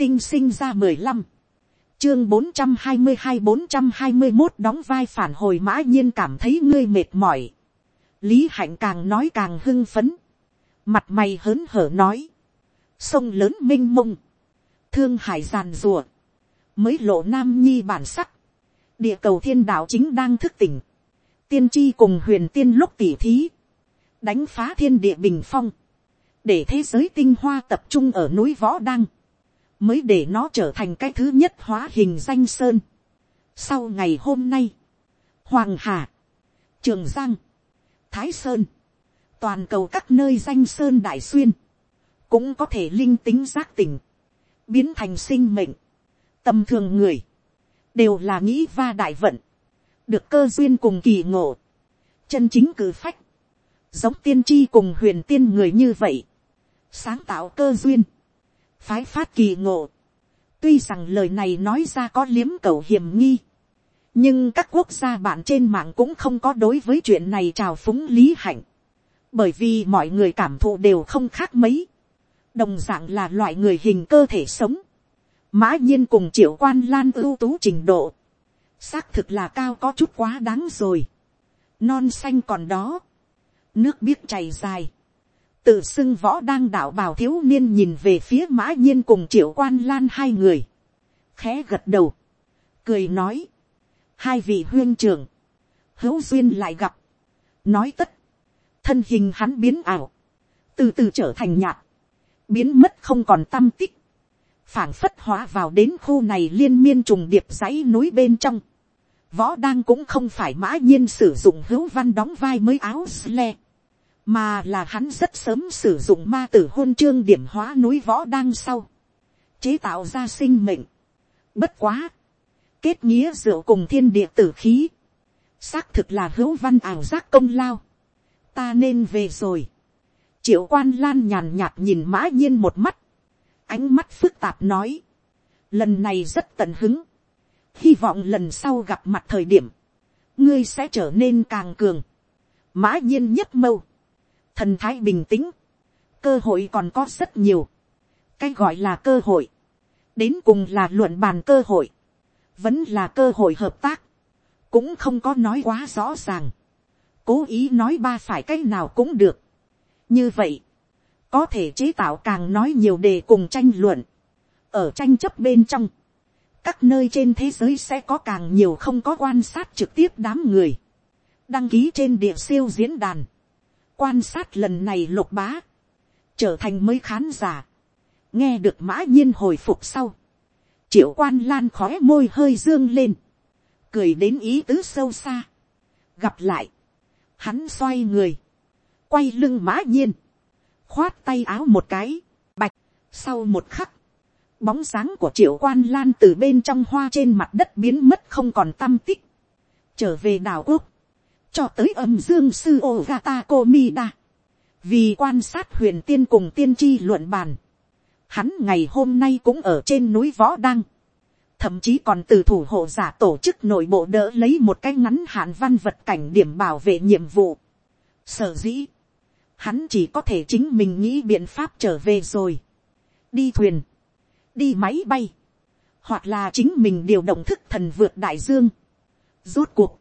tinh sinh ra mười lăm, chương bốn trăm hai mươi hai bốn trăm hai mươi một đóng vai phản hồi mã nhiên cảm thấy ngươi mệt mỏi. lý hạnh càng nói càng hưng phấn, mặt mày hớn hở nói, sông lớn m i n h mông, thương hải giàn rùa, mới lộ nam nhi bản sắc, địa cầu thiên đạo chính đang thức tỉnh, tiên tri cùng huyền tiên lúc tỉ thí, đánh phá thiên địa bình phong, để thế giới tinh hoa tập trung ở núi võ đăng, mới để nó trở thành cái thứ nhất hóa hình danh sơn. Sau ngày hôm nay, Hoàng Hà, Trường Giang, Thái Sơn, toàn cầu các nơi danh sơn đại xuyên, cũng có thể linh tính giác tỉnh, biến thành sinh mệnh, tầm thường người, đều là nghĩ va đại vận, được cơ duyên cùng kỳ ngộ, chân chính cử phách, giống tiên tri cùng huyền tiên người như vậy, sáng tạo cơ duyên, phái phát kỳ ngộ, tuy rằng lời này nói ra có liếm cầu hiểm nghi, nhưng các quốc gia bạn trên mạng cũng không có đối với chuyện này trào phúng lý hạnh, bởi vì mọi người cảm thụ đều không khác mấy, đồng dạng là loại người hình cơ thể sống, mã nhiên cùng triệu quan lan ưu tú trình độ, xác thực là cao có chút quá đáng rồi, non xanh còn đó, nước biết chảy dài, tự xưng võ đang đạo bào thiếu niên nhìn về phía mã nhiên cùng triệu quan lan hai người, khẽ gật đầu, cười nói, hai vị huyên trưởng, hữu duyên lại gặp, nói tất, thân hình hắn biến ảo, từ từ trở thành nhạt, biến mất không còn tâm tích, phảng phất hóa vào đến khu này liên miên trùng điệp dãy núi bên trong, võ đang cũng không phải mã nhiên sử dụng hữu văn đóng vai mới áo sle, mà là hắn rất sớm sử dụng ma tử hôn chương điểm hóa núi võ đang sau, chế tạo ra sinh mệnh. Bất quá, kết nghĩa rượu cùng thiên địa tử khí, xác thực là hữu văn ảo giác công lao, ta nên về rồi. Triệu quan lan nhàn nhạt nhìn mã nhiên một mắt, ánh mắt phức tạp nói, lần này rất tận hứng, hy vọng lần sau gặp mặt thời điểm, ngươi sẽ trở nên càng cường, mã nhiên nhất mâu, thần thái bình tĩnh, cơ hội còn có rất nhiều, cái gọi là cơ hội, đến cùng là luận bàn cơ hội, vẫn là cơ hội hợp tác, cũng không có nói quá rõ ràng, cố ý nói ba phải cái nào cũng được, như vậy, có thể chế tạo càng nói nhiều đề cùng tranh luận. ở tranh chấp bên trong, các nơi trên thế giới sẽ có càng nhiều không có quan sát trực tiếp đám người, đăng ký trên địa siêu diễn đàn, quan sát lần này lục bá, trở thành mới khán giả, nghe được mã nhiên hồi phục sau, triệu quan lan khói môi hơi dương lên, cười đến ý tứ sâu xa, gặp lại, hắn xoay người, quay lưng mã nhiên, khoát tay áo một cái, bạch, sau một khắc, bóng dáng của triệu quan lan từ bên trong hoa trên mặt đất biến mất không còn tâm tích, trở về đảo quốc, cho tới âm dương sư ogata komida, vì quan sát huyền tiên cùng tiên tri luận bàn, hắn ngày hôm nay cũng ở trên núi võ đăng, thậm chí còn từ thủ hộ giả tổ chức nội bộ đỡ lấy một cái ngắn hạn văn vật cảnh điểm bảo vệ nhiệm vụ. Sở dĩ, hắn chỉ có thể chính mình nghĩ biện pháp trở về rồi. đi thuyền, đi máy bay, hoặc là chính mình điều động thức thần vượt đại dương. rốt cuộc,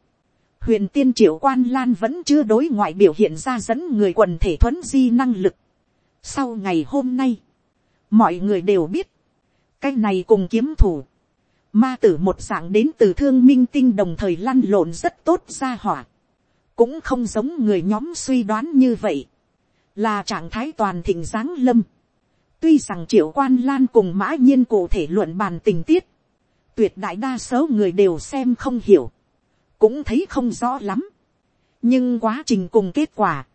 huyền tiên triệu quan lan vẫn chưa đối ngoại biểu hiện ra dẫn người quần thể thuấn di năng lực. sau ngày hôm nay, mọi người đều biết, cái này cùng kiếm thủ, ma tử một dạng đến từ thương minh tinh đồng thời lăn lộn rất tốt ra hỏa, cũng không giống người nhóm suy đoán như vậy là trạng thái toàn thịnh giáng lâm. tuy rằng triệu quan lan cùng mã nhiên cụ thể luận bàn tình tiết, tuyệt đại đa số người đều xem không hiểu, cũng thấy không rõ lắm. nhưng quá trình cùng kết quả,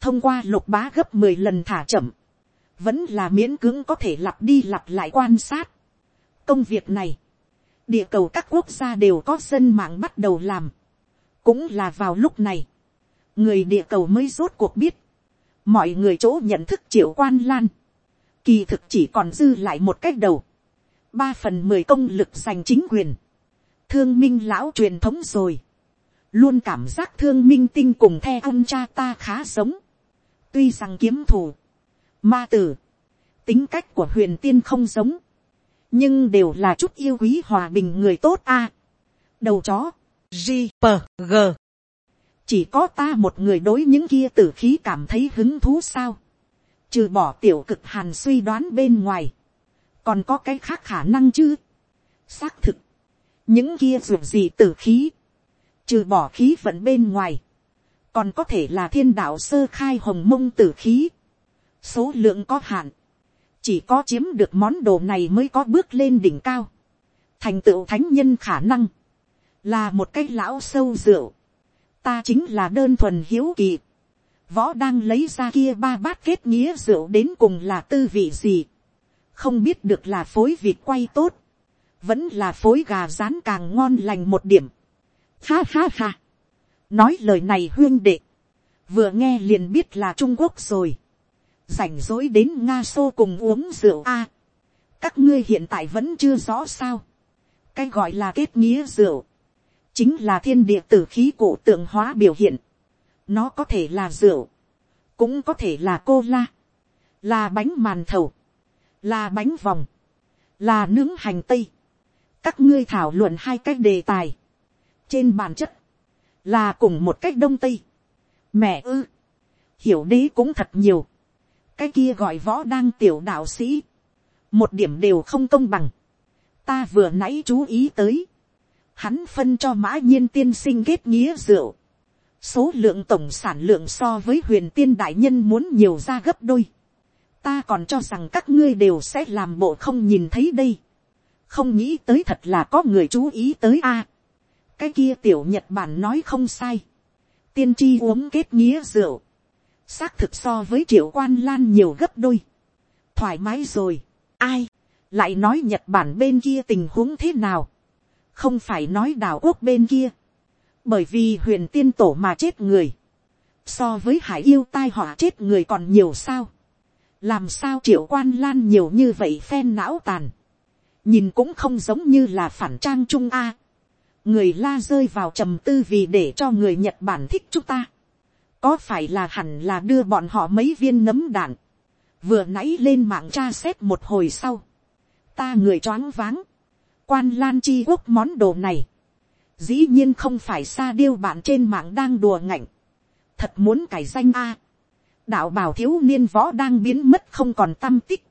thông qua lục bá gấp mười lần thả chậm, vẫn là miễn cưỡng có thể lặp đi lặp lại quan sát. công việc này, địa cầu các quốc gia đều có dân mạng bắt đầu làm, cũng là vào lúc này, người địa cầu mới rốt cuộc biết, mọi người chỗ nhận thức triệu quan lan, kỳ thực chỉ còn dư lại một cách đầu, ba phần mười công lực giành chính quyền, thương minh lão truyền thống rồi, luôn cảm giác thương minh tinh cùng the ông cha ta khá giống, tuy rằng kiếm thù, ma tử, tính cách của huyền tiên không giống, nhưng đều là chút yêu quý hòa bình người tốt a. đầu chó, g p g. Chỉ có ta một người đối những kia tử khí cảm thấy hứng thú sao, trừ bỏ tiểu cực hàn suy đoán bên ngoài, còn có cái khác khả năng chứ, xác thực, những kia ruột gì tử khí, trừ bỏ khí vận bên ngoài, còn có thể là thiên đạo sơ khai hồng mông tử khí, số lượng có hạn, chỉ có chiếm được món đồ này mới có bước lên đỉnh cao, thành tựu thánh nhân khả năng, là một cái lão sâu rượu, ta chính là đơn thuần hiếu kỳ, võ đang lấy ra kia ba bát kết nghĩa rượu đến cùng là tư vị gì, không biết được là phối vịt quay tốt, vẫn là phối gà rán càng ngon lành một điểm. Ha ha ha, nói lời này huyên đệ, vừa nghe liền biết là trung quốc rồi, rảnh rỗi đến nga xô cùng uống rượu a, các ngươi hiện tại vẫn chưa rõ sao, cái gọi là kết nghĩa rượu, chính là thiên địa tử khí cổ tượng hóa biểu hiện. nó có thể là rượu, cũng có thể là cô la, là bánh màn thầu, là bánh vòng, là nướng hành tây các ngươi thảo luận hai cách đề tài, trên bản chất, là cùng một cách đông tây. mẹ ư, hiểu đế cũng thật nhiều, cái kia gọi võ đang tiểu đạo sĩ, một điểm đều không công bằng, ta vừa nãy chú ý tới, hắn phân cho mã nhiên tiên sinh kết nghĩa rượu, số lượng tổng sản lượng so với huyền tiên đại nhân muốn nhiều ra gấp đôi, ta còn cho rằng các ngươi đều sẽ làm bộ không nhìn thấy đây, không nghĩ tới thật là có người chú ý tới a, cái kia tiểu nhật bản nói không sai, tiên tri uống kết nghĩa rượu, xác thực so với triệu quan lan nhiều gấp đôi, thoải mái rồi, ai, lại nói nhật bản bên kia tình huống thế nào, không phải nói đảo quốc bên kia, bởi vì huyền tiên tổ mà chết người, so với hải yêu tai họa chết người còn nhiều sao, làm sao triệu quan lan nhiều như vậy phen não tàn, nhìn cũng không giống như là phản trang trung a, người la rơi vào trầm tư vì để cho người nhật bản thích chúng ta, có phải là hẳn là đưa bọn họ mấy viên nấm đạn, vừa nãy lên mạng tra xét một hồi sau, ta người choáng váng, quan lan chi quốc món đồ này, dĩ nhiên không phải xa điêu bạn trên mạng đang đùa ngạnh, thật muốn cải danh a, đạo bảo thiếu niên võ đang biến mất không còn tâm tích,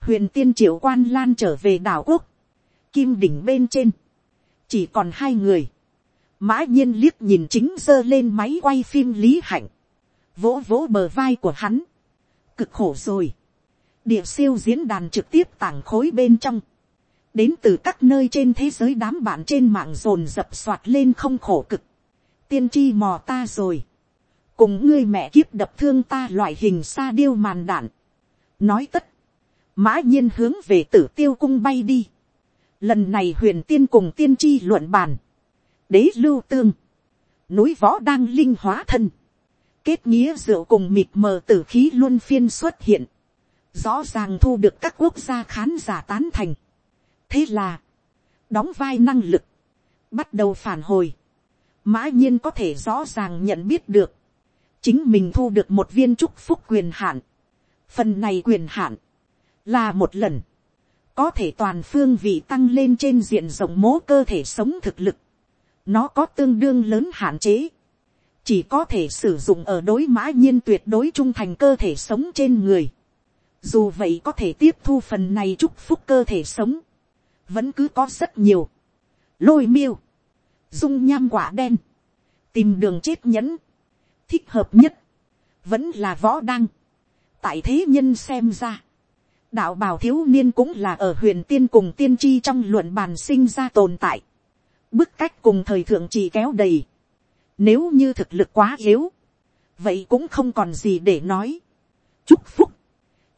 huyền tiên triệu quan lan trở về đảo quốc, kim đỉnh bên trên, chỉ còn hai người, mã nhiên liếc nhìn chính giơ lên máy quay phim lý hạnh, vỗ vỗ bờ vai của hắn, cực khổ rồi, địa siêu diễn đàn trực tiếp tảng khối bên trong, đến từ các nơi trên thế giới đám bạn trên mạng dồn dập soạt lên không khổ cực, tiên tri mò ta rồi, cùng ngươi mẹ kiếp đập thương ta loại hình xa điêu màn đạn, nói tất, mã nhiên hướng về tử tiêu cung bay đi, lần này huyền tiên cùng tiên tri luận bàn, đế lưu tương, núi võ đang linh hóa thân, kết nghĩa rượu cùng mịt mờ tử khí luân phiên xuất hiện, rõ ràng thu được các quốc gia khán giả tán thành, thế là, đóng vai năng lực, bắt đầu phản hồi, mã nhiên có thể rõ ràng nhận biết được, chính mình thu được một viên trúc phúc quyền hạn, phần này quyền hạn, là một lần, có thể toàn phương vị tăng lên trên diện rộng mố cơ thể sống thực lực, nó có tương đương lớn hạn chế, chỉ có thể sử dụng ở đối mã nhiên tuyệt đối trung thành cơ thể sống trên người. Dù vậy có thể tiếp thu phần này chúc phúc cơ thể sống, vẫn cứ có rất nhiều. lôi miêu, dung nham quả đen, tìm đường chết nhẫn, thích hợp nhất, vẫn là võ đăng. tại thế nhân xem ra, đạo bào thiếu niên cũng là ở huyền tiên cùng tiên tri trong luận bàn sinh ra tồn tại. bức cách cùng thời thượng chỉ kéo đầy. nếu như thực lực quá yếu, vậy cũng không còn gì để nói. chúc phúc,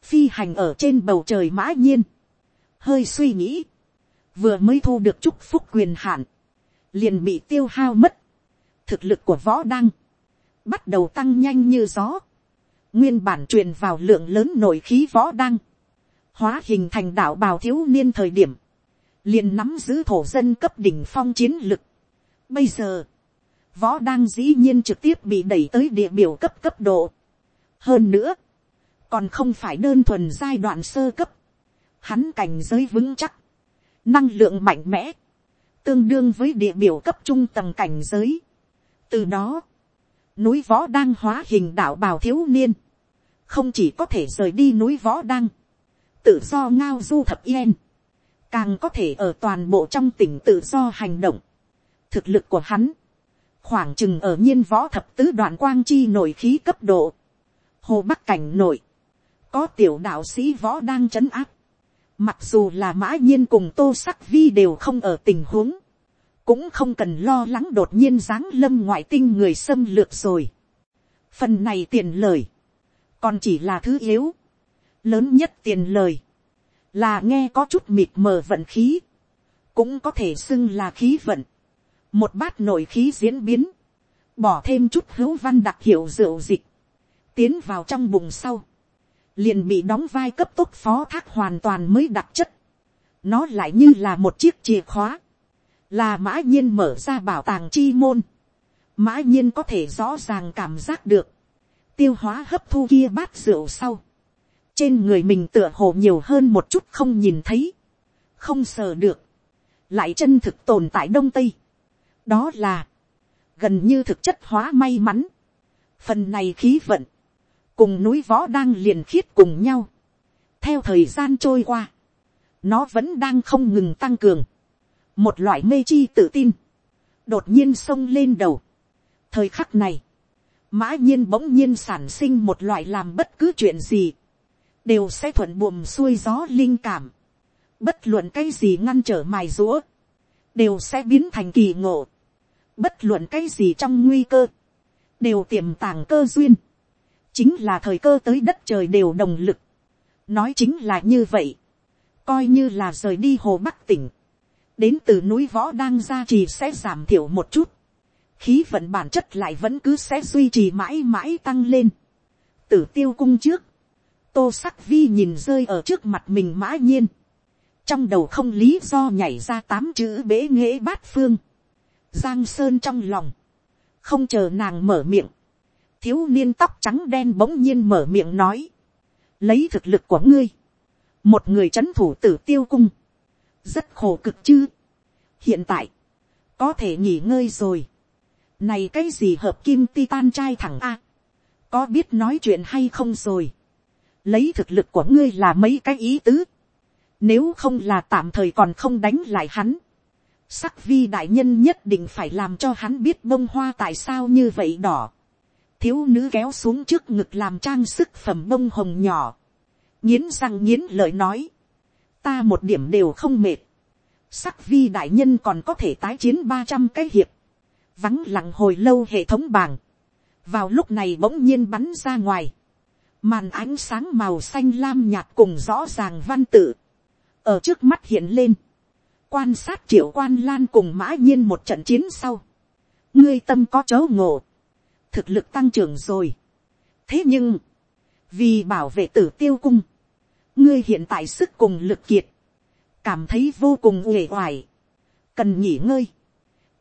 phi hành ở trên bầu trời mã nhiên, hơi suy nghĩ, vừa mới thu được chúc phúc quyền hạn, liền bị tiêu hao mất, thực lực của võ đăng, bắt đầu tăng nhanh như gió, nguyên bản truyền vào lượng lớn nội khí võ đăng, hóa hình thành đạo bào thiếu niên thời điểm, liền nắm giữ thổ dân cấp đỉnh phong chiến lực. Bây giờ, võ đang dĩ nhiên trực tiếp bị đẩy tới địa biểu cấp cấp độ. Hơn nữa, còn không phải đơn thuần giai đoạn sơ cấp. Hắn cảnh giới vững chắc, năng lượng mạnh mẽ, tương đương với địa biểu cấp trung tầng cảnh giới. từ đó, núi võ đang hóa hình đạo bào thiếu niên, không chỉ có thể rời đi núi võ đăng, tự do ngao du thập yên, càng có thể ở toàn bộ trong tỉnh tự do hành động. thực lực của hắn, khoảng chừng ở nhiên võ thập tứ đoạn quang chi nổi khí cấp độ, hồ bắc cảnh nổi, có tiểu đạo sĩ võ đang c h ấ n áp, mặc dù là mã nhiên cùng tô sắc vi đều không ở tình huống, cũng không cần lo lắng đột nhiên giáng lâm ngoại tinh người xâm lược rồi. phần này tiền lời, còn chỉ là thứ yếu, lớn nhất tiền lời, là nghe có chút mịt mờ vận khí, cũng có thể xưng là khí vận, một bát nội khí diễn biến, bỏ thêm chút hữu văn đặc hiệu rượu dịch, tiến vào trong bụng sau, liền bị đóng vai cấp tốc phó thác hoàn toàn mới đặc chất. nó lại như là một chiếc chìa khóa, là mã nhiên mở ra bảo tàng chi môn. mã nhiên có thể rõ ràng cảm giác được, tiêu hóa hấp thu kia bát rượu sau trên người mình tựa hồ nhiều hơn một chút không nhìn thấy, không sờ được, lại chân thực tồn tại đông tây. đó là, gần như thực chất hóa may mắn. phần này khí vận, cùng núi võ đang liền khiết cùng nhau. theo thời gian trôi qua, nó vẫn đang không ngừng tăng cường. một loại mê chi tự tin, đột nhiên xông lên đầu. thời khắc này, mã nhiên bỗng nhiên sản sinh một loại làm bất cứ chuyện gì, đều sẽ thuận buồm xuôi gió linh cảm. bất luận cái gì ngăn trở mài rũa, đều sẽ biến thành kỳ ngộ. bất luận cái gì trong nguy cơ, đều tiềm tàng cơ duyên chính là thời cơ tới đất trời đều đồng lực. nói chính là như vậy, coi như là rời đi hồ bắc tỉnh, đến từ núi võ đang ra trì sẽ giảm thiểu một chút, khí vận bản chất lại vẫn cứ sẽ duy trì mãi mãi tăng lên. tử tiêu cung trước, tô sắc vi nhìn rơi ở trước mặt mình mã nhiên, trong đầu không lý do nhảy ra tám chữ bế nghễ bát phương, giang sơn trong lòng, không chờ nàng mở miệng, thiếu niên tóc trắng đen bỗng nhiên mở miệng nói, lấy thực lực của ngươi, một người c h ấ n thủ tử tiêu cung, rất khổ cực chứ. hiện tại, có thể nghỉ ngơi rồi, này cái gì hợp kim titan trai thẳng a, có biết nói chuyện hay không rồi, lấy thực lực của ngươi là mấy cái ý tứ, nếu không là tạm thời còn không đánh lại hắn, sắc vi đại nhân nhất định phải làm cho hắn biết bông hoa tại sao như vậy đỏ. Thiếu nữ kéo xuống trước ngực làm trang sức phẩm bông hồng nhỏ, nghiến răng nghiến lời nói, ta một điểm đều không mệt, sắc vi đại nhân còn có thể tái chiến ba trăm cái hiệp, vắng lặng hồi lâu hệ thống bảng, vào lúc này bỗng nhiên bắn ra ngoài, màn ánh sáng màu xanh lam nhạt cùng rõ ràng văn tự, ở trước mắt hiện lên, quan sát triệu quan lan cùng mã nhiên một trận chiến sau, ngươi tâm có chớ ngộ, thực lực tăng trưởng rồi. thế nhưng, vì bảo vệ tử tiêu cung, ngươi hiện tại sức cùng lực kiệt, cảm thấy vô cùng uể oải, cần nghỉ ngơi,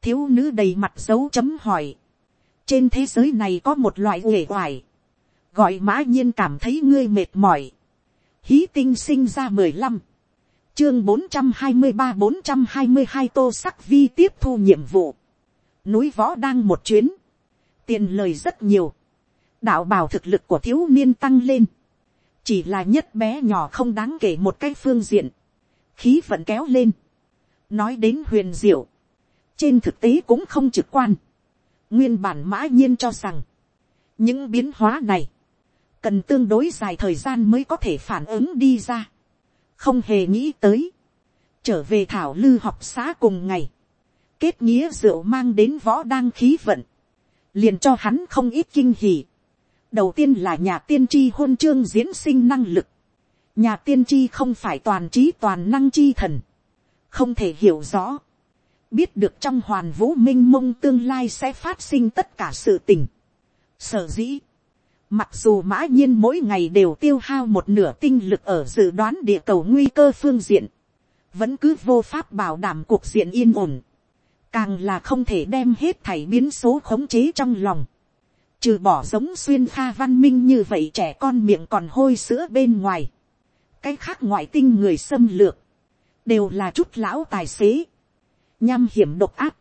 thiếu nữ đầy mặt dấu chấm hỏi, trên thế giới này có một loại uể oải, gọi mã nhiên cảm thấy ngươi mệt mỏi, hí tinh sinh ra mười lăm, chương bốn trăm hai mươi ba bốn trăm hai mươi hai tô sắc vi tiếp thu nhiệm vụ, núi võ đang một chuyến, tiền lời rất nhiều, đạo bảo thực lực của thiếu niên tăng lên, chỉ là nhất bé nhỏ không đáng kể một cái phương diện, khí vẫn kéo lên, nói đến huyền diệu, trên thực tế cũng không trực quan, nguyên bản mã nhiên cho rằng, những biến hóa này, cần tương đối dài thời gian mới có thể phản ứng đi ra, không hề nghĩ tới, trở về thảo lư học xã cùng ngày, kết nghĩa rượu mang đến võ đang khí vận, liền cho hắn không ít kinh hỉ. đầu tiên là nhà tiên tri hôn chương diễn sinh năng lực. nhà tiên tri không phải toàn trí toàn năng chi thần. không thể hiểu rõ. biết được trong hoàn vũ minh mông tương lai sẽ phát sinh tất cả sự tình. sở dĩ, mặc dù mã nhiên mỗi ngày đều tiêu hao một nửa tinh lực ở dự đoán địa cầu nguy cơ phương diện, vẫn cứ vô pháp bảo đảm cuộc diện yên ổn càng là không thể đem hết thảy biến số khống chế trong lòng. Trừ bỏ giống xuyên pha văn minh như vậy trẻ con miệng còn hôi sữa bên ngoài. Cái khác ngoại tinh người xâm lược. đều là chút lão tài xế, nham hiểm độc áp,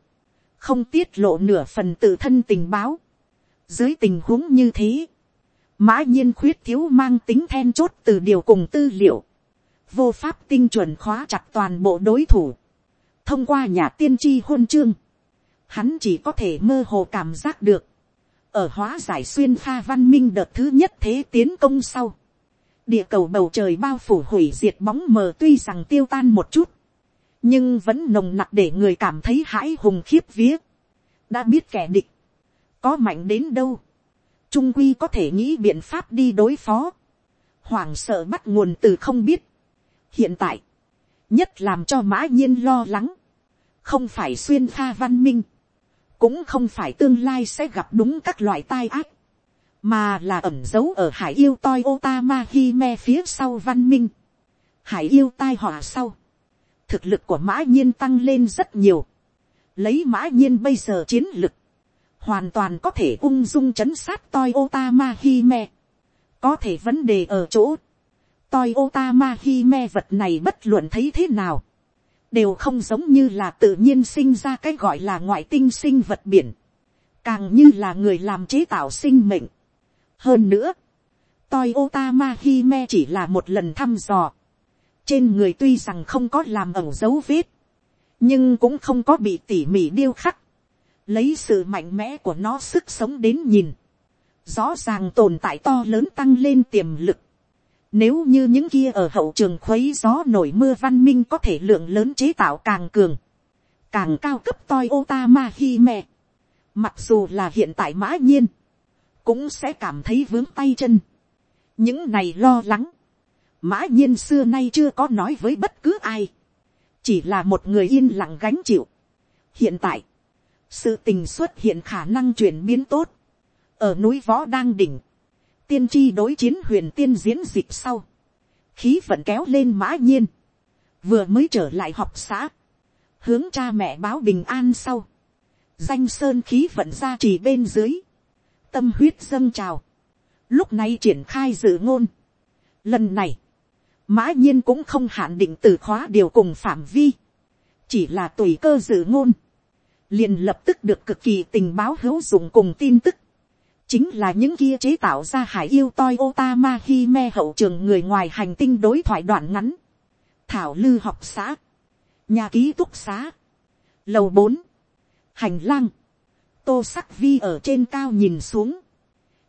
không tiết lộ nửa phần tự thân tình báo. Dưới tình huống như thế, mã nhiên khuyết thiếu mang tính then chốt từ điều cùng tư liệu, vô pháp tinh chuẩn khóa chặt toàn bộ đối thủ. thông qua nhà tiên tri hôn chương, hắn chỉ có thể mơ hồ cảm giác được, ở hóa giải xuyên pha văn minh đợt thứ nhất thế tiến công sau, địa cầu bầu trời bao phủ hủy diệt bóng mờ tuy rằng tiêu tan một chút, nhưng vẫn nồng nặc để người cảm thấy hãi hùng khiếp vía. đã biết kẻ địch, có mạnh đến đâu, trung quy có thể nghĩ biện pháp đi đối phó, hoảng sợ bắt nguồn từ không biết. hiện tại, nhất làm cho mã nhiên lo lắng, không phải xuyên pha văn minh, cũng không phải tương lai sẽ gặp đúng các loại tai ác, mà là ẩm dấu ở hải yêu toi otama hi me phía sau văn minh, hải yêu tai họa sau, thực lực của mã nhiên tăng lên rất nhiều, lấy mã nhiên bây giờ chiến lực, hoàn toàn có thể ung dung chấn sát toi otama hi me, có thể vấn đề ở chỗ, toi otama hi me vật này bất luận thấy thế nào, đều không giống như là tự nhiên sinh ra cái gọi là ngoại tinh sinh vật biển, càng như là người làm chế tạo sinh mệnh. hơn nữa, toi otama hi me chỉ là một lần thăm dò, trên người tuy rằng không có làm ẩu dấu vết, nhưng cũng không có bị tỉ mỉ điêu khắc, lấy sự mạnh mẽ của nó sức sống đến nhìn, rõ ràng tồn tại to lớn tăng lên tiềm lực. Nếu như những kia ở hậu trường khuấy gió nổi mưa văn minh có thể lượng lớn chế tạo càng cường, càng cao cấp toi otama hi me. Mặc dù là hiện tại mã nhiên, cũng sẽ cảm thấy vướng tay chân. Những này lo lắng, mã nhiên xưa nay chưa có nói với bất cứ ai, chỉ là một người yên lặng gánh chịu. hiện tại, sự tình xuất hiện khả năng chuyển biến tốt, ở núi võ đang đỉnh, tiên tri đối chiến huyền tiên diễn dịch sau, khí vẫn kéo lên mã nhiên, vừa mới trở lại học xã, hướng cha mẹ báo bình an sau, danh sơn khí vận ra chỉ bên dưới, tâm huyết dâng trào, lúc này triển khai dự ngôn. Lần này, mã nhiên cũng không hạn định từ khóa điều cùng phạm vi, chỉ là tùy cơ dự ngôn, liền lập tức được cực kỳ tình báo hữu dụng cùng tin tức, chính là những kia chế tạo ra hải yêu toi otama Hime hậu trường người ngoài hành tinh đối thoại đoạn ngắn, thảo lư học xã, nhà ký túc xá, lầu bốn, hành lang, tô sắc vi ở trên cao nhìn xuống,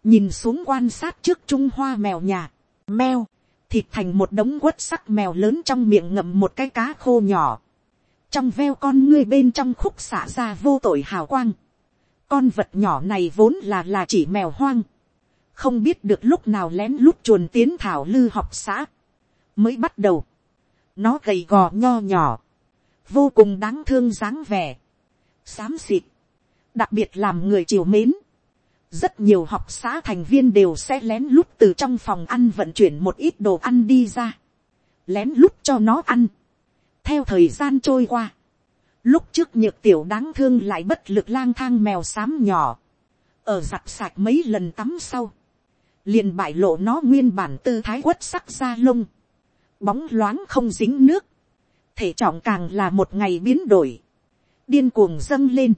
nhìn xuống quan sát trước trung hoa mèo nhà, mèo, thịt thành một đống quất sắc mèo lớn trong miệng ngậm một cái cá khô nhỏ, trong veo con ngươi bên trong khúc xả ra vô tội hào quang, con vật nhỏ này vốn là là chỉ mèo hoang, không biết được lúc nào lén lút chuồn tiến thảo lư học xã, mới bắt đầu, nó gầy gò nho nhỏ, vô cùng đáng thương dáng vẻ, xám xịt, đặc biệt làm người chiều mến, rất nhiều học xã thành viên đều sẽ lén lút từ trong phòng ăn vận chuyển một ít đồ ăn đi ra, lén lút cho nó ăn theo thời gian trôi qua, lúc trước nhược tiểu đáng thương lại bất lực lang thang mèo xám nhỏ, ở giặt sạch mấy lần tắm sau, liền bại lộ nó nguyên bản tư thái quất sắc da lông, bóng loáng không dính nước, thể trọng càng là một ngày biến đổi, điên cuồng dâng lên.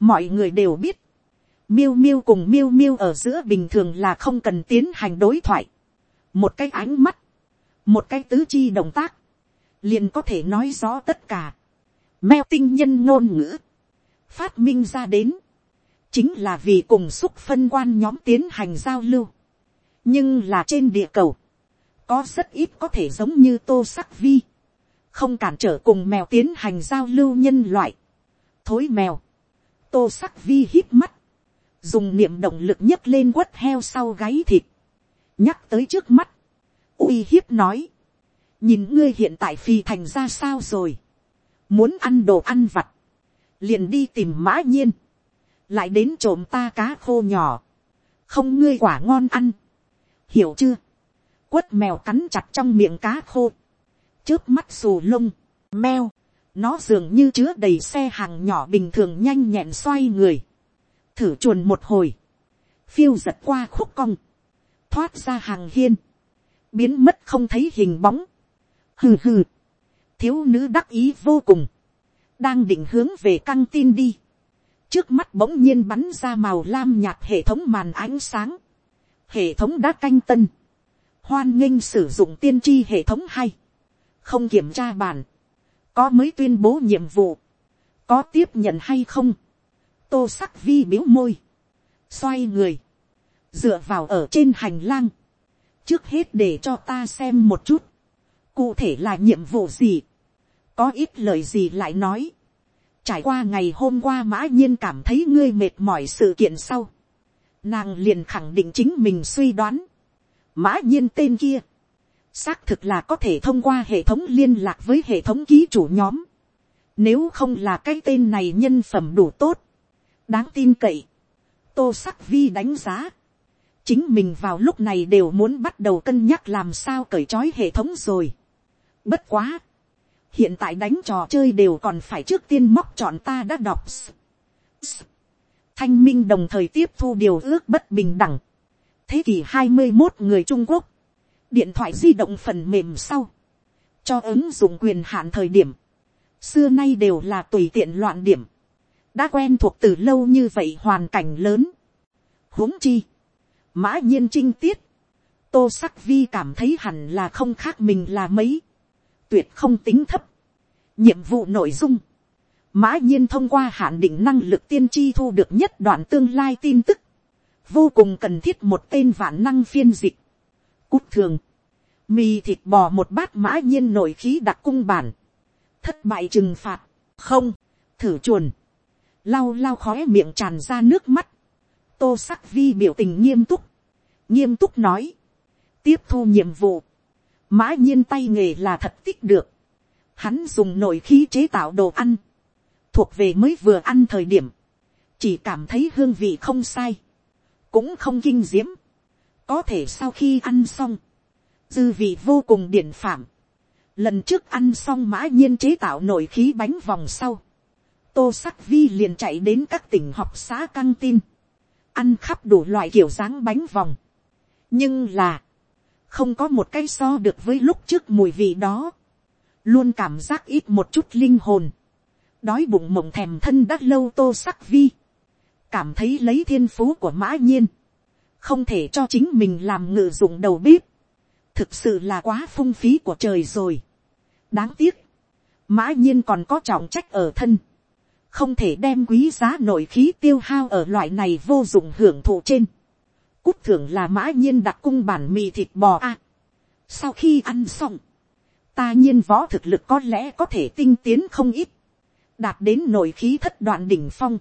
mọi người đều biết, miêu miêu cùng miêu miêu ở giữa bình thường là không cần tiến hành đối thoại. một cái ánh mắt, một cái tứ chi động tác, liền có thể nói rõ tất cả. Mèo tinh nhân ngôn ngữ, phát minh ra đến, chính là vì cùng xúc phân quan nhóm tiến hành giao lưu. nhưng là trên địa cầu, có rất ít có thể giống như tô sắc vi, không cản trở cùng mèo tiến hành giao lưu nhân loại. thối mèo, tô sắc vi hít mắt, dùng niệm động lực nhấc lên quất heo sau gáy thịt, nhắc tới trước mắt, uy hiếp nói, nhìn ngươi hiện tại phi thành ra sao rồi, muốn ăn đồ ăn vặt, liền đi tìm mã nhiên, lại đến trộm ta cá khô nhỏ, không ngươi quả ngon ăn, hiểu chưa, quất mèo cắn chặt trong miệng cá khô, trước mắt xù lông, meo, nó dường như chứa đầy xe hàng nhỏ bình thường nhanh nhẹn xoay người, thử chuồn một hồi, phiêu giật qua khúc cong, thoát ra hàng hiên, biến mất không thấy hình bóng, hừ hừ, thiếu nữ đắc ý vô cùng, đang định hướng về căng tin đi, trước mắt bỗng nhiên bắn ra màu lam nhạt hệ thống màn ánh sáng, hệ thống đã canh tân, hoan nghênh sử dụng tiên tri hệ thống hay, không kiểm tra bản, có mới tuyên bố nhiệm vụ, có tiếp nhận hay không, tô sắc vi biếu môi, xoay người, dựa vào ở trên hành lang, trước hết để cho ta xem một chút, cụ thể là nhiệm vụ gì, có ít lời gì lại nói, trải qua ngày hôm qua mã nhiên cảm thấy ngươi mệt mỏi sự kiện sau, nàng liền khẳng định chính mình suy đoán, mã nhiên tên kia, xác thực là có thể thông qua hệ thống liên lạc với hệ thống ký chủ nhóm, nếu không là cái tên này nhân phẩm đủ tốt, đáng tin cậy, tô sắc vi đánh giá, chính mình vào lúc này đều muốn bắt đầu cân nhắc làm sao cởi trói hệ thống rồi. Bất quá, hiện tại đánh trò chơi đều còn phải trước tiên móc chọn ta đã đọc. Thanh minh đồng thời tiếp thu điều ước bất bình đẳng. Thế kỷ hai mươi một người Trung Quốc, điện thoại di động phần mềm sau, cho ứng dụng quyền hạn thời điểm, xưa nay đều là tùy tiện loạn điểm, đã quen thuộc từ lâu như vậy hoàn cảnh lớn. huống chi, mã nhiên trinh tiết, tô sắc vi cảm thấy hẳn là không khác mình là mấy, tuyệt không tính thấp. nhiệm vụ nội dung, mã nhiên thông qua hạn định năng lực tiên tri thu được nhất đoạn tương lai tin tức, vô cùng cần thiết một tên vạn năng phiên dịch, cút thường, mì thịt bò một bát mã nhiên nổi khí đặc cung bản, thất bại trừng phạt, không, thử chuồn, lau lau khói miệng tràn ra nước mắt, tô sắc vi biểu tình nghiêm túc, nghiêm túc nói, tiếp thu nhiệm vụ, mã nhiên tay nghề là thật tích được, hắn dùng nội khí chế tạo đồ ăn, thuộc về mới vừa ăn thời điểm, chỉ cảm thấy hương vị không sai, cũng không kinh diễm, có thể sau khi ăn xong, dư vị vô cùng điển phạm, lần trước ăn xong mã nhiên chế tạo nội khí bánh vòng sau, tô sắc vi liền chạy đến các tỉnh học xã căng tin, ăn khắp đủ loại kiểu dáng bánh vòng, nhưng là, không có một cái so được với lúc trước mùi vị đó, luôn cảm giác ít một chút linh hồn, đói bụng mộng thèm thân đã lâu tô sắc vi, cảm thấy lấy thiên phú của mã nhiên, không thể cho chính mình làm ngự dụng đầu bếp, thực sự là quá phung phí của trời rồi. đáng tiếc, mã nhiên còn có trọng trách ở thân, không thể đem quý giá nội khí tiêu hao ở loại này vô dụng hưởng thụ trên cút thưởng là mã nhiên đặt cung bản mì thịt bò a. sau khi ăn xong, ta nhiên võ thực lực có lẽ có thể tinh tiến không ít, đạt đến nội khí thất đoạn đỉnh phong,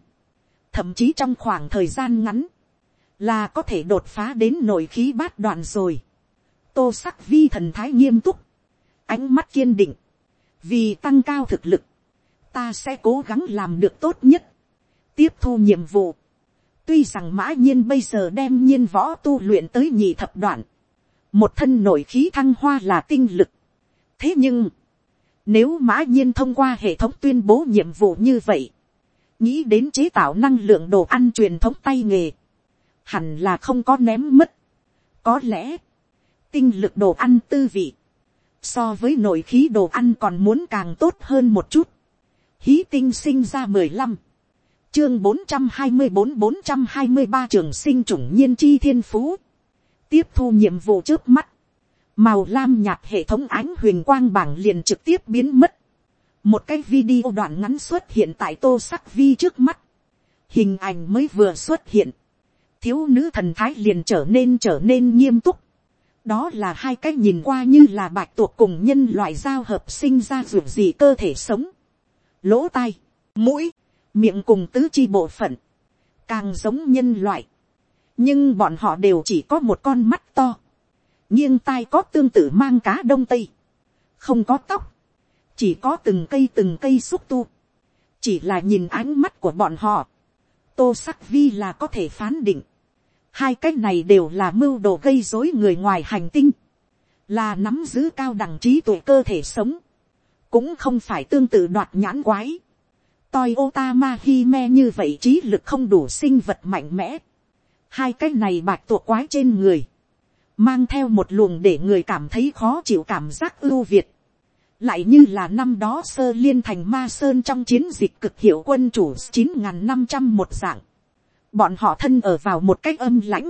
thậm chí trong khoảng thời gian ngắn, là có thể đột phá đến nội khí bát đoạn rồi. tô sắc vi thần thái nghiêm túc, ánh mắt kiên định, vì tăng cao thực lực, ta sẽ cố gắng làm được tốt nhất, tiếp thu nhiệm vụ, Tuy rằng mã nhiên bây giờ đem nhiên võ tu luyện tới nhị thập đoạn. Một thân nổi khí thăng hoa là tinh lực. Thế nhưng, nếu mã nhiên thông qua hệ thống tuyên bố nhiệm vụ như vậy, nghĩ đến chế tạo năng lượng đồ ăn truyền thống tay nghề, hẳn là không có ném mất. Có lẽ, tinh lực đồ ăn tư vị, so với nội khí đồ ăn còn muốn càng tốt hơn một chút. Hí tinh sinh ra mười lăm chương bốn trăm hai mươi bốn bốn trăm hai mươi ba trường sinh chủng nhiên chi thiên phú. tiếp thu nhiệm vụ trước mắt. màu lam nhạt hệ thống ánh huyền quang bảng liền trực tiếp biến mất. một cái video đoạn ngắn xuất hiện tại tô sắc vi trước mắt. hình ảnh mới vừa xuất hiện. thiếu nữ thần thái liền trở nên trở nên nghiêm túc. đó là hai cái nhìn qua như là bạch tuộc cùng nhân loại giao hợp sinh ra ruột gì cơ thể sống. lỗ tai, mũi, miệng cùng tứ chi bộ phận, càng giống nhân loại, nhưng bọn họ đều chỉ có một con mắt to, nghiêng tai có tương tự mang cá đông tây, không có tóc, chỉ có từng cây từng cây xúc tu, chỉ là nhìn ánh mắt của bọn họ, tô sắc vi là có thể phán định, hai cái này đều là mưu đồ gây dối người ngoài hành tinh, là nắm giữ cao đẳng trí tuệ cơ thể sống, cũng không phải tương tự đoạt nhãn quái, Toi Otama như vậy trí lực không đủ sinh vật mạnh mẽ. Hai cái này bạch tuộc quái trên người. Mang theo một luồng để người cảm thấy khó chịu cảm giác ưu việt. lại như là năm đó sơ liên thành ma sơn trong chiến dịch cực hiệu quân chủ chín n g h n năm trăm một dạng, bọn họ thân ở vào một cách âm lãnh,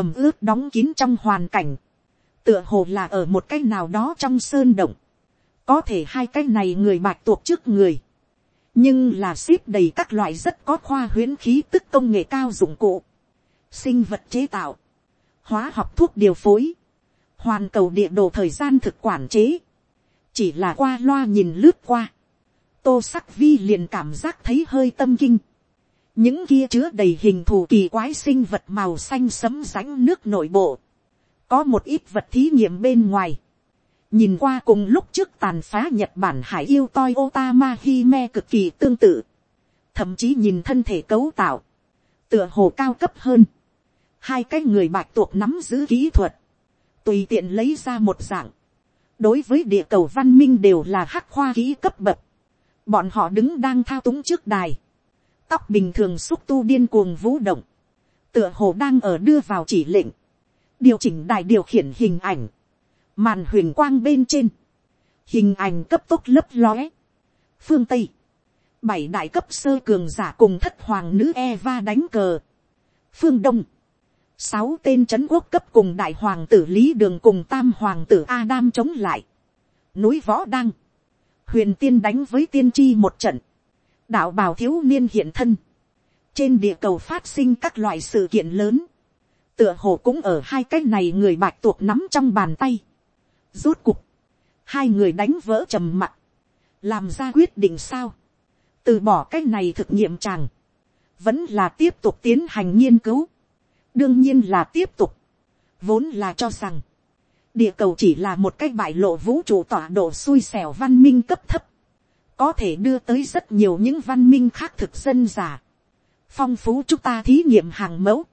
ẩm ướt đóng kín trong hoàn cảnh, tựa hồ là ở một cách nào đó trong sơn động, có thể hai cái này người bạch tuộc trước người, nhưng là ship đầy các loại rất có khoa huyễn khí tức công nghệ cao dụng cụ, sinh vật chế tạo, hóa học thuốc điều phối, hoàn cầu địa đồ thời gian thực quản chế, chỉ là qua loa nhìn lướt qua, tô sắc vi liền cảm giác thấy hơi tâm kinh, những kia chứa đầy hình thù kỳ quái sinh vật màu xanh sấm ránh nước nội bộ, có một ít vật thí nghiệm bên ngoài, nhìn qua cùng lúc trước tàn phá nhật bản hải yêu toi otama hime cực kỳ tương tự, thậm chí nhìn thân thể cấu tạo, tựa hồ cao cấp hơn, hai cái người bạch tuộc nắm giữ kỹ thuật, tùy tiện lấy ra một dạng, đối với địa cầu văn minh đều là hắc khoa kỹ cấp bậc. Bọn họ đứng đang thao túng trước đài. Tóc bình thường xúc tu điên cuồng vũ động. Tựa hồ đang ở đưa vào chỉ lệnh. Điều chỉnh đài điều khiển hình ảnh. Màn huyền quang bên trên. Hình ảnh cấp tốc lấp lóe. Phương Tây. Bảy đại cấp sơ cường giả cùng thất hoàng nữ Eva đánh cờ. Phương Đông sáu tên c quốc cấp cùng đại hoàng tử lý đường cùng tam hoàng tử adam chống lại. núi võ đăng, huyền tiên đánh với tiên tri một trận, đạo bào thiếu niên hiện thân, trên địa cầu phát sinh các loại sự kiện lớn, tựa hồ cũng ở hai cái này người bạch tuộc nắm trong bàn tay rút cục, hai người đánh vỡ trầm mặc, làm ra quyết định sao, từ bỏ cái này thực nghiệm chàng, vẫn là tiếp tục tiến hành nghiên cứu, đương nhiên là tiếp tục, vốn là cho rằng, địa cầu chỉ là một cái bại lộ vũ trụ tọa độ xui xẻo văn minh cấp thấp, có thể đưa tới rất nhiều những văn minh khác thực dân giả, phong phú chúng ta thí nghiệm hàng mẫu,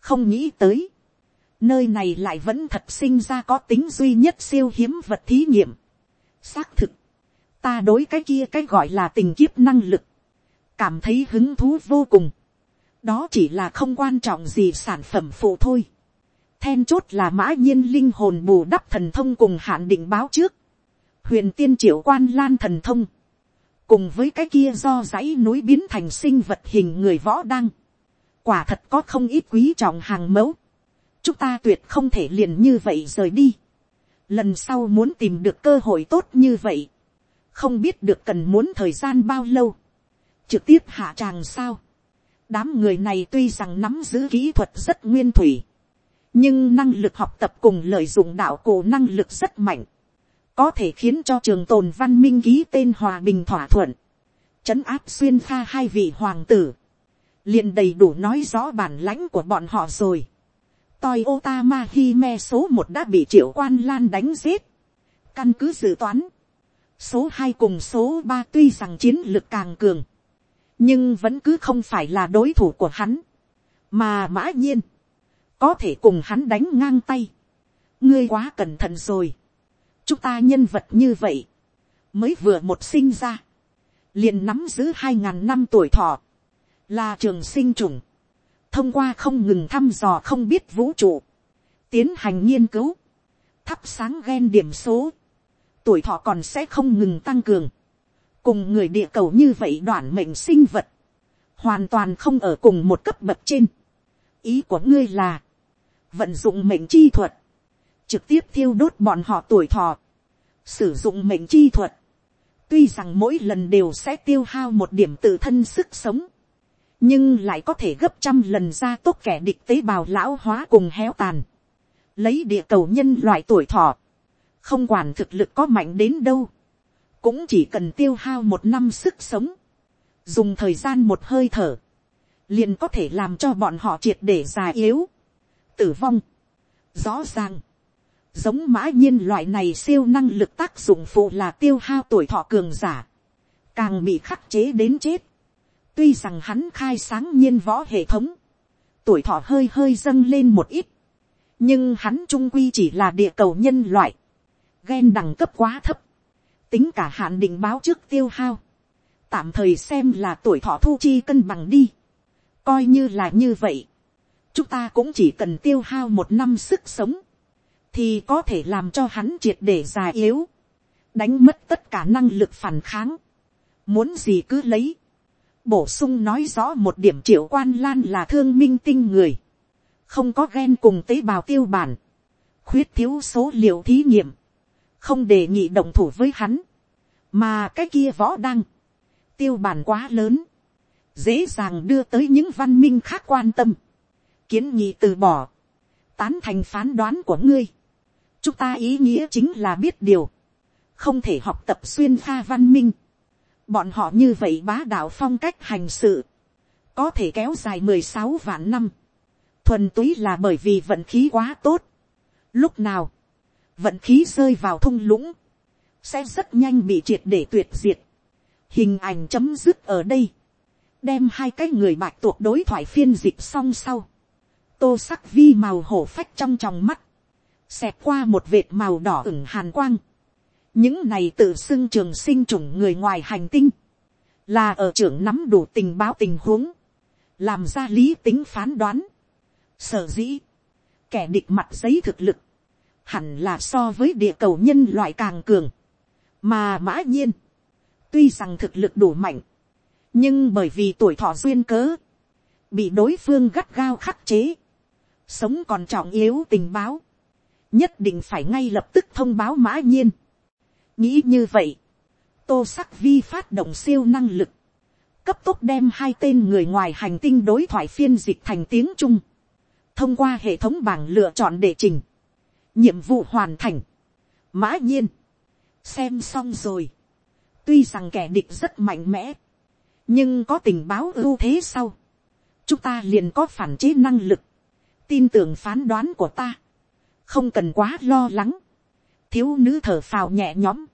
không nghĩ tới, nơi này lại vẫn thật sinh ra có tính duy nhất siêu hiếm vật thí nghiệm. xác thực, ta đối cái kia cái gọi là tình kiếp năng lực, cảm thấy hứng thú vô cùng đó chỉ là không quan trọng gì sản phẩm phụ thôi. then chốt là mã nhiên linh hồn bù đắp thần thông cùng hạn định báo trước. huyền tiên triệu quan lan thần thông. cùng với cái kia do dãy núi biến thành sinh vật hình người võ đăng. quả thật có không ít quý trọng hàng mẫu chúng ta tuyệt không thể liền như vậy rời đi. lần sau muốn tìm được cơ hội tốt như vậy. không biết được cần muốn thời gian bao lâu. trực tiếp hạ tràng sao đám người này tuy rằng nắm giữ kỹ thuật rất nguyên thủy, nhưng năng lực học tập cùng lợi dụng đạo cổ năng lực rất mạnh, có thể khiến cho trường tồn văn minh ký tên hòa bình thỏa thuận, trấn áp xuyên pha hai vị hoàng tử, liền đầy đủ nói rõ bản lãnh của bọn họ rồi. Toi Mahime số một đã bị triệu quan lan đánh giết. Căn cứ dự toán. Số hai cùng số ba tuy rằng chiến lực càng cường nhưng vẫn cứ không phải là đối thủ của hắn, mà mã nhiên, có thể cùng hắn đánh ngang tay, ngươi quá cẩn thận rồi, chúng ta nhân vật như vậy, mới vừa một sinh ra, liền nắm giữ hai ngàn năm tuổi thọ, là trường sinh trùng, thông qua không ngừng thăm dò không biết vũ trụ, tiến hành nghiên cứu, thắp sáng ghen điểm số, tuổi thọ còn sẽ không ngừng tăng cường, cùng người địa cầu như vậy đoạn mệnh sinh vật, hoàn toàn không ở cùng một cấp bậc trên. ý của ngươi là, vận dụng mệnh chi thuật, trực tiếp thiêu đốt bọn họ tuổi thọ, sử dụng mệnh chi thuật, tuy rằng mỗi lần đều sẽ tiêu hao một điểm tự thân sức sống, nhưng lại có thể gấp trăm lần ra tốt kẻ địch tế bào lão hóa cùng héo tàn, lấy địa cầu nhân loại tuổi thọ, không quản thực lực có mạnh đến đâu, cũng chỉ cần tiêu hao một năm sức sống, dùng thời gian một hơi thở, liền có thể làm cho bọn họ triệt để già yếu, tử vong. Rõ ràng, giống mã nhiên loại này siêu năng lực tác dụng phụ là tiêu hao tuổi thọ cường giả, càng bị khắc chế đến chết tuy rằng hắn khai sáng nhiên võ hệ thống, tuổi thọ hơi hơi dâng lên một ít, nhưng hắn trung quy chỉ là địa cầu nhân loại, ghen đẳng cấp quá thấp, tính cả hạn định báo trước tiêu hao, tạm thời xem là tuổi thọ thu chi cân bằng đi, coi như là như vậy, chúng ta cũng chỉ cần tiêu hao một năm sức sống, thì có thể làm cho hắn triệt để già yếu, đánh mất tất cả năng lực phản kháng, muốn gì cứ lấy, bổ sung nói rõ một điểm triệu quan lan là thương minh tinh người, không có ghen cùng tế bào tiêu bản, khuyết thiếu số liệu thí nghiệm, không đề nghị động thủ với hắn, mà cái kia võ đăng, tiêu bản quá lớn, dễ dàng đưa tới những văn minh khác quan tâm, kiến nghị từ bỏ, tán thành phán đoán của ngươi, chúng ta ý nghĩa chính là biết điều, không thể học tập xuyên pha văn minh, bọn họ như vậy bá đạo phong cách hành sự, có thể kéo dài mười sáu vạn năm, thuần túy là bởi vì vận khí quá tốt. Lúc nào, vận khí rơi vào thung lũng, sẽ rất nhanh bị triệt để tuyệt diệt. Hình ảnh chấm dứt ở đây, đem hai cái người bạch tuộc đối thoại phiên dịch song sau. Tô sắc vi màu hổ phách trong tròng mắt, xẹt qua một vệt màu đỏ ửng hàn quang. Những này tự xưng trường sinh chủng người ngoài hành tinh, là ở trưởng nắm đủ tình báo tình huống, làm ra lý tính phán đoán. Sở dĩ, kẻ địch mặt giấy thực lực, hẳn là so với địa cầu nhân loại càng cường. Mà mã nhiên, tuy rằng thực lực đủ mạnh, nhưng bởi vì tuổi thọ duyên cớ, bị đối phương gắt gao khắc chế, sống còn trọng yếu tình báo, nhất định phải ngay lập tức thông báo mã nhiên nghĩ như vậy, tô sắc vi phát động siêu năng lực, cấp tốc đem hai tên người ngoài hành tinh đối thoại phiên dịch thành tiếng trung. Thông qua hệ thống bảng lựa chọn để trình, nhiệm vụ hoàn thành, mã nhiên, xem xong rồi, tuy rằng kẻ địch rất mạnh mẽ, nhưng có tình báo ưu thế sau, chúng ta liền có phản chế năng lực, tin tưởng phán đoán của ta, không cần quá lo lắng, thiếu nữ thở phào nhẹ nhõm,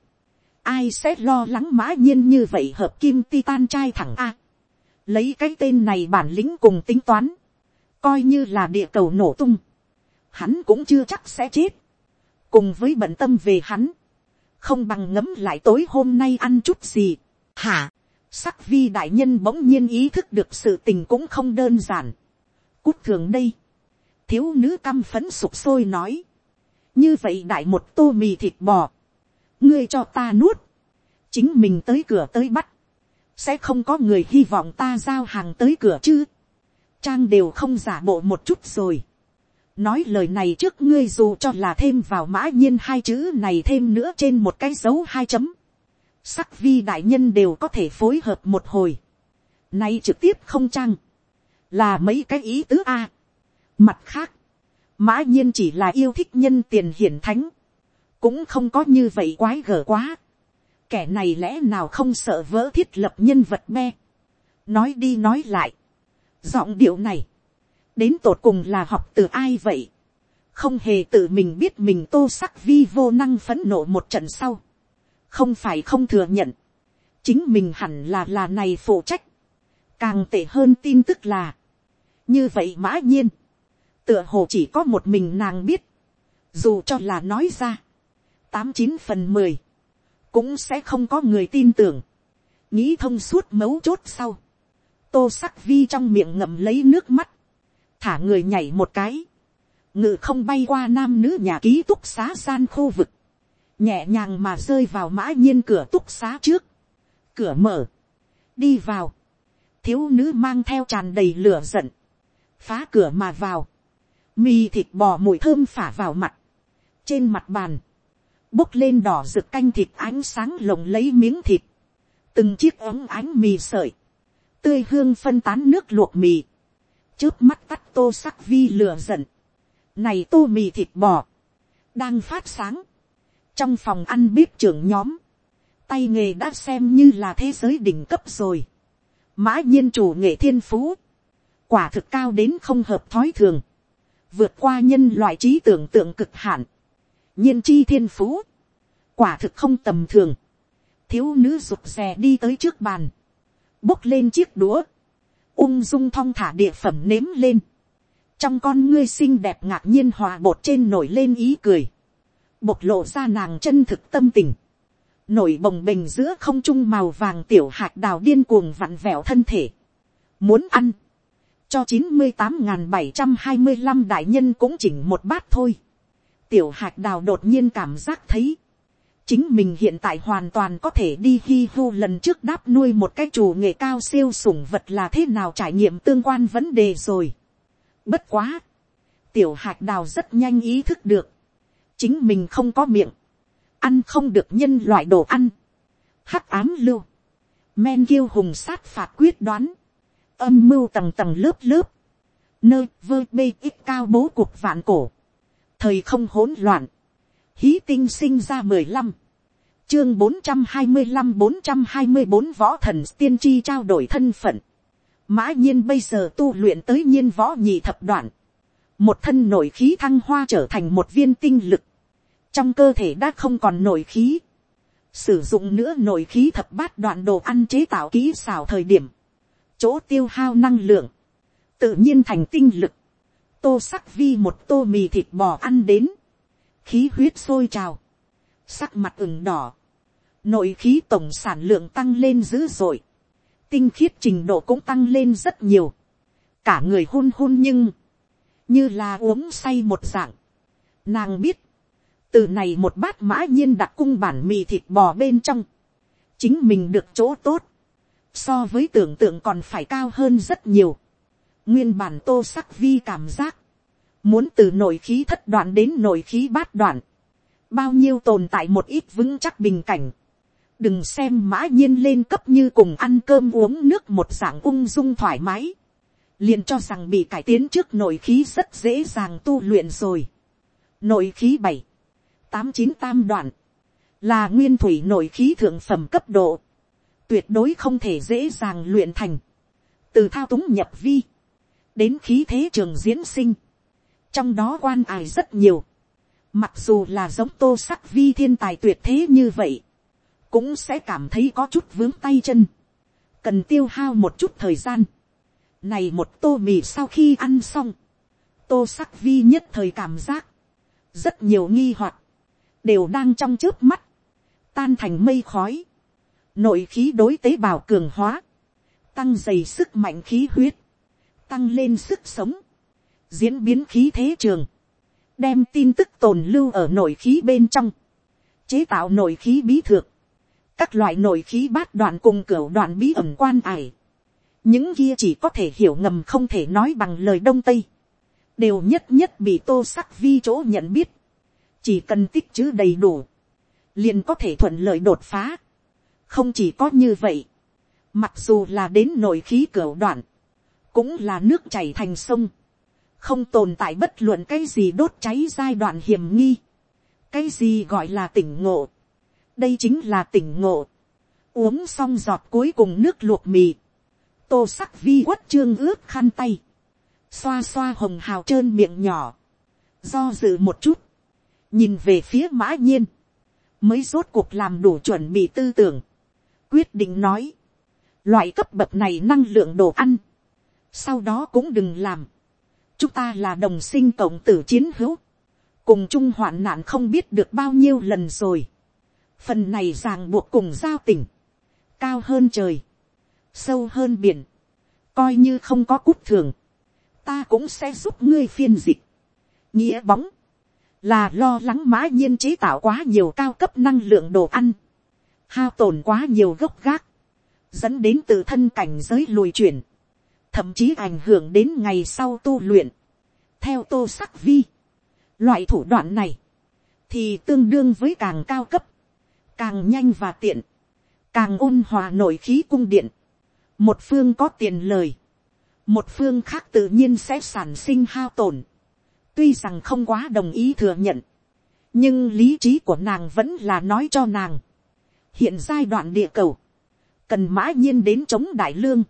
ai sẽ lo lắng mã nhiên như vậy hợp kim titan trai thẳng a, lấy cái tên này bản lĩnh cùng tính toán, coi như là địa cầu nổ tung, hắn cũng chưa chắc sẽ chết, cùng với bận tâm về hắn, không bằng ngấm lại tối hôm nay ăn chút gì, hả, sắc vi đại nhân bỗng nhiên ý thức được sự tình cũng không đơn giản, cút thường đây, thiếu nữ căm phấn sụp sôi nói, như vậy đại một tô mì thịt bò, ngươi cho ta nuốt, chính mình tới cửa tới bắt, sẽ không có người hy vọng ta giao hàng tới cửa chứ, trang đều không giả bộ một chút rồi. nói lời này trước ngươi dù cho là thêm vào mã nhiên hai chữ này thêm nữa trên một cái dấu hai chấm. sắc vi đại nhân đều có thể phối hợp một hồi. nay trực tiếp không trang. là mấy cái ý tứ a. mặt khác, mã nhiên chỉ là yêu thích nhân tiền hiển thánh cũng không có như vậy quái gở quá. kẻ này lẽ nào không sợ vỡ thiết lập nhân vật me. nói đi nói lại. Giọng điệu này, đến tột cùng là học từ ai vậy, không hề tự mình biết mình tô sắc vi vô năng phấn nộ một trận sau, không phải không thừa nhận, chính mình hẳn là là này phụ trách, càng tệ hơn tin tức là, như vậy mã nhiên, tựa hồ chỉ có một mình nàng biết, dù cho là nói ra, tám chín phần mười, cũng sẽ không có người tin tưởng, nghĩ thông suốt mấu chốt sau, tô sắc vi trong miệng ngậm lấy nước mắt, thả người nhảy một cái, ngự không bay qua nam nữ nhà ký túc xá gian khu vực, nhẹ nhàng mà rơi vào mã nhiên cửa túc xá trước, cửa mở, đi vào, thiếu nữ mang theo tràn đầy lửa giận, phá cửa mà vào, mì thịt bò mùi thơm phả vào mặt, trên mặt bàn, bốc lên đỏ rực canh thịt ánh sáng lồng lấy miếng thịt, từng chiếc ống ánh mì sợi, tươi hương phân tán nước luộc mì, trước mắt tắt tô sắc vi lửa giận, này tô mì thịt bò, đang phát sáng, trong phòng ăn bếp trưởng nhóm, tay nghề đã xem như là thế giới đỉnh cấp rồi, mã nhiên chủ nghệ thiên phú, quả thực cao đến không hợp thói thường, vượt qua nhân loại trí tưởng tượng cực hạn, nhiên chi thiên phú, quả thực không tầm thường, thiếu nữ rụt rè đi tới trước bàn, bốc lên chiếc đũa, ung dung thong thả địa phẩm nếm lên, trong con ngươi xinh đẹp ngạc nhiên hòa bột trên nổi lên ý cười, bộc lộ ra nàng chân thực tâm tình, nổi bồng bềnh giữa không trung màu vàng tiểu hạt đào điên cuồng vặn vẹo thân thể, muốn ăn, cho chín mươi tám n bảy trăm hai mươi năm đại nhân cũng chỉnh một bát thôi, tiểu hạt đào đột nhiên cảm giác thấy, chính mình hiện tại hoàn toàn có thể đi hi vu lần trước đáp nuôi một cái chủ nghề cao siêu sủng vật là thế nào trải nghiệm tương quan vấn đề rồi. Bất quá, tiểu hạt đào rất nhanh ý thức được, chính mình không có miệng, ăn không được nhân loại đồ ăn, hắc ám lưu, men kiêu hùng sát phạt quyết đoán, âm mưu tầng tầng lớp lớp, nơi vơ bê ít cao bố cuộc vạn cổ, thời không hỗn loạn, hí tinh sinh ra mười lăm, chương bốn trăm hai mươi năm bốn trăm hai mươi bốn võ thần tiên tri trao đổi thân phận, mã nhiên bây giờ tu luyện tới nhiên võ nhị thập đoạn, một thân nội khí thăng hoa trở thành một viên tinh lực, trong cơ thể đã không còn nội khí, sử dụng nữa nội khí thập bát đoạn đồ ăn chế tạo kỹ xào thời điểm, chỗ tiêu hao năng lượng, tự nhiên thành tinh lực, tô sắc vi một tô mì thịt bò ăn đến, khí huyết sôi trào, sắc mặt ửng đỏ, nội khí tổng sản lượng tăng lên dữ dội, tinh khiết trình độ cũng tăng lên rất nhiều, cả người hôn hôn nhưng, như là uống say một dạng, nàng biết, từ này một bát mã nhiên đặt cung bản mì thịt bò bên trong, chính mình được chỗ tốt, so với tưởng tượng còn phải cao hơn rất nhiều nguyên bản tô sắc vi cảm giác, muốn từ nội khí thất đoạn đến nội khí bát đoạn, bao nhiêu tồn tại một ít vững chắc bình cảnh, đừng xem mã nhiên lên cấp như cùng ăn cơm uống nước một dạng ung dung thoải mái, liền cho rằng bị cải tiến trước nội khí rất dễ dàng tu luyện rồi. nội khí bảy, tám chín tam đoạn, là nguyên thủy nội khí thượng phẩm cấp độ, tuyệt đối không thể dễ dàng luyện thành, từ thao túng nhập vi, đến khí thế trường diễn sinh, trong đó quan ải rất nhiều, mặc dù là giống tô sắc vi thiên tài tuyệt thế như vậy, cũng sẽ cảm thấy có chút vướng tay chân, cần tiêu hao một chút thời gian. Này một tô mì sau khi ăn xong, tô sắc vi nhất thời cảm giác, rất nhiều nghi hoặc đều đang trong trước mắt, tan thành mây khói, nội khí đối tế bào cường hóa, tăng dày sức mạnh khí huyết, tăng lên sức sống, diễn biến khí thế trường, đem tin tức tồn lưu ở nội khí bên trong, chế tạo nội khí bí thược, các loại nội khí bát đoạn cùng cửa đoạn bí ẩn quan ải, những kia chỉ có thể hiểu ngầm không thể nói bằng lời đông tây, đều nhất nhất bị tô sắc vi chỗ nhận biết, chỉ cần tích chữ đầy đủ, liền có thể thuận lợi đột phá. không chỉ có như vậy, mặc dù là đến nội khí cửa đoạn, cũng là nước chảy thành sông, không tồn tại bất luận cái gì đốt cháy giai đoạn hiểm nghi, cái gì gọi là tỉnh ngộ, đây chính là tỉnh ngộ, uống xong giọt cuối cùng nước luộc mì, tô sắc vi quất trương ướt khăn tay, xoa xoa hồng hào trơn miệng nhỏ, do dự một chút, nhìn về phía mã nhiên, mới rốt cuộc làm đủ chuẩn bị tư tưởng, quyết định nói, loại cấp bậc này năng lượng đồ ăn, sau đó cũng đừng làm, chúng ta là đồng sinh cộng tử chiến hữu, cùng chung hoạn nạn không biết được bao nhiêu lần rồi, phần này ràng buộc cùng giao tình, cao hơn trời, sâu hơn biển, coi như không có cút thường, ta cũng sẽ giúp ngươi phiên dịch, nghĩa bóng, là lo lắng mã nhiên chế tạo quá nhiều cao cấp năng lượng đồ ăn, hao tổn quá nhiều gốc gác, dẫn đến từ thân cảnh giới lùi chuyển, thậm chí ảnh hưởng đến ngày sau tu luyện. theo tô sắc vi, loại thủ đoạn này, thì tương đương với càng cao cấp, càng nhanh và tiện, càng ôn hòa nội khí cung điện, một phương có tiền lời, một phương khác tự nhiên sẽ sản sinh hao tổn, tuy rằng không quá đồng ý thừa nhận, nhưng lý trí của nàng vẫn là nói cho nàng. hiện giai đoạn địa cầu, cần mã nhiên đến chống đại lương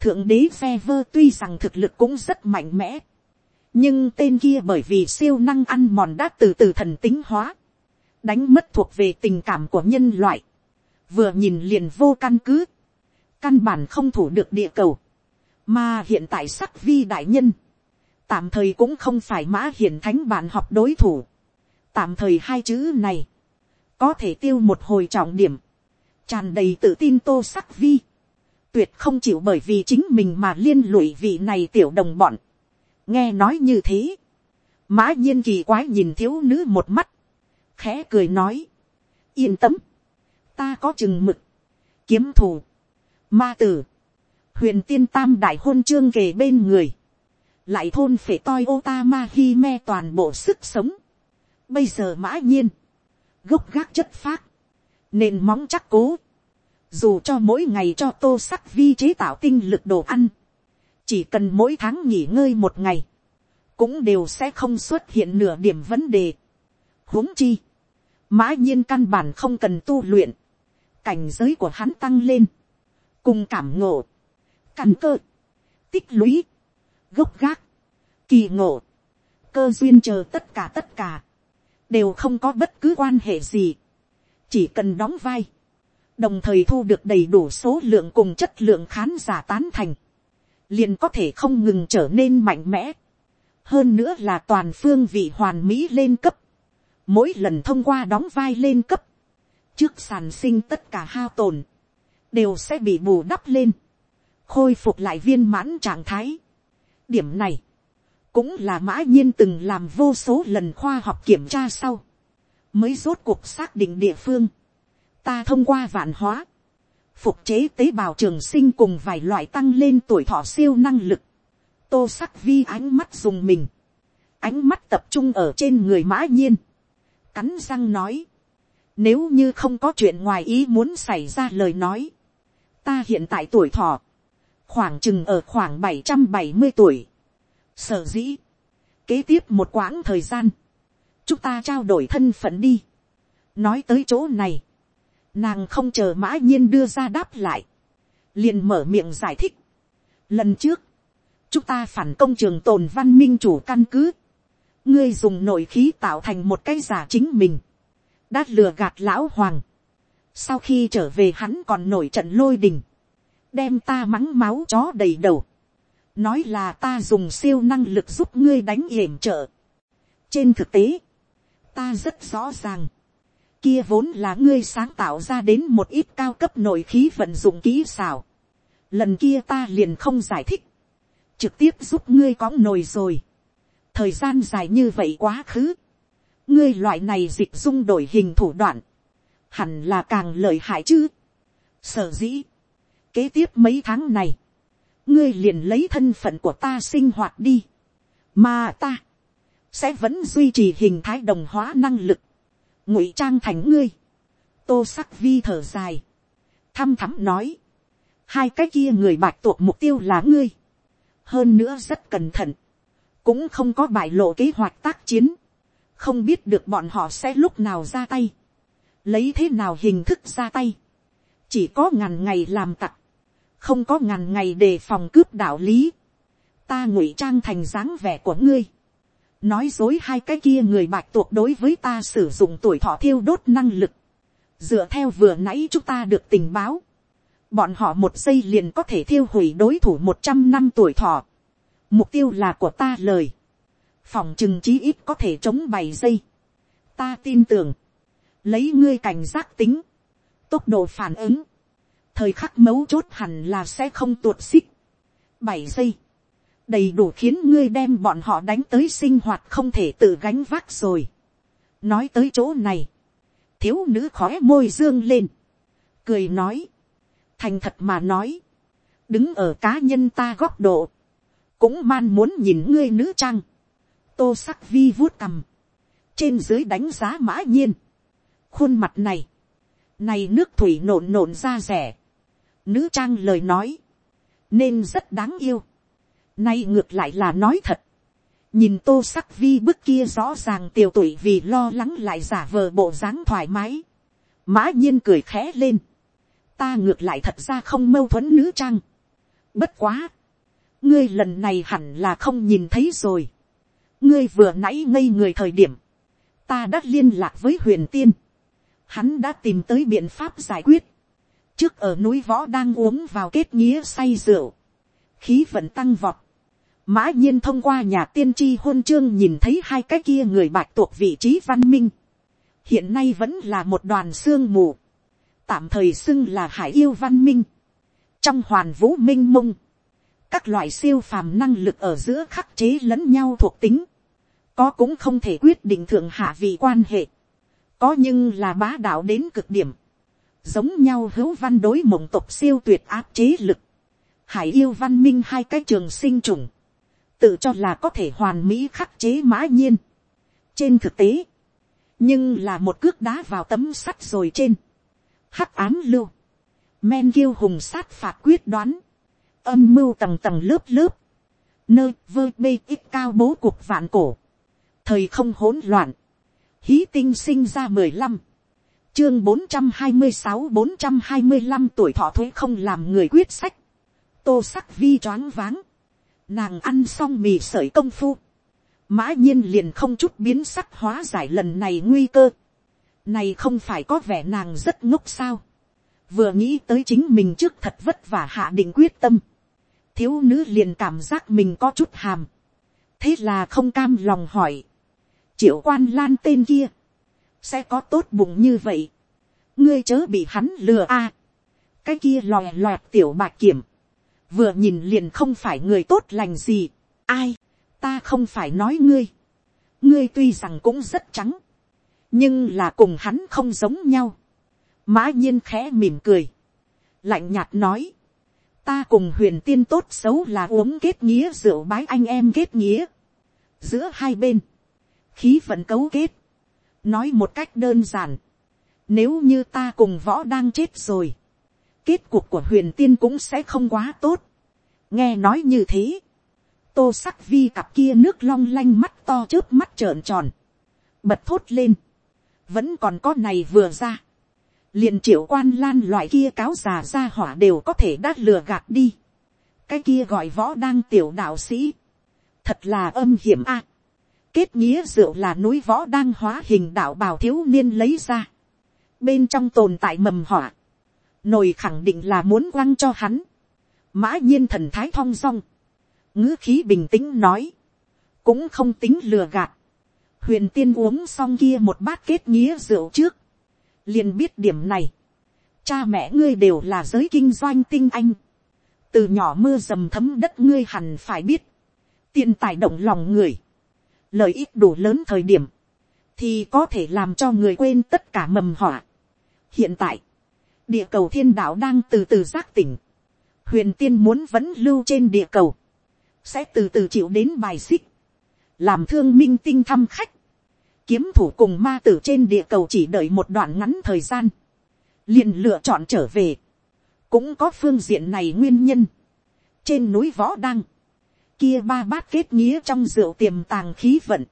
thượng đế phe vơ tuy rằng thực lực cũng rất mạnh mẽ, nhưng tên kia bởi vì siêu năng ăn mòn đã từ từ thần tính hóa, đánh mất thuộc về tình cảm của nhân loại, vừa nhìn liền vô căn cứ, căn bản không thủ được địa cầu, mà hiện tại sắc vi đại nhân, tạm thời cũng không phải mã hiển thánh bạn học đối thủ. tạm thời hai chữ này, có thể tiêu một hồi trọng điểm, tràn đầy tự tin tô sắc vi, tuyệt không chịu bởi vì chính mình mà liên lụy vị này tiểu đồng bọn. nghe nói như thế, mã nhiên kỳ quái nhìn thiếu nữ một mắt, khẽ cười nói, yên tâm, ta có chừng mực, kiếm thù, ma tử, huyền tiên tam đại hôn chương kề bên người, lại thôn phể toi ô ta ma hi me toàn bộ sức sống. Bây giờ mã nhiên, gốc gác chất phát, nền móng chắc cố, dù cho mỗi ngày cho tô sắc vi chế tạo tinh lực đồ ăn, chỉ cần mỗi tháng nghỉ ngơi một ngày, cũng đều sẽ không xuất hiện nửa điểm vấn đề. huống chi, mã nhiên căn bản không cần tu luyện, cảnh giới của hắn tăng lên, cùng cảm ngộ, căn cơ, tích lũy, gốc gác, kỳ ngộ, cơ duyên chờ tất cả tất cả, đều không có bất cứ quan hệ gì, chỉ cần đóng vai, đồng thời thu được đầy đủ số lượng cùng chất lượng khán giả tán thành, liền có thể không ngừng trở nên mạnh mẽ, hơn nữa là toàn phương vị hoàn mỹ lên cấp, mỗi lần thông qua đóng vai lên cấp, trước sàn sinh tất cả hao tồn, đều sẽ bị bù đắp lên, khôi phục lại viên mãn trạng thái. điểm này, cũng là mã nhiên từng làm vô số lần khoa học kiểm tra sau, mới rốt cuộc xác định địa phương, ta thông qua vạn hóa, phục chế tế bào trường sinh cùng vài loại tăng lên tuổi thọ siêu năng lực, tô sắc vi ánh mắt dùng mình, ánh mắt tập trung ở trên người mã nhiên, cắn răng nói, nếu như không có chuyện ngoài ý muốn xảy ra lời nói, ta hiện tại tuổi thọ, khoảng chừng ở khoảng bảy trăm bảy mươi tuổi, sở dĩ, kế tiếp một quãng thời gian, chúng ta trao đổi thân phận đi. nói tới chỗ này, nàng không chờ mã nhiên đưa ra đáp lại, liền mở miệng giải thích. lần trước, chúng ta phản công trường tồn văn minh chủ căn cứ, ngươi dùng nội khí tạo thành một cái giả chính mình, đã lừa gạt lão hoàng. sau khi trở về hắn còn nổi trận lôi đình, đem ta mắng máu chó đầy đầu, nói là ta dùng siêu năng lực giúp ngươi đánh yểm trợ. trên thực tế, ta rất rõ ràng, kia vốn là ngươi sáng tạo ra đến một ít cao cấp nội khí vận dụng kỹ xảo. lần kia ta liền không giải thích, trực tiếp giúp ngươi có nồi rồi. thời gian dài như vậy quá khứ, ngươi loại này dịch dung đổi hình thủ đoạn, hẳn là càng lợi hại chứ. sở dĩ, kế tiếp mấy tháng này, ngươi liền lấy thân phận của ta sinh hoạt đi, mà ta sẽ vẫn duy trì hình thái đồng hóa năng lực, ngụy trang thành ngươi, tô sắc vi thở dài, thăm thắm nói, hai cái kia người bạch tuộc mục tiêu là ngươi, hơn nữa rất cẩn thận, cũng không có bại lộ kế hoạch tác chiến, không biết được bọn họ sẽ lúc nào ra tay, lấy thế nào hình thức ra tay, chỉ có ngàn ngày làm tặc, không có ngàn ngày đề phòng cướp đạo lý, ta ngụy trang thành dáng vẻ của ngươi, nói dối hai cái kia người bạch tuộc đối với ta sử dụng tuổi thọ thiêu đốt năng lực, dựa theo vừa nãy chúng ta được tình báo, bọn họ một giây liền có thể thiêu hủy đối thủ một trăm năm tuổi thọ, mục tiêu là của ta lời, phòng chừng chí ít có thể chống bảy giây, ta tin tưởng, lấy ngươi cảnh giác tính, tốc độ phản ứng, thời khắc mấu chốt hẳn là sẽ không tuột xích. bảy giây, đầy đủ khiến ngươi đem bọn họ đánh tới sinh hoạt không thể tự gánh vác rồi. nói tới chỗ này, thiếu nữ khói môi dương lên, cười nói, thành thật mà nói, đứng ở cá nhân ta góc độ, cũng man muốn nhìn ngươi nữ trang, tô sắc vi vuốt cằm, trên dưới đánh giá mã nhiên, khuôn mặt này, này nước thủy nộn nộn ra rẻ, nữ trang lời nói, nên rất đáng yêu. Nay ngược lại là nói thật. nhìn tô sắc vi bức kia rõ ràng tiều tuổi vì lo lắng lại giả vờ bộ dáng thoải mái. mã nhiên cười khẽ lên. ta ngược lại thật ra không mâu thuẫn nữ trang. bất quá. ngươi lần này hẳn là không nhìn thấy rồi. ngươi vừa nãy ngây người thời điểm. ta đã liên lạc với huyền tiên. hắn đã tìm tới biện pháp giải quyết trước ở núi võ đang uống vào kết nghĩa say rượu, khí vận tăng vọt, mã nhiên thông qua nhà tiên tri hôn chương nhìn thấy hai cái kia người bạch tuộc vị trí văn minh, hiện nay vẫn là một đoàn sương mù, tạm thời xưng là hải yêu văn minh, trong hoàn vũ minh mông, các loại siêu phàm năng lực ở giữa khắc chế lẫn nhau thuộc tính, có cũng không thể quyết định thượng hạ vị quan hệ, có nhưng là bá đạo đến cực điểm, giống nhau hữu văn đối mộng tộc siêu tuyệt áp chế lực, hải yêu văn minh hai cái trường sinh trùng, tự cho là có thể hoàn mỹ khắc chế mã nhiên. trên thực tế, nhưng là một cước đá vào tấm sắt rồi trên, hắc ám lưu, men kiêu hùng sát phạt quyết đoán, âm mưu tầng tầng lớp lớp, nơi vơ bê ít cao bố cuộc vạn cổ, thời không hỗn loạn, hí tinh sinh ra mười lăm, chương bốn trăm hai mươi sáu bốn trăm hai mươi lăm tuổi thọ thuế không làm người quyết sách, tô sắc vi choáng váng, nàng ăn xong mì sợi công phu, mã nhiên liền không chút biến sắc hóa giải lần này nguy cơ, này không phải có vẻ nàng rất ngốc sao, vừa nghĩ tới chính mình trước thật vất vả hạ định quyết tâm, thiếu nữ liền cảm giác mình có chút hàm, thế là không cam lòng hỏi, triệu quan lan tên kia, sẽ có tốt bụng như vậy, ngươi chớ bị hắn lừa a, cái kia lòe loẹt tiểu bạc kiểm, vừa nhìn liền không phải người tốt lành gì, ai, ta không phải nói ngươi, ngươi tuy rằng cũng rất trắng, nhưng là cùng hắn không giống nhau, mã nhiên khẽ mỉm cười, lạnh nhạt nói, ta cùng huyền tiên tốt xấu là uống kết nghĩa rượu bái anh em kết nghĩa, giữa hai bên, khí vận cấu kết, nói một cách đơn giản, nếu như ta cùng võ đang chết rồi, kết cuộc của huyền tiên cũng sẽ không quá tốt. nghe nói như thế, tô sắc vi cặp kia nước long lanh mắt to trước mắt trợn tròn, bật thốt lên, vẫn còn có này vừa ra, liền triệu quan lan loại kia cáo già ra hỏa đều có thể đát lừa gạt đi, cái kia gọi võ đang tiểu đạo sĩ, thật là âm hiểm a, kết nghĩa rượu là núi võ đang hóa hình đạo bào thiếu niên lấy ra, bên trong tồn tại mầm họa, nồi khẳng định là muốn quăng cho hắn, mã nhiên thần thái thong dong, ngữ khí bình tĩnh nói, cũng không tính lừa gạt, huyền tiên uống xong kia một bát kết nghĩa rượu trước, liền biết điểm này, cha mẹ ngươi đều là giới kinh doanh tinh anh, từ nhỏ mưa dầm thấm đất ngươi hẳn phải biết, tiền tài động lòng người, lợi ích đủ lớn thời điểm, thì có thể làm cho người quên tất cả mầm họa. hiện tại, địa cầu thiên đạo đang từ từ giác tỉnh, huyền tiên muốn vẫn lưu trên địa cầu, sẽ từ từ chịu đến bài xích, làm thương minh tinh thăm khách, kiếm thủ cùng ma tử trên địa cầu chỉ đợi một đoạn ngắn thời gian, liền lựa chọn trở về, cũng có phương diện này nguyên nhân. trên núi võ đăng, kia ba bát kết nghĩa trong rượu tiềm tàng khí vận,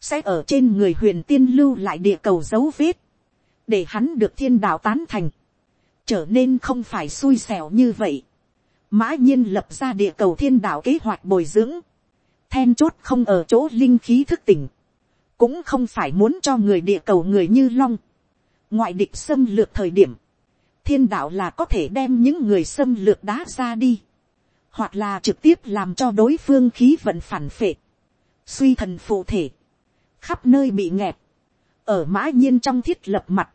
sẽ ở trên người huyền tiên lưu lại địa cầu dấu vết, để hắn được thiên đạo tán thành, trở nên không phải xui xẻo như vậy. mã nhiên lập ra địa cầu thiên đạo kế hoạch bồi dưỡng, then chốt không ở chỗ linh khí thức tỉnh, cũng không phải muốn cho người địa cầu người như long, ngoại địch xâm lược thời điểm, thiên đạo là có thể đem những người xâm lược đá ra đi, hoặc là trực tiếp làm cho đối phương khí vận phản phệ, suy thần phụ thể, khắp nơi bị nghẹt, ở mã nhiên trong thiết lập mặt,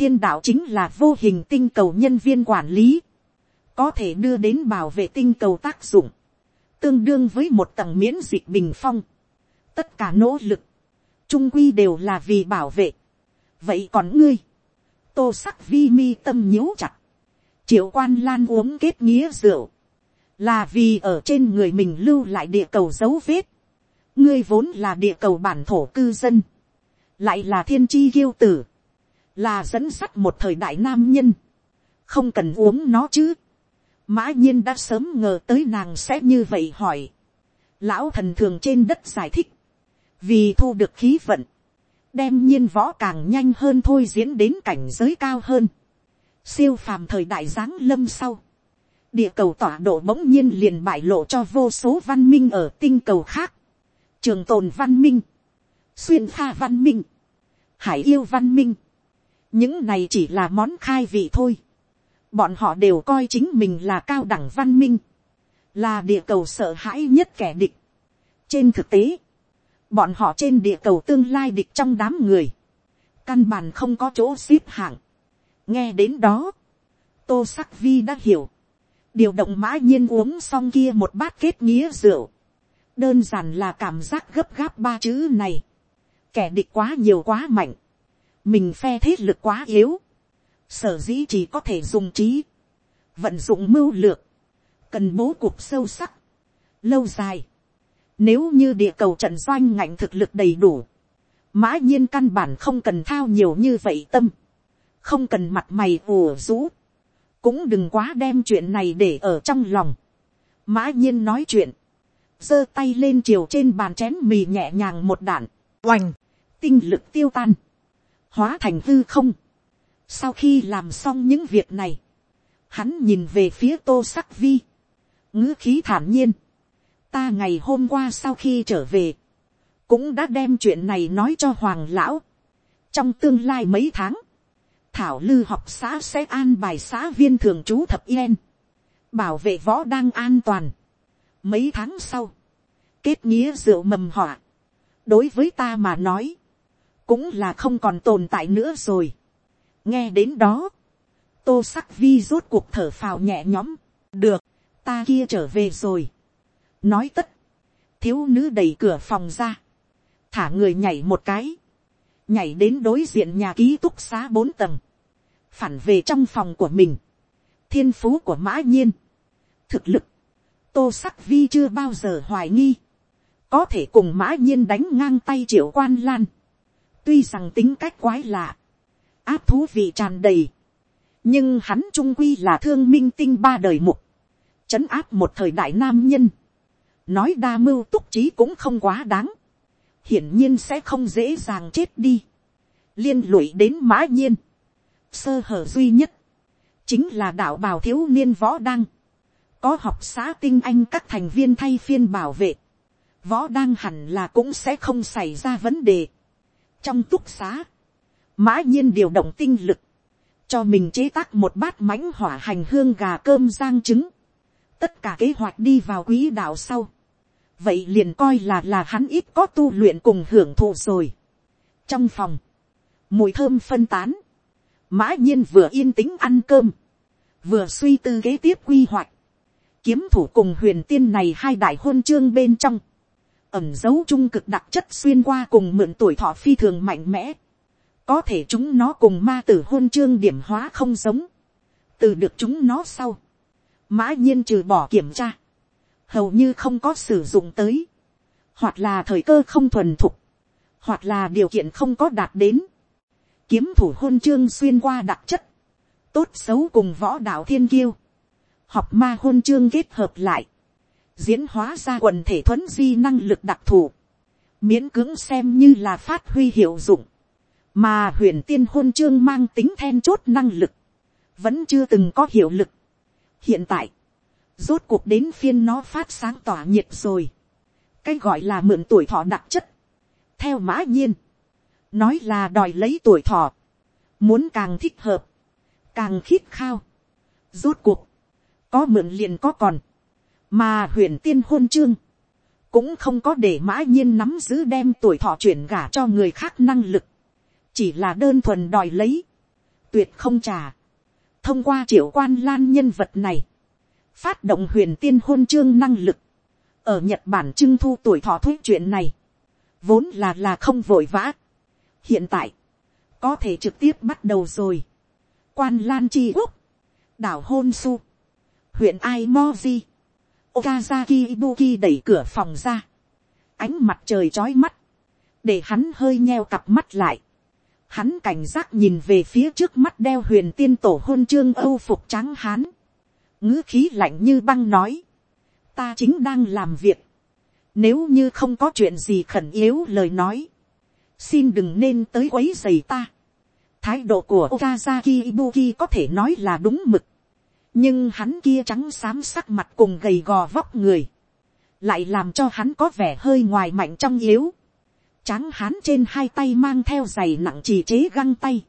thiên đạo chính là vô hình tinh cầu nhân viên quản lý, có thể đưa đến bảo vệ tinh cầu tác dụng, tương đương với một tầng miễn dịch bình phong. Tất cả nỗ lực, trung quy đều là vì bảo vệ. vậy còn ngươi, tô sắc vi mi tâm nhíu chặt, triệu quan lan uống kết nghĩa rượu, là vì ở trên người mình lưu lại địa cầu dấu vết. ngươi vốn là địa cầu bản thổ cư dân, lại là thiên chi kiêu tử, là dẫn sắt một thời đại nam nhân, không cần uống nó chứ. mã nhiên đã sớm ngờ tới nàng sẽ như vậy hỏi. lão thần thường trên đất giải thích, vì thu được khí vận, đem nhiên võ càng nhanh hơn thôi diễn đến cảnh giới cao hơn. siêu phàm thời đại giáng lâm sau, địa cầu tọa độ bỗng nhiên liền bại lộ cho vô số văn minh ở tinh cầu khác, trường tồn văn minh, xuyên pha văn minh, hải yêu văn minh, những này chỉ là món khai vị thôi, bọn họ đều coi chính mình là cao đẳng văn minh, là địa cầu sợ hãi nhất kẻ địch. trên thực tế, bọn họ trên địa cầu tương lai địch trong đám người, căn bản không có chỗ xếp hạng. nghe đến đó, tô sắc vi đã hiểu, điều động mã nhiên uống xong kia một bát kết nghĩa rượu, đơn giản là cảm giác gấp gáp ba chữ này, kẻ địch quá nhiều quá mạnh, mình phe thế lực quá yếu, sở dĩ chỉ có thể dùng trí, vận dụng mưu lược, cần bố cục sâu sắc, lâu dài. Nếu như địa cầu trận doanh ngạnh thực lực đầy đủ, mã nhiên căn bản không cần thao nhiều như vậy tâm, không cần mặt mày ùa rũ, cũng đừng quá đem chuyện này để ở trong lòng. mã nhiên nói chuyện, giơ tay lên chiều trên bàn chén mì nhẹ nhàng một đạn, oành, tinh lực tiêu tan, hóa thành hư không. sau khi làm xong những việc này, hắn nhìn về phía tô sắc vi, ngữ khí thản nhiên, ta ngày hôm qua sau khi trở về, cũng đã đem chuyện này nói cho hoàng lão. trong tương lai mấy tháng, thảo lư học xã sẽ an bài xã viên thường trú thập yên, bảo vệ võ đang an toàn. mấy tháng sau, kết nghĩa rượu mầm họa, đối với ta mà nói, cũng là không còn tồn tại nữa rồi. nghe đến đó, tô sắc vi rốt cuộc thở phào nhẹ nhõm, được, ta kia trở về rồi. nói tất, thiếu nữ đẩy cửa phòng ra, thả người nhảy một cái, nhảy đến đối diện nhà ký túc xá bốn tầng, phản về trong phòng của mình, thiên phú của mã nhiên, thực lực, tô sắc vi chưa bao giờ hoài nghi, có thể cùng mã nhiên đánh ngang tay triệu quan lan, tuy rằng tính cách quái lạ, áp thú vị tràn đầy, nhưng hắn trung quy là thương minh tinh ba đời mục, chấn áp một thời đại nam nhân, nói đa mưu túc trí cũng không quá đáng, hiển nhiên sẽ không dễ dàng chết đi, liên lụy đến mã nhiên, sơ hở duy nhất, chính là đạo bào thiếu niên võ đăng, có học xã tinh anh các thành viên thay phiên bảo vệ, võ đăng hẳn là cũng sẽ không xảy ra vấn đề trong túc xá, mã nhiên điều động tinh lực, cho mình chế tác một bát mãnh hỏa hành hương gà cơm rang trứng, tất cả kế hoạch đi vào quỹ đạo sau, vậy liền coi là là hắn ít có tu luyện cùng hưởng thụ rồi. trong phòng, mùi thơm phân tán, mã nhiên vừa yên tĩnh ăn cơm, vừa suy tư kế tiếp quy hoạch, kiếm thủ cùng huyền tiên này hai đại hôn chương bên trong, ẩm dấu trung cực đặc chất xuyên qua cùng mượn tuổi thọ phi thường mạnh mẽ, có thể chúng nó cùng ma tử hôn chương điểm hóa không giống, từ được chúng nó sau, mã nhiên trừ bỏ kiểm tra, hầu như không có sử dụng tới, hoặc là thời cơ không thuần thục, hoặc là điều kiện không có đạt đến, kiếm thủ hôn chương xuyên qua đặc chất, tốt xấu cùng võ đạo thiên kiêu, học ma hôn chương kết hợp lại, diễn hóa ra quần thể thuấn di năng lực đặc thù, miễn cưỡng xem như là phát huy hiệu dụng, mà huyền tiên hôn chương mang tính then chốt năng lực, vẫn chưa từng có hiệu lực. hiện tại, rốt cuộc đến phiên nó phát sáng tỏa nhiệt rồi, cái gọi là mượn tuổi thọ đặc chất, theo mã nhiên, nói là đòi lấy tuổi thọ, muốn càng thích hợp, càng khít khao, rốt cuộc, có mượn liền có còn, mà huyền tiên hôn chương, cũng không có để mã nhiên nắm giữ đem tuổi thọ chuyển gả cho người khác năng lực, chỉ là đơn thuần đòi lấy, tuyệt không trả, thông qua triệu quan lan nhân vật này, phát động huyền tiên hôn chương năng lực, ở nhật bản trưng thu tuổi thọ thuế chuyện này, vốn là là không vội vã. hiện tại, có thể trực tiếp bắt đầu rồi. quan lan chi quốc, đảo hôn su, huyện ai mo di okazaki ibuki đẩy cửa phòng ra, ánh mặt trời trói mắt, để hắn hơi nheo cặp mắt lại. Hắn cảnh giác nhìn về phía trước mắt đeo huyền tiên tổ hôn trương âu phục trắng hán. Ngữ khí lạnh như băng nói, ta chính đang làm việc, nếu như không có chuyện gì khẩn yếu lời nói, xin đừng nên tới quấy giày ta. Thái độ của Okazaki Ibuki có thể nói là đúng mực, nhưng hắn kia trắng xám sắc mặt cùng gầy gò vóc người, lại làm cho hắn có vẻ hơi ngoài mạnh trong yếu. Tráng hắn trên hai tay mang theo giày nặng trì chế găng tay,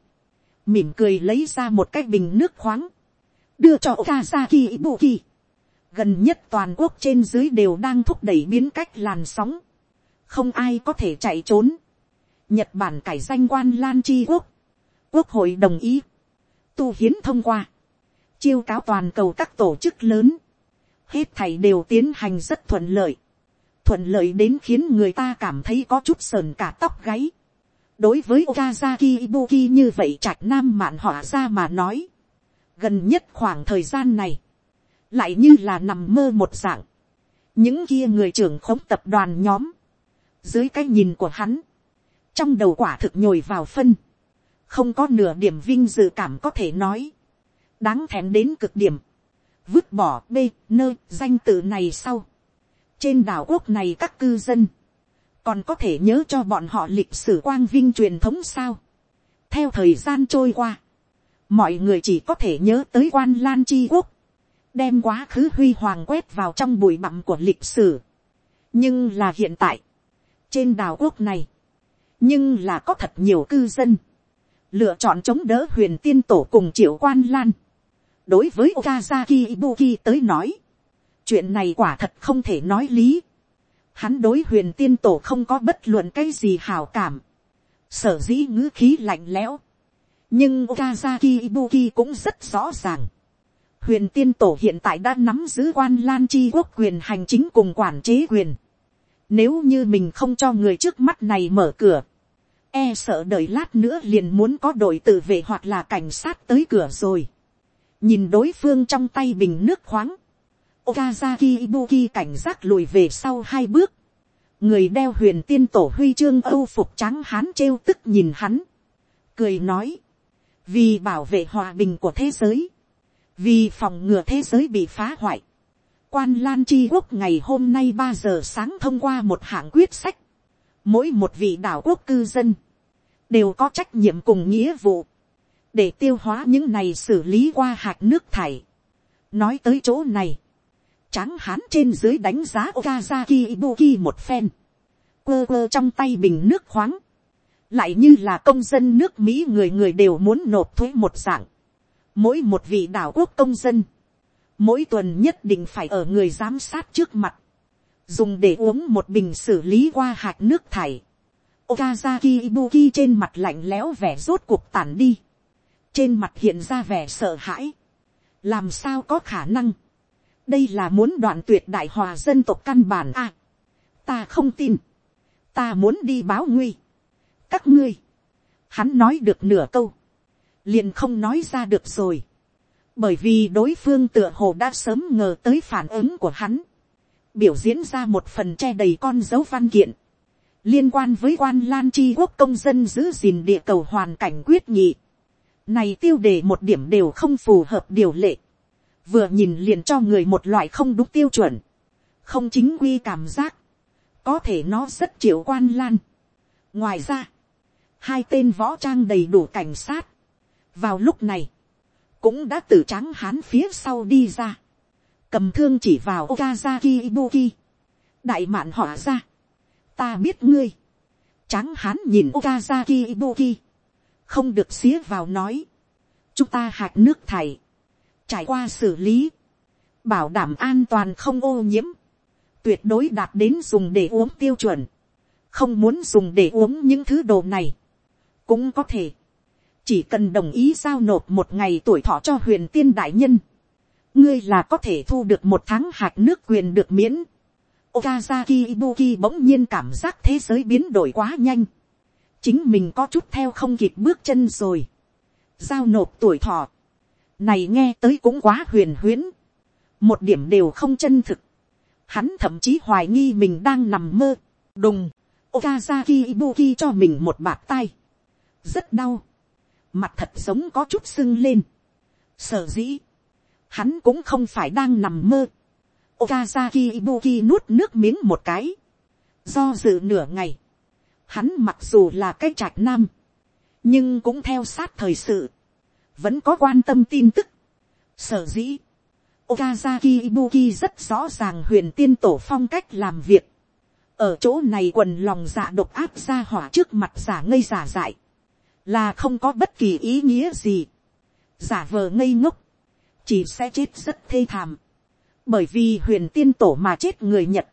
mỉm cười lấy ra một cái bình nước khoáng, đưa cho Okazaki Ibuki. Gần nhất toàn quốc trên dưới đều đang thúc đẩy biến cách làn sóng. Không ai có thể chạy trốn. Nhật Bản cải danh quan Lan Chi Quốc. Quốc hội đồng ý. Tu hiến thông qua. Chiêu cáo toàn cầu các tổ chức lớn. Hết thảy đều tiến hành rất thuận lợi. Thuận lợi đến khiến người ta cảm thấy có chút sờn cả tóc gáy. đối với okazaki ibuki như vậy trạch nam mạn họa ra mà nói, gần nhất khoảng thời gian này, lại như là nằm mơ một dạng, những kia người trưởng khống tập đoàn nhóm, dưới cái nhìn của hắn, trong đầu quả thực nhồi vào phân, không có nửa điểm vinh dự cảm có thể nói, đáng thèm đến cực điểm, vứt bỏ b nơi danh tự này sau, trên đảo quốc này các cư dân, còn có thể nhớ cho bọn họ lịch sử quang vinh truyền thống sao. theo thời gian trôi qua, mọi người chỉ có thể nhớ tới quan lan chi quốc, đem quá khứ huy hoàng quét vào trong bụi bặm của lịch sử. nhưng là hiện tại, trên đảo quốc này, nhưng là có thật nhiều cư dân, lựa chọn chống đỡ huyền tiên tổ cùng triệu quan lan đối với okazaki ibuki tới nói, chuyện này quả thật không thể nói lý. Hắn đối huyền tiên tổ không có bất luận cái gì hào cảm. Sở dĩ ngữ khí lạnh lẽo. Nhưng Okazaki Ibuki cũng rất rõ ràng. Huyền tiên tổ hiện tại đã nắm giữ quan lan chi quốc quyền hành chính cùng quản chế quyền. Nếu như mình không cho người trước mắt này mở cửa. E sợ đợi lát nữa liền muốn có đội tự vệ hoặc là cảnh sát tới cửa rồi. Nhìn đối phương trong tay bình nước khoáng Okazaki Ibuki cảnh giác lùi về sau hai bước. Người đeo huyền tiên tổ huy chương âu phục trắng hán trêu tức nhìn hắn. Cười nói. Vì bảo vệ hòa bình của thế giới. Vì phòng ngừa thế giới bị phá hoại. Quan Lan Chi Quốc ngày hôm nay ba giờ sáng thông qua một hạng quyết sách. Mỗi một vị đảo quốc cư dân. Đều có trách nhiệm cùng nghĩa vụ. Để tiêu hóa những này xử lý qua hạt nước thải. Nói tới chỗ này, tráng hán trên dưới đánh giá Okazaki Ibuki một phen. Quơ quơ trong tay bình nước khoáng. Lại như là công dân nước Mỹ người người đều muốn nộp thuế một dạng. Mỗi một vị đảo quốc công dân. Mỗi tuần nhất định phải ở người giám sát trước mặt. Dùng để uống một bình xử lý qua hạt nước thải. Okazaki Ibuki trên mặt lạnh lẽo vẻ rốt cuộc tản đi. Trên mặt hiện ra vẻ sợ hãi. Làm sao có khả năng? Đây là muốn đoạn tuyệt đại hòa dân tộc căn bản à, ta không tin, ta muốn đi báo nguy, các ngươi, hắn nói được nửa câu, liền không nói ra được rồi, bởi vì đối phương tựa hồ đã sớm ngờ tới phản ứng của hắn, biểu diễn ra một phần che đầy con dấu văn kiện, liên quan với quan lan chi quốc công dân giữ gìn địa cầu hoàn cảnh quyết nghị, này tiêu đề một điểm đều không phù hợp điều lệ, vừa nhìn liền cho người một loại không đúng tiêu chuẩn, không chính quy cảm giác, có thể nó rất chịu quan lan. ngoài ra, hai tên võ trang đầy đủ cảnh sát, vào lúc này, cũng đã từ tráng hán phía sau đi ra, cầm thương chỉ vào Okazaki Ibuki, đại mạn họa ra, ta biết ngươi, tráng hán nhìn Okazaki Ibuki, không được xía vào nói, chúng ta hạt nước thải, trải qua xử lý, bảo đảm an toàn không ô nhiễm, tuyệt đối đạt đến dùng để uống tiêu chuẩn, không muốn dùng để uống những thứ đồ này, cũng có thể, chỉ cần đồng ý giao nộp một ngày tuổi thọ cho huyền tiên đại nhân, ngươi là có thể thu được một tháng hạt nước quyền được miễn. Okazaki Ibuki bỗng nhiên cảm giác thế giới biến đổi quá nhanh. Chính mình có chút theo không kịp bước chân rồi. Giao nộp tuổi thọ. Này nghe tới cũng quá huyền huyễn, một điểm đều không chân thực, hắn thậm chí hoài nghi mình đang nằm mơ, đùng, Okazaki Ibuki cho mình một bạt tay, rất đau, mặt thật giống có chút sưng lên, sở dĩ, hắn cũng không phải đang nằm mơ, Okazaki Ibuki nuốt nước miếng một cái, do dự nửa ngày, hắn mặc dù là cái trạch nam, nhưng cũng theo sát thời sự, vẫn có quan tâm tin tức. Sở dĩ, Okazaki Ibuki rất rõ ràng huyền tiên tổ phong cách làm việc. Ở chỗ này quần lòng dạ độc áp ra hỏa trước mặt giả ngây giả dại. Là không có bất kỳ ý nghĩa gì. Giả vờ ngây ngốc. Chỉ sẽ chết rất thê thảm. Bởi vì huyền tiên tổ mà chết người Nhật.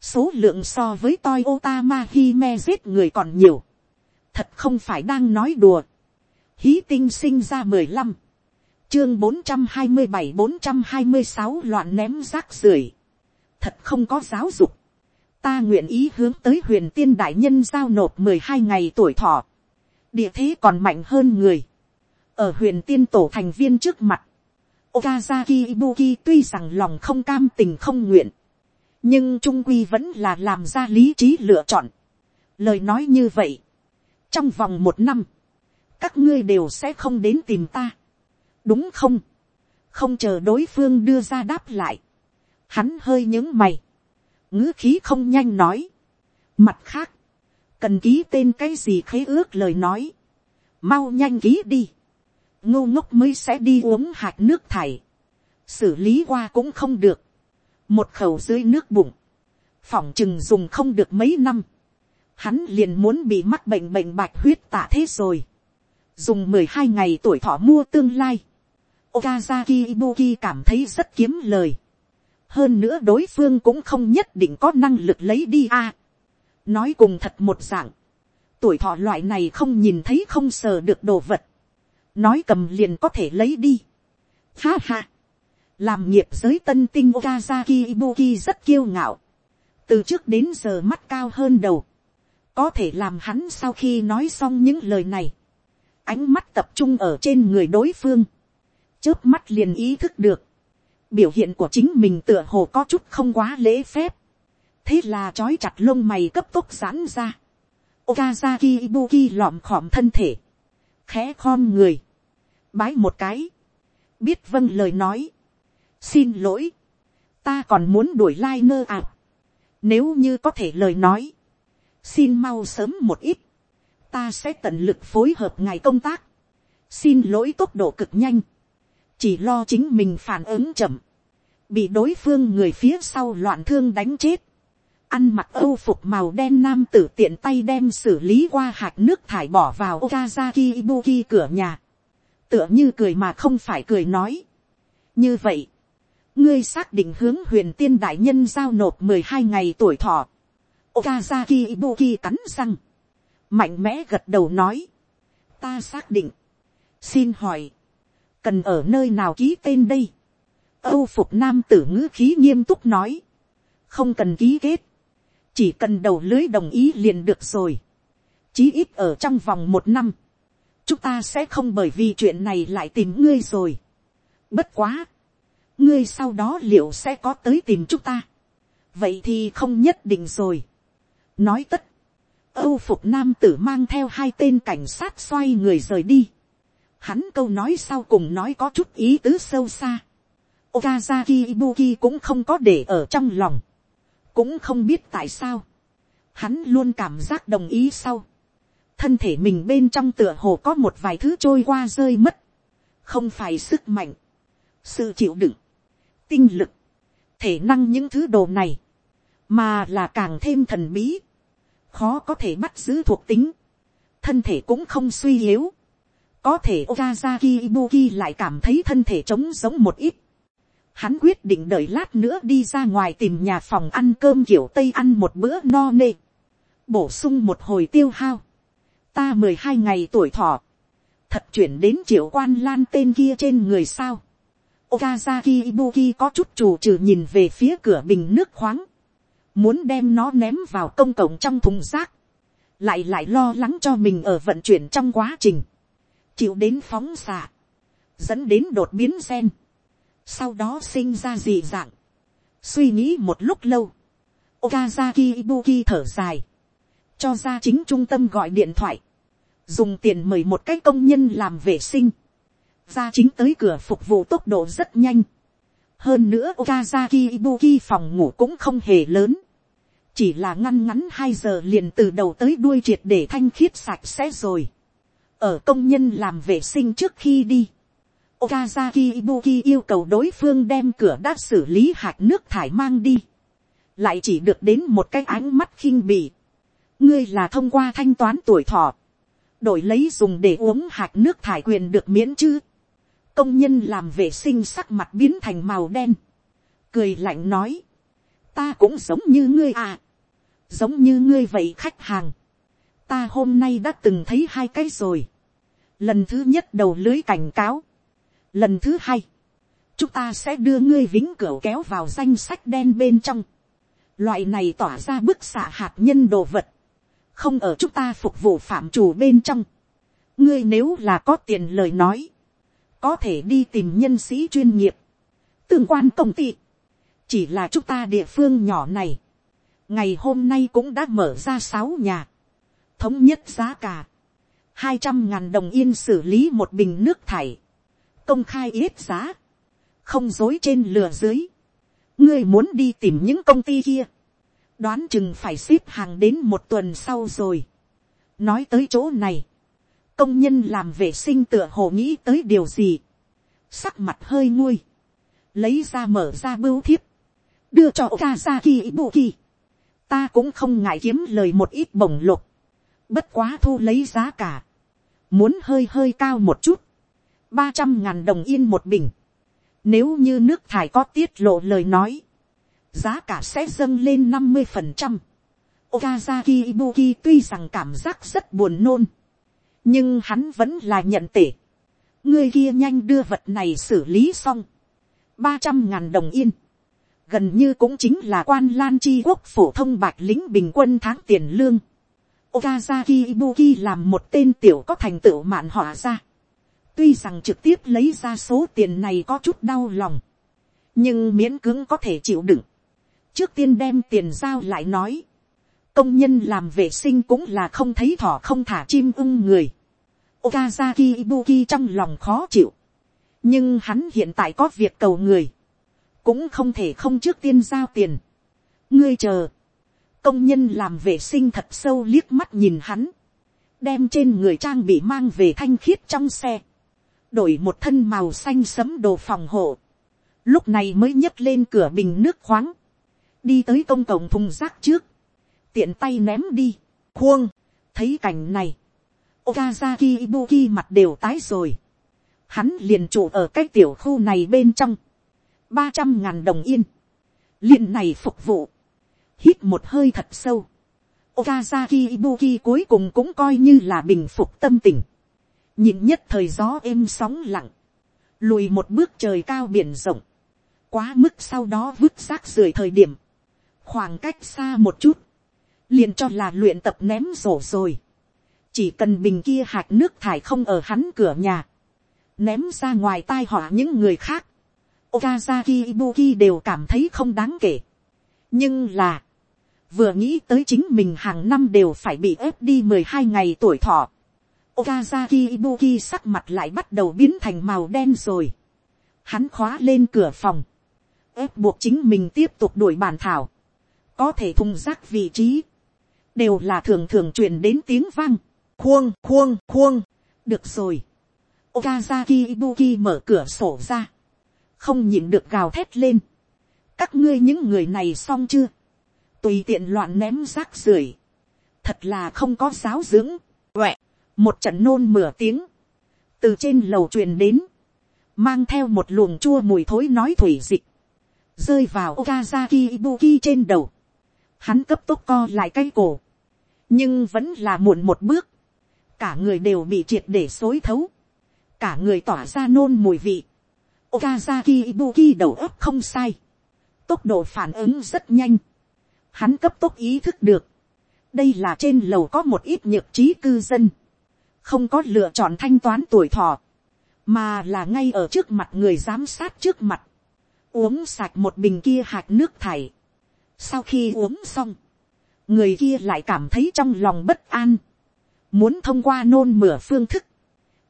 Số lượng so với Toyota Mahime giết người còn nhiều. Thật không phải đang nói đùa. Hí tinh sinh ra mười lăm, chương bốn trăm hai mươi bảy bốn trăm hai mươi sáu loạn ném rác rưởi, thật không có giáo dục, ta nguyện ý hướng tới huyền tiên đại nhân giao nộp mười hai ngày tuổi thọ, địa thế còn mạnh hơn người, ở Huyền tiên tổ thành viên trước mặt, Okazaki Ibuki tuy rằng lòng không cam tình không nguyện, nhưng trung quy vẫn là làm ra lý trí lựa chọn. Lời nói như vậy, trong vòng một năm, các ngươi đều sẽ không đến tìm ta, đúng không? không chờ đối phương đưa ra đáp lại, hắn hơi những mày, ngữ khí không nhanh nói. Mặt khác, cần ký tên cái gì khế ước lời nói, mau nhanh ký đi, ngô ngốc mới sẽ đi uống hạt nước thải, xử lý qua cũng không được, một khẩu dưới nước bụng, phỏng chừng dùng không được mấy năm, hắn liền muốn bị mắc bệnh bệnh bạch huyết tạ thế rồi, dùng mười hai ngày tuổi thọ mua tương lai, Okazaki Ibuki cảm thấy rất kiếm lời. Hơn nữa đối phương cũng không nhất định có năng lực lấy đi a. nói cùng thật một dạng. Tuổi thọ loại này không nhìn thấy không sờ được đồ vật. Nói cầm liền có thể lấy đi. Ha ha. Làm nghiệp giới tân tinh Okazaki Ibuki rất kiêu ngạo. Từ trước đến giờ mắt cao hơn đầu. Có thể làm hắn sau khi nói xong những lời này. Ánh mắt tập trung ở trên người đối phương. Chớp mắt liền ý thức được, biểu hiện của chính mình tựa hồ có chút không quá lễ phép, thế là trói chặt lông mày cấp tốc giãn ra, Okazaki Ibuki lọm khọm thân thể, khẽ khom người, bái một cái, biết vâng lời nói, xin lỗi, ta còn muốn đuổi lai nơ ạ, nếu như có thể lời nói, xin mau sớm một ít, ta sẽ tận lực phối hợp ngày công tác, xin lỗi tốc độ cực nhanh, chỉ lo chính mình phản ứng chậm, bị đối phương người phía sau loạn thương đánh chết, ăn mặc âu phục màu đen nam tử tiện tay đem xử lý qua hạt nước thải bỏ vào Okazaki Ibuki cửa nhà. Tựa như cười mà không phải cười nói. Như vậy, ngươi xác định hướng huyền tiên đại nhân giao nộp mười hai ngày tuổi thọ. Okazaki Ibuki cắn răng. Mạnh mẽ gật đầu nói. Ta xác định. Xin hỏi cần ở nơi nào ký tên đây. âu phục nam tử ngữ khí nghiêm túc nói. không cần ký kết. chỉ cần đầu lưới đồng ý liền được rồi. chí ít ở trong vòng một năm. chúng ta sẽ không bởi vì chuyện này lại tìm ngươi rồi. bất quá ngươi sau đó liệu sẽ có tới tìm chúng ta. vậy thì không nhất định rồi. nói tất. âu phục nam tử mang theo hai tên cảnh sát xoay người rời đi Hắn câu nói sau cùng nói có chút ý tứ sâu xa. Okazaki Ibuki cũng không có để ở trong lòng. Cũng không biết tại sao. Hắn luôn cảm giác đồng ý sau. Thân thể mình bên trong tựa hồ có một vài thứ trôi qua rơi mất. Không phải sức mạnh. Sự chịu đựng. Tinh lực. Thể năng những thứ đồ này. Mà là càng thêm thần bí. Khó có thể bắt giữ thuộc tính. Thân thể cũng không suy yếu, có thể Okazaki Ibuki lại cảm thấy thân thể trống giống một ít. Hắn quyết định đợi lát nữa đi ra ngoài tìm nhà phòng ăn cơm kiểu Tây ăn một bữa no nê. Bổ sung một hồi tiêu hao. Ta mười hai ngày tuổi thọ. Thật chuyển đến triệu quan lan tên kia trên người sao. Okazaki Ibuki có chút chủ trừ nhìn về phía cửa bình nước khoáng. Muốn đem nó ném vào công cộng trong thùng rác. Lại lại lo lắng cho mình ở vận chuyển trong quá trình. Chịu đến phóng xạ, dẫn đến đột biến gen, sau đó sinh ra dị dạng, suy nghĩ một lúc lâu, Okazaki Ibuki thở dài, cho ra chính trung tâm gọi điện thoại, dùng tiền mời một cái công nhân làm vệ sinh, ra chính tới cửa phục vụ tốc độ rất nhanh, hơn nữa Okazaki Ibuki phòng ngủ cũng không hề lớn, chỉ là ngăn ngắn hai giờ liền từ đầu tới đuôi triệt để thanh khiết sạch sẽ rồi ở công nhân làm vệ sinh trước khi đi, Okazaki Ibuki yêu cầu đối phương đem cửa đã xử lý hạt nước thải mang đi. Lại chỉ được đến một cái ánh mắt khinh bỉ. Ngươi là thông qua thanh toán tuổi thọ. Đổi lấy dùng để uống hạt nước thải quyền được miễn chứ. Công nhân làm vệ sinh sắc mặt biến thành màu đen. Cười lạnh nói. Ta cũng giống như ngươi à. Giống như ngươi vậy khách hàng ta hôm nay đã từng thấy hai cái rồi. lần thứ nhất đầu lưới cảnh cáo. lần thứ hai, chúng ta sẽ đưa ngươi vĩnh cửu kéo vào danh sách đen bên trong. loại này tỏa ra bức xạ hạt nhân đồ vật. không ở chúng ta phục vụ phạm chủ bên trong. ngươi nếu là có tiền lời nói, có thể đi tìm nhân sĩ chuyên nghiệp, tương quan công ty, chỉ là chúng ta địa phương nhỏ này, ngày hôm nay cũng đã mở ra sáu nhà, thống nhất giá cả, hai trăm ngàn đồng yên xử lý một bình nước thải, công khai yết giá, không dối trên lừa dưới, ngươi muốn đi tìm những công ty kia, đoán chừng phải xếp hàng đến một tuần sau rồi. nói tới chỗ này, công nhân làm vệ sinh tựa hồ nghĩ tới điều gì, sắc mặt hơi nguôi, lấy ra mở ra bưu thiếp, đưa cho Okazaki Ibuki. Ta cũng không ngại kiếm lời một ít bổng lục, bất quá thu lấy giá cả, muốn hơi hơi cao một chút, ba trăm ngàn đồng yên một bình, nếu như nước thải có tiết lộ lời nói, giá cả sẽ dâng lên năm mươi phần trăm. Okazaki Ibuki tuy rằng cảm giác rất buồn nôn, nhưng hắn vẫn là nhận tể. ngươi kia nhanh đưa vật này xử lý xong. ba trăm ngàn đồng yên. gần như cũng chính là quan lan chi quốc phổ thông bạc lính bình quân tháng tiền lương. Okazaki Ibuki làm một tên tiểu có thành tựu mạn họa ra. Tuy rằng trực tiếp lấy ra số tiền này có chút đau lòng. Nhưng miễn cưỡng có thể chịu đựng. Trước tiên đem tiền giao lại nói. Công nhân làm vệ sinh cũng là không thấy thỏ không thả chim ưng người. Okazaki Ibuki trong lòng khó chịu. Nhưng hắn hiện tại có việc cầu người. Cũng không thể không trước tiên giao tiền. Ngươi chờ. Công nhân làm vệ sinh thật sâu liếc mắt nhìn hắn. Đem trên người trang bị mang về thanh khiết trong xe. Đổi một thân màu xanh sấm đồ phòng hộ. Lúc này mới nhấc lên cửa bình nước khoáng. Đi tới công cộng thùng rác trước. Tiện tay ném đi. Khuông. Thấy cảnh này Okazaki Ibuki mặt đều tái rồi. Hắn liền trụ ở cái tiểu khu này bên trong. ba trăm ngàn đồng yên. liền này phục vụ. Hít một hơi thật sâu. Okazaki Ibuki cuối cùng cũng coi như là bình phục tâm tình. Nhìn nhất thời gió êm sóng lặng. Lùi một bước trời cao biển rộng. Quá mức sau đó vứt rác rưởi thời điểm. Khoảng cách xa một chút. Liền cho là luyện tập ném rổ rồi chỉ cần bình kia hạt nước thải không ở hắn cửa nhà, ném ra ngoài tai họa những người khác, Okazaki Ibuki đều cảm thấy không đáng kể. nhưng là, vừa nghĩ tới chính mình hàng năm đều phải bị ép đi mười hai ngày tuổi thọ, Okazaki Ibuki sắc mặt lại bắt đầu biến thành màu đen rồi. Hắn khóa lên cửa phòng, ép buộc chính mình tiếp tục đuổi bàn thảo, có thể thùng rác vị trí, đều là thường thường truyền đến tiếng vang khuông khuông khuông, được rồi. Okazaki Ibuki mở cửa sổ ra, không nhịn được gào thét lên. các ngươi những người này xong chưa, tùy tiện loạn ném rác rưởi, thật là không có giáo dưỡng, uẹ, một trận nôn mửa tiếng, từ trên lầu truyền đến, mang theo một luồng chua mùi thối nói thủy dịch, rơi vào Okazaki Ibuki trên đầu, hắn cấp tốc co lại cái cổ, nhưng vẫn là muộn một bước, cả người đều bị triệt để xối thấu, cả người tỏa ra nôn mùi vị. Okazaki Ibuki đầu óc không sai, tốc độ phản ứng rất nhanh, hắn cấp tốc ý thức được, đây là trên lầu có một ít nhược trí cư dân, không có lựa chọn thanh toán tuổi thọ, mà là ngay ở trước mặt người giám sát trước mặt, uống sạch một bình kia hạt nước thải. Sau khi uống xong, người kia lại cảm thấy trong lòng bất an, muốn thông qua nôn mửa phương thức,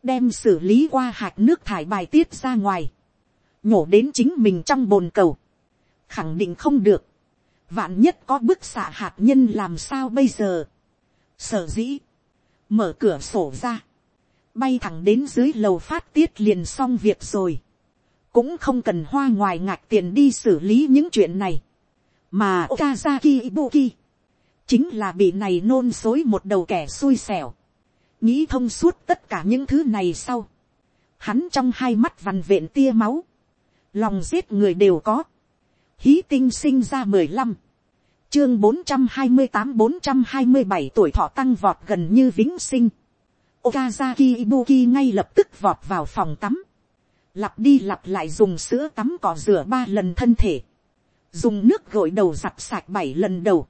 đem xử lý qua hạt nước thải bài tiết ra ngoài, nhổ đến chính mình trong bồn cầu, khẳng định không được, vạn nhất có bức xạ hạt nhân làm sao bây giờ, sở dĩ, mở cửa sổ ra, bay thẳng đến dưới lầu phát tiết liền xong việc rồi, cũng không cần hoa ngoài ngạc tiền đi xử lý những chuyện này, mà Okazaki Ibuki, chính là bị này nôn xối một đầu kẻ xui xẻo, nghĩ thông suốt tất cả những thứ này sau, hắn trong hai mắt vằn vện tia máu, lòng giết người đều có, hí tinh sinh ra mười lăm, chương bốn trăm hai mươi tám bốn trăm hai mươi bảy tuổi thọ tăng vọt gần như vĩnh sinh, Okazaki Ibuki ngay lập tức vọt vào phòng tắm, lặp đi lặp lại dùng sữa tắm cỏ rửa ba lần thân thể, dùng nước gội đầu giặt sạch bảy lần đầu,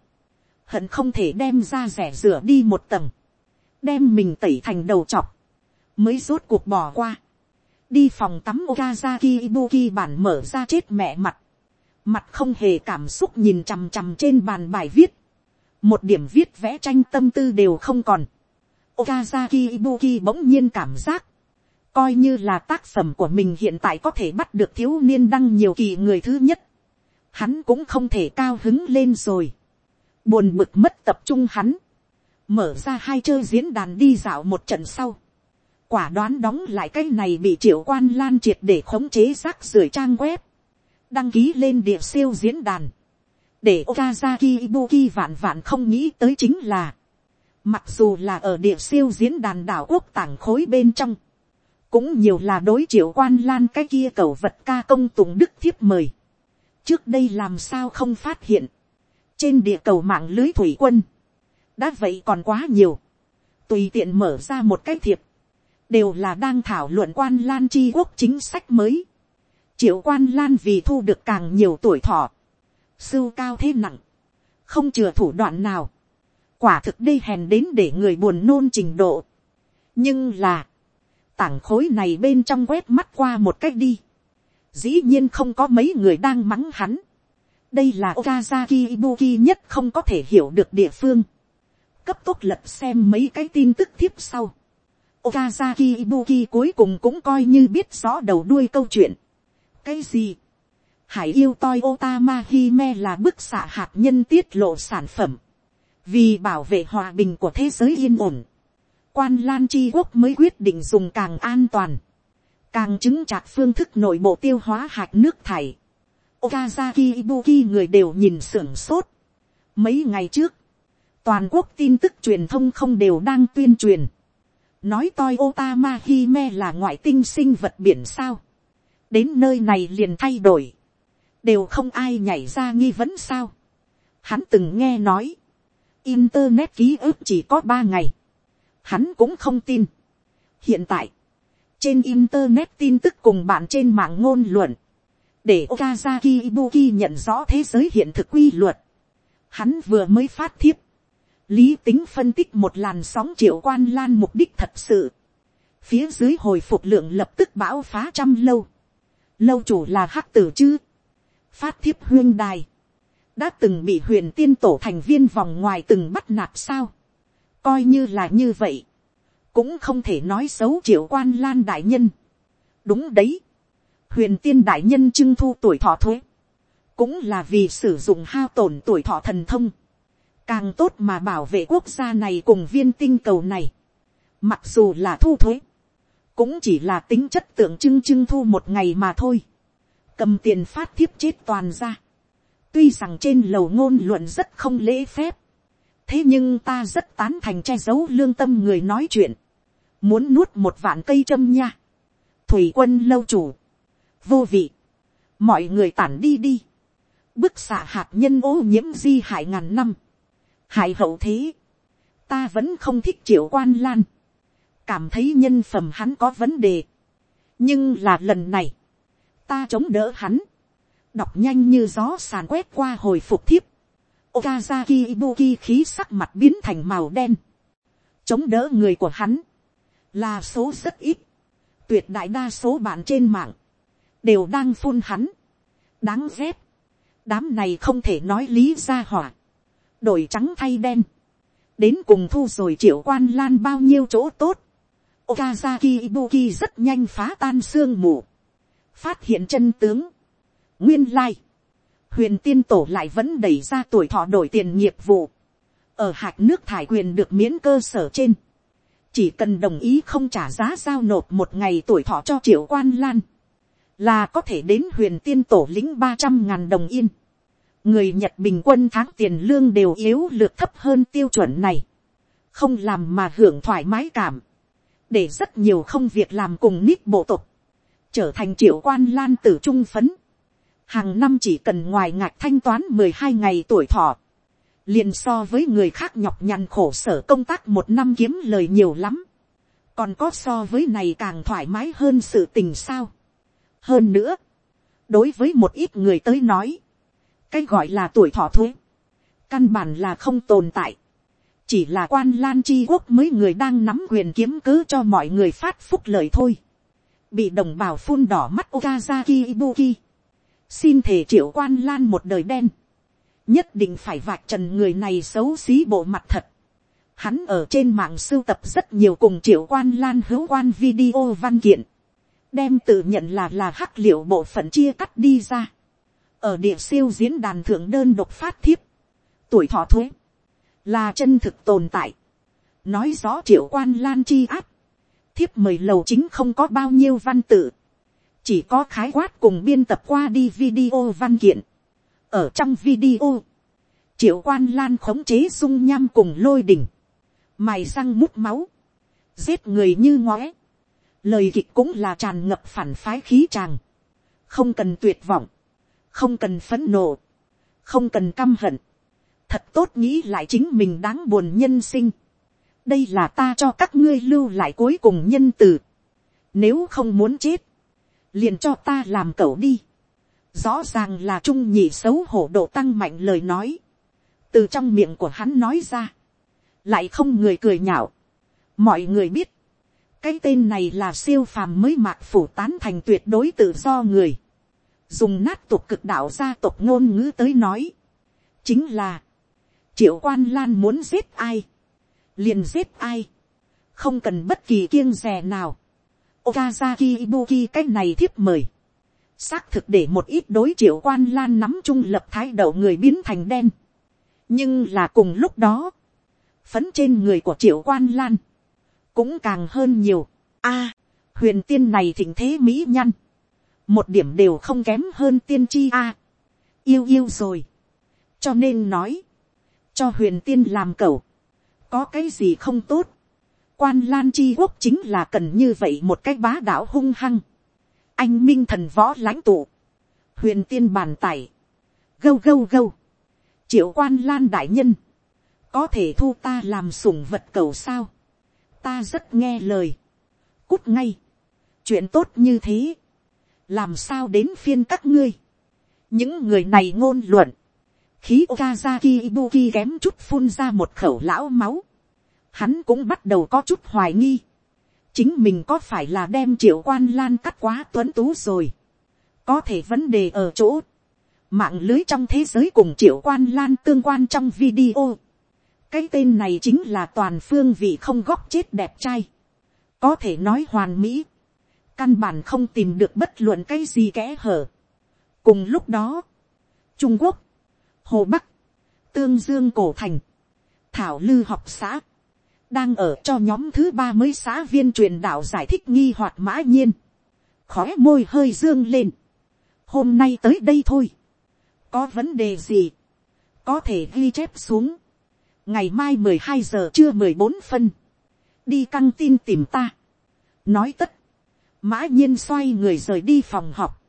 hận không thể đem ra rẻ rửa đi một tầng, đem mình tẩy thành đầu chọc, mới rốt cuộc bỏ qua, đi phòng tắm Okazaki Ibuki bản mở ra chết mẹ mặt, mặt không hề cảm xúc nhìn chằm chằm trên bàn bài viết, một điểm viết vẽ tranh tâm tư đều không còn. Okazaki Ibuki bỗng nhiên cảm giác, coi như là tác phẩm của mình hiện tại có thể bắt được thiếu niên đăng nhiều kỳ người thứ nhất, hắn cũng không thể cao hứng lên rồi, buồn bực mất tập trung hắn, mở ra hai chơi diễn đàn đi dạo một trận sau, quả đoán đóng lại cái này bị triệu quan lan triệt để khống chế rác rưởi trang web, đăng ký lên địa siêu diễn đàn, để Okazaki Ibuki vạn vạn không nghĩ tới chính là, mặc dù là ở địa siêu diễn đàn đảo quốc tảng khối bên trong, cũng nhiều là đối triệu quan lan cái kia cầu vật ca công tùng đức thiếp mời. trước đây làm sao không phát hiện, trên địa cầu mạng lưới thủy quân, đã vậy còn quá nhiều, tùy tiện mở ra một cái thiệp, đều là đang thảo luận quan lan tri quốc chính sách mới. triệu quan lan vì thu được càng nhiều tuổi thọ, sưu cao thế nặng, không chừa thủ đoạn nào, quả thực đây hèn đến để người buồn nôn trình độ. nhưng là, tảng khối này bên trong quét mắt qua một cách đi, dĩ nhiên không có mấy người đang mắng hắn đây là Okazaki Ibuki nhất không có thể hiểu được địa phương. cấp tốc lật xem mấy cái tin tức tiếp sau. Okazaki Ibuki cuối cùng cũng coi như biết rõ đầu đuôi câu chuyện. cái gì Hải yêu toi Otama Hime là bức xạ hạt nhân tiết lộ sản phẩm. Vì bảo vệ hòa bình của thế giới yên ổn. Quan Lan Chi Quốc mới quyết định dùng càng an toàn. Càng chứng chặt phương thức nội bộ tiêu hóa hạt nước thải. Okazaki Ibuki người đều nhìn sưởng sốt. Mấy ngày trước, toàn quốc tin tức truyền thông không đều đang tuyên truyền. Nói toi Otama Hime là ngoại tinh sinh vật biển sao. Đến nơi này liền thay đổi đều không ai nhảy ra nghi vấn sao. Hắn từng nghe nói, internet ký ức chỉ có ba ngày, hắn cũng không tin. hiện tại, trên internet tin tức cùng bạn trên mạng ngôn luận, để Okazaki Ibuki nhận rõ thế giới hiện thực quy luật. Hắn vừa mới phát thiếp, lý tính phân tích một làn sóng triệu quan lan mục đích thật sự. phía dưới hồi phục lượng lập tức bão phá trăm lâu. lâu chủ là hắc tử chứ phát thiếp huyên đài, đã từng bị huyền tiên tổ thành viên vòng ngoài từng bắt nạt sao, coi như là như vậy, cũng không thể nói xấu triệu quan lan đại nhân. đúng đấy, huyền tiên đại nhân trưng thu tuổi thọ thuế, cũng là vì sử dụng hao tổn tuổi thọ thần thông, càng tốt mà bảo vệ quốc gia này cùng viên tinh cầu này, mặc dù là thu thuế, cũng chỉ là tính chất tượng trưng trưng thu một ngày mà thôi. Cầm tiền phát thiếp chết toàn ra. tuy rằng trên lầu ngôn luận rất không lễ phép, thế nhưng ta rất tán thành che giấu lương tâm người nói chuyện, muốn nuốt một vạn cây châm nha. thủy quân lâu chủ, vô vị, mọi người tản đi đi, bức xạ hạt nhân ô nhiễm di hại ngàn năm, hại hậu thế, ta vẫn không thích triệu quan lan, cảm thấy nhân phẩm hắn có vấn đề, nhưng là lần này, ta chống đỡ hắn, đọc nhanh như gió sàn quét qua hồi phục thiếp, Okazaki Ibuki khí sắc mặt biến thành màu đen, chống đỡ người của hắn, là số rất ít, tuyệt đại đa số bạn trên mạng, đều đang phun hắn, đáng ghét, đám này không thể nói lý ra hỏa, đổi trắng thay đen, đến cùng thu rồi triệu quan lan bao nhiêu chỗ tốt, Okazaki Ibuki rất nhanh phá tan xương mù. Phát hiện chân tướng. nguyên lai, huyền tiên tổ lại vẫn đẩy ra tuổi thọ đổi tiền nghiệp vụ, ở hạt nước thải quyền được miễn cơ sở trên, chỉ cần đồng ý không trả giá giao nộp một ngày tuổi thọ cho triệu quan lan, là có thể đến huyền tiên tổ lĩnh ba trăm ngàn đồng yên. người nhật bình quân tháng tiền lương đều yếu lược thấp hơn tiêu chuẩn này, không làm mà hưởng thoải mái cảm, để rất nhiều không việc làm cùng nít bộ tục, trở thành triệu quan lan tử trung phấn. Hàng năm chỉ cần ngoài ngạch thanh toán mười hai ngày tuổi thọ. Liền so với người khác nhọc nhằn khổ sở công tác một năm kiếm lời nhiều lắm. Còn có so với này càng thoải mái hơn sự tình sao. Hơn nữa, đối với một ít người tới nói, cái gọi là tuổi thọ thuế, căn bản là không tồn tại. chỉ là quan lan chi quốc mới người đang nắm quyền kiếm cứ cho mọi người phát phúc lời thôi. bị đồng bào phun đỏ mắt okazaki ibuki. xin thể triệu quan lan một đời đen. nhất định phải vạch trần người này xấu xí bộ mặt thật. hắn ở trên mạng sưu tập rất nhiều cùng triệu quan lan hữu quan video văn kiện đem tự nhận là là hắc liệu bộ phận chia cắt đi ra. ở địa siêu diễn đàn thượng đơn độc phát thiếp. tuổi thọ thuế. Là chân thực tồn tại, nói rõ triệu quan lan chi áp, thiếp mời lầu chính không có bao nhiêu văn tự, chỉ có khái quát cùng biên tập qua đi video văn kiện. ở trong video, triệu quan lan khống chế dung nham cùng lôi đỉnh, mài răng mút máu, giết người như ngóe, lời kịch cũng là tràn ngập phản phái khí tràng, không cần tuyệt vọng, không cần phấn nộ, không cần căm hận, thật tốt nghĩ lại chính mình đáng buồn nhân sinh. đây là ta cho các ngươi lưu lại cuối cùng nhân từ. nếu không muốn chết, liền cho ta làm cậu đi. rõ ràng là trung nhị xấu hổ độ tăng mạnh lời nói. từ trong miệng của hắn nói ra, lại không người cười nhạo. mọi người biết, cái tên này là siêu phàm mới mạc phủ tán thành tuyệt đối tự do người. dùng nát tục cực đạo gia tộc ngôn ngữ tới nói. chính là, triệu quan lan muốn giết ai, liền giết ai, không cần bất kỳ kiêng rè nào. Okazaki Ibuki cái này thiếp mời, xác thực để một ít đối triệu quan lan nắm trung lập thái độ người biến thành đen. nhưng là cùng lúc đó, phấn trên người của triệu quan lan, cũng càng hơn nhiều. a, huyền tiên này thỉnh thế mỹ nhăn, một điểm đều không kém hơn tiên chi a. yêu yêu rồi. cho nên nói, cho huyền tiên làm cầu, có cái gì không tốt, quan lan chi quốc chính là cần như vậy một cái bá đạo hung hăng, anh minh thần võ lãnh tụ, huyền tiên bàn tải, gâu gâu gâu, triệu quan lan đại nhân, có thể thu ta làm sủng vật cầu sao, ta rất nghe lời, cút ngay, chuyện tốt như thế, làm sao đến phiên các ngươi, những người này ngôn luận, khí okazaki ibuki kém chút phun ra một khẩu lão máu. Hắn cũng bắt đầu có chút hoài nghi. chính mình có phải là đem triệu quan lan cắt quá tuấn tú rồi. có thể vấn đề ở chỗ. mạng lưới trong thế giới cùng triệu quan lan tương quan trong video cái tên này chính là toàn phương vị không góc chết đẹp trai. có thể nói hoàn mỹ. căn bản không tìm được bất luận cái gì kẽ hở. cùng lúc đó, trung quốc, hồ bắc, tương dương cổ thành, thảo lư học xã, đang ở cho nhóm thứ ba mới xã viên truyền đạo giải thích nghi hoạt mã nhiên, khói môi hơi dương lên, hôm nay tới đây thôi, có vấn đề gì, có thể ghi chép xuống, ngày mai mười hai giờ trưa mười bốn phân, đi căng tin tìm ta, nói tất, mã nhiên xoay người rời đi phòng học,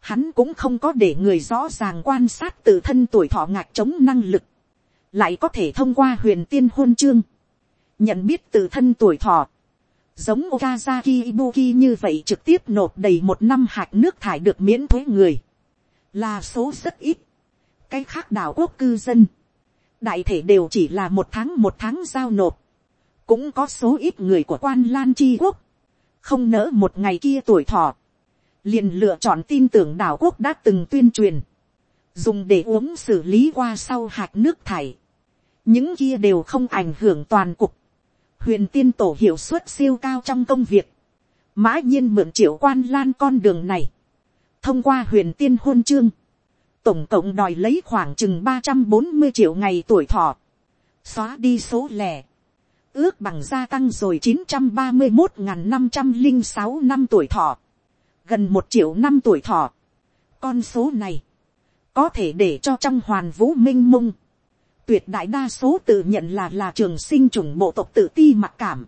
hắn cũng không có để người rõ ràng quan sát tự thân tuổi thọ ngạc chống năng lực, lại có thể thông qua huyền tiên hôn chương, nhận biết tự thân tuổi thọ, giống Okazaki Ibuki như vậy trực tiếp nộp đầy một năm hạt nước thải được miễn thuế người, là số rất ít, cái khác đảo quốc cư dân, đại thể đều chỉ là một tháng một tháng giao nộp, cũng có số ít người của quan lan chi quốc, không nỡ một ngày kia tuổi thọ, liền lựa chọn tin tưởng đảo quốc đã từng tuyên truyền, dùng để uống xử lý qua sau hạt nước thải. những kia đều không ảnh hưởng toàn cục. huyền tiên tổ hiệu suất siêu cao trong công việc. mã nhiên mượn triệu quan lan con đường này. thông qua huyền tiên hôn chương tổng cộng đòi lấy khoảng chừng ba trăm bốn mươi triệu ngày tuổi thọ. xóa đi số lẻ. ước bằng gia tăng rồi chín trăm ba mươi một năm trăm linh sáu năm tuổi thọ gần một triệu năm tuổi thọ. Con số này, có thể để cho trong hoàn vũ minh mông, tuyệt đại đa số tự nhận là là trường sinh chủng bộ tộc tự ti mặc cảm.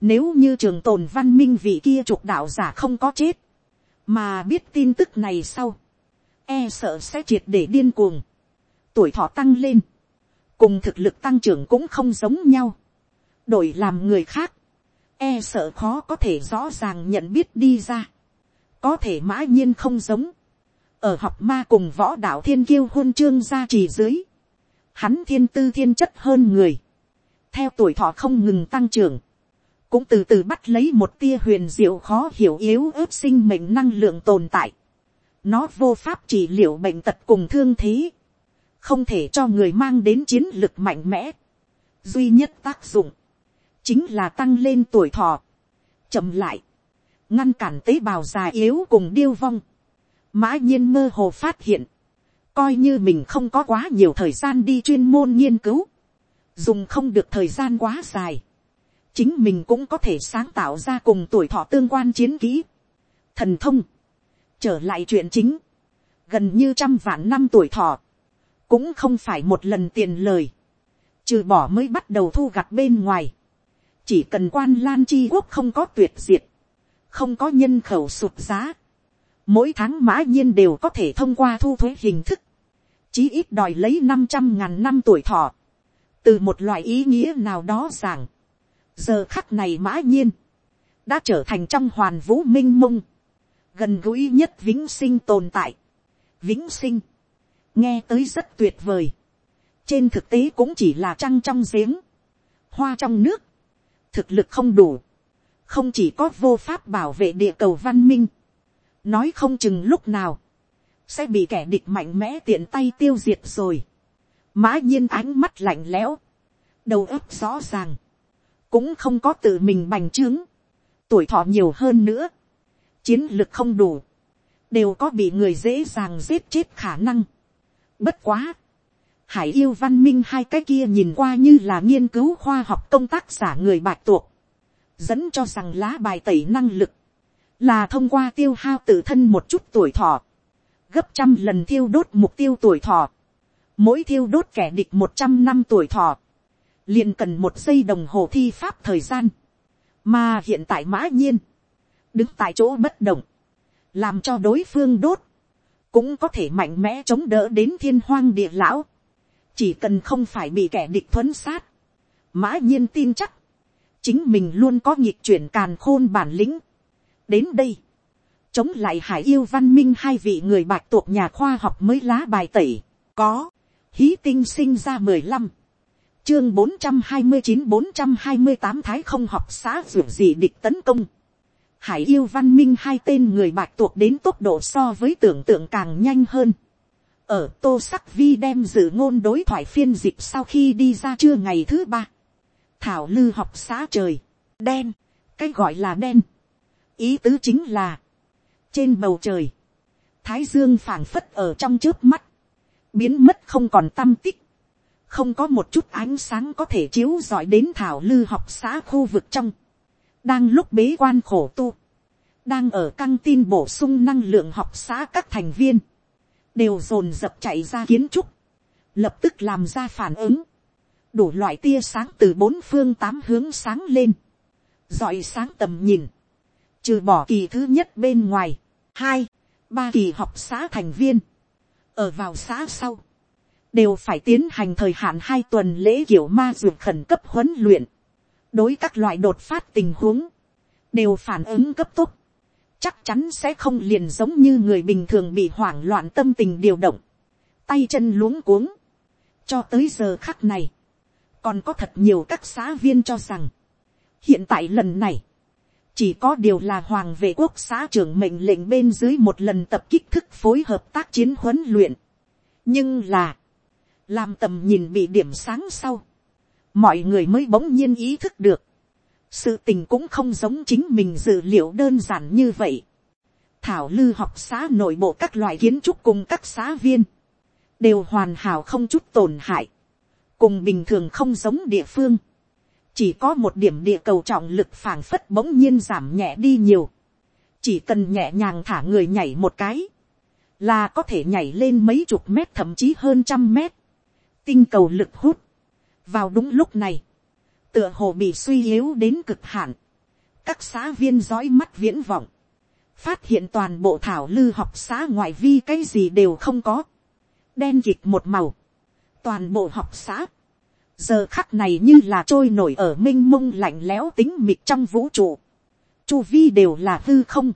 Nếu như trường tồn văn minh vị kia trục đạo giả không có chết, mà biết tin tức này sau, e sợ sẽ triệt để điên cuồng, tuổi thọ tăng lên, cùng thực lực tăng trưởng cũng không giống nhau, đổi làm người khác, e sợ khó có thể rõ ràng nhận biết đi ra. Có thể mã nhiên không giống, ở học ma cùng võ đạo thiên kiêu hôn chương gia trì dưới, hắn thiên tư thiên chất hơn người, theo tuổi thọ không ngừng tăng trưởng, cũng từ từ bắt lấy một tia huyền diệu khó hiểu yếu ớt sinh mệnh năng lượng tồn tại. Nó vô pháp trị liệu bệnh tật cùng thương thế, không thể cho người mang đến chiến lực mạnh mẽ. Duy nhất tác dụng, chính là tăng lên tuổi thọ, chậm lại, ngăn cản tế bào già yếu cùng điêu vong. Mã nhiên mơ hồ phát hiện, coi như mình không có quá nhiều thời gian đi chuyên môn nghiên cứu, dùng không được thời gian quá dài, chính mình cũng có thể sáng tạo ra cùng tuổi thọ tương quan chiến kỹ, thần thông, trở lại chuyện chính, gần như trăm vạn năm tuổi thọ, cũng không phải một lần tiền lời, trừ bỏ mới bắt đầu thu gặt bên ngoài, chỉ cần quan lan chi quốc không có tuyệt diệt, không có nhân khẩu sụt giá, mỗi tháng mã nhiên đều có thể thông qua thu thuế hình thức, chí ít đòi lấy năm trăm ngàn năm tuổi thọ, từ một loại ý nghĩa nào đó rằng, giờ khắc này mã nhiên, đã trở thành trong hoàn vũ m i n h mông, gần gũi nhất vĩnh sinh tồn tại. vĩnh sinh, nghe tới rất tuyệt vời, trên thực tế cũng chỉ là trăng trong giếng, hoa trong nước, thực lực không đủ, không chỉ có vô pháp bảo vệ địa cầu văn minh, nói không chừng lúc nào, sẽ bị kẻ địch mạnh mẽ tiện tay tiêu diệt rồi. Mã nhiên ánh mắt lạnh lẽo, đầu óc rõ ràng, cũng không có tự mình bành trướng, tuổi thọ nhiều hơn nữa, chiến lực không đủ, đều có bị người dễ dàng giết chết khả năng. Bất quá, hải yêu văn minh hai cái kia nhìn qua như là nghiên cứu khoa học công tác giả người bạch tuộc, dẫn cho rằng lá bài tẩy năng lực, là thông qua tiêu hao tự thân một chút tuổi thọ, gấp trăm lần thiêu đốt mục tiêu tuổi thọ, mỗi thiêu đốt kẻ địch một trăm năm tuổi thọ, liền cần một giây đồng hồ thi pháp thời gian, mà hiện tại mã nhiên, đứng tại chỗ bất động, làm cho đối phương đốt, cũng có thể mạnh mẽ chống đỡ đến thiên hoang địa lão, chỉ cần không phải bị kẻ địch thuấn sát, mã nhiên tin chắc, chính mình luôn có nhịp chuyển càn khôn bản lĩnh. đến đây, chống lại hải yêu văn minh hai vị người bạch tuộc nhà khoa học mới lá bài tẩy, có, hí tinh sinh ra mười lăm, chương bốn trăm hai mươi chín bốn trăm hai mươi tám thái không học xã ruột gì địch tấn công. Hải yêu văn minh hai tên người bạch tuộc đến tốc độ so với tưởng tượng càng nhanh hơn. Ở tô sắc vi đem dự ngôn đối thoại phiên dịch sau khi đi ra trưa ngày thứ ba. Thảo lư học xã trời. Đen. Cái gọi là đen. Ý tứ chính là. Trên bầu trời. Thái dương phảng phất ở trong trước mắt. Biến mất không còn tâm tích không có một chút ánh sáng có thể chiếu rọi đến thảo lư học xã khu vực trong, đang lúc bế quan khổ tu, đang ở căng tin bổ sung năng lượng học xã các thành viên, đều dồn dập chạy ra kiến trúc, lập tức làm ra phản ứng, đủ loại tia sáng từ bốn phương tám hướng sáng lên, dọi sáng tầm nhìn, trừ bỏ kỳ thứ nhất bên ngoài, hai, ba kỳ học xã thành viên, ở vào xã sau, đều phải tiến hành thời hạn hai tuần lễ kiểu ma dược khẩn cấp huấn luyện, đối các loại đột phát tình huống, đều phản ứng cấp tốc, chắc chắn sẽ không liền giống như người bình thường bị hoảng loạn tâm tình điều động, tay chân luống cuống. cho tới giờ khắc này, còn có thật nhiều các xã viên cho rằng, hiện tại lần này, chỉ có điều là hoàng vệ quốc xã trưởng mệnh lệnh bên dưới một lần tập kích thức phối hợp tác chiến huấn luyện. nhưng là, làm tầm nhìn bị điểm sáng sau, mọi người mới bỗng nhiên ý thức được, sự tình cũng không giống chính mình dự liệu đơn giản như vậy. thảo lư học xã nội bộ các loại kiến trúc cùng các xã viên, đều hoàn hảo không chút tổn hại, cùng bình thường không giống địa phương, chỉ có một điểm địa cầu trọng lực phảng phất bỗng nhiên giảm nhẹ đi nhiều, chỉ cần nhẹ nhàng thả người nhảy một cái, là có thể nhảy lên mấy chục mét thậm chí hơn trăm mét tinh cầu lực hút vào đúng lúc này, tựa hồ bị suy yếu đến cực hạn. các xã viên dõi mắt viễn vọng, phát hiện toàn bộ thảo lư học xã ngoại vi cái gì đều không có, đen kịt một màu, toàn bộ học xã, giờ khắc này như là trôi nổi ở m i n h mông lạnh lẽo tính mịt trong vũ trụ, chu vi đều là hư không,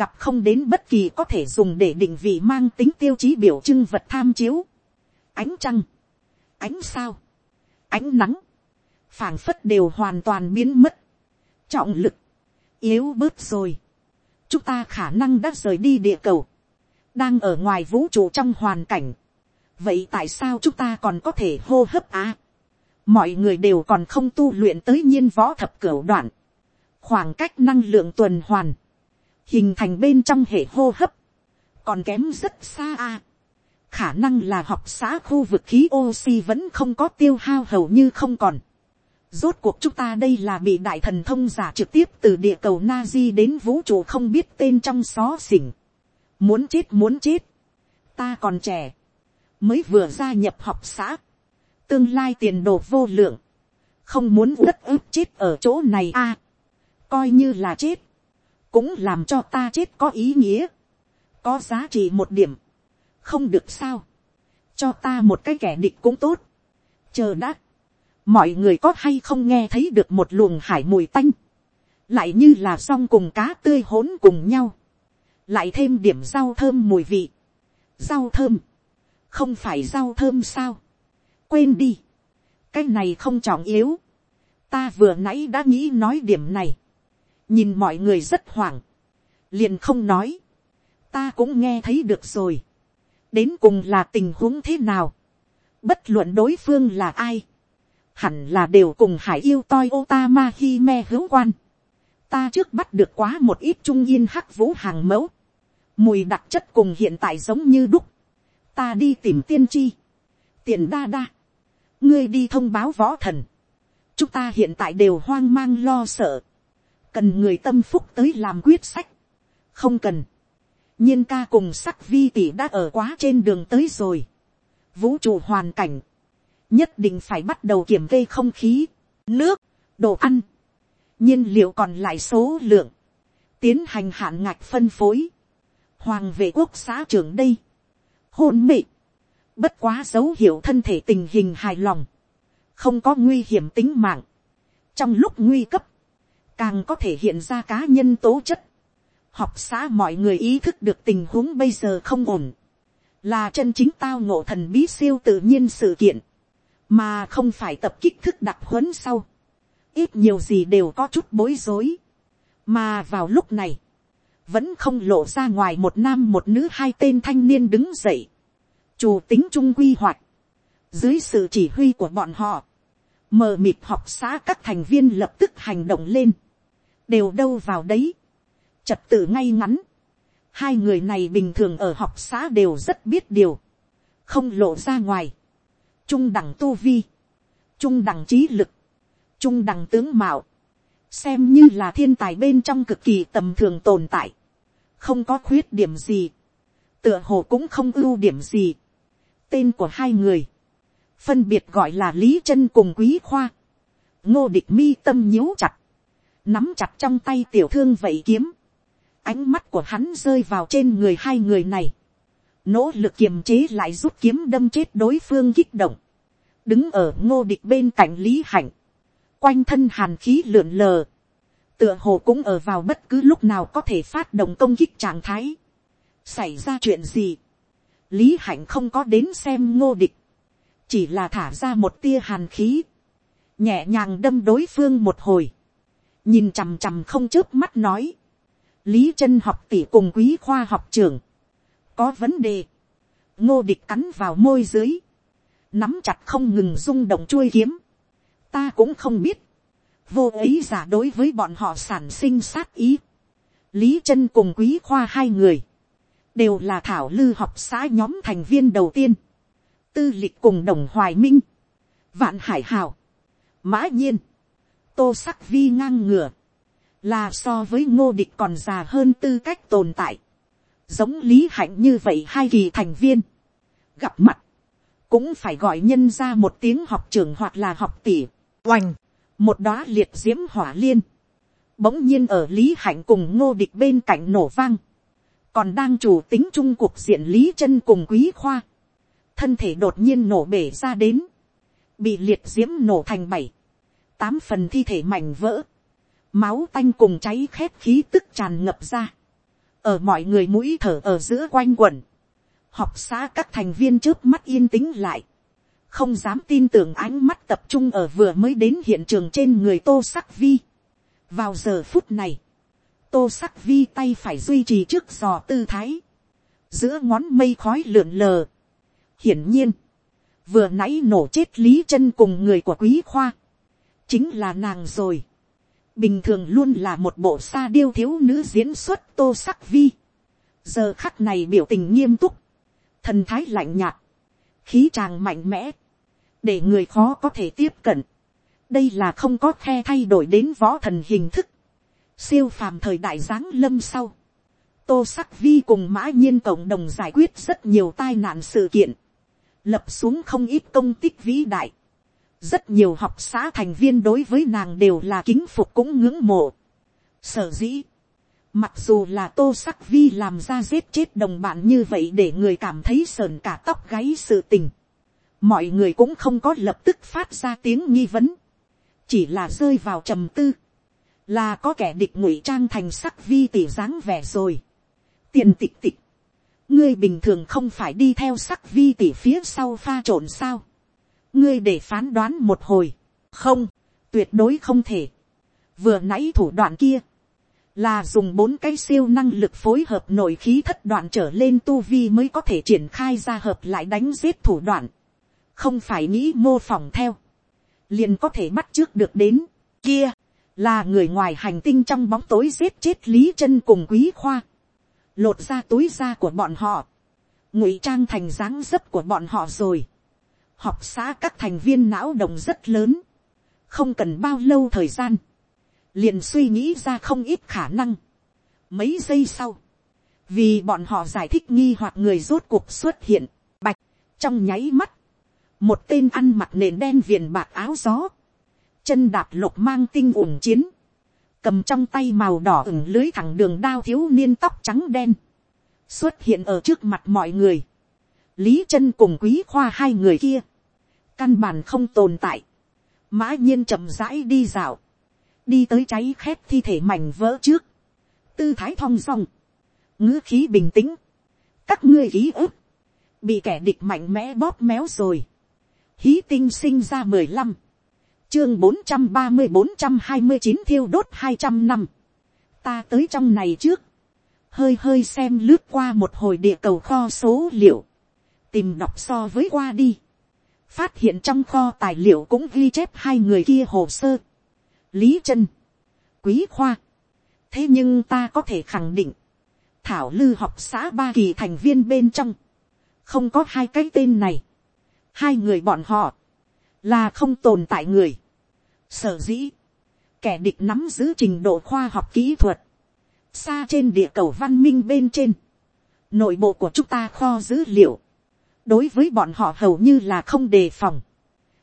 gặp không đến bất kỳ có thể dùng để định vị mang tính tiêu chí biểu trưng vật tham chiếu, ánh trăng, ánh sao, ánh nắng, phảng phất đều hoàn toàn biến mất, trọng lực, yếu bớt rồi, chúng ta khả năng đã rời đi địa cầu, đang ở ngoài vũ trụ trong hoàn cảnh, vậy tại sao chúng ta còn có thể hô hấp à? mọi người đều còn không tu luyện tới nhiên võ thập cửu đoạn, khoảng cách năng lượng tuần hoàn, hình thành bên trong hệ hô hấp, còn kém rất xa à khả năng là học xã khu vực khí oxy vẫn không có tiêu hao, hầu như không còn. Rốt cuộc chúng ta đây là bị đại thần thông giả trực tiếp từ địa cầu Nazi đến vũ trụ không biết tên trong xó xỉnh. Muốn chết muốn chết. Ta còn trẻ. Mới vừa gia nhập học xã. Tương lai tiền đồ vô lượng. Không muốn đất ức chết ở chỗ này a Coi như là chết. Cũng làm cho ta chết có ý nghĩa. Có giá trị một điểm. Không được sao. Cho ta một cái kẻ địch cũng tốt. Chờ đã. Mọi người có hay không nghe thấy được một luồng hải mùi tanh, lại như là song cùng cá tươi hỗn cùng nhau, lại thêm điểm rau thơm mùi vị, rau thơm, không phải rau thơm sao, quên đi, cái này không trọng yếu, ta vừa nãy đã nghĩ nói điểm này, nhìn mọi người rất hoảng, liền không nói, ta cũng nghe thấy được rồi, đến cùng là tình huống thế nào, bất luận đối phương là ai, hẳn là đều cùng hải yêu toi otama hi me hữu quan. ta trước bắt được quá một ít trung yên hắc vũ hàng mẫu. mùi đặc chất cùng hiện tại giống như đúc. ta đi tìm tiên tri. tiền đa đa. ngươi đi thông báo võ thần. chúng ta hiện tại đều hoang mang lo sợ. cần người tâm phúc tới làm quyết sách. không cần nhiên ca cùng sắc vi tỷ đã ở quá trên đường tới rồi. vũ trụ hoàn cảnh nhất định phải bắt đầu kiểm kê không khí, nước, đồ ăn, nhiên liệu còn lại số lượng, tiến hành hạn ngạch phân phối, hoàng vệ quốc xã trưởng đây, hôn mị, bất quá dấu hiệu thân thể tình hình hài lòng, không có nguy hiểm tính mạng, trong lúc nguy cấp, càng có thể hiện ra cá nhân tố chất, học xã mọi người ý thức được tình huống bây giờ không ổn, là chân chính tao ngộ thần bí siêu tự nhiên sự kiện, mà không phải tập kích thức đặc huấn sau, ít nhiều gì đều có chút bối rối, mà vào lúc này, vẫn không lộ ra ngoài một nam một nữ hai tên thanh niên đứng dậy, chủ tính trung quy hoạch, dưới sự chỉ huy của bọn họ, mờ mịt học xã các thành viên lập tức hành động lên, đều đâu vào đấy, trật tự ngay ngắn, hai người này bình thường ở học xã đều rất biết điều, không lộ ra ngoài, trung đẳng tu vi, trung đẳng trí lực, trung đẳng tướng mạo, xem như là thiên tài bên trong cực kỳ tầm thường tồn tại, không có khuyết điểm gì, tựa hồ cũng không ưu điểm gì. tên của hai người, phân biệt gọi là lý chân cùng quý khoa, ngô địch mi tâm nhíu chặt, nắm chặt trong tay tiểu thương vậy kiếm, ánh mắt của hắn rơi vào trên người hai người này, nỗ lực kiềm chế lại rút kiếm đâm chết đối phương kích động, đứng ở ngô địch bên cạnh lý hạnh, quanh thân hàn khí lượn lờ, tựa hồ cũng ở vào bất cứ lúc nào có thể phát động công kích trạng thái. xảy ra chuyện gì, lý hạnh không có đến xem ngô địch, chỉ là thả ra một tia hàn khí, nhẹ nhàng đâm đối phương một hồi, nhìn chằm chằm không chớp mắt nói, lý chân học tỷ cùng quý khoa học trưởng, có vấn đề, ngô địch cắn vào môi dưới, nắm chặt không ngừng rung động chuôi kiếm, ta cũng không biết, vô ấy giả đối với bọn họ sản sinh sát ý, lý chân cùng quý khoa hai người, đều là thảo lư học xã nhóm thành viên đầu tiên, tư lịch cùng đồng hoài minh, vạn hải hào, mã nhiên, tô sắc vi ngang ngửa, là so với ngô địch còn già hơn tư cách tồn tại, giống lý hạnh như vậy hai kỳ thành viên, gặp mặt, cũng phải gọi nhân ra một tiếng học trưởng hoặc là học tỷ, oành, một đóa liệt diễm hỏa liên, bỗng nhiên ở lý hạnh cùng ngô địch bên cạnh nổ vang, còn đang chủ tính chung cuộc diện lý chân cùng quý khoa, thân thể đột nhiên nổ bể ra đến, bị liệt diễm nổ thành bảy, tám phần thi thể mảnh vỡ, máu tanh cùng cháy khét khí tức tràn ngập ra, ở mọi người mũi thở ở giữa quanh quẩn, học xã các thành viên trước mắt yên tĩnh lại, không dám tin tưởng ánh mắt tập trung ở vừa mới đến hiện trường trên người tô sắc vi. vào giờ phút này, tô sắc vi tay phải duy trì trước giò tư thái, giữa ngón mây khói lượn lờ. hiển nhiên, vừa nãy nổ chết lý chân cùng người của quý khoa, chính là nàng rồi bình thường luôn là một bộ sa điêu thiếu nữ diễn xuất tô sắc vi. giờ khắc này biểu tình nghiêm túc, thần thái lạnh nhạt, khí tràng mạnh mẽ, để người khó có thể tiếp cận. đây là không có khe thay đổi đến võ thần hình thức, siêu phàm thời đại giáng lâm sau. tô sắc vi cùng mã nhiên cộng đồng giải quyết rất nhiều tai nạn sự kiện, lập xuống không ít công tích vĩ đại rất nhiều học xã thành viên đối với nàng đều là kính phục cũng ngưỡng mộ. sở dĩ, mặc dù là tô sắc vi làm ra giết chết đồng bạn như vậy để người cảm thấy sờn cả tóc gáy sự tình mọi người cũng không có lập tức phát ra tiếng nghi vấn, chỉ là rơi vào trầm tư, là có kẻ địch ngụy trang thành sắc vi tỷ dáng vẻ rồi. tiền tịch tịch, ngươi bình thường không phải đi theo sắc vi tỷ phía sau pha trộn sao, ngươi để phán đoán một hồi, không, tuyệt đối không thể, vừa nãy thủ đoạn kia, là dùng bốn cái siêu năng lực phối hợp nội khí thất đoạn trở lên tu vi mới có thể triển khai ra hợp lại đánh giết thủ đoạn. Không phải nghĩ mô phỏng theo, liền có thể bắt trước được đến, kia, là người ngoài hành tinh trong bóng tối giết chết lý chân cùng quý khoa, lột ra túi da của bọn họ, ngụy trang thành dáng dấp của bọn họ rồi, học xã các thành viên não đồng rất lớn, không cần bao lâu thời gian, liền suy nghĩ ra không ít khả năng. Mấy giây sau, vì bọn họ giải thích nghi hoặc người rốt cuộc xuất hiện, bạch, trong nháy mắt, một tên ăn mặc nền đen viền bạc áo gió, chân đạp lục mang tinh ủng chiến, cầm trong tay màu đỏ ửng lưới thẳng đường đao thiếu niên tóc trắng đen, xuất hiện ở trước mặt mọi người, lý chân cùng quý khoa hai người kia, căn bản không tồn tại, mã nhiên chậm rãi đi dạo, đi tới cháy khét thi thể mảnh vỡ trước, tư thái thong dong, ngữ khí bình tĩnh, các ngươi ký ức, bị kẻ địch mạnh mẽ bóp méo rồi, hí tinh sinh ra mười lăm, chương bốn trăm ba mươi bốn trăm hai mươi chín thiêu đốt hai trăm năm, ta tới trong này trước, hơi hơi xem lướt qua một hồi địa cầu kho số liệu, tìm đọc so với qua đi, phát hiện trong kho tài liệu cũng ghi chép hai người kia hồ sơ, lý chân, quý khoa, thế nhưng ta có thể khẳng định, thảo lư học xã ba kỳ thành viên bên trong, không có hai cái tên này, hai người bọn họ, là không tồn tại người. Sở dĩ, kẻ địch nắm giữ trình độ khoa học kỹ thuật, xa trên địa cầu văn minh bên trên, nội bộ của chúng ta kho dữ liệu, đối với bọn họ hầu như là không đề phòng,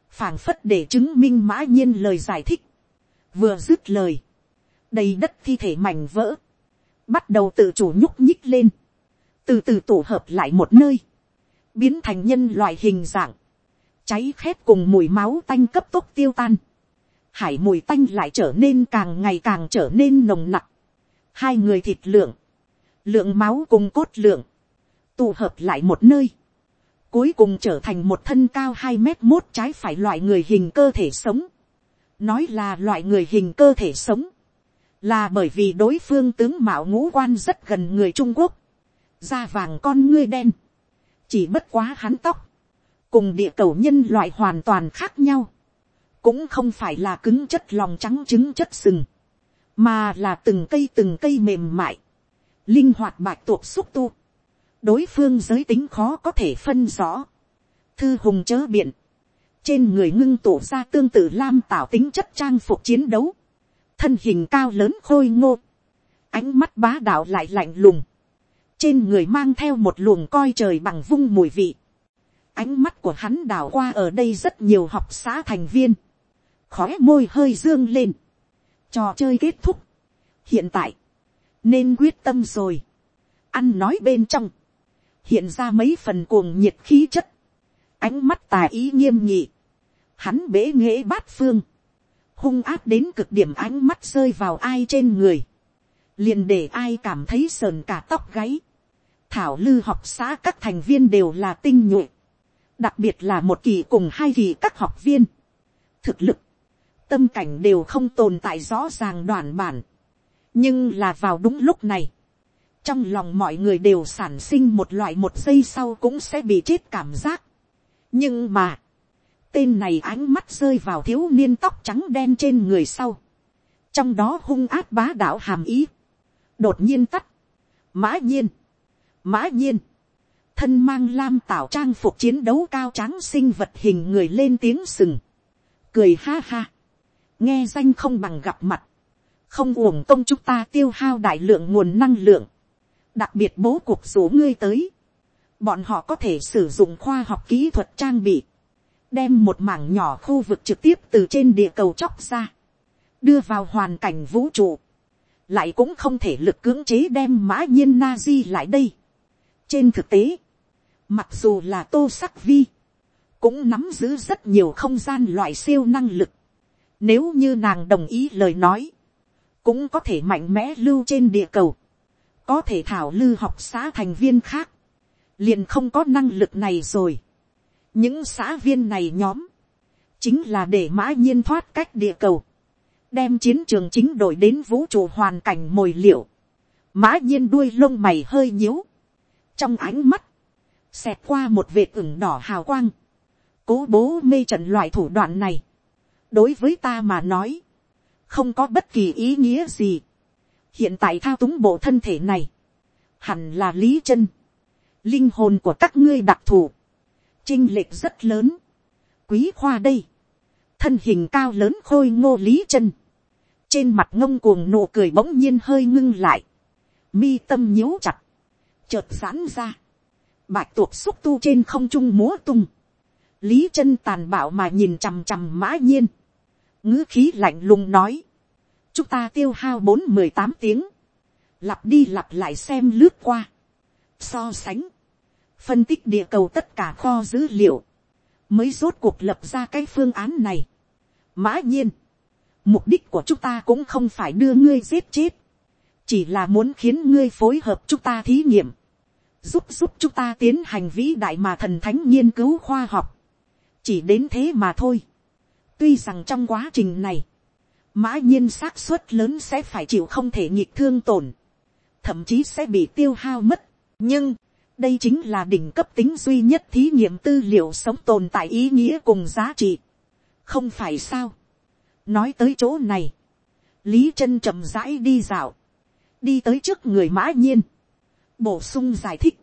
phảng phất để chứng minh mã nhiên lời giải thích, vừa dứt lời, đầy đất thi thể mảnh vỡ, bắt đầu tự chủ nhúc nhích lên, từ từ tổ hợp lại một nơi, biến thành nhân loại hình dạng, cháy khét cùng mùi máu tanh cấp tốc tiêu tan, hải mùi tanh lại trở nên càng ngày càng trở nên nồng nặc, hai người thịt lượng, lượng máu cùng cốt lượng, tụ hợp lại một nơi, cuối cùng trở thành một thân cao hai mét mốt trái phải loại người hình cơ thể sống, nói là loại người hình cơ thể sống, là bởi vì đối phương tướng mạo ngũ quan rất gần người trung quốc, da vàng con ngươi đen, chỉ bất quá hắn tóc, cùng địa cầu nhân loại hoàn toàn khác nhau, cũng không phải là cứng chất lòng trắng trứng chất sừng, mà là từng cây từng cây mềm mại, linh hoạt bạch tuộc xúc tu, đối phương giới tính khó có thể phân rõ, thư hùng chớ biện, trên người ngưng tụ ra tương tự lam tạo tính chất trang phục chiến đấu, thân hình cao lớn khôi ngô, ánh mắt bá đạo lại lạnh lùng, trên người mang theo một luồng coi trời bằng vung mùi vị, Ánh mắt của hắn đảo qua ở đây rất nhiều học xã thành viên. Khóe môi hơi dương lên. Trò chơi kết thúc. Hiện tại. Nên quyết tâm rồi. Ăn nói bên trong. Hiện ra mấy phần cuồng nhiệt khí chất. Ánh mắt tà ý nghiêm nghị. Hắn bế nghễ bát phương. Hung áp đến cực điểm ánh mắt rơi vào ai trên người. Liền để ai cảm thấy sờn cả tóc gáy. Thảo lư học xã các thành viên đều là tinh nhuệ đặc biệt là một kỳ cùng hai kỳ các học viên, thực lực, tâm cảnh đều không tồn tại rõ ràng đoàn bản, nhưng là vào đúng lúc này, trong lòng mọi người đều sản sinh một loại một giây sau cũng sẽ bị chết cảm giác. nhưng mà, tên này ánh mắt rơi vào thiếu niên tóc trắng đen trên người sau, trong đó hung áp bá đạo hàm ý, đột nhiên tắt, mã nhiên, mã nhiên, thân mang lam tạo trang phục chiến đấu cao tráng sinh vật hình người lên tiếng sừng, cười ha ha, nghe danh không bằng gặp mặt, không uổng công chúng ta tiêu hao đại lượng nguồn năng lượng, đặc biệt bố cuộc số ngươi tới, bọn họ có thể sử dụng khoa học kỹ thuật trang bị, đem một mảng nhỏ khu vực trực tiếp từ trên địa cầu chóc ra, đưa vào hoàn cảnh vũ trụ, lại cũng không thể lực cưỡng chế đem mã nhiên na di lại đây. trên thực tế, mặc dù là tô sắc vi, cũng nắm giữ rất nhiều không gian loại siêu năng lực. Nếu như nàng đồng ý lời nói, cũng có thể mạnh mẽ lưu trên địa cầu, có thể thảo lư học xã thành viên khác, liền không có năng lực này rồi. những xã viên này nhóm, chính là để mã nhiên thoát cách địa cầu, đem chiến trường chính đổi đến vũ trụ hoàn cảnh mồi liệu, mã nhiên đuôi lông mày hơi nhíu, trong ánh mắt, xẹt qua một vệt ửng đỏ hào quang, cố bố mê trận loại thủ đoạn này, đối với ta mà nói, không có bất kỳ ý nghĩa gì hiện tại thao túng bộ thân thể này, hẳn là lý chân, linh hồn của các ngươi đặc thù, chinh lệch rất lớn, quý khoa đây, thân hình cao lớn khôi ngô lý chân, trên mặt ngông cuồng nụ cười bỗng nhiên hơi ngưng lại, mi tâm nhíu chặt, chợt giãn ra, bạch tuộc xúc tu trên không trung múa tung, lý chân tàn bạo mà nhìn chằm chằm mã nhiên, ngữ khí lạnh lùng nói, chúng ta tiêu hao bốn mười tám tiếng, lặp đi lặp lại xem lướt qua, so sánh, phân tích địa cầu tất cả kho dữ liệu, mới rốt cuộc lập ra cái phương án này. mã nhiên, mục đích của chúng ta cũng không phải đưa ngươi giết chết, chỉ là muốn khiến ngươi phối hợp chúng ta thí nghiệm, giúp giúp chúng ta tiến hành vĩ đại mà thần thánh nghiên cứu khoa học, chỉ đến thế mà thôi. tuy rằng trong quá trình này, mã nhiên xác suất lớn sẽ phải chịu không thể nhịp thương tổn, thậm chí sẽ bị tiêu hao mất. nhưng, đây chính là đỉnh cấp tính duy nhất thí nghiệm tư liệu sống tồn tại ý nghĩa cùng giá trị. không phải sao. nói tới chỗ này, lý chân chậm rãi đi dạo, đi tới trước người mã nhiên, bổ sung giải thích,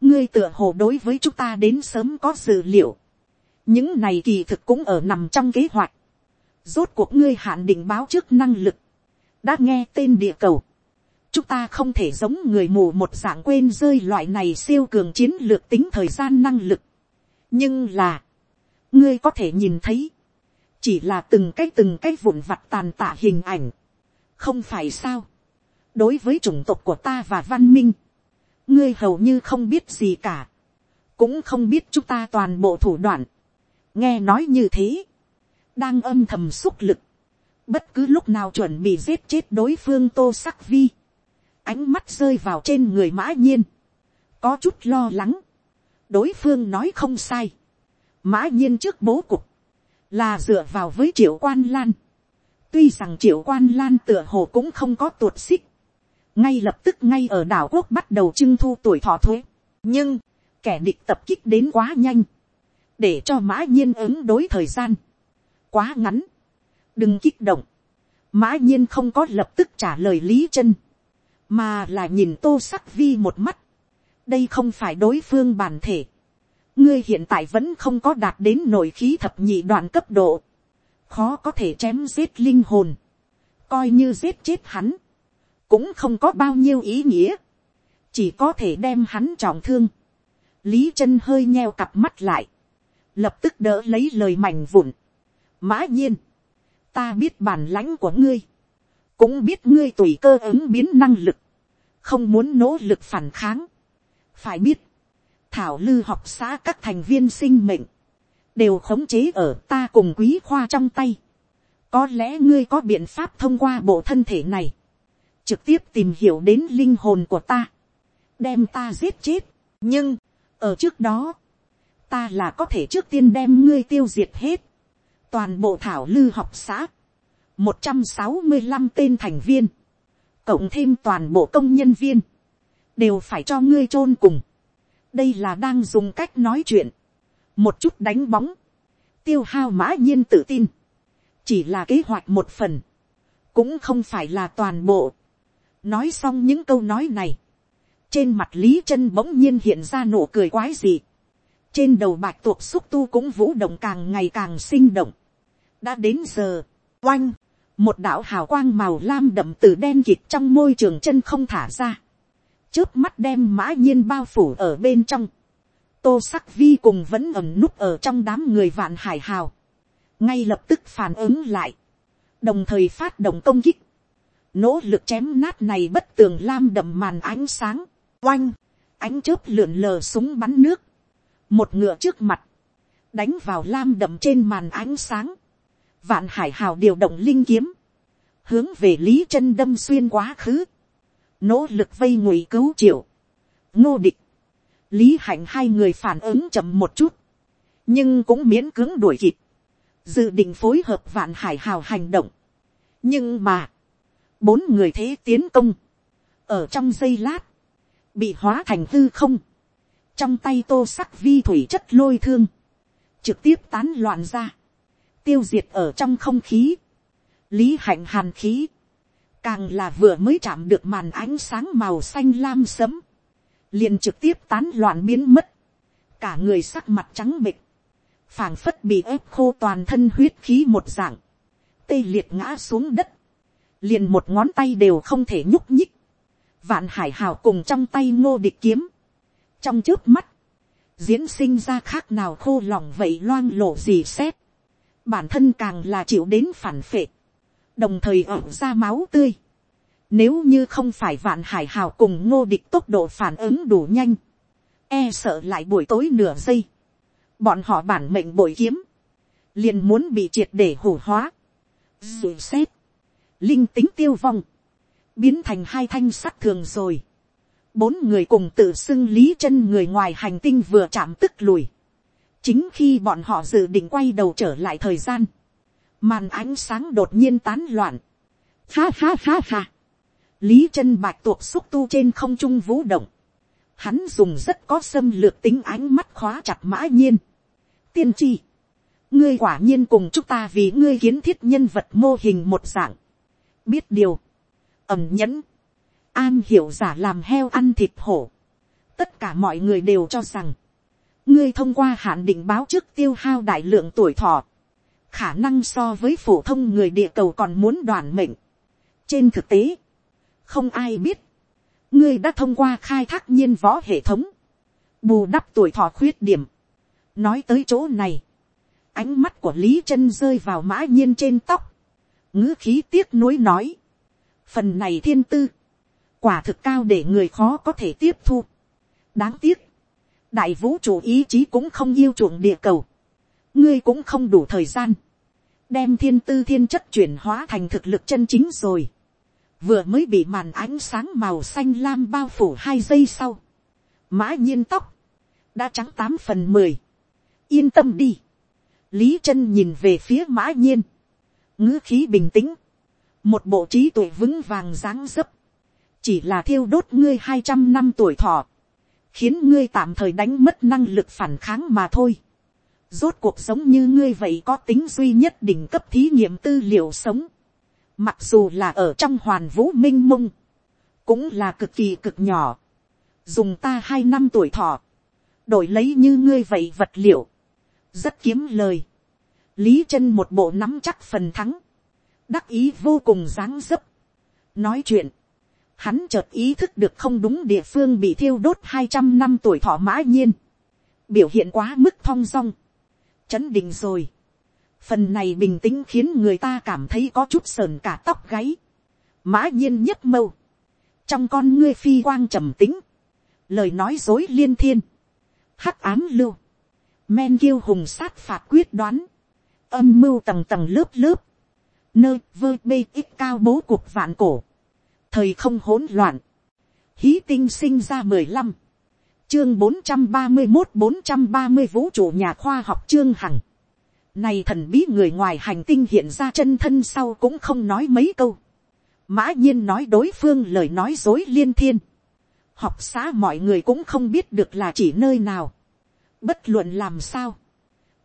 ngươi tựa hồ đối với chúng ta đến sớm có dữ liệu, những này kỳ thực cũng ở nằm trong kế hoạch, rốt cuộc ngươi hạn định báo trước năng lực, đã nghe tên địa cầu, chúng ta không thể giống người mù một dạng quên rơi loại này siêu cường chiến lược tính thời gian năng lực. nhưng là, ngươi có thể nhìn thấy, chỉ là từng cái từng cái vụn vặt tàn tạ hình ảnh, không phải sao. đối với chủng tộc của ta và văn minh, ngươi hầu như không biết gì cả, cũng không biết chúng ta toàn bộ thủ đoạn. nghe nói như thế, đang âm thầm xúc lực, bất cứ lúc nào chuẩn bị giết chết đối phương tô sắc vi, ánh mắt rơi vào trên người mã nhiên, có chút lo lắng, đối phương nói không sai, mã nhiên trước bố cục, là dựa vào với triệu quan lan, tuy rằng triệu quan lan tựa hồ cũng không có tuột xích, ngay lập tức ngay ở đảo quốc bắt đầu trưng thu tuổi thọ thuế, nhưng, kẻ địch tập kích đến quá nhanh, để cho mã nhiên ứng đối thời gian, quá ngắn, đừng kích động, mã nhiên không có lập tức trả lời lý chân, mà là nhìn tô sắc vi một mắt, đây không phải đối phương bản thể, ngươi hiện tại vẫn không có đạt đến nội khí thập nhị đoạn cấp độ, khó có thể chém giết linh hồn, coi như giết chết hắn, cũng không có bao nhiêu ý nghĩa, chỉ có thể đem hắn trọng thương. lý chân hơi nheo cặp mắt lại, lập tức đỡ lấy lời mảnh vụn mã nhiên, ta biết bản lãnh của ngươi, cũng biết ngươi tùy cơ ứng biến năng lực, không muốn nỗ lực phản kháng. phải biết, thảo lư học xã các thành viên sinh mệnh, đều khống chế ở ta cùng quý khoa trong tay. có lẽ ngươi có biện pháp thông qua bộ thân thể này, trực tiếp tìm hiểu đến linh hồn của ta, đem ta giết chết. nhưng, ở trước đó, ta là có thể trước tiên đem ngươi tiêu diệt hết, toàn bộ thảo lư học xã, một trăm sáu mươi năm tên thành viên, cộng thêm toàn bộ công nhân viên, đều phải cho ngươi chôn cùng. đây là đang dùng cách nói chuyện, một chút đánh bóng, tiêu hao mã nhiên tự tin, chỉ là kế hoạch một phần, cũng không phải là toàn bộ. nói xong những câu nói này, trên mặt lý chân bỗng nhiên hiện ra nụ cười quái dị, trên đầu bạch tuộc xúc tu cũng vũ động càng ngày càng sinh động, đã đến giờ, oanh, một đạo hào quang màu lam đậm từ đen kịt trong môi trường chân không thả ra, trước mắt đem mã nhiên bao phủ ở bên trong, tô sắc vi cùng vẫn ẩm núp ở trong đám người vạn hải hào, ngay lập tức phản ứng lại, đồng thời phát động công kích, nỗ lực chém nát này bất tường lam đậm màn ánh sáng, oanh, ánh chớp lượn lờ súng bắn nước, một ngựa trước mặt, đánh vào lam đậm trên màn ánh sáng, vạn hải hào điều động linh kiếm, hướng về lý chân đâm xuyên quá khứ, nỗ lực vây ngụy cứu triệu, ngô địch, lý hạnh hai người phản ứng chậm một chút, nhưng cũng miễn cưỡng đuổi kịp, dự định phối hợp vạn hải hào hành động. nhưng mà, bốn người thế tiến công, ở trong giây lát, bị hóa thành hư không, trong tay tô sắc vi thủy chất lôi thương, trực tiếp tán loạn ra, tiêu diệt ở trong không khí, lý hạnh hàn khí, càng là vừa mới chạm được màn ánh sáng màu xanh lam sấm, liền trực tiếp tán loạn biến mất, cả người sắc mặt trắng bịch, phảng phất bị ép khô toàn thân huyết khí một dạng, tê liệt ngã xuống đất, liền một ngón tay đều không thể nhúc nhích, vạn hải hào cùng trong tay ngô địch kiếm, trong trước mắt, diễn sinh ra khác nào khô lòng vậy loang lộ gì xét, bản thân càng là chịu đến phản phệ, đồng thời ẩm ra máu tươi, nếu như không phải vạn hải hào cùng ngô địch tốc độ phản ứng đủ nhanh, e sợ lại buổi tối nửa giây, bọn họ bản mệnh bội kiếm, liền muốn bị triệt để hủ hóa, dù xét, linh tính tiêu vong, biến thành hai thanh sắt thường rồi. Bốn người cùng tự xưng lý chân người ngoài hành tinh vừa chạm tức lùi. Chính khi bọn họ dự định quay đầu trở lại thời gian. Màn ánh sáng đột nhiên tán loạn. Ha ha ha ha. Lý chân bạch tuộc xúc tu trên không trung vũ động. Hắn dùng rất có xâm lược tính ánh mắt khóa chặt mã nhiên. Tiên tri. Ngươi quả nhiên cùng chúng ta vì ngươi kiến thiết nhân vật mô hình một dạng. Biết điều. ẩm nhẫn. An hiểu giả làm heo ăn thịt hổ. Tất cả mọi người đều cho rằng. Ngươi thông qua hạn định báo trước tiêu hao đại lượng tuổi thọ. Khả năng so với phổ thông người địa cầu còn muốn đoàn mệnh. Trên thực tế không ai biết, ngươi đã thông qua khai thác nhiên võ hệ thống, bù đắp tuổi thọ khuyết điểm. nói tới chỗ này, ánh mắt của lý chân rơi vào mã nhiên trên tóc, ngữ khí tiếc nuối nói, phần này thiên tư, quả thực cao để người khó có thể tiếp thu. đáng tiếc, đại vũ trụ ý chí cũng không yêu chuộng địa cầu, ngươi cũng không đủ thời gian, đem thiên tư thiên chất chuyển hóa thành thực lực chân chính rồi. Vừa mới bị màn ánh sáng màu xanh lam bao phủ hai giây sau, mã nhiên tóc, đã trắng tám phần mười, yên tâm đi, lý chân nhìn về phía mã nhiên, ngữ khí bình tĩnh, một bộ trí tuổi vững vàng dáng dấp, chỉ là thiêu đốt ngươi hai trăm năm tuổi thọ, khiến ngươi tạm thời đánh mất năng lực phản kháng mà thôi. Rốt cuộc sống như ngươi vậy có tính duy nhất đỉnh cấp thí nghiệm tư liệu sống. Mặc dù là ở trong hoàn vũ minh mông, cũng là cực kỳ cực nhỏ, dùng ta hai năm tuổi thọ, đổi lấy như ngươi vậy vật liệu, rất kiếm lời, lý chân một bộ nắm chắc phần thắng, đắc ý vô cùng dáng dấp, nói chuyện, hắn chợt ý thức được không đúng địa phương bị thiêu đốt hai trăm năm tuổi thọ mã nhiên, biểu hiện quá mức thong dong, chấn định rồi, phần này bình tĩnh khiến người ta cảm thấy có chút sờn cả tóc gáy, mã nhiên nhất mâu, trong con ngươi phi quang trầm tính, lời nói dối liên thiên, hắc ám lưu, men kiêu hùng sát phạt quyết đoán, âm mưu tầng tầng lớp lớp, nơi vơ bê ít cao bố cuộc vạn cổ, thời không hỗn loạn, hí tinh sinh ra mười lăm, chương bốn trăm ba mươi một bốn trăm ba mươi vũ trụ nhà khoa học chương hằng. Này thần bí người ngoài hành tinh hiện ra chân thân sau cũng không nói mấy câu. Mã nhiên nói đối phương lời nói dối liên thiên. Học xã mọi người cũng không biết được là chỉ nơi nào. Bất luận làm sao.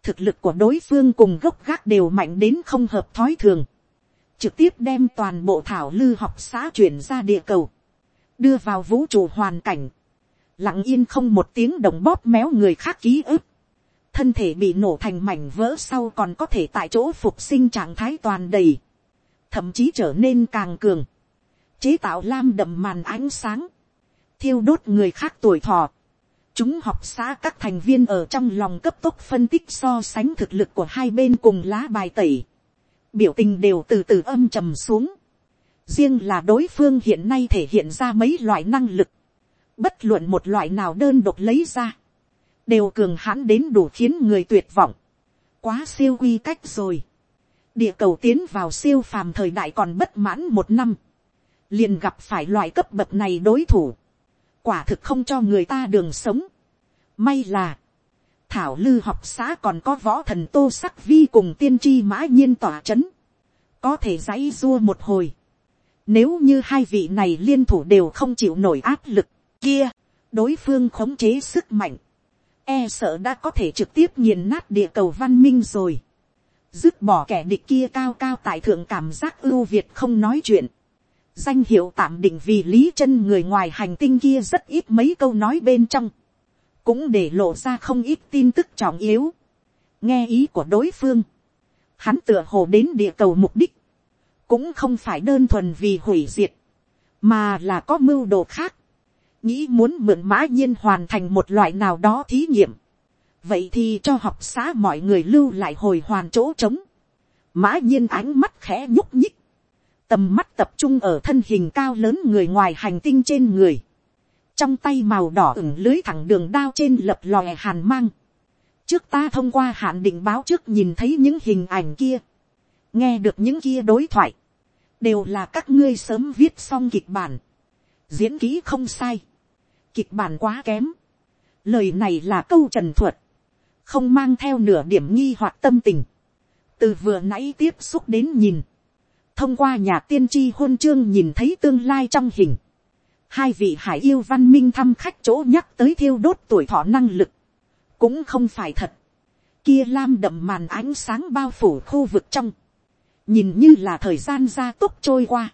Thực lực của đối phương cùng gốc gác đều mạnh đến không hợp thói thường. Trực tiếp đem toàn bộ thảo lư học xã chuyển ra địa cầu. Đưa vào vũ trụ hoàn cảnh. Lặng yên không một tiếng đồng bóp méo người khác ký ức thân thể bị nổ thành mảnh vỡ sau còn có thể tại chỗ phục sinh trạng thái toàn đầy, thậm chí trở nên càng cường, chế tạo lam đậm màn ánh sáng, thiêu đốt người khác tuổi thọ. Chúng học xã các thành viên ở trong lòng cấp tốc phân tích so sánh thực lực của hai bên cùng lá bài tẩy. Biểu tình đều từ từ âm trầm xuống. Riêng là đối phương hiện nay thể hiện ra mấy loại năng lực. Bất luận một loại nào đơn độc lấy ra đều cường hãn đến đủ khiến người tuyệt vọng, quá siêu quy cách rồi, địa cầu tiến vào siêu phàm thời đại còn bất mãn một năm, liền gặp phải loại cấp bậc này đối thủ, quả thực không cho người ta đường sống. May là, thảo lư học xã còn có võ thần tô sắc vi cùng tiên tri mã nhiên tỏa c h ấ n có thể dãy dua một hồi. Nếu như hai vị này liên thủ đều không chịu nổi áp lực kia, đối phương khống chế sức mạnh, e sợ đã có thể trực tiếp nghiền nát địa cầu văn minh rồi. dứt bỏ kẻ địch kia cao cao tại thượng cảm giác ưu việt không nói chuyện. danh hiệu tạm định vì lý chân người ngoài hành tinh kia rất ít mấy câu nói bên trong cũng để lộ ra không ít tin tức trọng yếu. nghe ý của đối phương. hắn tựa hồ đến địa cầu mục đích. cũng không phải đơn thuần vì hủy diệt. mà là có mưu đồ khác nghĩ muốn mượn mã nhiên hoàn thành một loại nào đó thí nghiệm, vậy thì cho học xã mọi người lưu lại hồi hoàn chỗ trống, mã nhiên ánh mắt khẽ nhúc nhích, tầm mắt tập trung ở thân hình cao lớn người ngoài hành tinh trên người, trong tay màu đỏ ửng lưới thẳng đường đao trên lập lòe hàn mang, trước ta thông qua hạn định báo trước nhìn thấy những hình ảnh kia, nghe được những kia đối thoại, đều là các ngươi sớm viết xong kịch bản, diễn kỹ không sai, kịch bản quá kém, lời này là câu trần thuật, không mang theo nửa điểm nghi hoặc tâm tình, từ vừa nãy tiếp xúc đến nhìn, thông qua nhà tiên tri hôn chương nhìn thấy tương lai trong hình, hai vị hải yêu văn minh thăm khách chỗ nhắc tới thiêu đốt tuổi thọ năng lực, cũng không phải thật, kia lam đậm màn ánh sáng bao phủ khu vực trong, nhìn như là thời gian gia tốc trôi qua,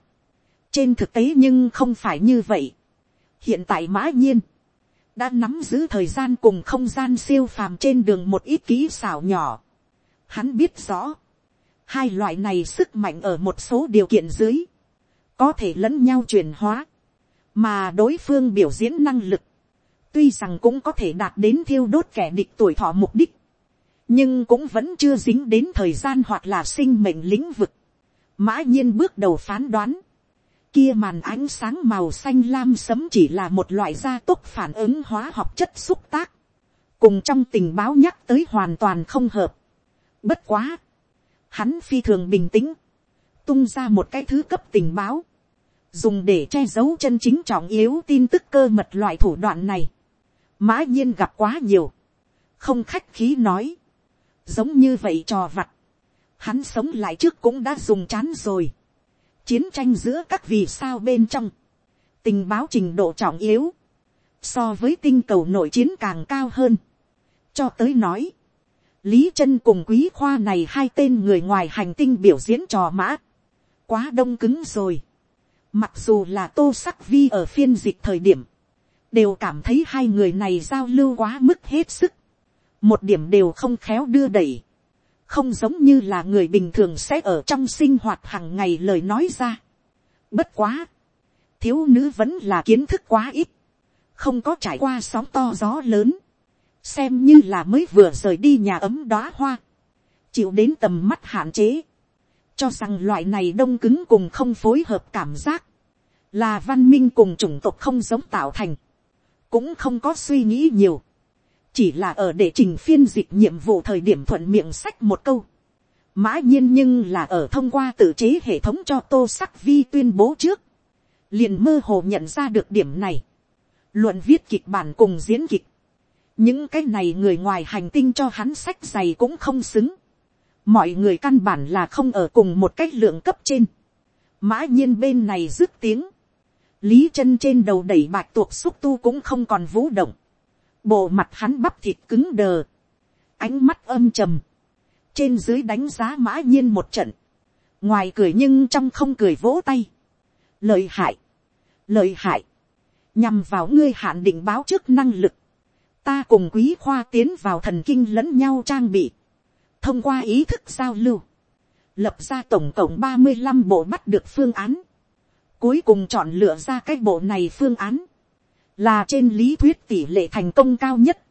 trên thực tế nhưng không phải như vậy, hiện tại mã nhiên, đã nắm giữ thời gian cùng không gian siêu phàm trên đường một ít ký xảo nhỏ. Hắn biết rõ, hai loại này sức mạnh ở một số điều kiện dưới, có thể lẫn nhau chuyển hóa, mà đối phương biểu diễn năng lực, tuy rằng cũng có thể đạt đến thiêu đốt kẻ địch tuổi thọ mục đích, nhưng cũng vẫn chưa dính đến thời gian hoặc là sinh mệnh lĩnh vực. Mã nhiên bước đầu phán đoán, kia màn ánh sáng màu xanh lam sấm chỉ là một loại gia tốc phản ứng hóa học chất xúc tác, cùng trong tình báo nhắc tới hoàn toàn không hợp. Bất quá, hắn phi thường bình tĩnh, tung ra một cái thứ cấp tình báo, dùng để che giấu chân chính trọng yếu tin tức cơ mật loại thủ đoạn này. Mã nhiên gặp quá nhiều, không khách khí nói, giống như vậy trò vặt, hắn sống lại trước cũng đã dùng chán rồi. Chiến tranh giữa các vì sao bên trong, tình báo trình độ trọng yếu, so với tinh cầu nội chiến càng cao hơn. cho tới nói, lý chân cùng quý khoa này hai tên người ngoài hành tinh biểu diễn trò mã, quá đông cứng rồi mặc dù là tô sắc vi ở phiên dịch thời điểm, đều cảm thấy hai người này giao lưu quá mức hết sức, một điểm đều không khéo đưa đẩy. Không giống như là người bình thường sẽ ở trong sinh hoạt hàng ngày lời nói ra. Bất quá, thiếu nữ vẫn là kiến thức quá ít, không có trải qua sóng to gió lớn, xem như là mới vừa rời đi nhà ấm đóa hoa, chịu đến tầm mắt hạn chế, cho rằng loại này đông cứng cùng không phối hợp cảm giác, là văn minh cùng chủng tộc không giống tạo thành, cũng không có suy nghĩ nhiều, chỉ là ở để trình phiên dịch nhiệm vụ thời điểm thuận miệng sách một câu. mã nhiên nhưng là ở thông qua tự chế hệ thống cho tô sắc vi tuyên bố trước, liền mơ hồ nhận ra được điểm này. luận viết kịch bản cùng diễn kịch, những cái này người ngoài hành tinh cho hắn sách giày cũng không xứng, mọi người căn bản là không ở cùng một cách lượng cấp trên, mã nhiên bên này dứt tiếng, lý chân trên đầu đẩy bạch tuộc xúc tu cũng không còn vũ động, bộ mặt hắn bắp thịt cứng đờ, ánh mắt âm trầm, trên dưới đánh giá mã nhiên một trận, ngoài cười nhưng trong không cười vỗ tay, lợi hại, lợi hại, nhằm vào ngươi hạn định báo trước năng lực, ta cùng quý khoa tiến vào thần kinh lẫn nhau trang bị, thông qua ý thức giao lưu, lập ra tổng cộng ba mươi năm bộ bắt được phương án, cuối cùng chọn lựa ra cái bộ này phương án, là trên lý thuyết tỷ lệ thành công cao nhất.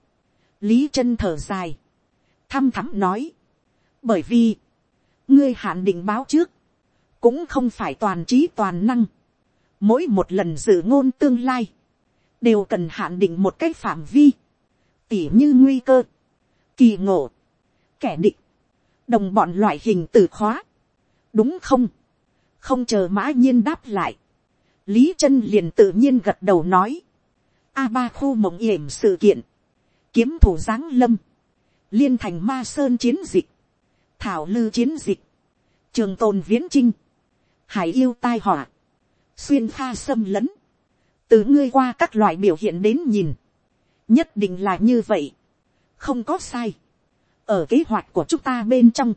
lý chân thở dài, thăm thắm nói, bởi vì, ngươi hạn định báo trước, cũng không phải toàn trí toàn năng, mỗi một lần dự ngôn tương lai, đều cần hạn định một cái phạm vi, tỉ như nguy cơ, kỳ ngộ, kẻ địch, đồng bọn loại hình từ khóa, đúng không, không chờ mã nhiên đáp lại, lý chân liền tự nhiên gật đầu nói, a ba khu mộng yểm sự kiện, kiếm thủ giáng lâm, liên thành ma sơn chiến dịch, thảo lư chiến dịch, trường tồn viễn trinh, hải yêu tai họa, xuyên pha xâm lấn, từ ngươi qua các loại biểu hiện đến nhìn, nhất định là như vậy, không có sai, ở kế hoạch của chúng ta bên trong,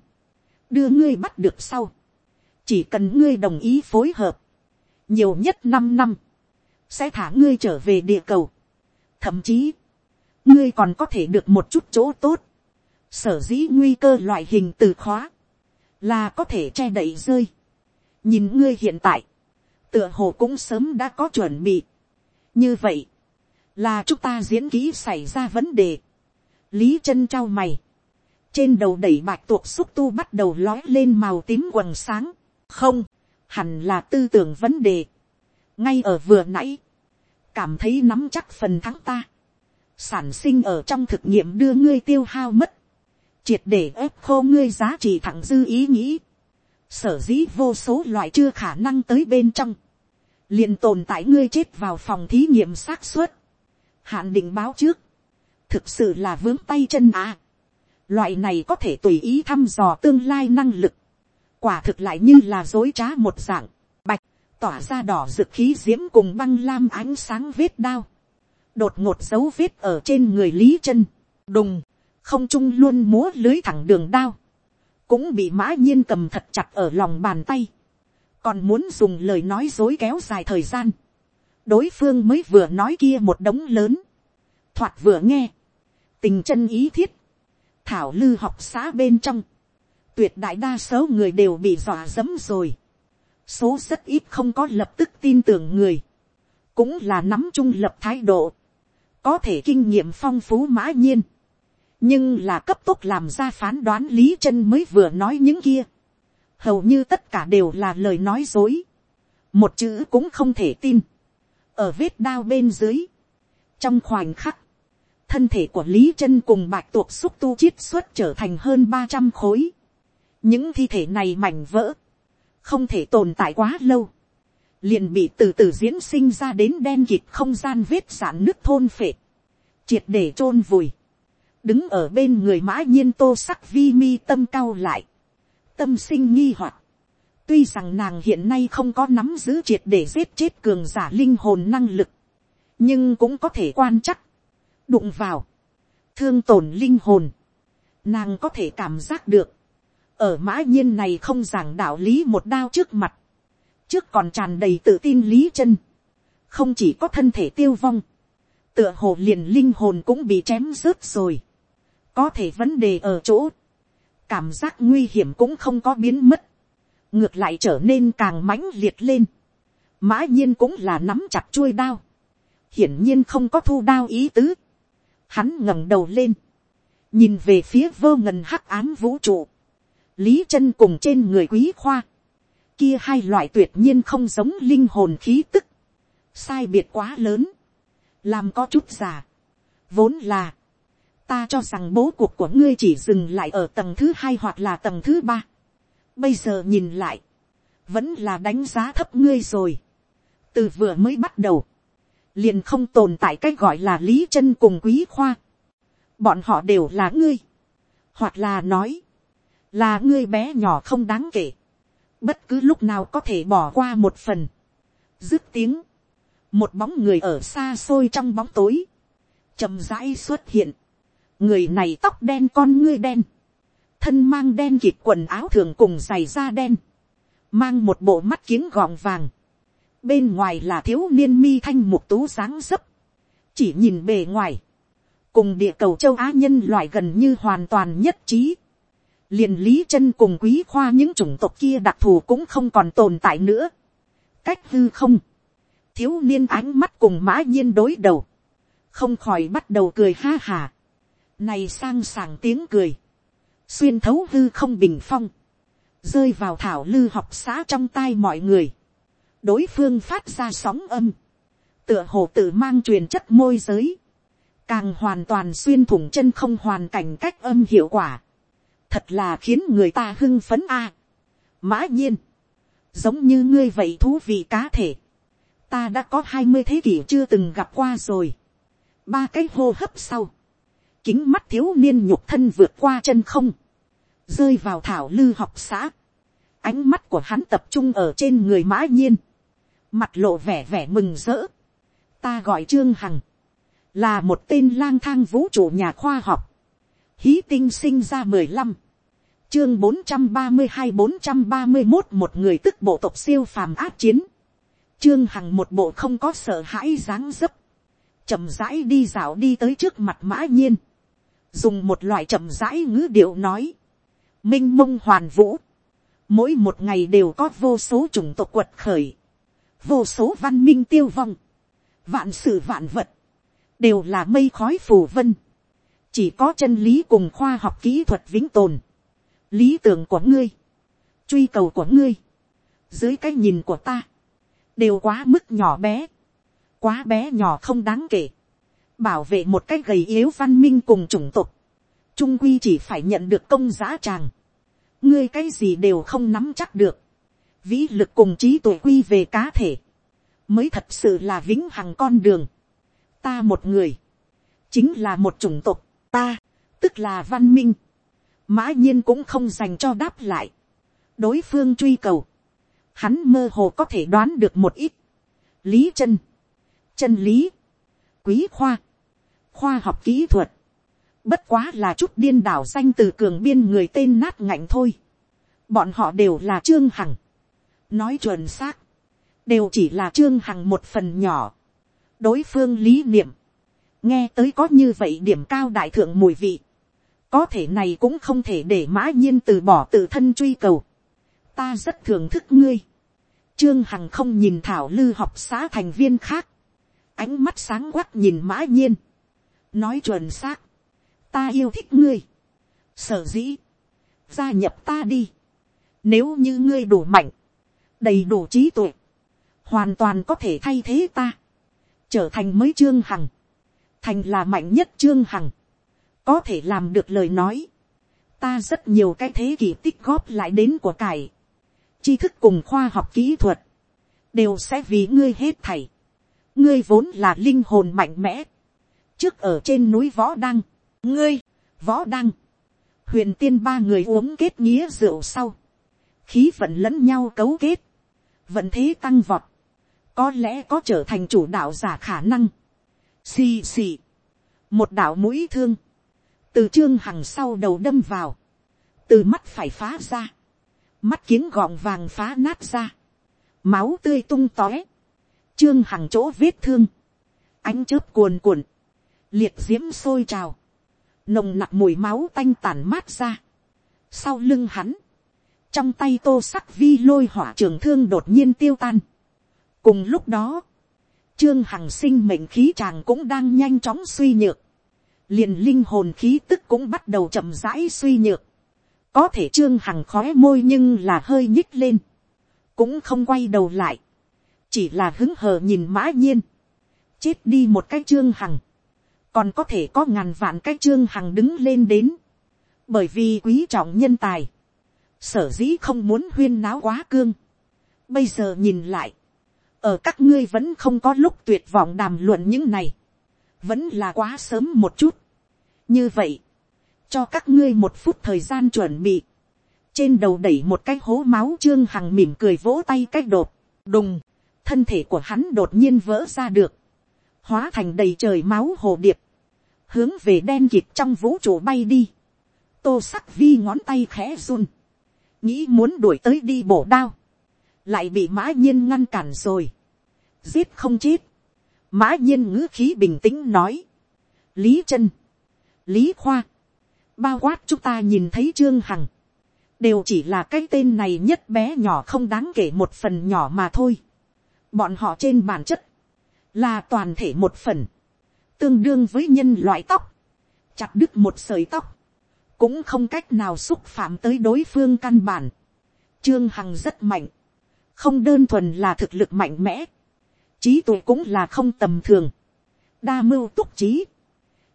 đưa ngươi bắt được sau, chỉ cần ngươi đồng ý phối hợp, nhiều nhất năm năm, sẽ thả ngươi trở về địa cầu. Thậm chí, ngươi còn có thể được một chút chỗ tốt. Sở dĩ nguy cơ loại hình từ khóa, là có thể che đậy rơi. Nhìn ngươi hiện tại, tựa hồ cũng sớm đã có chuẩn bị. Như vậy, là chúng ta diễn kỹ xảy ra vấn đề. Lý chân trao mày. Trên đầu đẩy bạch tuộc xúc tu bắt đầu lói lên màu tím quần sáng. Không, hẳn là tư tưởng vấn đề. ngay ở vừa nãy, cảm thấy nắm chắc phần thắng ta. sản sinh ở trong thực nghiệm đưa ngươi tiêu hao mất. triệt để ép khô ngươi giá trị thẳng dư ý nghĩ. sở dĩ vô số loại chưa khả năng tới bên trong. liền tồn tại ngươi chết vào phòng thí nghiệm xác suất. hạn định báo trước. thực sự là vướng tay chân à loại này có thể tùy ý thăm dò tương lai năng lực. Quả thực lại như là dối trá một dạng, bạch, tỏa ra đỏ rực khí diễm cùng băng lam ánh sáng vết đao, đột ngột dấu vết ở trên người lý chân, đùng, không trung luôn múa lưới thẳng đường đao, cũng bị mã nhiên cầm thật chặt ở lòng bàn tay, còn muốn dùng lời nói dối kéo dài thời gian, đối phương mới vừa nói kia một đống lớn, thoạt vừa nghe, tình chân ý thiết, thảo lư học xã bên trong, tuyệt đại đa số người đều bị dọa dẫm rồi. số rất ít không có lập tức tin tưởng người, cũng là nắm trung lập thái độ, có thể kinh nghiệm phong phú mã nhiên, nhưng là cấp tốc làm ra phán đoán lý chân mới vừa nói những kia, hầu như tất cả đều là lời nói dối, một chữ cũng không thể tin, ở vết đao bên dưới, trong khoảnh khắc, thân thể của lý chân cùng bạch tuộc xúc tu chiết xuất trở thành hơn ba trăm khối, những thi thể này mảnh vỡ, không thể tồn tại quá lâu, liền bị từ từ diễn sinh ra đến đen kịt không gian vết sản nước thôn phệ, triệt để t r ô n vùi, đứng ở bên người mã nhiên tô sắc vi mi tâm cao lại, tâm sinh nghi hoặc, tuy rằng nàng hiện nay không có nắm giữ triệt để giết chết cường giả linh hồn năng lực, nhưng cũng có thể quan chắc, đụng vào, thương tổn linh hồn, nàng có thể cảm giác được, ở mã nhiên này không giảng đạo lý một đao trước mặt, trước còn tràn đầy tự tin lý chân, không chỉ có thân thể tiêu vong, tựa hồ liền linh hồn cũng bị chém rớt rồi, có thể vấn đề ở chỗ, cảm giác nguy hiểm cũng không có biến mất, ngược lại trở nên càng mãnh liệt lên, mã nhiên cũng là nắm chặt chuôi đao, hiển nhiên không có thu đao ý tứ, hắn ngẩng đầu lên, nhìn về phía vô ngần hắc ám vũ trụ, lý chân cùng trên người quý khoa, kia hai loại tuyệt nhiên không giống linh hồn khí tức, sai biệt quá lớn, làm có chút giả, vốn là, ta cho rằng bố cuộc của ngươi chỉ dừng lại ở tầng thứ hai hoặc là tầng thứ ba, bây giờ nhìn lại, vẫn là đánh giá thấp ngươi rồi, từ vừa mới bắt đầu, liền không tồn tại cái gọi là lý chân cùng quý khoa. bọn họ đều là ngươi, hoặc là nói, là ngươi bé nhỏ không đáng kể, bất cứ lúc nào có thể bỏ qua một phần, dứt tiếng, một bóng người ở xa xôi trong bóng tối, chậm rãi xuất hiện, người này tóc đen con ngươi đen, thân mang đen kịp quần áo thường cùng giày da đen, mang một bộ mắt kiếng gọng vàng, bên ngoài là thiếu niên mi thanh mục tú dáng dấp, chỉ nhìn bề ngoài, cùng địa cầu châu á nhân loại gần như hoàn toàn nhất trí, liền lý chân cùng quý khoa những chủng tộc kia đặc thù cũng không còn tồn tại nữa, cách hư không, thiếu niên ánh mắt cùng mã nhiên đối đầu, không khỏi bắt đầu cười ha hà, này sang sảng tiếng cười, xuyên thấu hư không bình phong, rơi vào thảo lư học xã trong tai mọi người, đối phương phát ra sóng âm, tựa hồ tự mang truyền chất môi giới, càng hoàn toàn xuyên thủng chân không hoàn cảnh cách âm hiệu quả, thật là khiến người ta hưng phấn a. mã nhiên, giống như ngươi vậy thú vị cá thể, ta đã có hai mươi thế kỷ chưa từng gặp qua rồi, ba cái hô hấp sau, kính mắt thiếu niên nhục thân vượt qua chân không, rơi vào thảo lư học xã, ánh mắt của hắn tập trung ở trên người mã nhiên, mặt lộ vẻ vẻ mừng rỡ. ta gọi trương hằng, là một tên lang thang vũ trụ nhà khoa học, hí tinh sinh ra mười lăm, chương bốn trăm ba mươi hai bốn trăm ba mươi một một người tức bộ tộc siêu phàm áp chiến, trương hằng một bộ không có sợ hãi dáng dấp, chậm rãi đi dạo đi tới trước mặt mã nhiên, dùng một loại chậm rãi ngữ điệu nói, m i n h mông hoàn vũ, mỗi một ngày đều có vô số chủng tộc quật khởi, vô số văn minh tiêu vong, vạn sự vạn vật, đều là mây khói phù vân, chỉ có chân lý cùng khoa học kỹ thuật vĩnh tồn, lý tưởng của ngươi, truy cầu của ngươi, dưới cái nhìn của ta, đều quá mức nhỏ bé, quá bé nhỏ không đáng kể, bảo vệ một cái gầy yếu văn minh cùng chủng tộc, trung quy chỉ phải nhận được công giá tràng, ngươi cái gì đều không nắm chắc được, vĩ lực cùng trí tuệ quy về cá thể, mới thật sự là vĩnh hằng con đường, ta một người, chính là một chủng tộc, ta, tức là văn minh, mã nhiên cũng không dành cho đáp lại, đối phương truy cầu, hắn mơ hồ có thể đoán được một ít, lý chân, chân lý, quý khoa, khoa học kỹ thuật, bất quá là chút điên đảo danh từ cường biên người tên nát ngạnh thôi. bọn họ đều là trương hằng nói chuẩn xác, đều chỉ là trương hằng một phần nhỏ. đối phương lý niệm, nghe tới có như vậy điểm cao đại thượng mùi vị. có thể này cũng không thể để mã nhiên từ bỏ tự thân truy cầu. ta rất thưởng thức ngươi. trương hằng không nhìn thảo lư học xã thành viên khác. ánh mắt sáng quắc nhìn mã nhiên nói chuẩn xác, ta yêu thích ngươi, sở dĩ, gia nhập ta đi, nếu như ngươi đủ mạnh, đầy đủ trí tuệ, hoàn toàn có thể thay thế ta, trở thành mới trương hằng, thành là mạnh nhất trương hằng, có thể làm được lời nói, ta rất nhiều cái thế kỷ tích góp lại đến của cải, tri thức cùng khoa học kỹ thuật, đều sẽ vì ngươi hết thảy, ngươi vốn là linh hồn mạnh mẽ, trước ở trên núi võ đăng, ngươi, võ đăng, huyền tiên ba người uống kết nghĩa rượu sau, khí vận lẫn nhau cấu kết, vận thế tăng vọt, có lẽ có trở thành chủ đạo giả khả năng, xì xì, một đạo mũi thương, từ trương hằng sau đầu đâm vào, từ mắt phải phá ra, mắt kiếng gọn vàng phá nát ra, máu tươi tung tóe, trương hằng chỗ vết thương, ánh chớp cuồn cuộn, liệt diễm sôi trào, nồng nặc mùi máu tanh tàn mát ra. Sau lưng hắn, trong tay tô sắc vi lôi hỏa trường thương đột nhiên tiêu tan. cùng lúc đó, trương hằng sinh mệnh khí chàng cũng đang nhanh chóng suy nhược, liền linh hồn khí tức cũng bắt đầu chậm rãi suy nhược. có thể trương hằng khói môi nhưng là hơi nhích lên, cũng không quay đầu lại, chỉ là hứng hờ nhìn mã nhiên, chết đi một cái trương hằng, còn có thể có ngàn vạn cái trương hằng đứng lên đến, bởi vì quý trọng nhân tài, sở dĩ không muốn huyên náo quá cương. Bây giờ nhìn lại, ở các ngươi vẫn không có lúc tuyệt vọng đàm luận những này, vẫn là quá sớm một chút. như vậy, cho các ngươi một phút thời gian chuẩn bị, trên đầu đẩy một cái hố máu trương hằng mỉm cười vỗ tay cách đột, đùng, thân thể của hắn đột nhiên vỡ ra được, hóa thành đầy trời máu hồ điệp, hướng về đen kịp trong vũ trụ bay đi, tô sắc vi ngón tay khẽ run, nghĩ muốn đuổi tới đi bổ đao, lại bị mã nhiên ngăn cản rồi, giết không chết, mã nhiên ngữ khí bình tĩnh nói, lý chân, lý khoa, bao quát chúng ta nhìn thấy trương hằng, đều chỉ là cái tên này nhất bé nhỏ không đáng kể một phần nhỏ mà thôi. bọn họ trên bản chất, là toàn thể một phần, tương đương với nhân loại tóc, chặt đứt một sợi tóc, cũng không cách nào xúc phạm tới đối phương căn bản. Trương Hằng rất mạnh, không đơn thuần là thực lực mạnh mẽ, trí tuệ cũng là không tầm thường, đa mưu túc trí,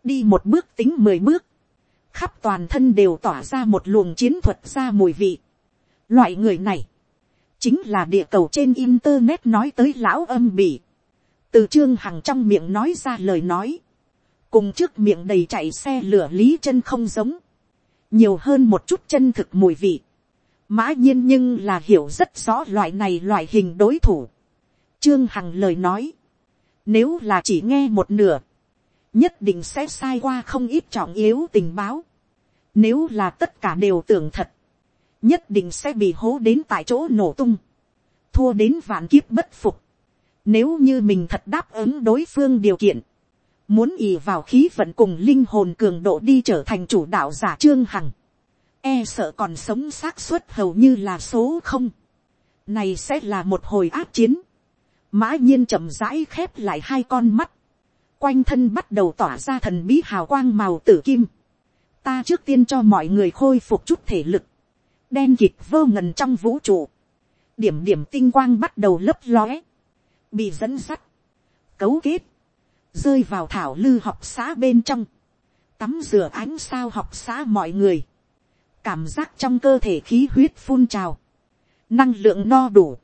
đi một bước tính mười bước, khắp toàn thân đều tỏa ra một luồng chiến thuật ra mùi vị. Loại người này, chính là địa cầu trên internet nói tới lão âm bỉ. từ trương hằng trong miệng nói ra lời nói, cùng trước miệng đầy chạy xe lửa lý chân không giống, nhiều hơn một chút chân thực mùi vị. mã nhiên nhưng là hiểu rất rõ loại này loại hình đối thủ. trương hằng lời nói, nếu là chỉ nghe một nửa, nhất định sẽ sai qua không ít trọng yếu tình báo. Nếu là tất cả đều tưởng thật, nhất định sẽ bị hố đến tại chỗ nổ tung, thua đến vạn kiếp bất phục. Nếu như mình thật đáp ứng đối phương điều kiện, muốn ì vào khí vận cùng linh hồn cường độ đi trở thành chủ đạo giả trương hằng, e sợ còn sống xác suất hầu như là số không. Này sẽ là một hồi áp chiến. Mã nhiên chậm rãi khép lại hai con mắt quanh thân bắt đầu tỏa ra thần bí hào quang màu tử kim. Ta trước tiên cho mọi người khôi phục chút thể lực. Đen kịt vô ngần trong vũ trụ. Điểm điểm tinh quang bắt đầu lấp lóe. Bị dẫn sắt. Cấu kết. Rơi vào thảo lư học xã bên trong. Tắm rửa ánh sao học xã mọi người. Cảm giác trong cơ thể khí huyết phun trào. Năng lượng no đủ.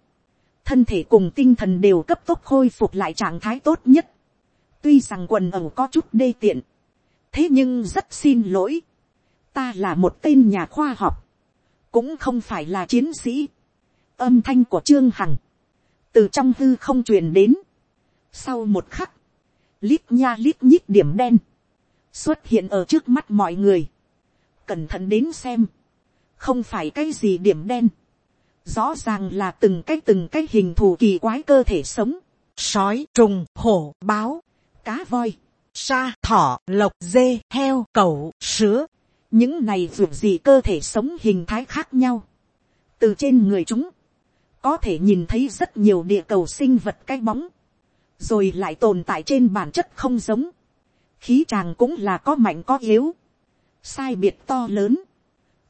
Thân thể cùng tinh thần đều cấp tốc khôi phục lại trạng thái tốt nhất tuy rằng quần ẩu có chút đê tiện, thế nhưng rất xin lỗi, ta là một tên nhà khoa học, cũng không phải là chiến sĩ, âm thanh của trương hằng, từ trong hư không truyền đến, sau một khắc, lít nha lít nhít điểm đen, xuất hiện ở trước mắt mọi người, cẩn thận đến xem, không phải cái gì điểm đen, rõ ràng là từng cái từng cái hình thù kỳ quái cơ thể sống, sói, trùng, hổ, báo, cá voi, sa, thỏ, lộc, dê, heo, cẩu, sứa. Những này dù gì cơ thể sống hình thái khác nhau. Từ trên người chúng, có thể nhìn thấy rất nhiều địa cầu sinh vật cái bóng. Rồi lại tồn tại trên bản chất không giống. Khí chàng cũng là có mạnh có yếu. Sai biệt to lớn.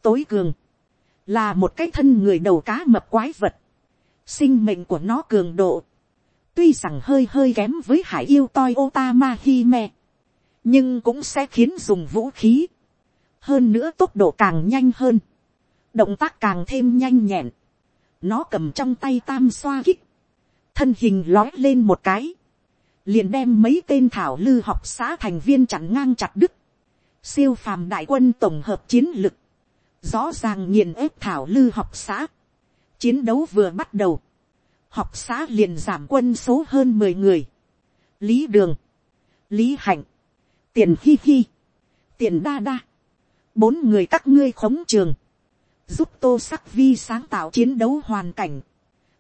Tối cường. Là một cái thân người đầu cá mập quái vật. Sinh mệnh của nó cường độ tuy rằng hơi hơi kém với hải yêu toi otama hime, nhưng cũng sẽ khiến dùng vũ khí, hơn nữa tốc độ càng nhanh hơn, động tác càng thêm nhanh nhẹn, nó cầm trong tay tam xoa kích, thân hình lói lên một cái, liền đem mấy tên thảo lư học xã thành viên chặn ngang chặt đứt, siêu phàm đại quân tổng hợp chiến lực, rõ ràng nghiền ép thảo lư học xã, chiến đấu vừa bắt đầu, học xã liền giảm quân số hơn mười người. lý đường, lý hạnh, tiền khi khi, tiền đa đa, bốn người các ngươi khống trường, giúp tô sắc vi sáng tạo chiến đấu hoàn cảnh,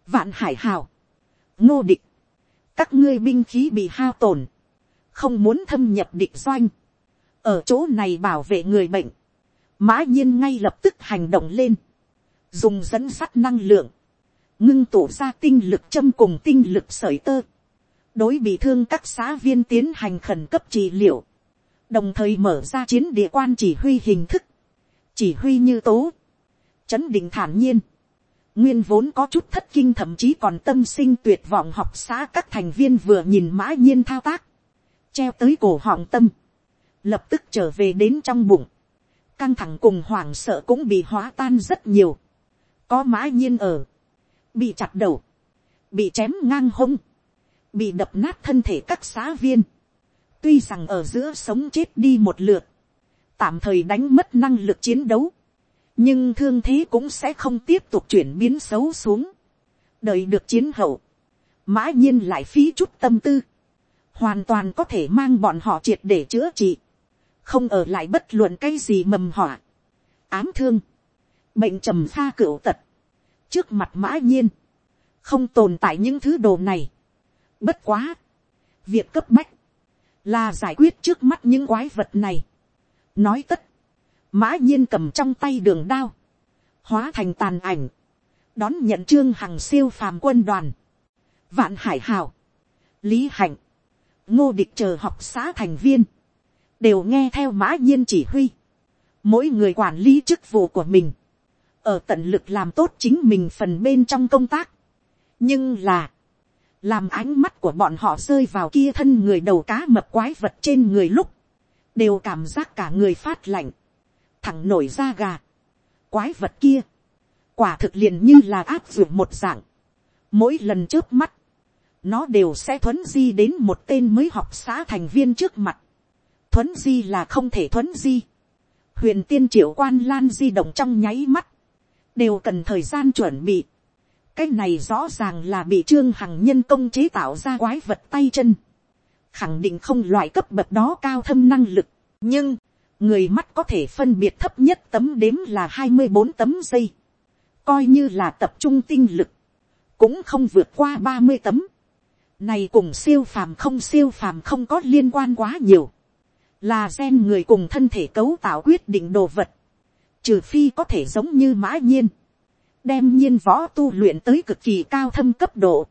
vạn hải hào, ngô địch, các ngươi binh khí bị hao tổn, không muốn thâm nhập địch doanh, ở chỗ này bảo vệ người bệnh, mã nhiên ngay lập tức hành động lên, dùng dẫn sắt năng lượng, ngưng tụ ra tinh lực châm cùng tinh lực sởi tơ, đối bị thương các xã viên tiến hành khẩn cấp trị liệu, đồng thời mở ra chiến địa quan chỉ huy hình thức, chỉ huy như tố, chấn định thản nhiên, nguyên vốn có chút thất kinh thậm chí còn tâm sinh tuyệt vọng học xã các thành viên vừa nhìn mã nhiên thao tác, treo tới cổ họng tâm, lập tức trở về đến trong bụng, căng thẳng cùng hoảng sợ cũng bị hóa tan rất nhiều, có mã nhiên ở, bị chặt đầu, bị chém ngang hông, bị đập nát thân thể các xã viên, tuy rằng ở giữa sống chết đi một lượt, tạm thời đánh mất năng lực chiến đấu, nhưng thương thế cũng sẽ không tiếp tục chuyển biến xấu xuống, đợi được chiến hậu, mã nhiên lại phí chút tâm tư, hoàn toàn có thể mang bọn họ triệt để chữa trị, không ở lại bất luận cái gì mầm họa, ám thương, bệnh trầm pha cửu tật, trước mặt mã nhiên, không tồn tại những thứ đồ này. Bất quá, việc cấp bách, là giải quyết trước mắt những quái vật này. nói tất, mã nhiên cầm trong tay đường đao, hóa thành tàn ảnh, đón nhận trương hằng siêu phàm quân đoàn, vạn hải hào, lý hạnh, ngô địch chờ học xã thành viên, đều nghe theo mã nhiên chỉ huy, mỗi người quản lý chức vụ của mình, ở tận lực làm tốt chính mình phần bên trong công tác. nhưng là, làm ánh mắt của bọn họ rơi vào kia thân người đầu cá mập quái vật trên người lúc, đều cảm giác cả người phát lạnh, thẳng nổi da gà. quái vật kia, quả thực liền như là áp dụng một dạng, mỗi lần trước mắt, nó đều sẽ thuấn di đến một tên mới học xã thành viên trước mặt. thuấn di là không thể thuấn di. huyền tiên triệu quan lan di động trong nháy mắt, đều cần thời gian chuẩn bị. cái này rõ ràng là bị trương hằng nhân công chế tạo ra quái vật tay chân. khẳng định không loại cấp bậc đó cao thâm năng lực. nhưng, người mắt có thể phân biệt thấp nhất tấm đếm là hai mươi bốn tấm giây. coi như là tập trung tinh lực, cũng không vượt qua ba mươi tấm. này cùng siêu phàm không siêu phàm không có liên quan quá nhiều. là gen người cùng thân thể cấu tạo quyết định đồ vật trừ phi có thể giống như mã nhiên, đem nhiên võ tu luyện tới cực kỳ cao thâm cấp độ,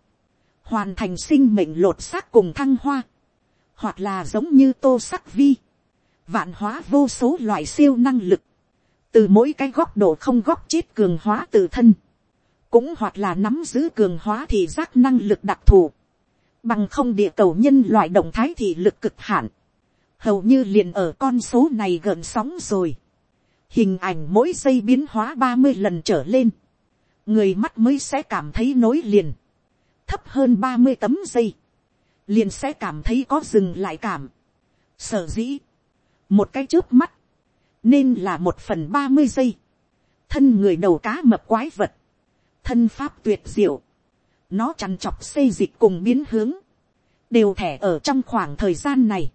hoàn thành sinh mệnh lột xác cùng thăng hoa, hoặc là giống như tô sắc vi, vạn hóa vô số loại siêu năng lực, từ mỗi cái góc độ không góc chết cường hóa tự thân, cũng hoặc là nắm giữ cường hóa thì giác năng lực đặc thù, bằng không địa cầu nhân loại động thái thì lực cực hạn, hầu như liền ở con số này gần sóng rồi. Hình ảnh mỗi giây biến hóa ba mươi lần trở lên, người mắt mới sẽ cảm thấy nối liền, thấp hơn ba mươi tấm giây, liền sẽ cảm thấy có dừng lại cảm. Sở dĩ, một cái trước mắt, nên là một phần ba mươi giây, thân người đầu cá mập quái vật, thân pháp tuyệt diệu, nó chằn chọc xây dịch cùng biến hướng, đều thẻ ở trong khoảng thời gian này.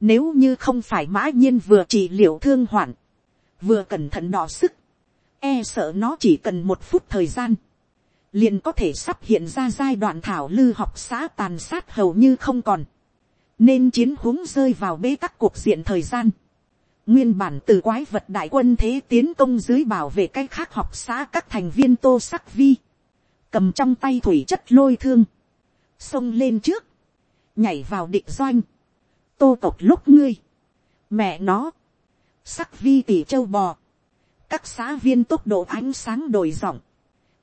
Nếu như không phải mã nhiên vừa trị liệu thương hoạn, vừa cẩn thận đỏ sức, e sợ nó chỉ cần một phút thời gian, liền có thể sắp hiện ra giai đoạn thảo lư học xã tàn sát hầu như không còn, nên chiến huống rơi vào bế tắc cuộc diện thời gian. Nguyên bản từ quái vật đại quân thế tiến công dưới bảo vệ cái khác học xã các thành viên tô sắc vi, cầm trong tay thủy chất lôi thương, xông lên trước, nhảy vào định doanh, tô tộc lúc ngươi, mẹ nó, sắc vi tỷ châu bò, các xã viên tốc độ ánh sáng đổi giọng,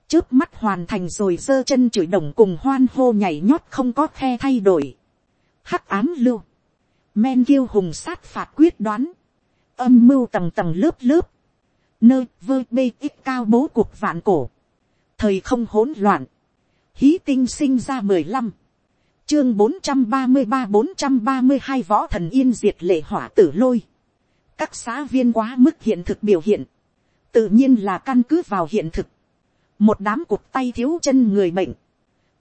trước mắt hoàn thành rồi giơ chân chửi đồng cùng hoan hô nhảy nhót không có khe thay đổi. Hắc ám lưu, men kiêu hùng sát phạt quyết đoán, âm mưu tầng tầng lớp lớp, nơi vơ bê ít cao bố cuộc vạn cổ, thời không hỗn loạn, hí tinh sinh ra mười lăm, chương bốn trăm ba mươi ba bốn trăm ba mươi hai võ thần yên diệt lệ hỏa tử lôi, các xã viên quá mức hiện thực biểu hiện, tự nhiên là căn cứ vào hiện thực, một đám cuộc tay thiếu chân người bệnh,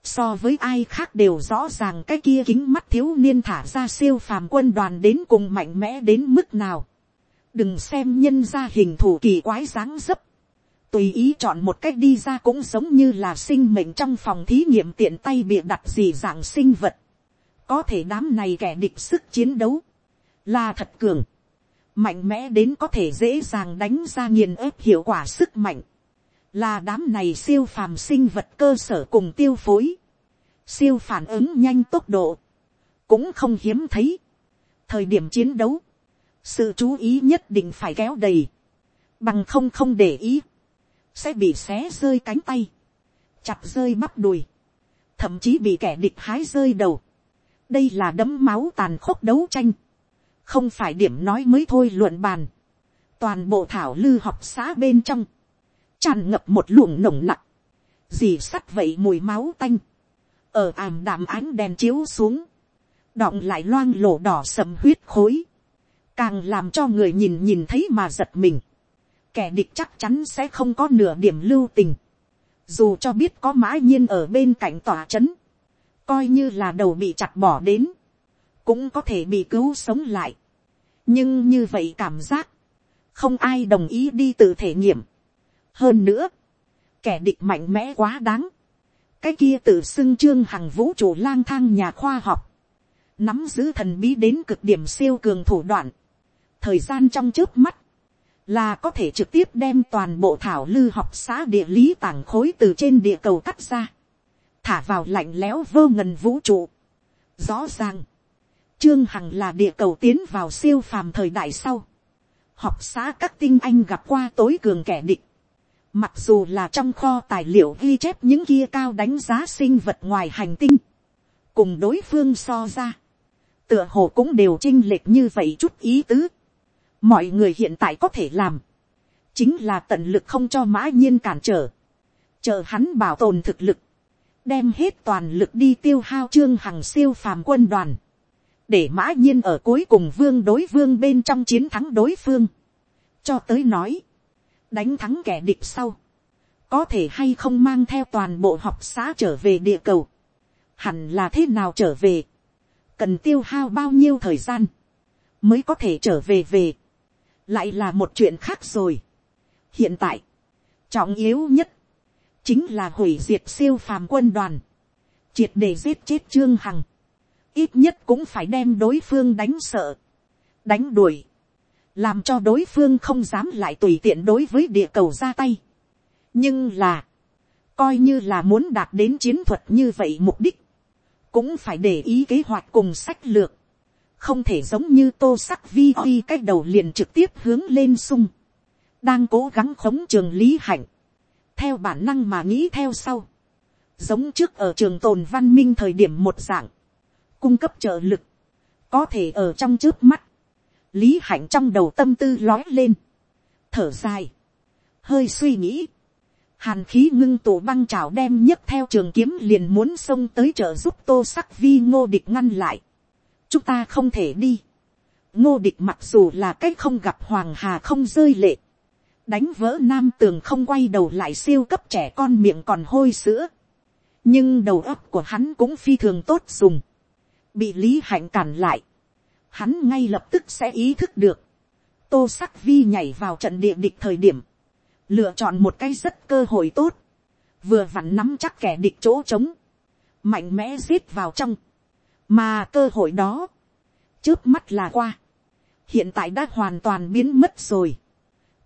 so với ai khác đều rõ ràng cái kia kính mắt thiếu niên thả ra siêu phàm quân đoàn đến cùng mạnh mẽ đến mức nào. đừng xem nhân ra hình thủ kỳ quái dáng dấp, tùy ý chọn một cách đi ra cũng giống như là sinh mệnh trong phòng thí nghiệm tiện tay bịa đặt gì dạng sinh vật. có thể đám này kẻ địch sức chiến đấu, là thật cường mạnh mẽ đến có thể dễ dàng đánh ra nghiền ép hiệu quả sức mạnh, là đám này siêu phàm sinh vật cơ sở cùng tiêu phối, siêu phản ứng nhanh tốc độ, cũng không hiếm thấy. thời điểm chiến đấu, sự chú ý nhất định phải kéo đầy, bằng không không để ý, sẽ bị xé rơi cánh tay, chặt rơi bắp đùi, thậm chí bị kẻ địch hái rơi đầu. đây là đấm máu tàn khốc đấu tranh, không phải điểm nói mới thôi luận bàn, toàn bộ thảo lư học xã bên trong, tràn ngập một luồng nồng nặc, dì sắt vậy mùi máu tanh, ở ảm đạm ánh đèn chiếu xuống, đọng lại loang lổ đỏ sầm huyết khối, càng làm cho người nhìn nhìn thấy mà giật mình, kẻ địch chắc chắn sẽ không có nửa điểm lưu tình, dù cho biết có mã nhiên ở bên cạnh tòa c h ấ n coi như là đầu bị chặt bỏ đến, cũng có thể bị cứu sống lại, nhưng như vậy cảm giác, không ai đồng ý đi tự thể nghiệm hơn nữa, kẻ địch mạnh mẽ quá đáng, cái kia tự xưng trương hằng vũ trụ lang thang nhà khoa học, nắm giữ thần bí đến cực điểm siêu cường thủ đoạn, thời gian trong trước mắt, là có thể trực tiếp đem toàn bộ thảo lư học xã địa lý tảng khối từ trên địa cầu cắt ra, thả vào lạnh lẽo vô ngần vũ trụ. Rõ ràng, trương hằng là địa cầu tiến vào siêu phàm thời đại sau, học xã các tinh anh gặp qua tối cường kẻ địch, mặc dù là trong kho tài liệu ghi chép những kia cao đánh giá sinh vật ngoài hành tinh, cùng đối phương so ra, tựa hồ cũng đều chinh lệch như vậy chút ý tứ. Mọi người hiện tại có thể làm, chính là tận lực không cho mã nhiên cản trở, chờ hắn bảo tồn thực lực, đem hết toàn lực đi tiêu hao trương hằng siêu phàm quân đoàn, để mã nhiên ở cuối cùng vương đối vương bên trong chiến thắng đối phương, cho tới nói, đánh thắng kẻ địch sau, có thể hay không mang theo toàn bộ học xã trở về địa cầu, hẳn là thế nào trở về, cần tiêu hao bao nhiêu thời gian, mới có thể trở về về? Lại là một chuyện khác rồi. hiện tại, trọng yếu nhất, chính là hủy diệt siêu phàm quân đoàn, triệt để giết chết trương hằng, ít nhất cũng phải đem đối phương đánh sợ, đánh đuổi, làm cho đối phương không dám lại tùy tiện đối với địa cầu ra tay. nhưng là, coi như là muốn đạt đến chiến thuật như vậy mục đích, cũng phải để ý kế hoạch cùng sách lược, không thể giống như tô sắc vi uy cách đầu liền trực tiếp hướng lên sung, đang cố gắng khống trường lý hạnh, theo bản năng mà nghĩ theo sau, giống trước ở trường tồn văn minh thời điểm một dạng, cung cấp trợ lực, có thể ở trong trước mắt, lý hạnh trong đầu tâm tư lói lên, thở dài, hơi suy nghĩ, hàn khí ngưng tụ băng trào đem nhấc theo trường kiếm liền muốn xông tới trợ giúp tô sắc vi ngô địch ngăn lại, chúng ta không thể đi. ngô địch mặc dù là cách không gặp hoàng hà không rơi lệ, đánh vỡ nam tường không quay đầu lại siêu cấp trẻ con miệng còn hôi sữa, nhưng đầu óc của hắn cũng phi thường tốt dùng, bị lý hạnh cản lại, hắn ngay lập tức sẽ ý thức được, tô sắc vi nhảy vào trận địa địch thời điểm, lựa chọn một cái rất cơ hội tốt, vừa vặn nắm chắc kẻ địch chỗ trống, mạnh mẽ giết vào trong, mà cơ hội đó, trước mắt là qua, hiện tại đã hoàn toàn biến mất rồi,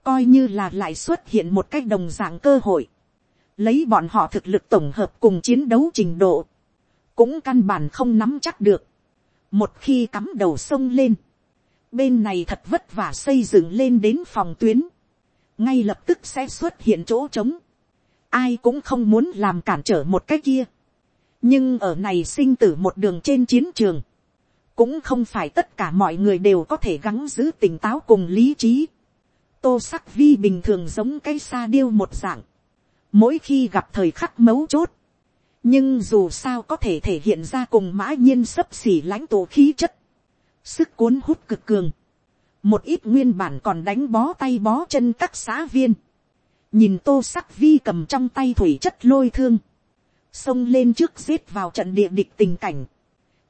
coi như là lại xuất hiện một cách đồng dạng cơ hội, lấy bọn họ thực lực tổng hợp cùng chiến đấu trình độ, cũng căn bản không nắm chắc được, một khi cắm đầu sông lên, bên này thật vất vả xây dựng lên đến phòng tuyến, ngay lập tức sẽ xuất hiện chỗ trống, ai cũng không muốn làm cản trở một cái kia, nhưng ở này sinh tử một đường trên chiến trường, cũng không phải tất cả mọi người đều có thể gắng giữ tỉnh táo cùng lý trí. tô sắc vi bình thường giống cái sa điêu một dạng, mỗi khi gặp thời khắc mấu chốt, nhưng dù sao có thể thể hiện ra cùng mã nhiên sấp xỉ lãnh tổ khí chất, sức cuốn hút cực cường, một ít nguyên bản còn đánh bó tay bó chân các xã viên, nhìn tô sắc vi cầm trong tay thủy chất lôi thương, xông lên trước giết vào trận địa địch tình cảnh,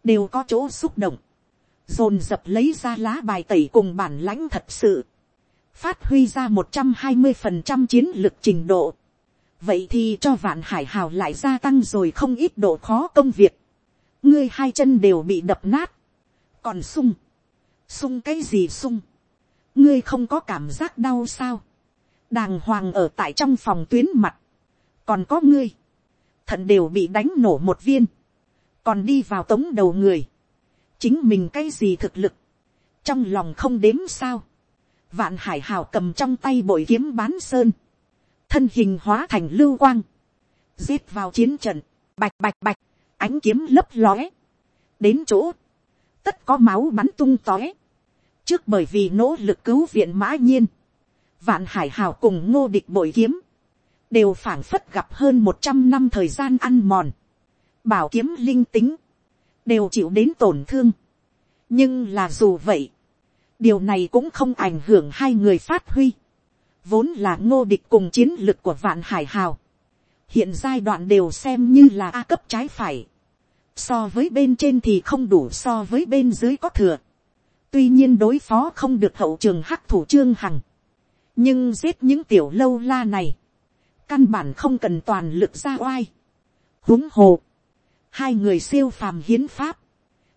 đều có chỗ xúc động, dồn dập lấy ra lá bài tẩy cùng bản lãnh thật sự, phát huy ra một trăm hai mươi phần trăm chiến lược trình độ, vậy thì cho vạn hải hào lại gia tăng rồi không ít độ khó công việc, ngươi hai chân đều bị đập nát, còn sung, sung cái gì sung, ngươi không có cảm giác đau sao, đàng hoàng ở tại trong phòng tuyến mặt, còn có ngươi, thận đều bị đánh nổ một viên, còn đi vào tống đầu người, chính mình cái gì thực lực, trong lòng không đếm sao, vạn hải hào cầm trong tay bội kiếm bán sơn, thân hình hóa thành lưu quang, giết vào chiến trận, bạch bạch bạch, ánh kiếm lấp lóe, đến chỗ, tất có máu bắn tung tóe, trước bởi vì nỗ lực cứu viện mã nhiên, vạn hải hào cùng ngô địch bội kiếm, đều phảng phất gặp hơn một trăm năm thời gian ăn mòn, bảo kiếm linh tính, đều chịu đến tổn thương. nhưng là dù vậy, điều này cũng không ảnh hưởng hai người phát huy vốn là ngô địch cùng chiến lực của vạn hải hào. hiện giai đoạn đều xem như là a cấp trái phải. so với bên trên thì không đủ so với bên dưới có thừa. tuy nhiên đối phó không được hậu trường hắc thủ trương hằng. nhưng giết những tiểu lâu la này, căn bản không cần toàn lực ra oai. huống hồ, hai người siêu phàm hiến pháp,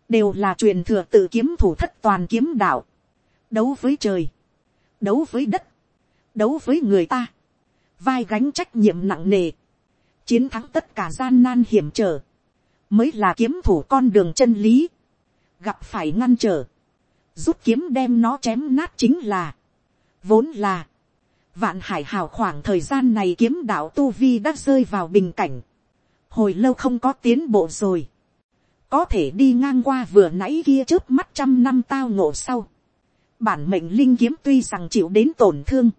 đều là truyền thừa tự kiếm thủ thất toàn kiếm đạo, đấu với trời, đấu với đất, đấu với người ta, vai gánh trách nhiệm nặng nề, chiến thắng tất cả gian nan hiểm trở, mới là kiếm thủ con đường chân lý, gặp phải ngăn trở, rút kiếm đem nó chém nát chính là, vốn là, vạn hải hào khoảng thời gian này kiếm đạo tu vi đã rơi vào bình cảnh, hồi lâu không có tiến bộ rồi, có thể đi ngang qua vừa nãy kia trước mắt trăm năm tao ngộ sau, bản mệnh linh kiếm tuy rằng chịu đến tổn thương,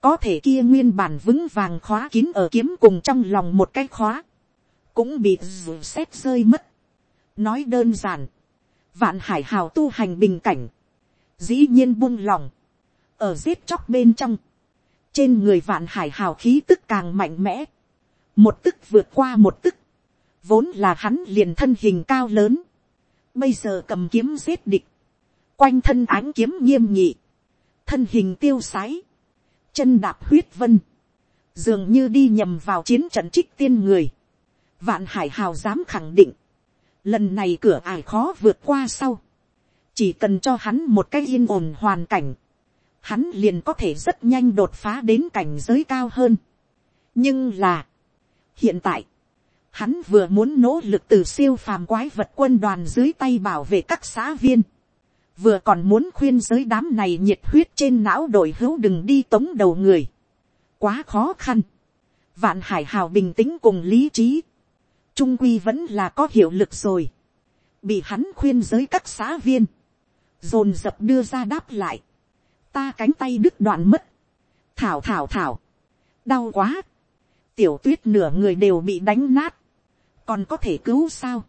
có thể kia nguyên bản vững vàng khóa kín ở kiếm cùng trong lòng một cái khóa, cũng bị dù xét rơi mất. nói đơn giản, vạn hải hào tu hành bình cảnh, dĩ nhiên buông lòng, ở giết chóc bên trong, trên người vạn hải hào khí tức càng mạnh mẽ, một tức vượt qua một tức, vốn là hắn liền thân hình cao lớn, bây giờ cầm kiếm giết địch, quanh thân ánh kiếm nghiêm nhị, thân hình tiêu sái, chân đạp huyết vân, dường như đi nhầm vào chiến trận trích tiên người, vạn hải hào dám khẳng định, lần này cửa ải khó vượt qua sau, chỉ cần cho hắn một cái yên ổn hoàn cảnh, hắn liền có thể rất nhanh đột phá đến cảnh giới cao hơn. nhưng là, hiện tại, hắn vừa muốn nỗ lực từ siêu phàm quái vật quân đoàn dưới tay bảo vệ các xã viên, vừa còn muốn khuyên giới đám này nhiệt huyết trên não đội hữu đừng đi tống đầu người, quá khó khăn, vạn hải hào bình tĩnh cùng lý trí, trung quy vẫn là có hiệu lực rồi, bị hắn khuyên giới các xã viên, dồn dập đưa ra đáp lại, ta cánh tay đứt đoạn mất, thảo thảo thảo, đau quá, tiểu tuyết nửa người đều bị đánh nát, còn có thể cứu sao,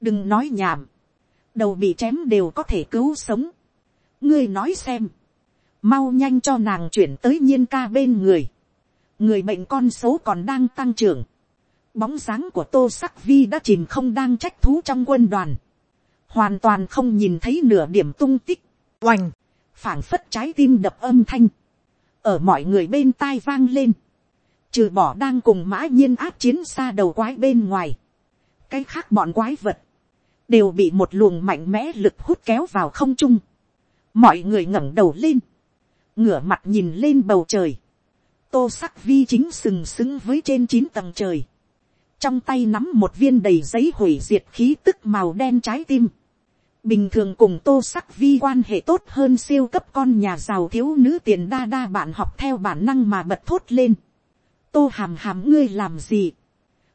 đừng nói nhảm, đầu bị chém đều có thể cứu sống, ngươi nói xem, mau nhanh cho nàng chuyển tới nhiên ca bên người, người bệnh con số còn đang tăng trưởng, bóng dáng của tô sắc vi đã chìm không đang trách thú trong quân đoàn, hoàn toàn không nhìn thấy nửa điểm tung tích, oành, phảng phất trái tim đập âm thanh, ở mọi người bên tai vang lên, trừ bỏ đang cùng mã nhiên áp chiến xa đầu quái bên ngoài, cái khác bọn quái vật, đều bị một luồng mạnh mẽ lực hút kéo vào không trung, mọi người ngẩng đầu lên, ngửa mặt nhìn lên bầu trời, tô sắc vi chính sừng sững với trên chín tầng trời, trong tay nắm một viên đầy giấy hủy diệt khí tức màu đen trái tim, bình thường cùng tô sắc vi quan hệ tốt hơn siêu cấp con nhà giàu thiếu nữ tiền đa đa bạn học theo bản năng mà bật thốt lên. tô hàm hàm ngươi làm gì.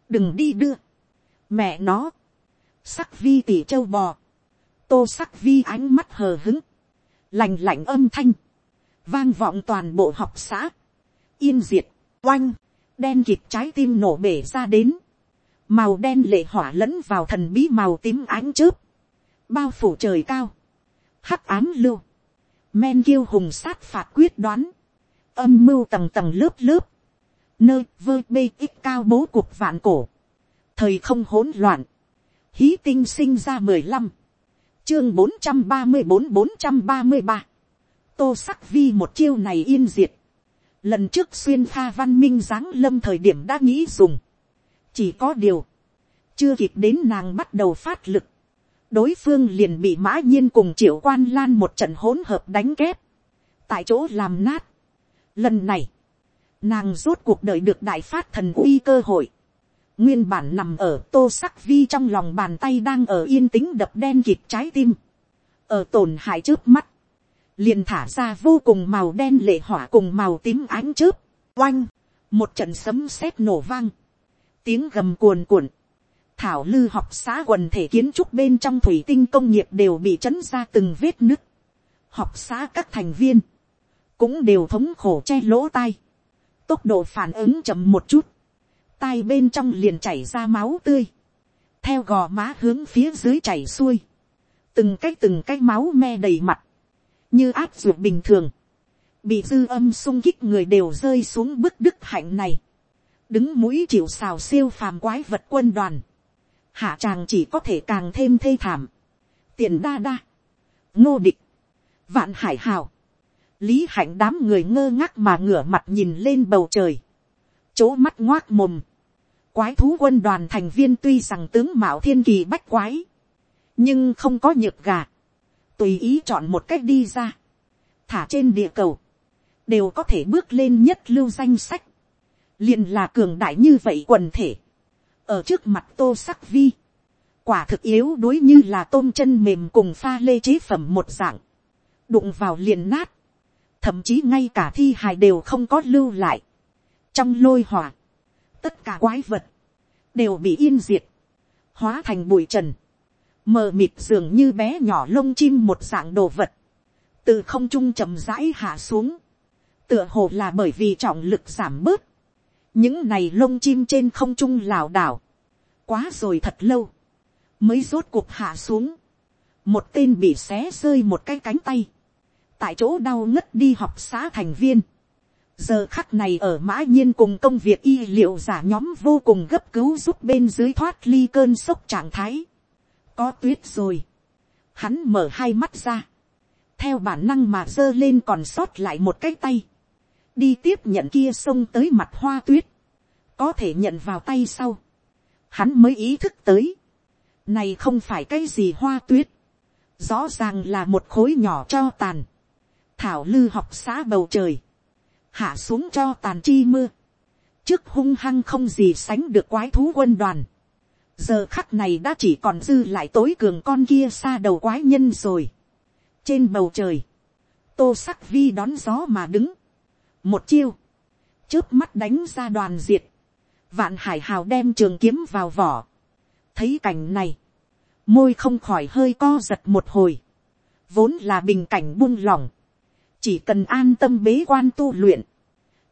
đừng đi đưa. mẹ nó sắc vi tỉ châu bò. tô sắc vi ánh mắt hờ hứng. lành lạnh âm thanh. vang vọng toàn bộ học xã. yên diệt, oanh, đen kịt trái tim nổ bể ra đến. màu đen lệ hỏa lẫn vào thần bí màu tím ánh chớp bao phủ trời cao, hắc ám lưu, men kiêu hùng sát phạt quyết đoán, âm mưu tầng tầng lớp lớp, nơi vơ bê ít cao bố cuộc vạn cổ, thời không hỗn loạn, hí tinh sinh ra mười lăm, chương bốn trăm ba mươi bốn bốn trăm ba mươi ba, tô sắc vi một chiêu này yên diệt, lần trước xuyên pha văn minh giáng lâm thời điểm đã nghĩ dùng, chỉ có điều, chưa kịp đến nàng bắt đầu phát lực, đối phương liền bị mã nhiên cùng triệu quan lan một trận hỗn hợp đánh kép, tại chỗ làm nát. Lần này, nàng rốt cuộc đời được đại phát thần uy cơ hội, nguyên bản nằm ở tô sắc vi trong lòng bàn tay đang ở yên tĩnh đập đen kịp trái tim, ở tổn hại trước mắt, liền thả ra vô cùng màu đen lệ hỏa cùng màu tím ánh chớp, oanh, một trận sấm sét nổ vang, tiếng gầm cuồn cuộn, thảo lư học xã quần thể kiến trúc bên trong thủy tinh công nghiệp đều bị chấn ra từng vết nứt. Học xã các thành viên cũng đều thống khổ che lỗ tai. Tốc độ phản ứng chậm một chút. Tai bên trong liền chảy ra máu tươi. theo gò má hướng phía dưới chảy xuôi, từng cái từng cái máu me đầy mặt, như áp ruột bình thường, bị dư âm sung kích người đều rơi xuống bức đức hạnh này, đứng mũi chịu xào siêu phàm quái vật quân đoàn, hạ tràng chỉ có thể càng thêm thê thảm, tiền đa đa, ngô địch, vạn hải hào, lý hạnh đám người ngơ ngác mà ngửa mặt nhìn lên bầu trời, chỗ mắt ngoác mồm, quái thú quân đoàn thành viên tuy rằng tướng mạo thiên kỳ bách quái, nhưng không có nhược gà, tùy ý chọn một cách đi ra, thả trên địa cầu, đều có thể bước lên nhất lưu danh sách, liền là cường đại như vậy quần thể, ở trước mặt tô sắc vi, quả thực yếu đuối như là tôm chân mềm cùng pha lê chế phẩm một dạng, đụng vào liền nát, thậm chí ngay cả thi hài đều không có lưu lại, trong lôi hỏa, tất cả quái vật, đều bị yên diệt, hóa thành bụi trần, mờ mịt dường như bé nhỏ lông chim một dạng đồ vật, từ không trung chậm rãi hạ xuống, tựa hồ là bởi vì trọng lực giảm bớt, những này lông chim trên không trung lảo đảo, quá rồi thật lâu, mới rốt cuộc hạ xuống, một tên bị xé rơi một cái cánh tay, tại chỗ đau ngất đi học xã thành viên, giờ khắc này ở mã nhiên cùng công việc y liệu giả nhóm vô cùng gấp cứu giúp bên dưới thoát ly cơn sốc trạng thái. có tuyết rồi. hắn mở hai mắt ra. theo bản năng mà giơ lên còn sót lại một cái tay. đi tiếp nhận kia xông tới mặt hoa tuyết. có thể nhận vào tay sau. hắn mới ý thức tới. này không phải cái gì hoa tuyết. rõ ràng là một khối nhỏ cho tàn. thảo lư học xã bầu trời hạ xuống cho tàn chi mưa, trước hung hăng không gì sánh được quái thú quân đoàn, giờ khắc này đã chỉ còn dư lại tối cường con kia xa đầu quái nhân rồi. trên bầu trời, tô sắc vi đón gió mà đứng, một chiêu, trước mắt đánh ra đoàn diệt, vạn hải hào đem trường kiếm vào vỏ, thấy cảnh này, môi không khỏi hơi co giật một hồi, vốn là bình cảnh buông lỏng, chỉ cần an tâm bế quan tu luyện,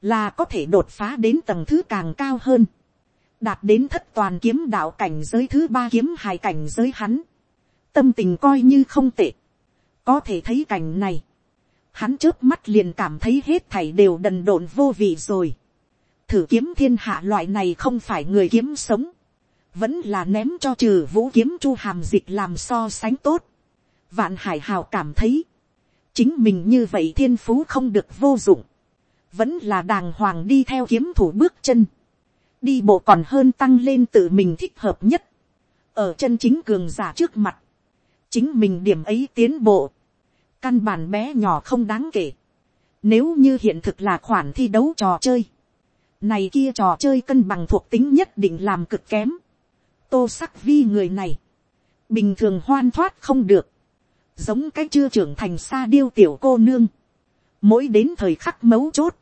là có thể đột phá đến tầng thứ càng cao hơn, đạt đến thất toàn kiếm đạo cảnh giới thứ ba kiếm hài cảnh giới hắn, tâm tình coi như không tệ, có thể thấy cảnh này, hắn trước mắt liền cảm thấy hết thảy đều đần độn vô vị rồi, thử kiếm thiên hạ loại này không phải người kiếm sống, vẫn là ném cho trừ vũ kiếm chu hàm dịch làm so sánh tốt, vạn hải hào cảm thấy, chính mình như vậy thiên phú không được vô dụng, vẫn là đàng hoàng đi theo kiếm thủ bước chân, đi bộ còn hơn tăng lên tự mình thích hợp nhất, ở chân chính cường giả trước mặt, chính mình điểm ấy tiến bộ, căn bản bé nhỏ không đáng kể, nếu như hiện thực là khoản thi đấu trò chơi, này kia trò chơi cân bằng thuộc tính nhất định làm cực kém, tô sắc vi người này, bình thường hoan thoát không được, giống cái chưa trưởng thành xa điêu tiểu cô nương, mỗi đến thời khắc mấu chốt,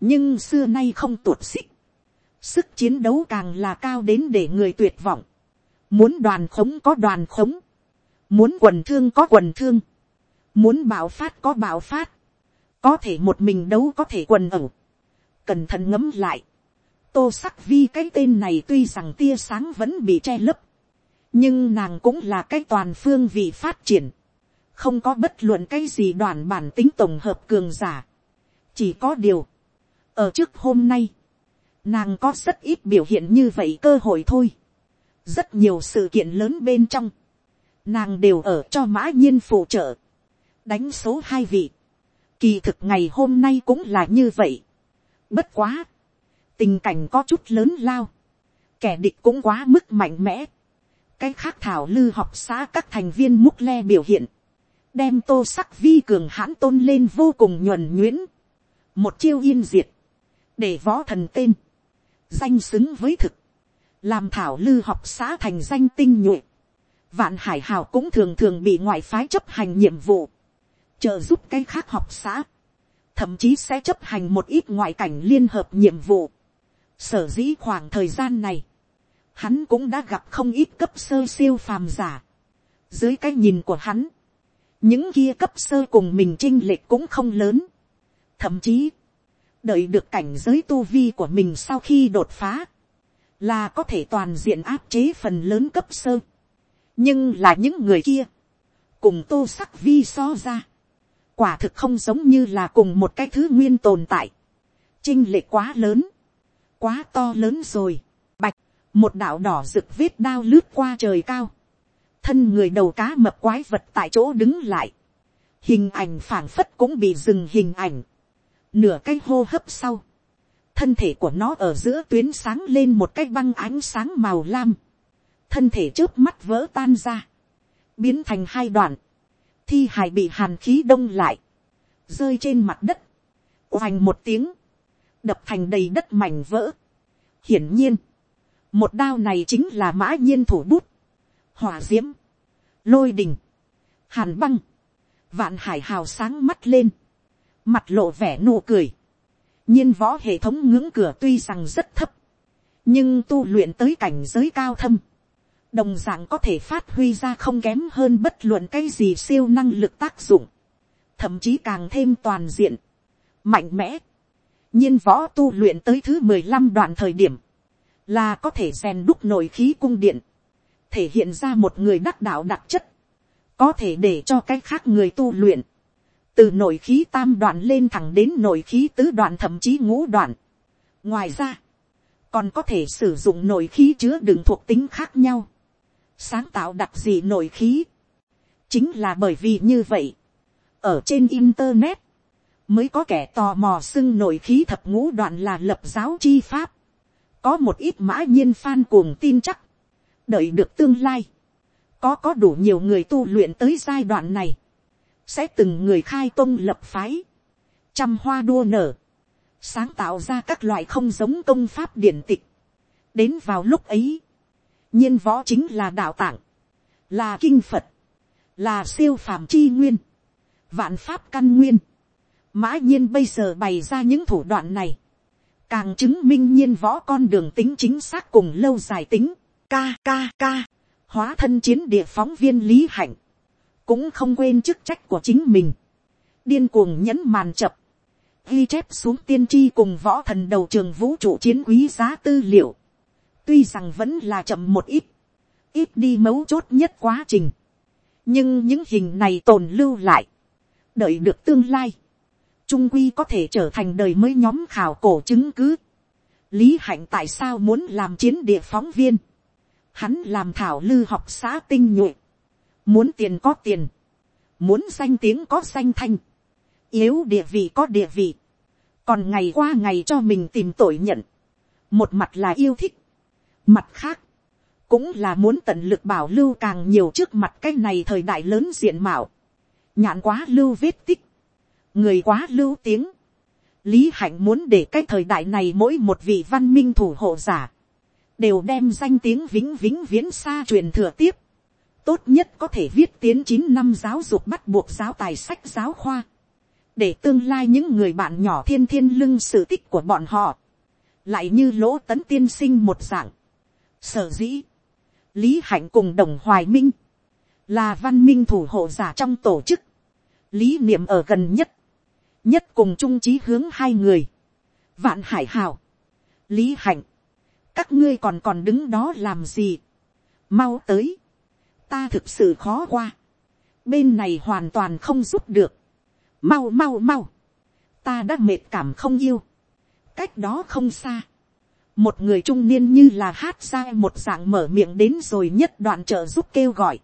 nhưng xưa nay không tuột xích, sức chiến đấu càng là cao đến để người tuyệt vọng, muốn đoàn khống có đoàn khống, muốn quần thương có quần thương, muốn bảo phát có bảo phát, có thể một mình đấu có thể quần ẩu, cẩn thận ngấm lại, tô sắc vi cái tên này tuy rằng tia sáng vẫn bị che lấp, nhưng nàng cũng là cái toàn phương vị phát triển, không có bất luận cái gì đoàn bản tính tổng hợp cường giả, chỉ có điều, ở trước hôm nay, nàng có rất ít biểu hiện như vậy cơ hội thôi. rất nhiều sự kiện lớn bên trong, nàng đều ở cho mã nhiên phụ trợ, đánh số hai vị. kỳ thực ngày hôm nay cũng là như vậy. bất quá, tình cảnh có chút lớn lao, kẻ địch cũng quá mức mạnh mẽ. cái khác thảo lư học xã các thành viên múc le biểu hiện, đem tô sắc vi cường hãn tôn lên vô cùng nhuần nhuyễn, một chiêu yên diệt, để võ thần tên, danh xứng với thực, làm thảo lư học xã thành danh tinh nhuệ, vạn hải hào cũng thường thường bị ngoại phái chấp hành nhiệm vụ, trợ giúp cái khác học xã, thậm chí sẽ chấp hành một ít ngoại cảnh liên hợp nhiệm vụ. Sở dĩ khoảng thời gian này, hắn cũng đã gặp không ít cấp sơ siêu phàm giả. Dưới cái nhìn của hắn, những kia cấp sơ cùng mình chinh lệch cũng không lớn. Thậm chí, đợi được cảnh giới tu vi của mình sau khi đột phá, là có thể toàn diện áp chế phần lớn cấp sơ. nhưng là những người kia, cùng tô sắc vi so ra, quả thực không giống như là cùng một cái thứ nguyên tồn tại, chinh lệ quá lớn, quá to lớn rồi, bạch, một đạo đỏ rực vết đao lướt qua trời cao, thân người đầu cá mập quái vật tại chỗ đứng lại, hình ảnh phảng phất cũng bị dừng hình ảnh, nửa cái hô hấp sau, thân thể của nó ở giữa tuyến sáng lên một cái băng ánh sáng màu lam, thân thể trước mắt vỡ tan ra, biến thành hai đoạn, thi hài bị hàn khí đông lại, rơi trên mặt đất, oành một tiếng, đập thành đầy đất mảnh vỡ. hiển nhiên, một đao này chính là mã nhiên thủ bút, hỏa d i ễ m lôi đình, hàn băng, vạn hải hào sáng mắt lên, mặt lộ vẻ nụ cười, nhiên võ hệ thống ngưỡng cửa tuy rằng rất thấp, nhưng tu luyện tới cảnh giới cao thâm, đồng d ạ n g có thể phát huy ra không kém hơn bất luận cái gì siêu năng lực tác dụng, thậm chí càng thêm toàn diện, mạnh mẽ, nhiên võ tu luyện tới thứ mười lăm đoạn thời điểm, là có thể rèn đúc nội khí cung điện, thể hiện ra một người đắc đạo đặc chất, có thể để cho cái khác người tu luyện, từ nội khí tam đoạn lên thẳng đến nội khí tứ đoạn thậm chí ngũ đoạn. ngoài ra, còn có thể sử dụng nội khí chứa đựng thuộc tính khác nhau, sáng tạo đặc gì nội khí, chính là bởi vì như vậy, ở trên internet, mới có kẻ tò mò xưng nội khí thập ngũ đoạn là lập giáo chi pháp, có một ít mã nhiên phan cuồng tin chắc, đợi được tương lai, có có đủ nhiều người tu luyện tới giai đoạn này, sẽ từng người khai tôn lập phái, trăm hoa đua nở, sáng tạo ra các loại không giống công pháp điển tịch. đến vào lúc ấy, nhiên võ chính là đạo tạng, là kinh phật, là siêu phàm chi nguyên, vạn pháp căn nguyên. mã nhiên bây giờ bày ra những thủ đoạn này, càng chứng minh nhiên võ con đường tính chính xác cùng lâu dài tính, ca ca ca, hóa thân chiến địa phóng viên lý hạnh, cũng không quên chức trách của chính mình, điên cuồng nhẫn màn chập, ghi chép xuống tiên tri cùng võ thần đầu trường vũ trụ chiến quý giá tư liệu, tuy rằng vẫn là chậm một ít, ít đi mấu chốt nhất quá trình, nhưng những hình này tồn lưu lại, đợi được tương lai, trung quy có thể trở thành đời mới nhóm khảo cổ chứng cứ. lý hạnh tại sao muốn làm chiến địa phóng viên, hắn làm thảo lư học xã tinh nhuệ, muốn tiền có tiền, muốn danh tiếng có danh thanh, yếu địa vị có địa vị, còn ngày qua ngày cho mình tìm tội nhận, một mặt là yêu thích, Mặt khác, cũng là muốn tận lực bảo lưu càng nhiều trước mặt cái này thời đại lớn diện mạo. nhãn quá lưu vết tích. Người quá lưu tiếng. Lý hạnh muốn để cái thời đại này mỗi một vị văn minh thủ hộ giả. Đều đem danh tiếng vĩnh vĩnh viễn xa truyền thừa tiếp. Tốt nhất có thể viết tiến chín năm giáo dục bắt buộc giáo tài sách giáo khoa. Để tương lai những người bạn nhỏ thiên thiên lưng sự tích của bọn họ. Lại như lỗ tấn tiên sinh một dạng Sở dĩ, Lý Hạnh cùng Đồng Hoài Minh, là văn minh thủ hộ giả trong tổ chức. Lý niệm ở gần nhất, nhất cùng trung trí hướng hai người. Vạn Hải Hào, Lý Hạnh, các ngươi còn còn đứng đó làm gì. Mau tới, ta thực sự khó qua. Bên này hoàn toàn không giúp được. Mau mau mau, ta đã mệt cảm không yêu. Cách đó không xa một người trung niên như là hát ra một dạng mở miệng đến rồi nhất đoạn trợ giúp kêu gọi.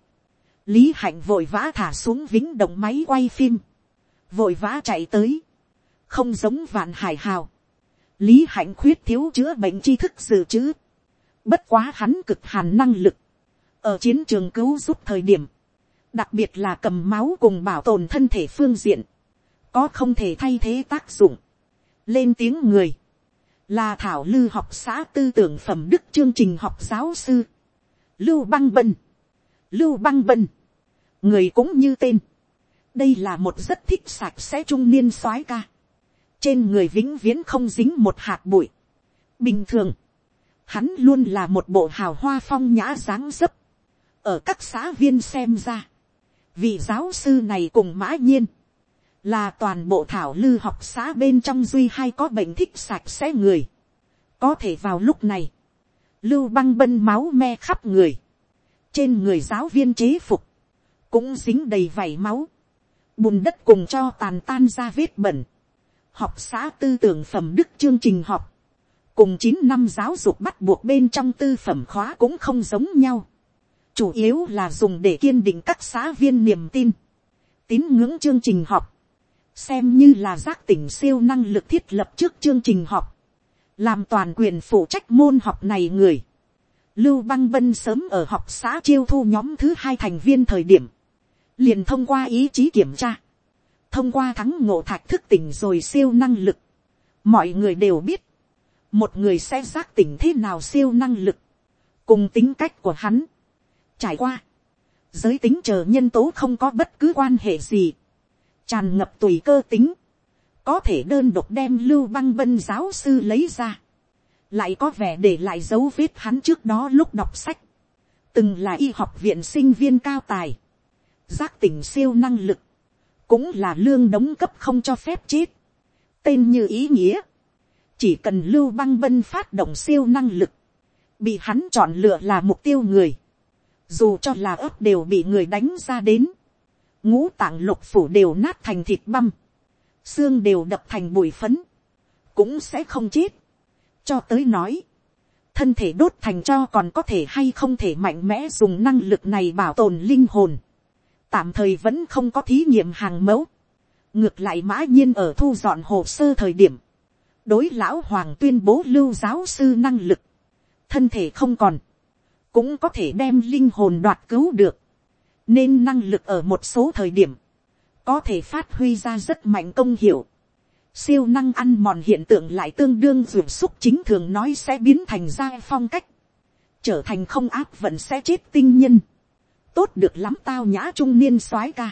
lý hạnh vội vã thả xuống vĩnh động máy quay phim, vội vã chạy tới, không giống vạn hải hào lý hạnh khuyết thiếu chữa bệnh tri thức dự trữ, bất quá hắn cực hàn năng lực, ở chiến trường cứu giúp thời điểm, đặc biệt là cầm máu cùng bảo tồn thân thể phương diện, có không thể thay thế tác dụng, lên tiếng người, là thảo lư học xã tư tưởng phẩm đức chương trình học giáo sư, lưu băng bân, lưu băng bân, người cũng như tên, đây là một rất thích sạch sẽ trung niên soái ca, trên người vĩnh viễn không dính một hạt bụi, bình thường, hắn luôn là một bộ hào hoa phong nhã dáng dấp, ở các xã viên xem ra, vị giáo sư này cùng mã nhiên, là toàn bộ thảo lư học xã bên trong duy hay có bệnh thích sạch sẽ người. có thể vào lúc này, lưu băng bân máu me khắp người, trên người giáo viên chế phục, cũng dính đầy vảy máu, bùn đất cùng cho tàn tan ra vết bẩn, học xã tư tưởng phẩm đức chương trình học, cùng chín năm giáo dục bắt buộc bên trong tư phẩm khóa cũng không giống nhau, chủ yếu là dùng để kiên định các xã viên niềm tin, tín ngưỡng chương trình học, xem như là giác tỉnh siêu năng lực thiết lập trước chương trình học, làm toàn quyền phụ trách môn học này người, lưu băng bân sớm ở học xã chiêu thu nhóm thứ hai thành viên thời điểm, liền thông qua ý chí kiểm tra, thông qua thắng ngộ thạch thức tỉnh rồi siêu năng lực, mọi người đều biết, một người sẽ giác tỉnh thế nào siêu năng lực, cùng tính cách của hắn, trải qua, giới tính chờ nhân tố không có bất cứ quan hệ gì, tràn ngập tùy cơ tính, có thể đơn độc đem lưu băng bân giáo sư lấy ra, lại có vẻ để lại dấu vết hắn trước đó lúc đọc sách, từng là y học viện sinh viên cao tài, giác tỉnh siêu năng lực, cũng là lương đóng cấp không cho phép chết, tên như ý nghĩa, chỉ cần lưu băng bân phát động siêu năng lực, bị hắn chọn lựa là mục tiêu người, dù cho là ớt đều bị người đánh ra đến, ngũ tạng lục phủ đều nát thành thịt băm, xương đều đập thành bụi phấn, cũng sẽ không chết. cho tới nói, thân thể đốt thành cho còn có thể hay không thể mạnh mẽ dùng năng lực này bảo tồn linh hồn, tạm thời vẫn không có thí nghiệm hàng mẫu, ngược lại mã nhiên ở thu dọn hồ sơ thời điểm, đối lão hoàng tuyên bố lưu giáo sư năng lực, thân thể không còn, cũng có thể đem linh hồn đoạt cứu được, nên năng lực ở một số thời điểm, có thể phát huy ra rất mạnh công hiệu. Siêu năng ăn mòn hiện tượng lại tương đương vượt xúc chính thường nói sẽ biến thành ra phong cách. Trở thành không áp vẫn sẽ chết tinh nhân. Tốt được lắm tao nhã trung niên soái ca.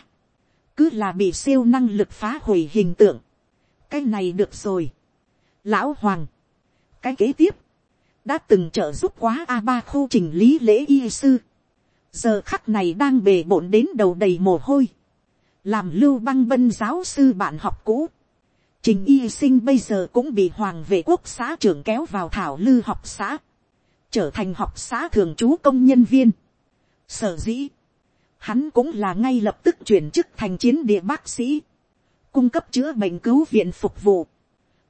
Cứ là bị siêu năng lực phá hủy hình tượng. Cái này được rồi. Lão Hoàng. Cái kế tiếp. Đã từng trợ giúp quá A3 khu trình lý lễ y sư giờ khắc này đang bề bộn đến đầu đầy mồ hôi, làm lưu băng bân giáo sư bạn học cũ. Trình y sinh bây giờ cũng bị hoàng vệ quốc xã trưởng kéo vào thảo lư học xã, trở thành học xã thường trú công nhân viên. Sở dĩ, hắn cũng là ngay lập tức chuyển chức thành chiến địa bác sĩ, cung cấp chữa bệnh cứu viện phục vụ.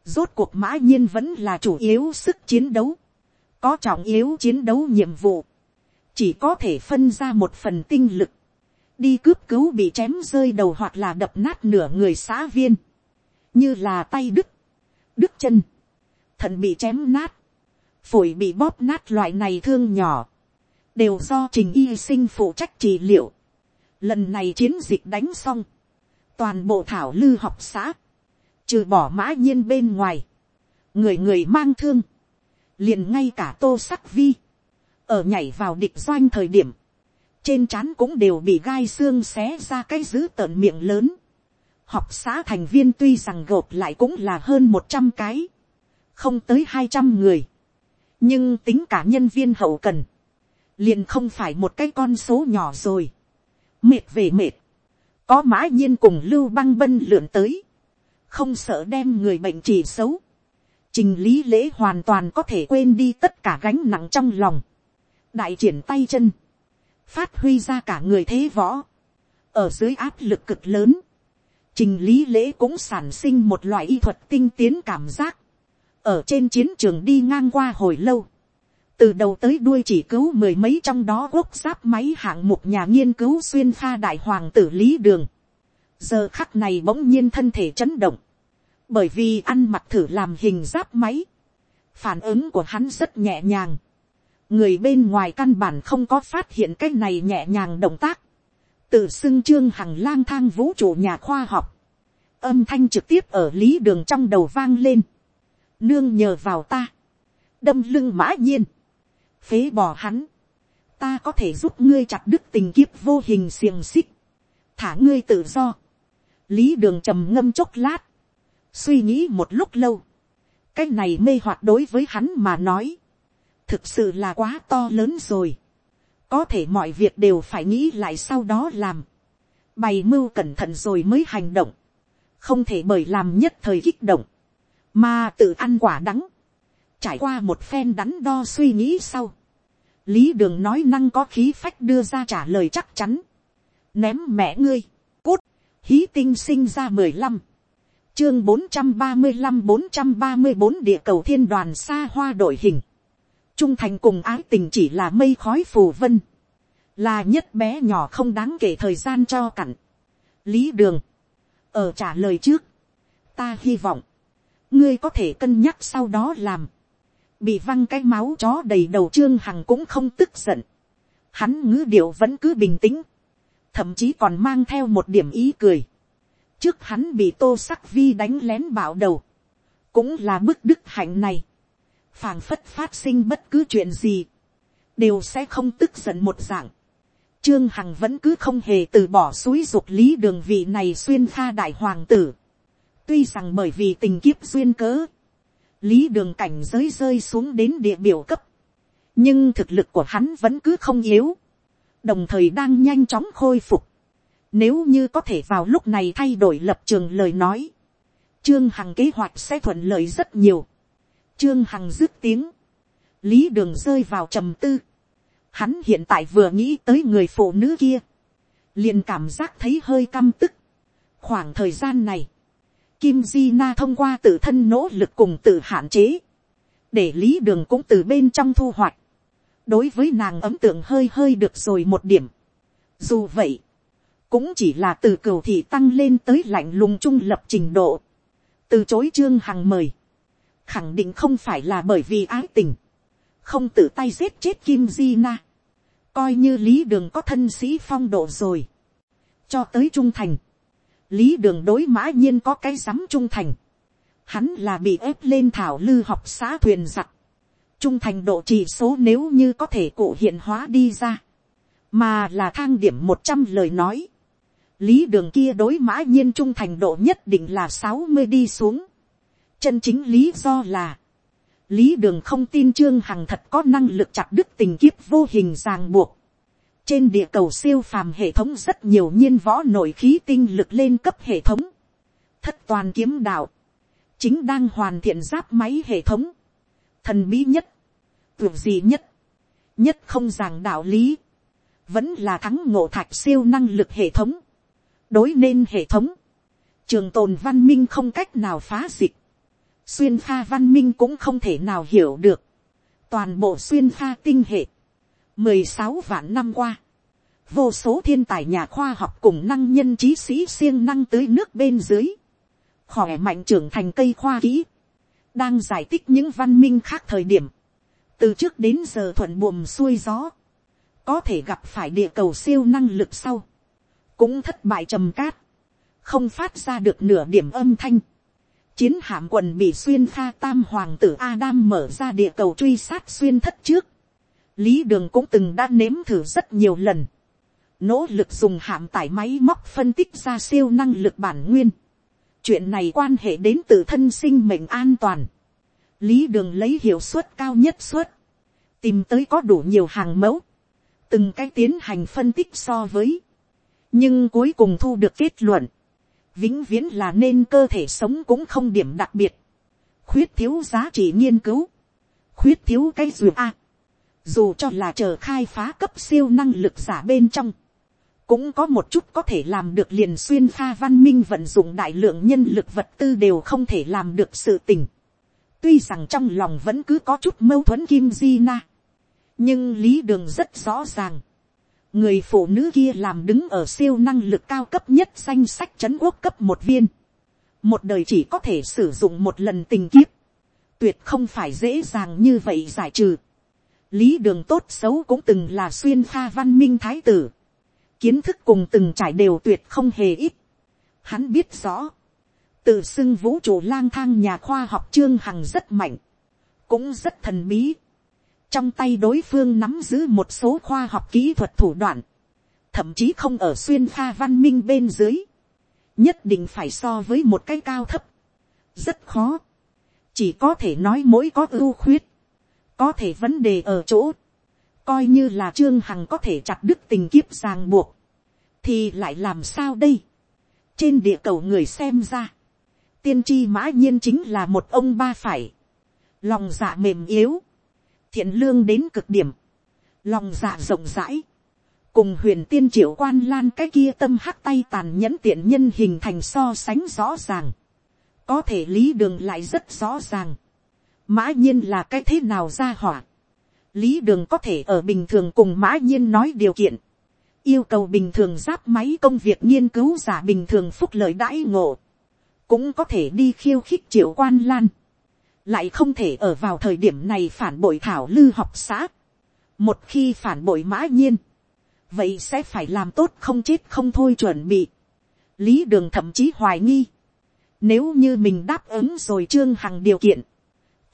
Rốt cuộc mã nhiên vẫn là chủ yếu sức chiến đấu, có trọng yếu chiến đấu nhiệm vụ. Chỉ có thể phân ra một phần tinh lực, đi cướp cứu bị chém rơi đầu hoặc là đập nát nửa người xã viên, như là tay đứt, đứt chân, thận bị chém nát, phổi bị bóp nát loại này thương nhỏ, đều do trình y sinh phụ trách trị liệu. Lần này chiến dịch đánh xong, toàn bộ thảo lư học xã, trừ bỏ mã nhiên bên ngoài, người người mang thương, liền ngay cả tô sắc vi, ở nhảy vào địch doanh thời điểm, trên trán cũng đều bị gai xương xé ra cái dữ tợn miệng lớn. học xã thành viên tuy rằng gộp lại cũng là hơn một trăm cái, không tới hai trăm người, nhưng tính cả nhân viên hậu cần, liền không phải một cái con số nhỏ rồi mệt về mệt, có mã nhiên cùng lưu băng bân lượn tới, không sợ đem người bệnh chỉ xấu, trình lý lễ hoàn toàn có thể quên đi tất cả gánh nặng trong lòng. Đại triển tay chân, phát huy ra cả người thế võ, ở dưới áp lực cực lớn, trình lý lễ cũng sản sinh một loại y thuật tinh tiến cảm giác, ở trên chiến trường đi ngang qua hồi lâu, từ đầu tới đuôi chỉ cứu mười mấy trong đó quốc giáp máy hạng mục nhà nghiên cứu xuyên pha đại hoàng tử lý đường, giờ khắc này bỗng nhiên thân thể chấn động, bởi vì ăn mặc thử làm hình giáp máy, phản ứng của hắn rất nhẹ nhàng, người bên ngoài căn bản không có phát hiện cái này nhẹ nhàng động tác, tự xưng trương hằng lang thang vũ trụ nhà khoa học, âm thanh trực tiếp ở lý đường trong đầu vang lên, nương nhờ vào ta, đâm lưng mã nhiên, phế bỏ hắn, ta có thể giúp ngươi chặt đứt tình kiếp vô hình xiềng xích, thả ngươi tự do, lý đường trầm ngâm chốc lát, suy nghĩ một lúc lâu, cái này mê hoạt đối với hắn mà nói, thực sự là quá to lớn rồi. có thể mọi việc đều phải nghĩ lại sau đó làm. bày mưu cẩn thận rồi mới hành động. không thể bởi làm nhất thời kích động, mà tự ăn quả đắng trải qua một phen đắn đo suy nghĩ sau, lý đường nói năng có khí phách đưa ra trả lời chắc chắn, ném mẹ ngươi, cút, hí tinh sinh ra mười lăm, chương bốn trăm ba mươi năm bốn trăm ba mươi bốn địa cầu thiên đoàn xa hoa đội hình, trung thành cùng ái tình chỉ là mây khói phù vân, là nhất bé nhỏ không đáng kể thời gian cho cặn. lý đường, ở trả lời trước, ta hy vọng, ngươi có thể cân nhắc sau đó làm, bị văng cái máu chó đầy đầu trương hằng cũng không tức giận, hắn ngữ điệu vẫn cứ bình tĩnh, thậm chí còn mang theo một điểm ý cười, trước hắn bị tô sắc vi đánh lén bảo đầu, cũng là bức đức hạnh này, phảng phất phát sinh bất cứ chuyện gì, đều sẽ không tức giận một dạng. Trương Hằng vẫn cứ không hề từ bỏ suối dục lý đường vị này xuyên pha đại hoàng tử. Tuy rằng bởi vì tình kiếp duyên cớ, lý đường cảnh giới rơi xuống đến địa biểu cấp. Nhưng thực lực của hắn vẫn cứ không yếu. Đồng thời đang nhanh chóng khôi phục. Nếu như có thể vào lúc này thay đổi lập trường lời nói. Trương Hằng kế hoạch sẽ thuận lợi rất nhiều. Trương Hằng dứt tiếng. Lý đường rơi vào trầm tư. Hắn hiện tại vừa nghĩ tới người phụ nữ kia. Liền cảm giác thấy hơi căm tức. Khoảng thời gian này. Kim Di Na thông qua tự thân nỗ lực cùng tự hạn chế. Để lý đường cũng từ bên trong thu hoạch. Đối với nàng ấm tượng hơi hơi được rồi một điểm. Dù vậy. Cũng chỉ là từ cửu thị tăng lên tới lạnh lùng trung lập trình độ. Từ chối trương hằng mời khẳng định không phải là bởi vì ái tình, không tự tay giết chết kim di na, coi như lý đường có thân sĩ phong độ rồi, cho tới trung thành, lý đường đối mã nhiên có cái rắm trung thành, hắn là bị ép lên thảo lư học xã thuyền giặc, trung thành độ chỉ số nếu như có thể cụ hiện hóa đi ra, mà là thang điểm một trăm lời nói, lý đường kia đối mã nhiên trung thành độ nhất định là sáu mươi đi xuống, Chân chính lý do là, lý đường không tin trương hằng thật có năng lực chặt đứt tình kiếp vô hình ràng buộc. Trên địa cầu siêu phàm hệ thống rất nhiều nhiên võ nội khí tinh lực lên cấp hệ thống. Thất toàn kiếm đạo. Chính đang hoàn thiện giáp máy hệ thống. Thần bí nhất. Tuyệt gì nhất. Nhất không giảng đạo lý. Vẫn là thắng ngộ thạch siêu năng lực hệ thống. Đối nên hệ thống. Trường tồn văn minh không cách nào phá dịch xuyên pha văn minh cũng không thể nào hiểu được. toàn bộ xuyên pha tinh hệ, mười sáu vạn năm qua, vô số thiên tài nhà khoa học cùng năng nhân trí sĩ siêng năng tới nước bên dưới, khỏe mạnh trưởng thành cây khoa kỹ, đang giải thích những văn minh khác thời điểm, từ trước đến giờ thuận buồm xuôi gió, có thể gặp phải địa cầu siêu năng lực sau, cũng thất bại trầm cát, không phát ra được nửa điểm âm thanh, chiến hạm quần bị xuyên pha tam hoàng tử Adam mở ra địa cầu truy sát xuyên thất trước. Lý đường cũng từng đã nếm thử rất nhiều lần. Nỗ lực dùng hạm tải máy móc phân tích ra siêu năng lực bản nguyên. Chuyện này quan hệ đến tự thân sinh mệnh an toàn. Lý đường lấy hiệu suất cao nhất suất. Tìm tới có đủ nhiều hàng mẫu. Từng cái tiến hành phân tích so với. Nhưng cuối cùng thu được kết luận vĩnh viễn là nên cơ thể sống cũng không điểm đặc biệt, khuyết thiếu giá trị nghiên cứu, khuyết thiếu cái dù a, dù cho là chờ khai phá cấp siêu năng lực giả bên trong, cũng có một chút có thể làm được liền xuyên pha văn minh vận dụng đại lượng nhân lực vật tư đều không thể làm được sự tình. tuy rằng trong lòng vẫn cứ có chút mâu thuẫn kim di na, nhưng lý đường rất rõ ràng, người phụ nữ kia làm đứng ở siêu năng lực cao cấp nhất danh sách c quốc cấp một viên, một đời chỉ có thể sử dụng một lần tình kiếp, tuyệt không phải dễ dàng như vậy giải trừ lý đường tốt xấu cũng từng là xuyên pha văn minh thái tử, kiến thức cùng từng trải đều tuyệt không hề ít. Hắn biết rõ, từ xưng vũ trụ lang thang nhà khoa học trương hằng rất mạnh, cũng rất thần bí. Trong tay đối phương nắm giữ một số khoa học kỹ thuật thủ đoạn, thậm chí không ở xuyên pha văn minh bên dưới, nhất định phải so với một cái cao thấp, rất khó, chỉ có thể nói mỗi có ưu khuyết, có thể vấn đề ở chỗ, coi như là trương hằng có thể chặt đứt tình kiếp ràng buộc, thì lại làm sao đây, trên địa cầu người xem ra, tiên tri mã nhiên chính là một ông ba phải, lòng dạ mềm yếu, thiện lương đến cực điểm, lòng dạ rộng rãi, cùng huyền tiên triệu quan lan cái kia tâm hắc tay tàn nhẫn tiện nhân hình thành so sánh rõ ràng, có thể lý đường lại rất rõ ràng, mã nhiên là cái thế nào ra hỏa, lý đường có thể ở bình thường cùng mã nhiên nói điều kiện, yêu cầu bình thường giáp máy công việc nghiên cứu giả bình thường phúc lợi đãi ngộ, cũng có thể đi khiêu khích triệu quan lan, lại không thể ở vào thời điểm này phản bội thảo lư học xã. một khi phản bội mã nhiên, vậy sẽ phải làm tốt không chết không thôi chuẩn bị. lý đường thậm chí hoài nghi, nếu như mình đáp ứng rồi trương hằng điều kiện,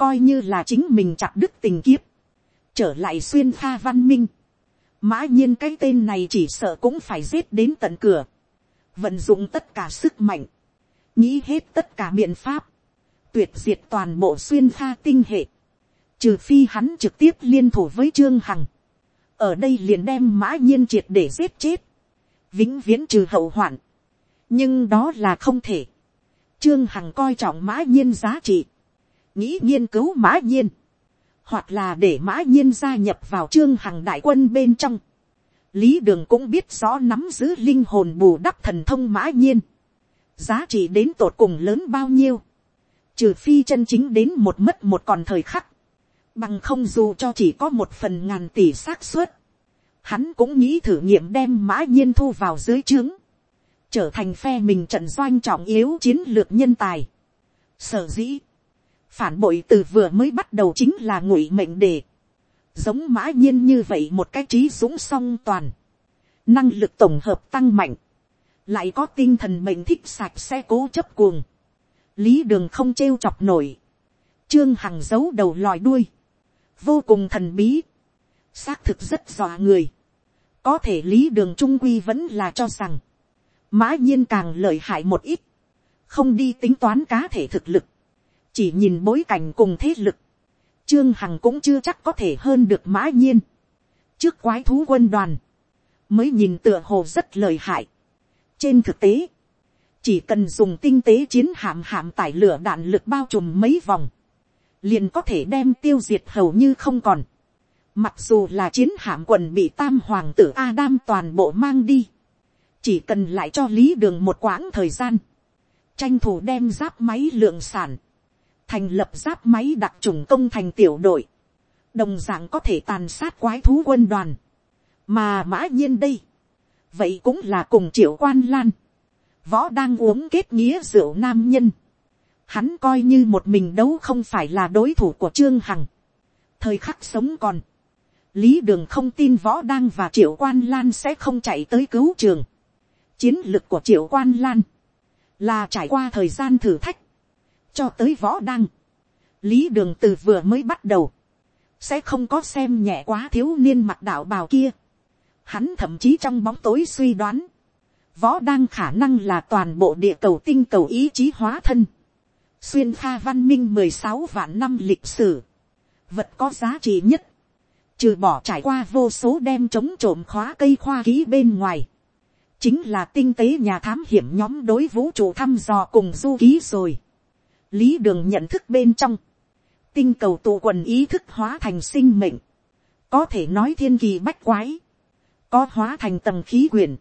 coi như là chính mình chặt đứt tình kiếp, trở lại xuyên pha văn minh, mã nhiên cái tên này chỉ sợ cũng phải giết đến tận cửa, vận dụng tất cả sức mạnh, nghĩ hết tất cả biện pháp, tuyệt diệt toàn bộ xuyên pha tinh hệ, trừ phi hắn trực tiếp liên thủ với trương hằng, ở đây liền đem mã nhiên triệt để giết chết, vĩnh viễn trừ hậu hoạn, nhưng đó là không thể, trương hằng coi trọng mã nhiên giá trị, nghĩ nghiên cứu mã nhiên, hoặc là để mã nhiên gia nhập vào trương hằng đại quân bên trong, lý đường cũng biết rõ nắm giữ linh hồn bù đắp thần thông mã nhiên, giá trị đến tột cùng lớn bao nhiêu, trừ phi chân chính đến một mất một còn thời khắc, bằng không dù cho chỉ có một phần ngàn tỷ xác suất, hắn cũng nghĩ thử nghiệm đem mã nhiên thu vào dưới trướng, trở thành phe mình trận doanh trọng yếu chiến lược nhân tài. Sở dĩ, phản bội từ vừa mới bắt đầu chính là ngụy mệnh đề, giống mã nhiên như vậy một cái trí dũng song toàn, năng lực tổng hợp tăng mạnh, lại có tinh thần mệnh thích sạch sẽ cố chấp cuồng, lý đường không trêu chọc nổi, trương hằng giấu đầu lòi đuôi, vô cùng thần bí, xác thực rất dọa người, có thể lý đường trung quy vẫn là cho rằng, mã nhiên càng lợi hại một ít, không đi tính toán cá thể thực lực, chỉ nhìn bối cảnh cùng thế lực, trương hằng cũng chưa chắc có thể hơn được mã nhiên, trước quái thú quân đoàn, mới nhìn tựa hồ rất lợi hại. trên thực tế, chỉ cần dùng tinh tế chiến hạm hạm tải lửa đạn lực bao trùm mấy vòng, liền có thể đem tiêu diệt hầu như không còn. Mặc dù là chiến hạm quần bị tam hoàng tử Adam toàn bộ mang đi, chỉ cần lại cho lý đường một quãng thời gian, tranh thủ đem giáp máy lượng sản, thành lập giáp máy đặc trùng công thành tiểu đội, đồng d ạ n g có thể tàn sát quái thú quân đoàn, mà mã nhiên đây, vậy cũng là cùng triệu quan lan, võ đang uống kết nghĩa rượu nam nhân. Hắn coi như một mình đấu không phải là đối thủ của Trương Hằng. Thời khắc sống còn. Lý đường không tin võ đang và triệu quan lan sẽ không chạy tới cứu trường. Chiến lược của triệu quan lan. Là trải qua thời gian thử thách. Cho tới võ đăng. Lý đường từ vừa mới bắt đầu. Sẽ không có xem nhẹ quá thiếu niên mặt đạo bào kia. Hắn thậm chí trong bóng tối suy đoán võ đang khả năng là toàn bộ địa cầu tinh cầu ý chí hóa thân, xuyên pha văn minh mười sáu vạn năm lịch sử, vật có giá trị nhất, trừ bỏ trải qua vô số đem chống trộm khóa cây khoa ký bên ngoài, chính là tinh tế nhà thám hiểm nhóm đối vũ trụ thăm dò cùng du ký rồi lý đường nhận thức bên trong, tinh cầu tụ quần ý thức hóa thành sinh mệnh, có thể nói thiên kỳ bách quái, có hóa thành tầng khí quyển,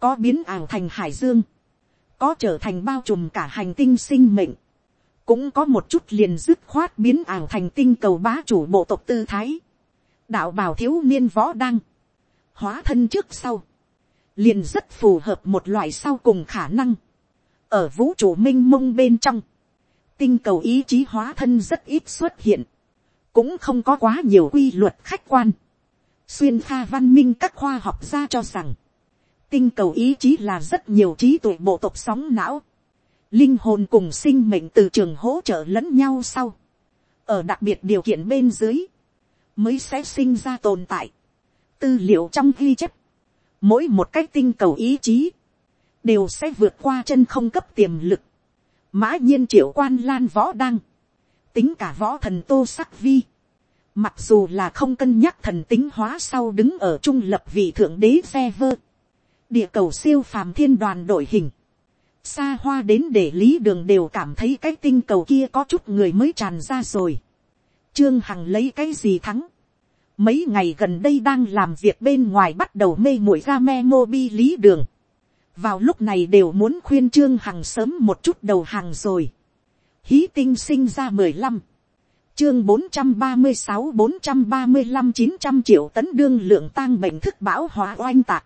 có biến ảo thành hải dương, có trở thành bao trùm cả hành tinh sinh mệnh, cũng có một chút liền dứt khoát biến ảo thành tinh cầu bá chủ bộ tộc tư thái, đạo bào thiếu niên võ đăng, hóa thân trước sau, liền rất phù hợp một loại sau cùng khả năng, ở vũ trụ m i n h mông bên trong, tinh cầu ý chí hóa thân rất ít xuất hiện, cũng không có quá nhiều quy luật khách quan, xuyên pha văn minh các khoa học gia cho rằng, tinh cầu ý chí là rất nhiều trí tuệ bộ tộc sóng não, linh hồn cùng sinh mệnh từ trường hỗ trợ lẫn nhau sau, ở đặc biệt điều kiện bên dưới, mới sẽ sinh ra tồn tại, tư liệu trong ghi chép, mỗi một cái tinh cầu ý chí, đều sẽ vượt qua chân không cấp tiềm lực, mã nhiên triệu quan lan võ đăng, tính cả võ thần tô sắc vi, mặc dù là không cân nhắc thần tính hóa sau đứng ở trung lập vị thượng đế phe vơ, địa cầu siêu phàm thiên đoàn đội hình, xa hoa đến để lý đường đều cảm thấy cái tinh cầu kia có chút người mới tràn ra rồi. trương hằng lấy cái gì thắng, mấy ngày gần đây đang làm việc bên ngoài bắt đầu mê muội ra me mô bi lý đường, vào lúc này đều muốn khuyên trương hằng sớm một chút đầu hàng rồi, hí tinh sinh ra mười lăm, chương bốn trăm ba mươi sáu bốn trăm ba mươi năm chín trăm triệu tấn đương lượng tang bệnh thức bão hóa oanh tạc,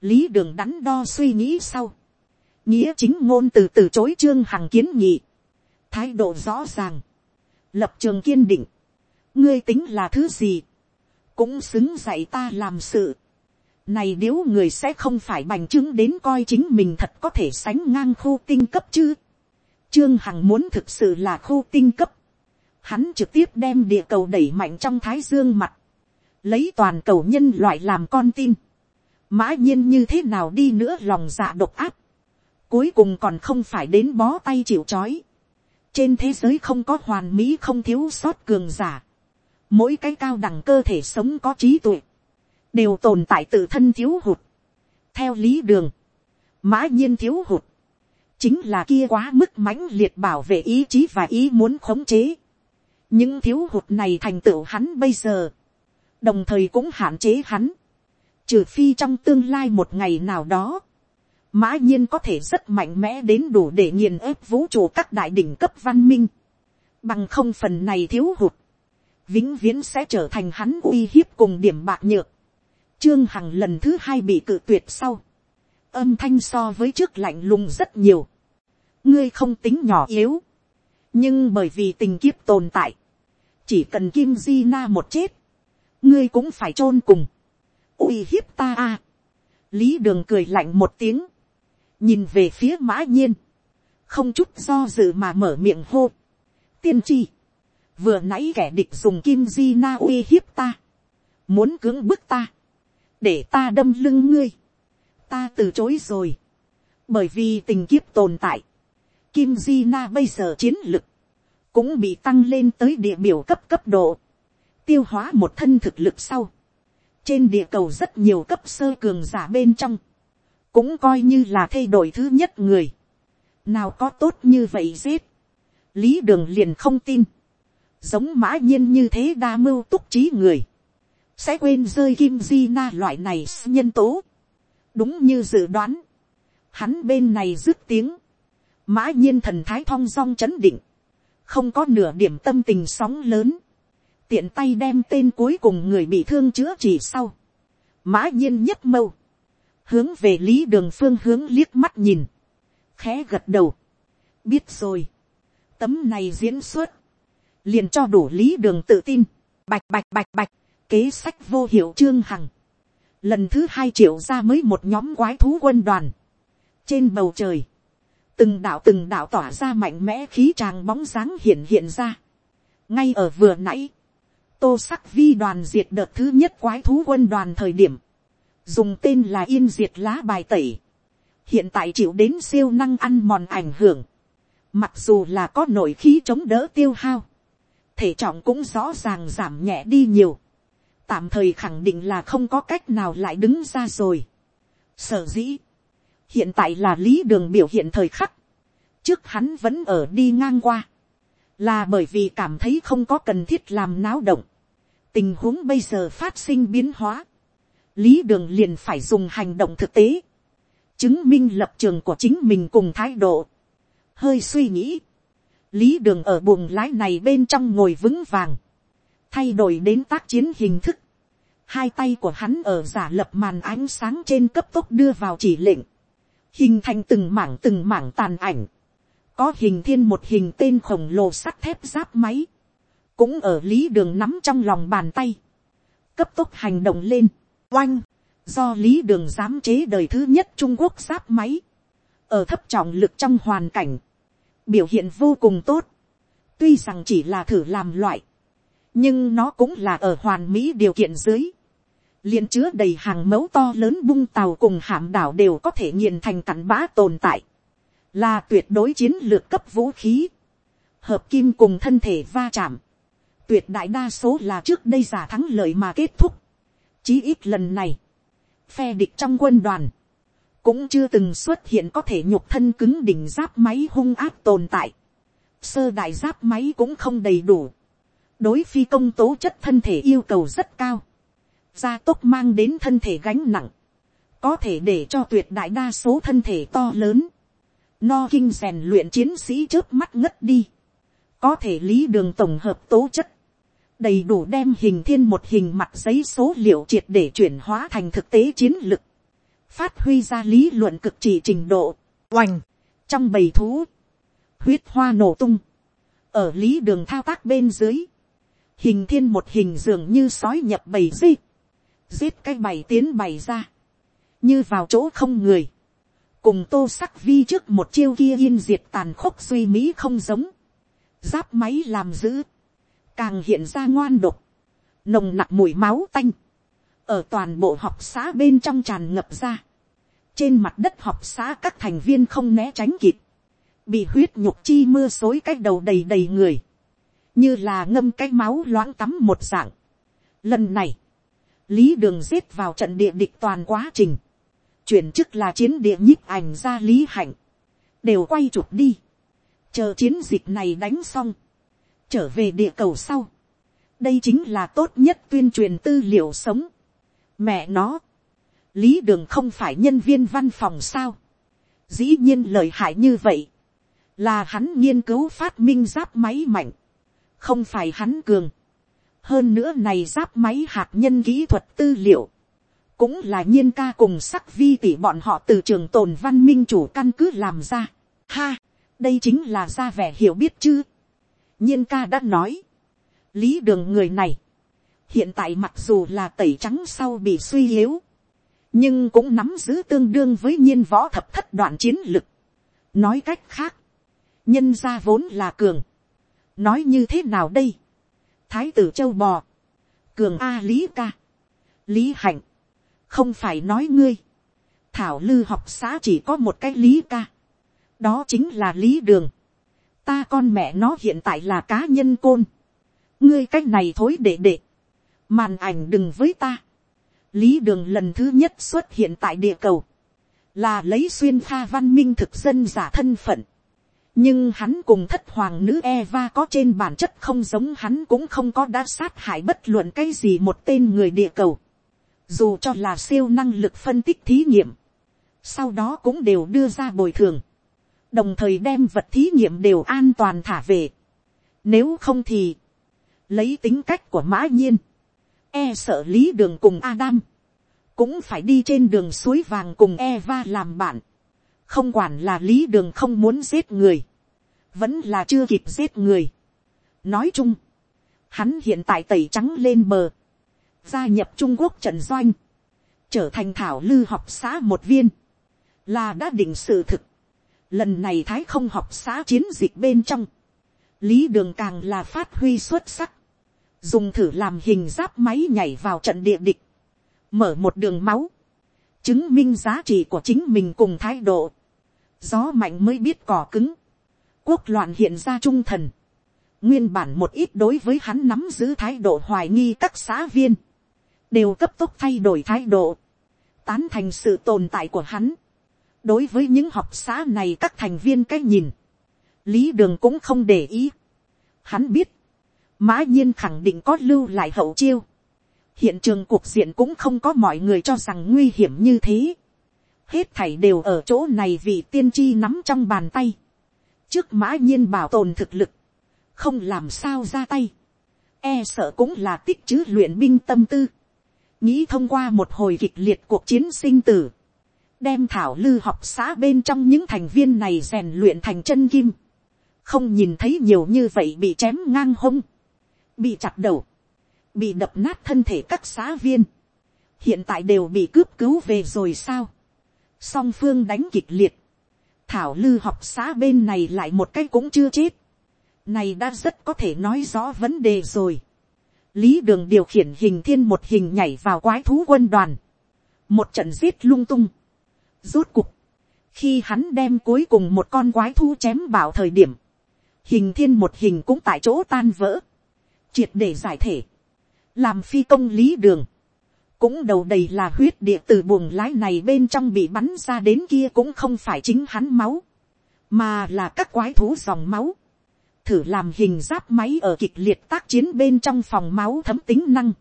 lý đường đắn đo suy nghĩ sau, nghĩa chính ngôn từ từ chối trương hằng kiến nghị, thái độ rõ ràng, lập trường kiên định, ngươi tính là thứ gì, cũng xứng dạy ta làm sự. Này nếu người sẽ không phải bành chứng đến coi chính mình thật có thể sánh ngang khu tinh cấp chứ. Trương Hằng muốn thực sự là khu tinh cấp. Hắn trực tiếp đem địa cầu đẩy mạnh trong thái dương mặt. Lấy toàn cầu nhân loại làm con tin. Mã nhiên như thế nào đi nữa lòng dạ độc áp. Cuối cùng còn không phải đến bó tay chịu chói. Trên thế giới không có hoàn mỹ không thiếu sót cường giả mỗi cái cao đẳng cơ thể sống có trí tuệ, đều tồn tại tự thân thiếu hụt. theo lý đường, mã nhiên thiếu hụt, chính là kia quá mức mãnh liệt bảo vệ ý chí và ý muốn khống chế. những thiếu hụt này thành tựu hắn bây giờ, đồng thời cũng hạn chế hắn, trừ phi trong tương lai một ngày nào đó, mã nhiên có thể rất mạnh mẽ đến đủ để nghiền ép vũ trụ các đại đỉnh cấp văn minh, bằng không phần này thiếu hụt, vĩnh viễn sẽ trở thành hắn uy hiếp cùng điểm bạc nhược. Trương Hằng lần thứ hai bị cự tuyệt sau. Âm thanh so với trước lạnh lùng rất nhiều. Ngươi không tính nhỏ yếu. Nhưng bởi vì tình kiếp tồn tại. Chỉ cần Kim Di Na một chết. Ngươi cũng phải chôn cùng. uy hiếp ta a Lý đường cười lạnh một tiếng. Nhìn về phía mã nhiên. Không chút do dự mà mở miệng hô. Tiên tri vừa nãy kẻ địch dùng kim di na uy hiếp ta, muốn cưỡng bức ta, để ta đâm lưng ngươi, ta từ chối rồi, bởi vì tình kiếp tồn tại, kim di na bây giờ chiến lực, cũng bị tăng lên tới địa biểu cấp cấp độ, tiêu hóa một thân thực lực sau, trên địa cầu rất nhiều cấp sơ cường giả bên trong, cũng coi như là thay đổi thứ nhất người, nào có tốt như vậy giết, lý đường liền không tin, giống mã nhiên như thế đa mưu túc trí người, sẽ quên rơi kim di na loại này nhân tố. đúng như dự đoán, hắn bên này dứt tiếng, mã nhiên thần thái thong dong chấn định, không có nửa điểm tâm tình sóng lớn, tiện tay đem tên cuối cùng người bị thương chữa trị sau, mã nhiên nhất mâu, hướng về lý đường phương hướng liếc mắt nhìn, khẽ gật đầu, biết rồi, tấm này diễn xuất, liền cho đủ lý đường tự tin, bạch bạch bạch bạch, kế sách vô hiệu trương hằng, lần thứ hai triệu ra mới một nhóm quái thú quân đoàn, trên bầu trời, từng đạo từng đạo tỏa ra mạnh mẽ khí tràng bóng dáng hiện hiện ra, ngay ở vừa nãy, tô sắc vi đoàn diệt đợt thứ nhất quái thú quân đoàn thời điểm, dùng tên là yên diệt lá bài tẩy, hiện tại chịu đến siêu năng ăn mòn ảnh hưởng, mặc dù là có nội khí chống đỡ tiêu hao, thể trọng cũng rõ ràng giảm nhẹ đi nhiều, tạm thời khẳng định là không có cách nào lại đứng ra rồi. Sở dĩ, hiện tại là lý đường biểu hiện thời khắc, trước hắn vẫn ở đi ngang qua, là bởi vì cảm thấy không có cần thiết làm náo động, tình huống bây giờ phát sinh biến hóa, lý đường liền phải dùng hành động thực tế, chứng minh lập trường của chính mình cùng thái độ, hơi suy nghĩ, lý đường ở buồng lái này bên trong ngồi vững vàng, thay đổi đến tác chiến hình thức, hai tay của hắn ở giả lập màn ánh sáng trên cấp tốc đưa vào chỉ lệnh, hình thành từng mảng từng mảng tàn ảnh, có hình thiên một hình tên khổng lồ sắt thép giáp máy, cũng ở lý đường nắm trong lòng bàn tay, cấp tốc hành động lên, oanh, do lý đường giám chế đời thứ nhất trung quốc giáp máy, ở thấp trọng lực trong hoàn cảnh, biểu hiện vô cùng tốt, tuy rằng chỉ là thử làm loại, nhưng nó cũng là ở hoàn mỹ điều kiện dưới, liền chứa đầy hàng mẫu to lớn bung tàu cùng hạm đảo đều có thể nghiền thành cặn bã tồn tại, là tuyệt đối chiến lược cấp vũ khí, hợp kim cùng thân thể va chạm, tuyệt đại đa số là trước đây giả thắng lợi mà kết thúc, chí ít lần này, phe địch trong quân đoàn, cũng chưa từng xuất hiện có thể nhục thân cứng đỉnh giáp máy hung áp tồn tại. Sơ đại giáp máy cũng không đầy đủ đối phi công tố chất thân thể yêu cầu rất cao, gia tốc mang đến thân thể gánh nặng, có thể để cho tuyệt đại đa số thân thể to lớn, no kinh rèn luyện chiến sĩ trước mắt ngất đi, có thể lý đường tổng hợp tố chất, đầy đủ đem hình thiên một hình mặt giấy số liệu triệt để chuyển hóa thành thực tế chiến lực, phát huy ra lý luận cực chỉ trình độ, oành, trong bầy thú, huyết hoa nổ tung, ở lý đường thao tác bên dưới, hình thiên một hình dường như sói nhập bầy di, giết cái bầy tiến bầy ra, như vào chỗ không người, cùng tô sắc vi trước một chiêu kia yên diệt tàn khốc suy mỹ không giống, giáp máy làm giữ, càng hiện ra ngoan độc, nồng nặc mùi máu tanh, ở toàn bộ học xã bên trong tràn ngập ra, trên mặt đất học xã các thành viên không né tránh kịp, bị huyết nhục chi mưa xối cái đầu đầy đầy người, như là ngâm cái máu loãng tắm một dạng. Lần này, lý đường giết vào trận địa địch toàn quá trình, chuyển chức là chiến địa nhíp ảnh ra lý hạnh, đều quay chụp đi, chờ chiến dịch này đánh xong, trở về địa cầu sau, đây chính là tốt nhất tuyên truyền tư liệu sống. Mẹ nó, lý đường không phải nhân viên văn phòng sao, dĩ nhiên lời hại như vậy, là hắn nghiên cứu phát minh giáp máy mạnh, không phải hắn cường. hơn nữa này giáp máy hạt nhân kỹ thuật tư liệu, cũng là nhiên ca cùng sắc vi tỷ bọn họ từ trường tồn văn minh chủ căn cứ làm ra. Ha, đây chính là ra vẻ hiểu biết chứ. nhiên ca đã nói, lý đường người này, hiện tại mặc dù là tẩy trắng sau bị suy yếu, nhưng cũng nắm giữ tương đương với nhiên võ thập thất đoạn chiến lực. nói cách khác, nhân gia vốn là cường, nói như thế nào đây, thái tử châu bò, cường a lý ca, lý hạnh, không phải nói ngươi, thảo lư học xã chỉ có một cái lý ca, đó chính là lý đường, ta con mẹ nó hiện tại là cá nhân côn, ngươi cái này thối để để. màn ảnh đừng với ta, lý đường lần thứ nhất xuất hiện tại địa cầu, là lấy xuyên pha văn minh thực dân giả thân phận, nhưng hắn cùng thất hoàng nữ Eva có trên bản chất không giống, hắn cũng không có đã sát hại bất luận cái gì một tên người địa cầu. Dù cho là siêu năng lực phân tích thí nghiệm. Sau đó cũng đều đưa ra bồi thường. Đồng thời đem vật thí nghiệm đều an toàn thả về. Nếu không thì. Lấy tính cách của mã nhiên. E sợ lý đường cùng Adam. Cũng phải đi trên đường suối vàng cùng Eva làm bạn không quản là lý đường không muốn giết người, vẫn là chưa kịp giết người. nói chung, hắn hiện tại tẩy trắng lên bờ, gia nhập trung quốc trận doanh, trở thành thảo lư học xã một viên, là đã định sự thực. lần này thái không học xã chiến dịch bên trong, lý đường càng là phát huy xuất sắc, dùng thử làm hình giáp máy nhảy vào trận địa địch, mở một đường máu, chứng minh giá trị của chính mình cùng thái độ gió mạnh mới biết cỏ cứng, quốc loạn hiện ra trung thần, nguyên bản một ít đối với hắn nắm giữ thái độ hoài nghi các xã viên, đều cấp tốc thay đổi thái độ, tán thành sự tồn tại của hắn. đối với những học xã này các thành viên cái nhìn, lý đường cũng không để ý. hắn biết, mã nhiên khẳng định có lưu lại hậu chiêu. hiện trường cuộc diện cũng không có mọi người cho rằng nguy hiểm như thế hết thảy đều ở chỗ này vì tiên tri nắm trong bàn tay, trước mã nhiên bảo tồn thực lực, không làm sao ra tay, e sợ cũng là tích chứ luyện binh tâm tư, nghĩ thông qua một hồi kịch liệt cuộc chiến sinh tử, đem thảo lư học xã bên trong những thành viên này rèn luyện thành chân kim, không nhìn thấy nhiều như vậy bị chém ngang hông, bị chặt đầu, bị đập nát thân thể các xã viên, hiện tại đều bị cướp cứu về rồi sao, song phương đánh kịch liệt, thảo lư học xã bên này lại một cái cũng chưa chết, này đã rất có thể nói rõ vấn đề rồi. lý đường điều khiển hình thiên một hình nhảy vào quái thú quân đoàn, một trận giết lung tung, rốt cục, khi hắn đem cuối cùng một con quái thú chém bảo thời điểm, hình thiên một hình cũng tại chỗ tan vỡ, triệt để giải thể, làm phi công lý đường, cũng đầu đầy là huyết địa từ buồng lái này bên trong bị bắn ra đến kia cũng không phải chính hắn máu, mà là các quái thú dòng máu. thử làm hình giáp máy ở kịch liệt tác chiến bên trong phòng máu thấm tính năng,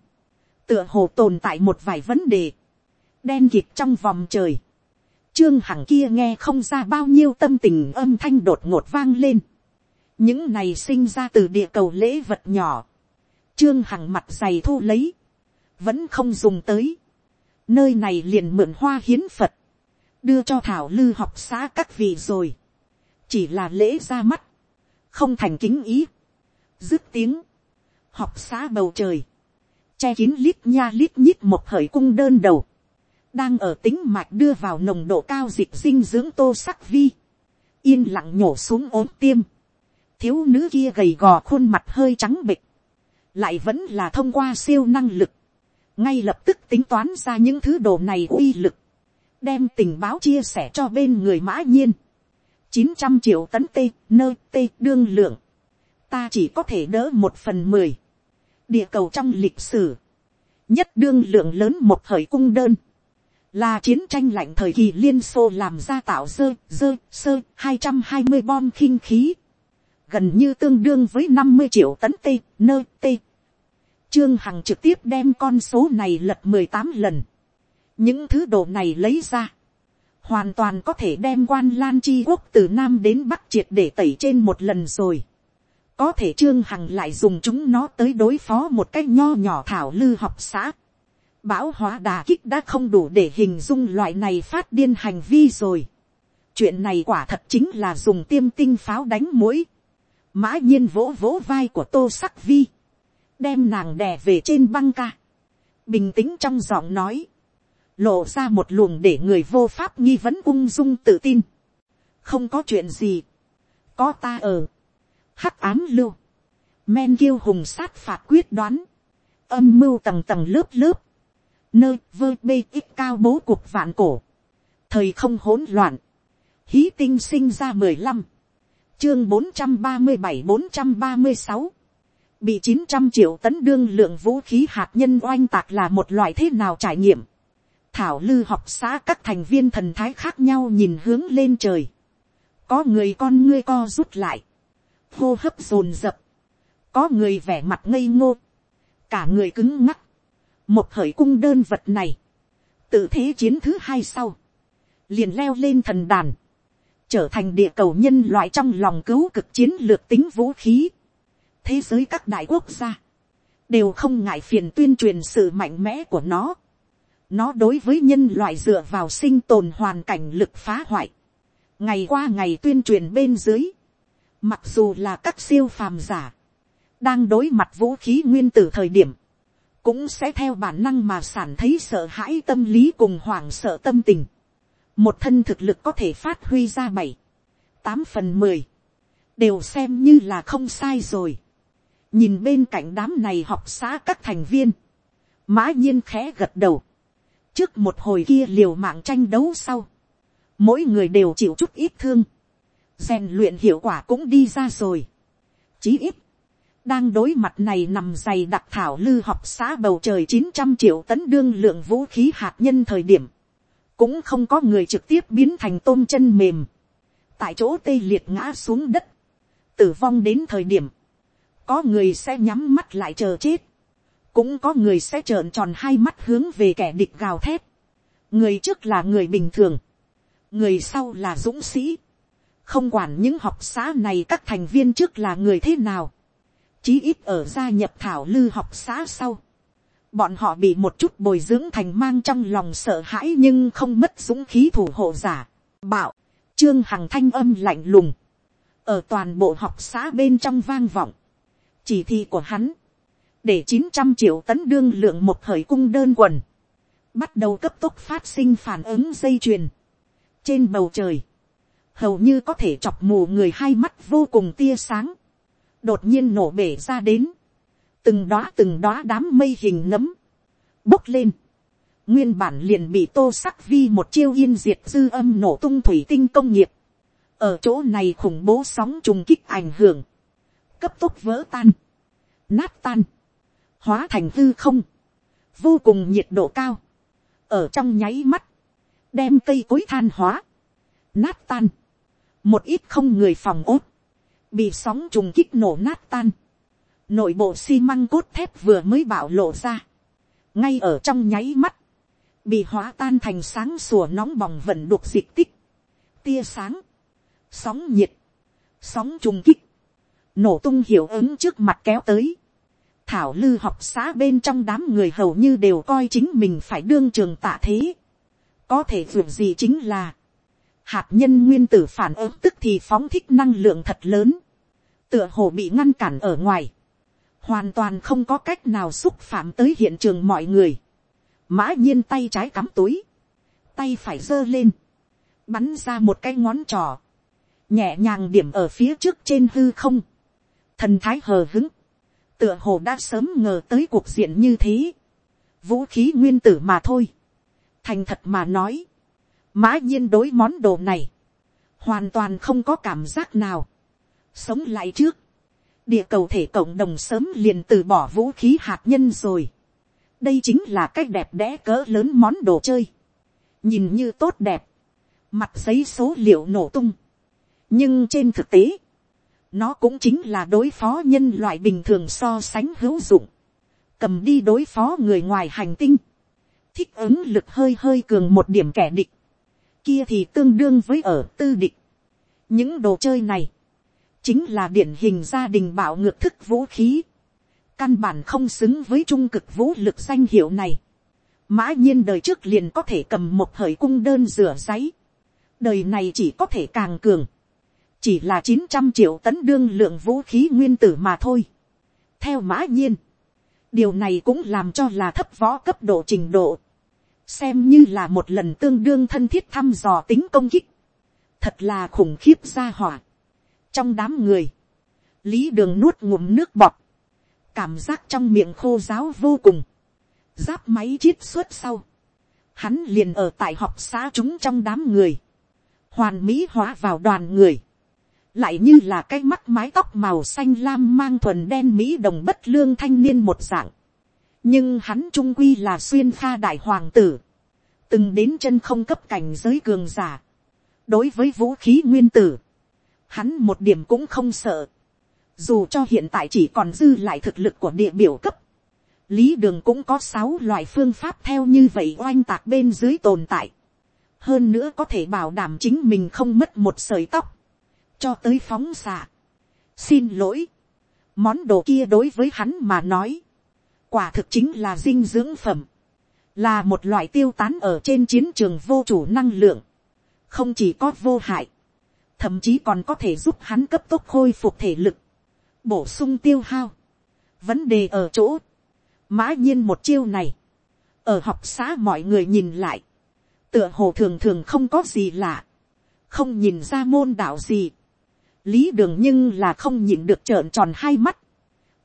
tựa hồ tồn tại một vài vấn đề, đen kịt trong vòng trời, trương hằng kia nghe không ra bao nhiêu tâm tình âm thanh đột ngột vang lên, những này sinh ra từ địa cầu lễ vật nhỏ, trương hằng mặt dày thu lấy, vẫn không dùng tới, nơi này liền mượn hoa hiến phật, đưa cho thảo lư học xã các vị rồi, chỉ là lễ ra mắt, không thành kính ý, dứt tiếng, học xã bầu trời, che kín lít nha lít nhít một hởi cung đơn đầu, đang ở tính mạch đưa vào nồng độ cao dịch dinh dưỡng tô sắc vi, yên lặng nhổ xuống ốm tiêm, thiếu nữ kia gầy gò khuôn mặt hơi trắng bịch, lại vẫn là thông qua siêu năng lực, ngay lập tức tính toán ra những thứ đồ này uy lực, đem tình báo chia sẻ cho bên người mã nhiên, chín trăm triệu tấn tê nơ tê đương lượng, ta chỉ có thể đỡ một phần mười, địa cầu trong lịch sử, nhất đương lượng lớn một thời cung đơn, là chiến tranh lạnh thời kỳ liên xô làm ra tạo dơ dơ sơ hai trăm hai mươi bom khinh khí, gần như tương đương với năm mươi triệu tấn tê nơ tê. Trương Hằng trực tiếp đem con số này lật mười tám lần. Những thứ đồ này lấy ra. Hoàn toàn có thể đem quan lan chi quốc từ Nam đến Bắc triệt để tẩy trên một lần rồi. Có thể Trương Hằng lại dùng chúng nó tới đối phó một cách nho nhỏ thảo lư học xã. Bão hóa đà kích đã không đủ để hình dung loại này phát điên hành vi rồi. Chuyện này quả thật chính là dùng tiêm tinh pháo đánh mũi. Mã nhiên vỗ vỗ vai của tô sắc vi đem nàng đè về trên băng ca, bình tĩnh trong giọng nói, lộ ra một luồng để người vô pháp nghi vấn ung dung tự tin, không có chuyện gì, có ta ở, hắc ám lưu, men kiêu hùng sát phạt quyết đoán, âm mưu tầng tầng lớp lớp, nơi vơ bê ít cao bố cuộc vạn cổ, thời không hỗn loạn, hí tinh sinh ra mười lăm, chương bốn trăm ba mươi bảy bốn trăm ba mươi sáu bị chín trăm triệu tấn đương lượng vũ khí hạt nhân oanh tạc là một loại thế nào trải nghiệm. Thảo lư học xã các thành viên thần thái khác nhau nhìn hướng lên trời. Có người con ngươi co rút lại. Hô hấp rồn rập Có người vẻ mặt ngây ngô. Cả người cứng ngắc. Một hởi cung đơn vật này. Tự thế chiến thứ hai sau. Liền leo lên thần đàn. Trở thành địa cầu nhân loại trong lòng cứu cực chiến lược tính vũ khí thế giới các đại quốc gia, đều không ngại phiền tuyên truyền sự mạnh mẽ của nó. nó đối với nhân loại dựa vào sinh tồn hoàn cảnh lực phá hoại. ngày qua ngày tuyên truyền bên dưới, mặc dù là các siêu phàm giả, đang đối mặt vũ khí nguyên tử thời điểm, cũng sẽ theo bản năng mà sản thấy sợ hãi tâm lý cùng hoảng sợ tâm tình. một thân thực lực có thể phát huy ra bảy, tám phần mười, đều xem như là không sai rồi nhìn bên cạnh đám này học xã các thành viên, mã nhiên khẽ gật đầu, trước một hồi kia liều mạng tranh đấu sau, mỗi người đều chịu chút ít thương, rèn luyện hiệu quả cũng đi ra rồi, chí ít, đang đối mặt này nằm dày đặc thảo lư học xã bầu trời chín trăm triệu tấn đương lượng vũ khí hạt nhân thời điểm, cũng không có người trực tiếp biến thành tôm chân mềm, tại chỗ tê liệt ngã xuống đất, tử vong đến thời điểm, có người sẽ nhắm mắt lại chờ chết, cũng có người sẽ trợn tròn hai mắt hướng về kẻ địch gào thét. người trước là người bình thường, người sau là dũng sĩ, không quản những học xã này các thành viên trước là người thế nào, chí ít ở gia nhập thảo lư học xã sau, bọn họ bị một chút bồi dưỡng thành mang trong lòng sợ hãi nhưng không mất dũng khí thủ hộ giả, bạo. Trương hằng thanh âm lạnh lùng, ở toàn bộ học xã bên trong vang vọng, chỉ thị của hắn, để chín trăm triệu tấn đương lượng một thời cung đơn quần, bắt đầu cấp tốc phát sinh phản ứng dây chuyền. trên bầu trời, hầu như có thể chọc mù người hai mắt vô cùng tia sáng, đột nhiên nổ bể ra đến, từng đóa từng đóa đám mây hình nấm, bốc lên, nguyên bản liền bị tô sắc vi một chiêu yên diệt dư âm nổ tung thủy tinh công nghiệp, ở chỗ này khủng bố sóng trùng kích ảnh hưởng, cấp tốc vỡ tan, nát tan, hóa thành hư không, vô cùng nhiệt độ cao, ở trong nháy mắt, đem cây cối than hóa, nát tan, một ít không người phòng ốt, bị sóng trùng kích nổ nát tan, nội bộ xi măng cốt thép vừa mới bạo lộ ra, ngay ở trong nháy mắt, bị hóa tan thành sáng sủa nóng bỏng vận đục dịch tích, tia sáng, sóng nhiệt, sóng trùng kích, nổ tung hiệu ứng trước mặt kéo tới, thảo lư học xã bên trong đám người hầu như đều coi chính mình phải đương trường tạ thế, có thể việc gì chính là, hạt nhân nguyên tử phản ứng tức thì phóng thích năng lượng thật lớn, tựa hồ bị ngăn cản ở ngoài, hoàn toàn không có cách nào xúc phạm tới hiện trường mọi người, mã nhiên tay trái cắm túi, tay phải giơ lên, bắn ra một cái ngón trò, nhẹ nhàng điểm ở phía trước trên hư không, thần thái hờ hứng, tựa hồ đã sớm ngờ tới cuộc diện như thế, vũ khí nguyên tử mà thôi, thành thật mà nói, mã nhiên đối món đồ này, hoàn toàn không có cảm giác nào, sống lại trước, địa cầu thể cộng đồng sớm liền từ bỏ vũ khí hạt nhân rồi, đây chính là cách đẹp đẽ cỡ lớn món đồ chơi, nhìn như tốt đẹp, mặt giấy số liệu nổ tung, nhưng trên thực tế, nó cũng chính là đối phó nhân loại bình thường so sánh hữu dụng, cầm đi đối phó người ngoài hành tinh, thích ứng lực hơi hơi cường một điểm kẻ địch, kia thì tương đương với ở tư địch. những đồ chơi này, chính là điển hình gia đình bảo ngược thức vũ khí, căn bản không xứng với trung cực vũ lực danh hiệu này. mã nhiên đời trước liền có thể cầm một hởi cung đơn rửa giấy, đời này chỉ có thể càng cường, chỉ là chín trăm triệu tấn đương lượng vũ khí nguyên tử mà thôi. theo mã nhiên, điều này cũng làm cho là thấp võ cấp độ trình độ, xem như là một lần tương đương thân thiết thăm dò tính công kích, thật là khủng khiếp ra hỏa. trong đám người, lý đường nuốt ngụm nước bọt, cảm giác trong miệng khô giáo vô cùng, giáp máy chiết suốt sau, hắn liền ở tại học xã chúng trong đám người, hoàn mỹ hóa vào đoàn người, lại như là cái mắt mái tóc màu xanh lam mang thuần đen mỹ đồng bất lương thanh niên một dạng. nhưng hắn trung quy là xuyên pha đại hoàng tử, từng đến chân không cấp cảnh giới cường giả. đối với vũ khí nguyên tử, hắn một điểm cũng không sợ. dù cho hiện tại chỉ còn dư lại thực lực của địa biểu cấp, lý đường cũng có sáu loại phương pháp theo như vậy oanh tạc bên dưới tồn tại. hơn nữa có thể bảo đảm chính mình không mất một sợi tóc cho tới phóng xạ. xin lỗi, món đồ kia đối với hắn mà nói, quả thực chính là dinh dưỡng phẩm, là một loại tiêu tán ở trên chiến trường vô chủ năng lượng, không chỉ có vô hại, thậm chí còn có thể giúp hắn cấp tốc khôi phục thể lực, bổ sung tiêu hao. vấn đề ở chỗ, mã nhiên một chiêu này, ở học xã mọi người nhìn lại, tựa hồ thường thường không có gì lạ, không nhìn ra môn đạo gì, lý đường nhưng là không nhìn được trợn tròn hai mắt.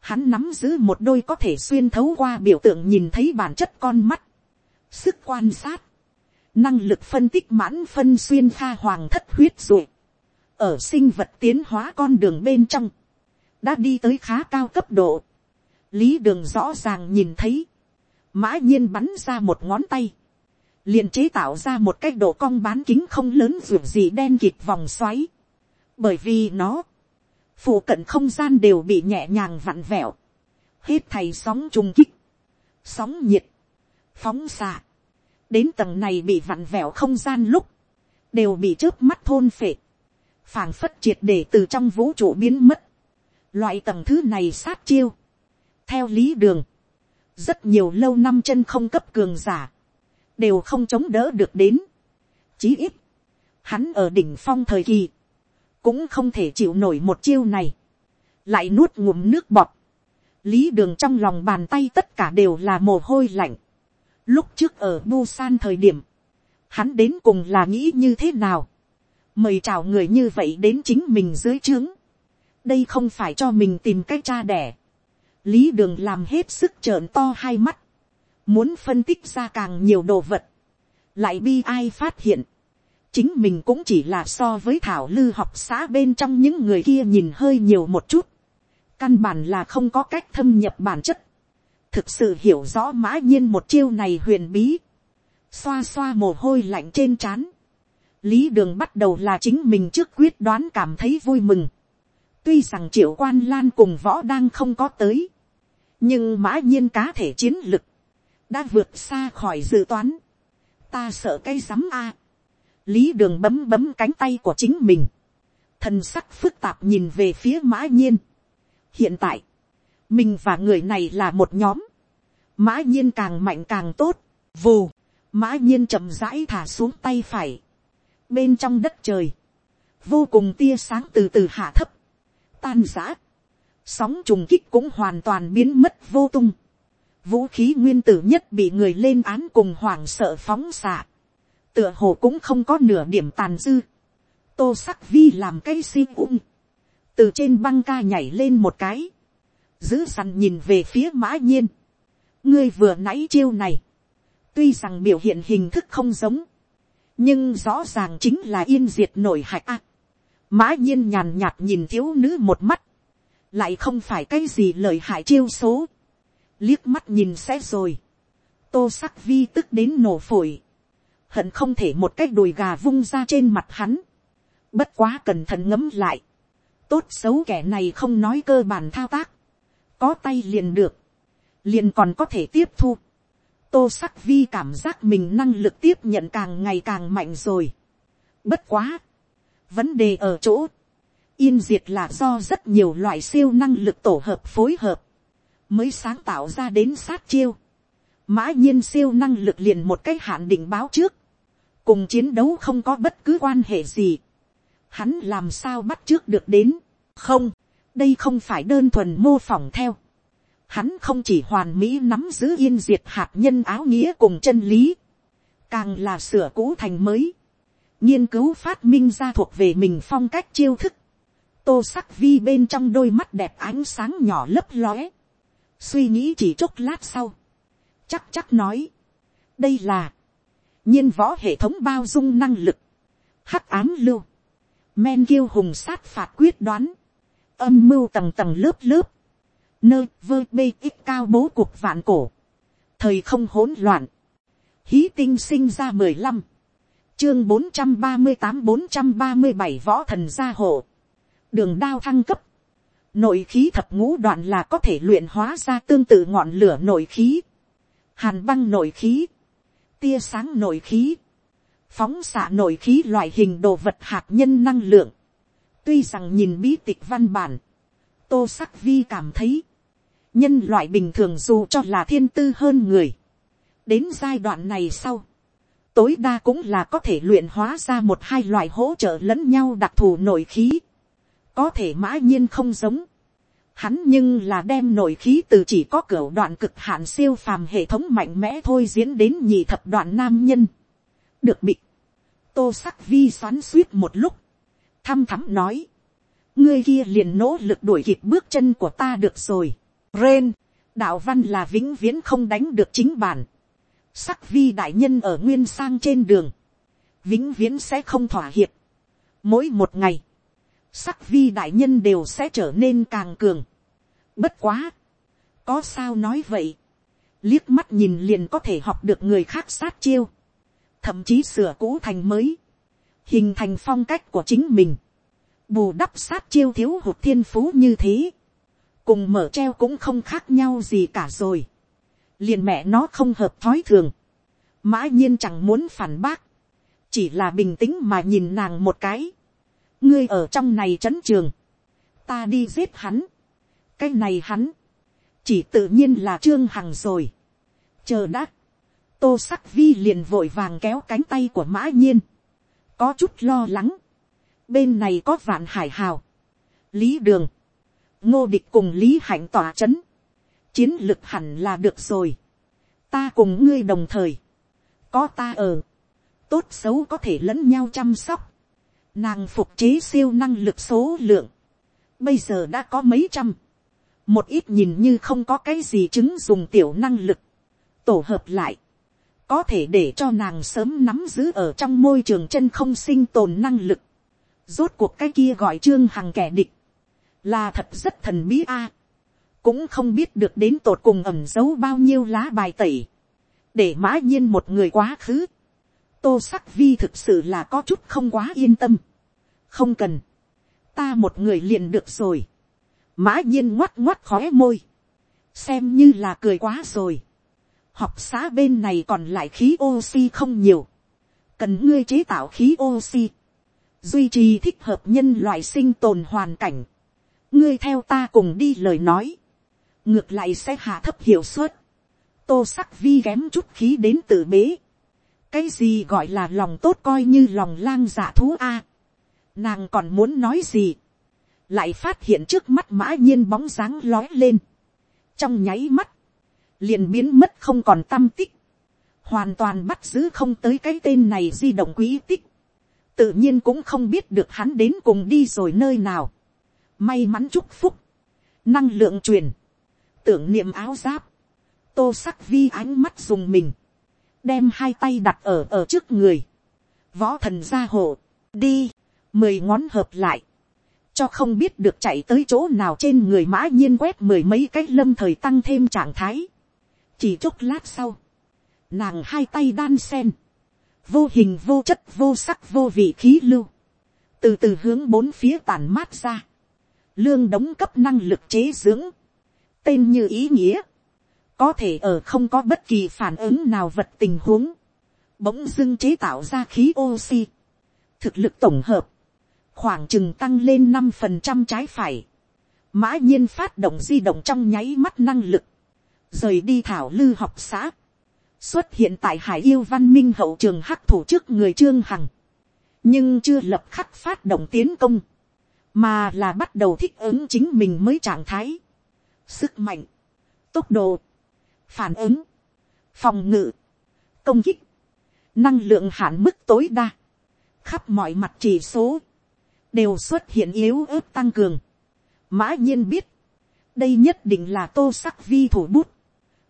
hắn nắm giữ một đôi có thể xuyên thấu qua biểu tượng nhìn thấy bản chất con mắt. sức quan sát, năng lực phân tích mãn phân xuyên pha hoàng thất huyết ruột. ở sinh vật tiến hóa con đường bên trong, đã đi tới khá cao cấp độ. lý đường rõ ràng nhìn thấy, mã nhiên bắn ra một ngón tay, liền chế tạo ra một cái độ cong bán kính không lớn ruột gì đen kịt vòng xoáy bởi vì nó, phụ cận không gian đều bị nhẹ nhàng vặn vẹo, hết thầy sóng trùng kích, sóng nhiệt, phóng xạ, đến tầng này bị vặn vẹo không gian lúc, đều bị trước mắt thôn phệ, phảng phất triệt để từ trong vũ trụ biến mất, loại tầng thứ này sát chiêu, theo lý đường, rất nhiều lâu năm chân không cấp cường giả, đều không chống đỡ được đến, chí ít, hắn ở đỉnh phong thời kỳ, cũng không thể chịu nổi một chiêu này, lại nuốt ngụm nước bọt, lý đường trong lòng bàn tay tất cả đều là mồ hôi lạnh. Lúc trước ở Busan thời điểm, hắn đến cùng là nghĩ như thế nào, mời chào người như vậy đến chính mình dưới trướng, đây không phải cho mình tìm cách cha đẻ, lý đường làm hết sức trợn to hai mắt, muốn phân tích ra càng nhiều đồ vật, lại bi ai phát hiện, chính mình cũng chỉ là so với thảo lư học xã bên trong những người kia nhìn hơi nhiều một chút, căn bản là không có cách thâm nhập bản chất, thực sự hiểu rõ mã nhiên một chiêu này huyền bí, xoa xoa mồ hôi lạnh trên trán, lý đường bắt đầu là chính mình trước quyết đoán cảm thấy vui mừng, Tuy rằng triệu quan lan cùng võ đang không có tới. Nhưng mã nhiên cá thể chiến lực. Đã vượt xa khỏi dự toán. Ta sợ cái rắm a. Lý đường bấm bấm cánh tay của chính mình. Thần sắc phức tạp nhìn về phía mã nhiên. Hiện tại. Mình và người này là một nhóm. Mã nhiên càng mạnh càng tốt. Vù. Mã nhiên chậm rãi thả xuống tay phải. Bên trong đất trời. Vô cùng tia sáng từ từ hạ thấp tan giã. Sóng trùng kích cũng hoàn toàn biến mất vô tung. Vũ khí nguyên tử nhất bị người lên án cùng hoảng sợ phóng xạ. Tựa hồ cũng không có nửa điểm tàn dư. Tô sắc vi làm cây si ung. Từ trên băng ca nhảy lên một cái. Giữ sẵn nhìn về phía mã nhiên. Ngươi vừa nãy chiêu này. Tuy rằng biểu hiện hình thức không giống. Nhưng rõ ràng chính là yên diệt nổi hạch ác mã nhiên nhàn nhạt nhìn thiếu nữ một mắt, lại không phải cái gì lời hại chiêu số, liếc mắt nhìn sẽ rồi, tô sắc vi tức đến nổ phổi, hận không thể một cái đùi gà vung ra trên mặt hắn, bất quá cẩn thận ngấm lại, tốt xấu kẻ này không nói cơ bản thao tác, có tay liền được, liền còn có thể tiếp thu, tô sắc vi cảm giác mình năng lực tiếp nhận càng ngày càng mạnh rồi. Bất quá, Vấn đề ở chỗ, yên diệt là do rất nhiều loại siêu năng lực tổ hợp phối hợp, mới sáng tạo ra đến sát chiêu. Mã nhiên siêu năng lực liền một cái hạn định báo trước, cùng chiến đấu không có bất cứ quan hệ gì. Hắn làm sao bắt trước được đến, không, đây không phải đơn thuần mô phỏng theo. Hắn không chỉ hoàn mỹ nắm giữ yên diệt hạt nhân áo nghĩa cùng chân lý, càng là sửa cũ thành mới. Nghiên cứu phát minh ra thuộc về mình phong cách chiêu thức, tô sắc vi bên trong đôi mắt đẹp ánh sáng nhỏ lấp lóe, suy nghĩ chỉ chốc lát sau, chắc chắc nói, đây là, nhiên võ hệ thống bao dung năng lực, hắc ám lưu, men kiêu hùng sát phạt quyết đoán, âm mưu tầng tầng lớp lớp, nơi vơ bê ít cao bố cuộc vạn cổ, thời không hỗn loạn, hí tinh sinh ra mười lăm, chương bốn trăm ba mươi tám bốn trăm ba mươi bảy võ thần gia hộ. đường đao thăng cấp. nội khí thập ngũ đoạn là có thể luyện hóa ra tương tự ngọn lửa nội khí hàn băng nội khí. tia sáng nội khí. phóng xạ nội khí loại hình đồ vật hạt nhân năng lượng. tuy rằng nhìn bí tịch văn bản. tô sắc vi cảm thấy. nhân loại bình thường dù cho là thiên tư hơn người. đến giai đoạn này sau, tối đa cũng là có thể luyện hóa ra một hai loại hỗ trợ lẫn nhau đặc thù nội khí. Có thể mã nhiên không giống. Hắn nhưng là đem nội khí từ chỉ có cửa đoạn cực hạn siêu phàm hệ thống mạnh mẽ thôi diễn đến nhị thập đoạn nam nhân. Được bị. Tô sắc vi xoắn suýt một lúc. Thăm thắm nói. Ngươi kia liền nỗ lực đuổi kịp bước chân của ta được rồi. Ren. Đạo văn là vĩnh viễn không đánh được chính bản sắc vi đại nhân ở nguyên sang trên đường, vĩnh viễn sẽ không thỏa hiệp. Mỗi một ngày, sắc vi đại nhân đều sẽ trở nên càng cường. Bất quá, có sao nói vậy, liếc mắt nhìn liền có thể học được người khác sát chiêu, thậm chí sửa cũ thành mới, hình thành phong cách của chính mình, bù đắp sát chiêu thiếu hụt thiên phú như thế, cùng mở treo cũng không khác nhau gì cả rồi. Liền mẹ nó không hợp thói thường, mã nhiên chẳng muốn phản bác, chỉ là bình tĩnh mà nhìn nàng một cái, ngươi ở trong này trấn trường, ta đi giết hắn, cái này hắn, chỉ tự nhiên là trương hằng rồi, chờ đã, tô sắc vi liền vội vàng kéo cánh tay của mã nhiên, có chút lo lắng, bên này có vạn hải hào, lý đường, ngô địch cùng lý hạnh tỏa c h ấ n chiến lực hẳn là được rồi. ta cùng ngươi đồng thời, có ta ở, tốt xấu có thể lẫn nhau chăm sóc, nàng phục chế siêu năng lực số lượng, bây giờ đã có mấy trăm, một ít nhìn như không có cái gì chứng dùng tiểu năng lực, tổ hợp lại, có thể để cho nàng sớm nắm giữ ở trong môi trường chân không sinh tồn năng lực, rốt cuộc cái kia gọi trương hằng kẻ địch, là thật rất thần bí a. Cũng không biết được đến tột cùng ẩm giấu bao nhiêu lá bài tẩy, để mã nhiên một người quá khứ, tô sắc vi thực sự là có chút không quá yên tâm, không cần, ta một người liền được rồi, mã nhiên ngoắt ngoắt khó môi, xem như là cười quá rồi, học xã bên này còn lại khí oxy không nhiều, cần ngươi chế tạo khí oxy, duy trì thích hợp nhân loại sinh tồn hoàn cảnh, ngươi theo ta cùng đi lời nói, ngược lại sẽ hạ thấp hiệu suất, tô sắc vi kém chút khí đến từ bế, cái gì gọi là lòng tốt coi như lòng lang giả dạ thú a, nàng còn muốn nói gì, lại phát hiện trước mắt mã nhiên bóng dáng lói lên, trong nháy mắt, liền biến mất không còn tâm tích, hoàn toàn bắt giữ không tới cái tên này di động quý tích, tự nhiên cũng không biết được hắn đến cùng đi rồi nơi nào, may mắn chúc phúc, năng lượng truyền, tưởng niệm áo giáp, tô sắc vi ánh mắt dùng mình, đem hai tay đặt ở ở trước người, võ thần gia hộ, đi, mười ngón hợp lại, cho không biết được chạy tới chỗ nào trên người mã nhiên quét mười mấy cái lâm thời tăng thêm trạng thái. chỉ chốc lát sau, nàng hai tay đan sen, vô hình vô chất vô sắc vô vị khí lưu, từ từ hướng bốn phía tàn mát ra, lương đóng cấp năng lực chế dưỡng, tên như ý nghĩa, có thể ở không có bất kỳ phản ứng nào vật tình huống, bỗng dưng chế tạo ra khí oxy, thực lực tổng hợp, khoảng chừng tăng lên năm phần trăm trái phải, mã nhiên phát động di động trong nháy mắt năng lực, rời đi thảo lư học xã, xuất hiện tại hải yêu văn minh hậu trường hắc thủ trước người trương hằng, nhưng chưa lập khắc phát động tiến công, mà là bắt đầu thích ứng chính mình mới trạng thái, sức mạnh, tốc độ, phản ứng, phòng ngự, công kích, năng lượng hạn mức tối đa, khắp mọi mặt chỉ số, đều xuất hiện yếu ớt tăng cường. Mã nhiên biết, đây nhất định là tô sắc vi thủ bút.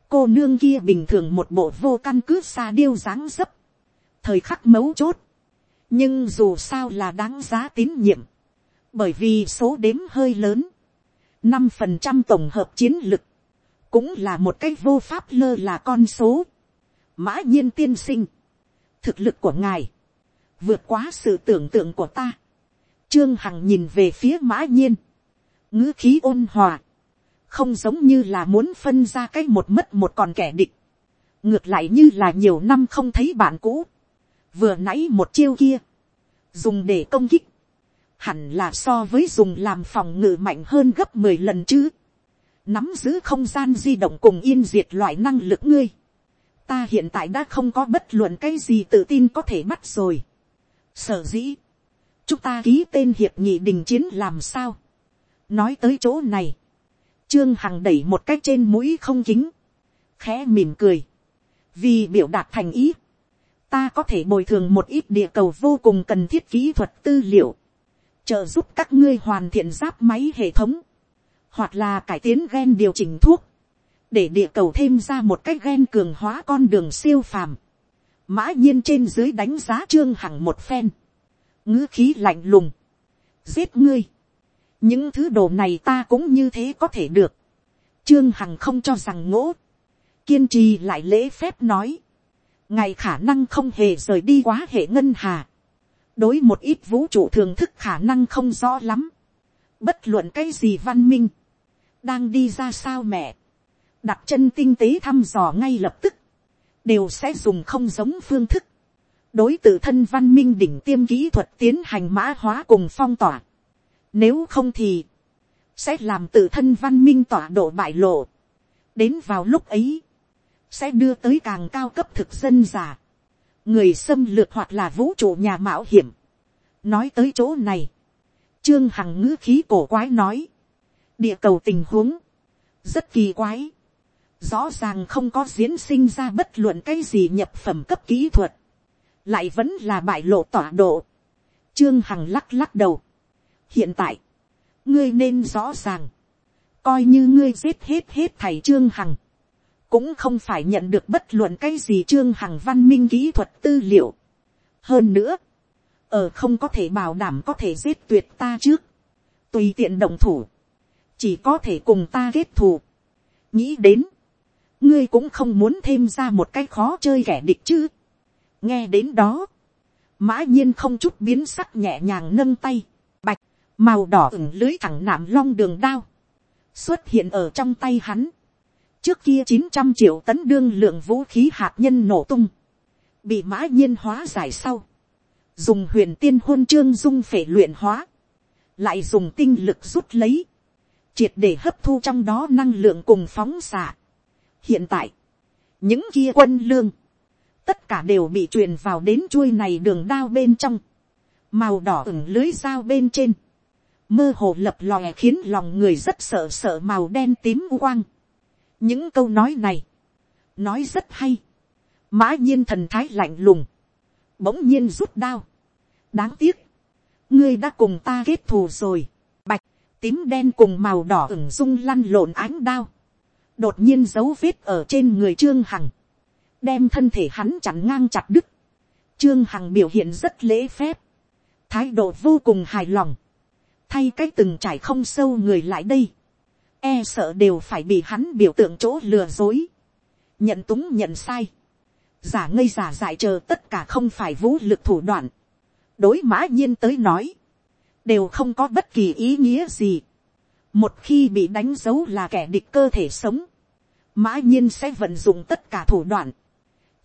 cô nương kia bình thường một bộ vô căn cứ xa điêu dáng dấp, thời khắc mấu chốt, nhưng dù sao là đáng giá tín nhiệm, bởi vì số đếm hơi lớn, năm phần trăm tổng hợp chiến lực, cũng là một cái vô pháp lơ là con số. mã nhiên tiên sinh, thực lực của ngài, vượt quá sự tưởng tượng của ta trương hằng nhìn về phía mã nhiên, ngữ khí ôn hòa, không giống như là muốn phân ra cái một mất một còn kẻ địch, ngược lại như là nhiều năm không thấy bạn cũ, vừa nãy một chiêu kia, dùng để công kích, hẳn là so với dùng làm phòng ngự mạnh hơn gấp mười lần chứ. Nắm giữ không gian di động cùng yên diệt loại năng lực ngươi. ta hiện tại đã không có bất luận cái gì tự tin có thể bắt rồi. sở dĩ, chúng ta ký tên hiệp nghị đình chiến làm sao. nói tới chỗ này, trương hằng đẩy một cách trên mũi không kính, khẽ mỉm cười, vì biểu đạt thành ý, ta có thể bồi thường một ít địa cầu vô cùng cần thiết kỹ thuật tư liệu, trợ giúp các ngươi hoàn thiện giáp máy hệ thống, hoặc là cải tiến gen điều chỉnh thuốc, để địa cầu thêm ra một cách gen cường hóa con đường siêu phàm. Mã nhiên trên dưới đánh giá trương hằng một phen, ngữ khí lạnh lùng, giết ngươi. những thứ đồ này ta cũng như thế có thể được. trương hằng không cho rằng ngỗ, kiên trì lại lễ phép nói, ngày khả năng không hề rời đi quá hệ ngân hà. đối một ít vũ trụ thường thức khả năng không rõ lắm. bất luận cái gì văn minh, đang đi ra sao mẹ, đặt chân tinh tế thăm dò ngay lập tức, đều sẽ dùng không giống phương thức, đối tự thân văn minh đỉnh tiêm kỹ thuật tiến hành mã hóa cùng phong tỏa. Nếu không thì, sẽ làm tự thân văn minh tỏa độ bại lộ. đến vào lúc ấy, sẽ đưa tới càng cao cấp thực dân giả, người xâm lược hoặc là vũ trụ nhà mạo hiểm. nói tới chỗ này, trương hằng ngữ khí cổ quái nói, địa cầu tình huống, rất kỳ quái, rõ ràng không có diễn sinh ra bất luận cái gì nhập phẩm cấp kỹ thuật, lại vẫn là bại lộ tọa độ. Trương Hằng lắc lắc đầu. hiện tại, ngươi nên rõ ràng, coi như ngươi giết hết hết thầy Trương Hằng, cũng không phải nhận được bất luận cái gì Trương Hằng văn minh kỹ thuật tư liệu. hơn nữa, ở không có thể bảo đảm có thể giết tuyệt ta trước, tùy tiện động thủ, chỉ có thể cùng ta kết thù. nghĩ đến, ngươi cũng không muốn thêm ra một cái khó chơi kẻ địch chứ nghe đến đó, mã nhiên không chút biến sắc nhẹ nhàng nâng tay, bạch, màu đỏ ửng lưới thẳng nạm long đường đao, xuất hiện ở trong tay hắn. trước kia chín trăm triệu tấn đương lượng vũ khí hạt nhân nổ tung, bị mã nhiên hóa giải sau, dùng huyền tiên hôn chương dung phể luyện hóa, lại dùng tinh lực rút lấy, triệt để hấp thu trong đó năng lượng cùng phóng xạ. hiện tại, những kia quân lương, tất cả đều bị truyền vào đến chuôi này đường đao bên trong, màu đỏ ửng lưới dao bên trên, mơ hồ lập lòe khiến lòng người rất sợ sợ màu đen tím quang. những câu nói này, nói rất hay, mã nhiên thần thái lạnh lùng, bỗng nhiên rút đao, đáng tiếc, ngươi đã cùng ta kết thù rồi, bạch, tím đen cùng màu đỏ ửng rung lăn lộn ánh đao, đột nhiên dấu vết ở trên người trương hằng, đem thân thể hắn chặn ngang chặt đứt, trương hằng biểu hiện rất lễ phép, thái độ vô cùng hài lòng, thay cách từng trải không sâu người lại đây, e sợ đều phải bị hắn biểu tượng chỗ lừa dối, nhận túng nhận sai, giả ngây giả dại chờ tất cả không phải vũ lực thủ đoạn, đối mã nhiên tới nói, đều không có bất kỳ ý nghĩa gì. một khi bị đánh dấu là kẻ địch cơ thể sống, mã nhiên sẽ vận dụng tất cả thủ đoạn,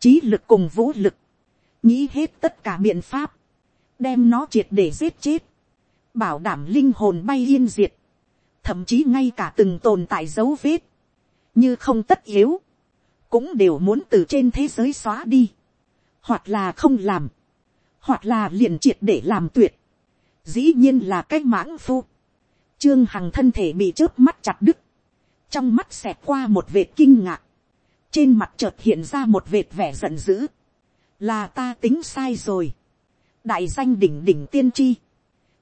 trí lực cùng vũ lực, nghĩ hết tất cả biện pháp, đem nó triệt để giết chết, bảo đảm linh hồn bay yên diệt, thậm chí ngay cả từng tồn tại dấu vết, như không tất yếu, cũng đều muốn từ trên thế giới xóa đi, hoặc là không làm, hoặc là liền triệt để làm tuyệt, dĩ nhiên là cái mãng phu, trương hằng thân thể bị chớp mắt chặt đứt, trong mắt xẹt qua một vệt kinh ngạc, trên mặt chợt hiện ra một vệt vẻ giận dữ, là ta tính sai rồi, đại danh đỉnh đỉnh tiên tri,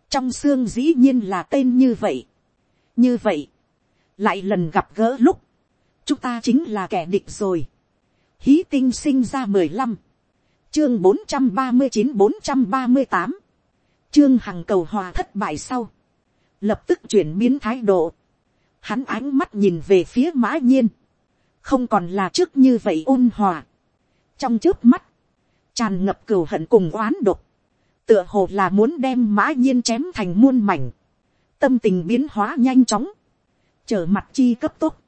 trong xương dĩ nhiên là tên như vậy, như vậy, lại lần gặp gỡ lúc, chúng ta chính là kẻ địch rồi, hí tinh sinh ra mười lăm, chương bốn trăm ba mươi chín bốn trăm ba mươi tám, chương hằng cầu hòa thất bại sau, lập tức chuyển biến thái độ, hắn ánh mắt nhìn về phía mã nhiên, không còn là trước như vậy ôn hòa, trong trước mắt, tràn ngập cừu hận cùng oán độc, tựa hồ là muốn đem mã nhiên chém thành muôn mảnh, tâm tình biến hóa nhanh chóng, trở mặt chi cấp tốc,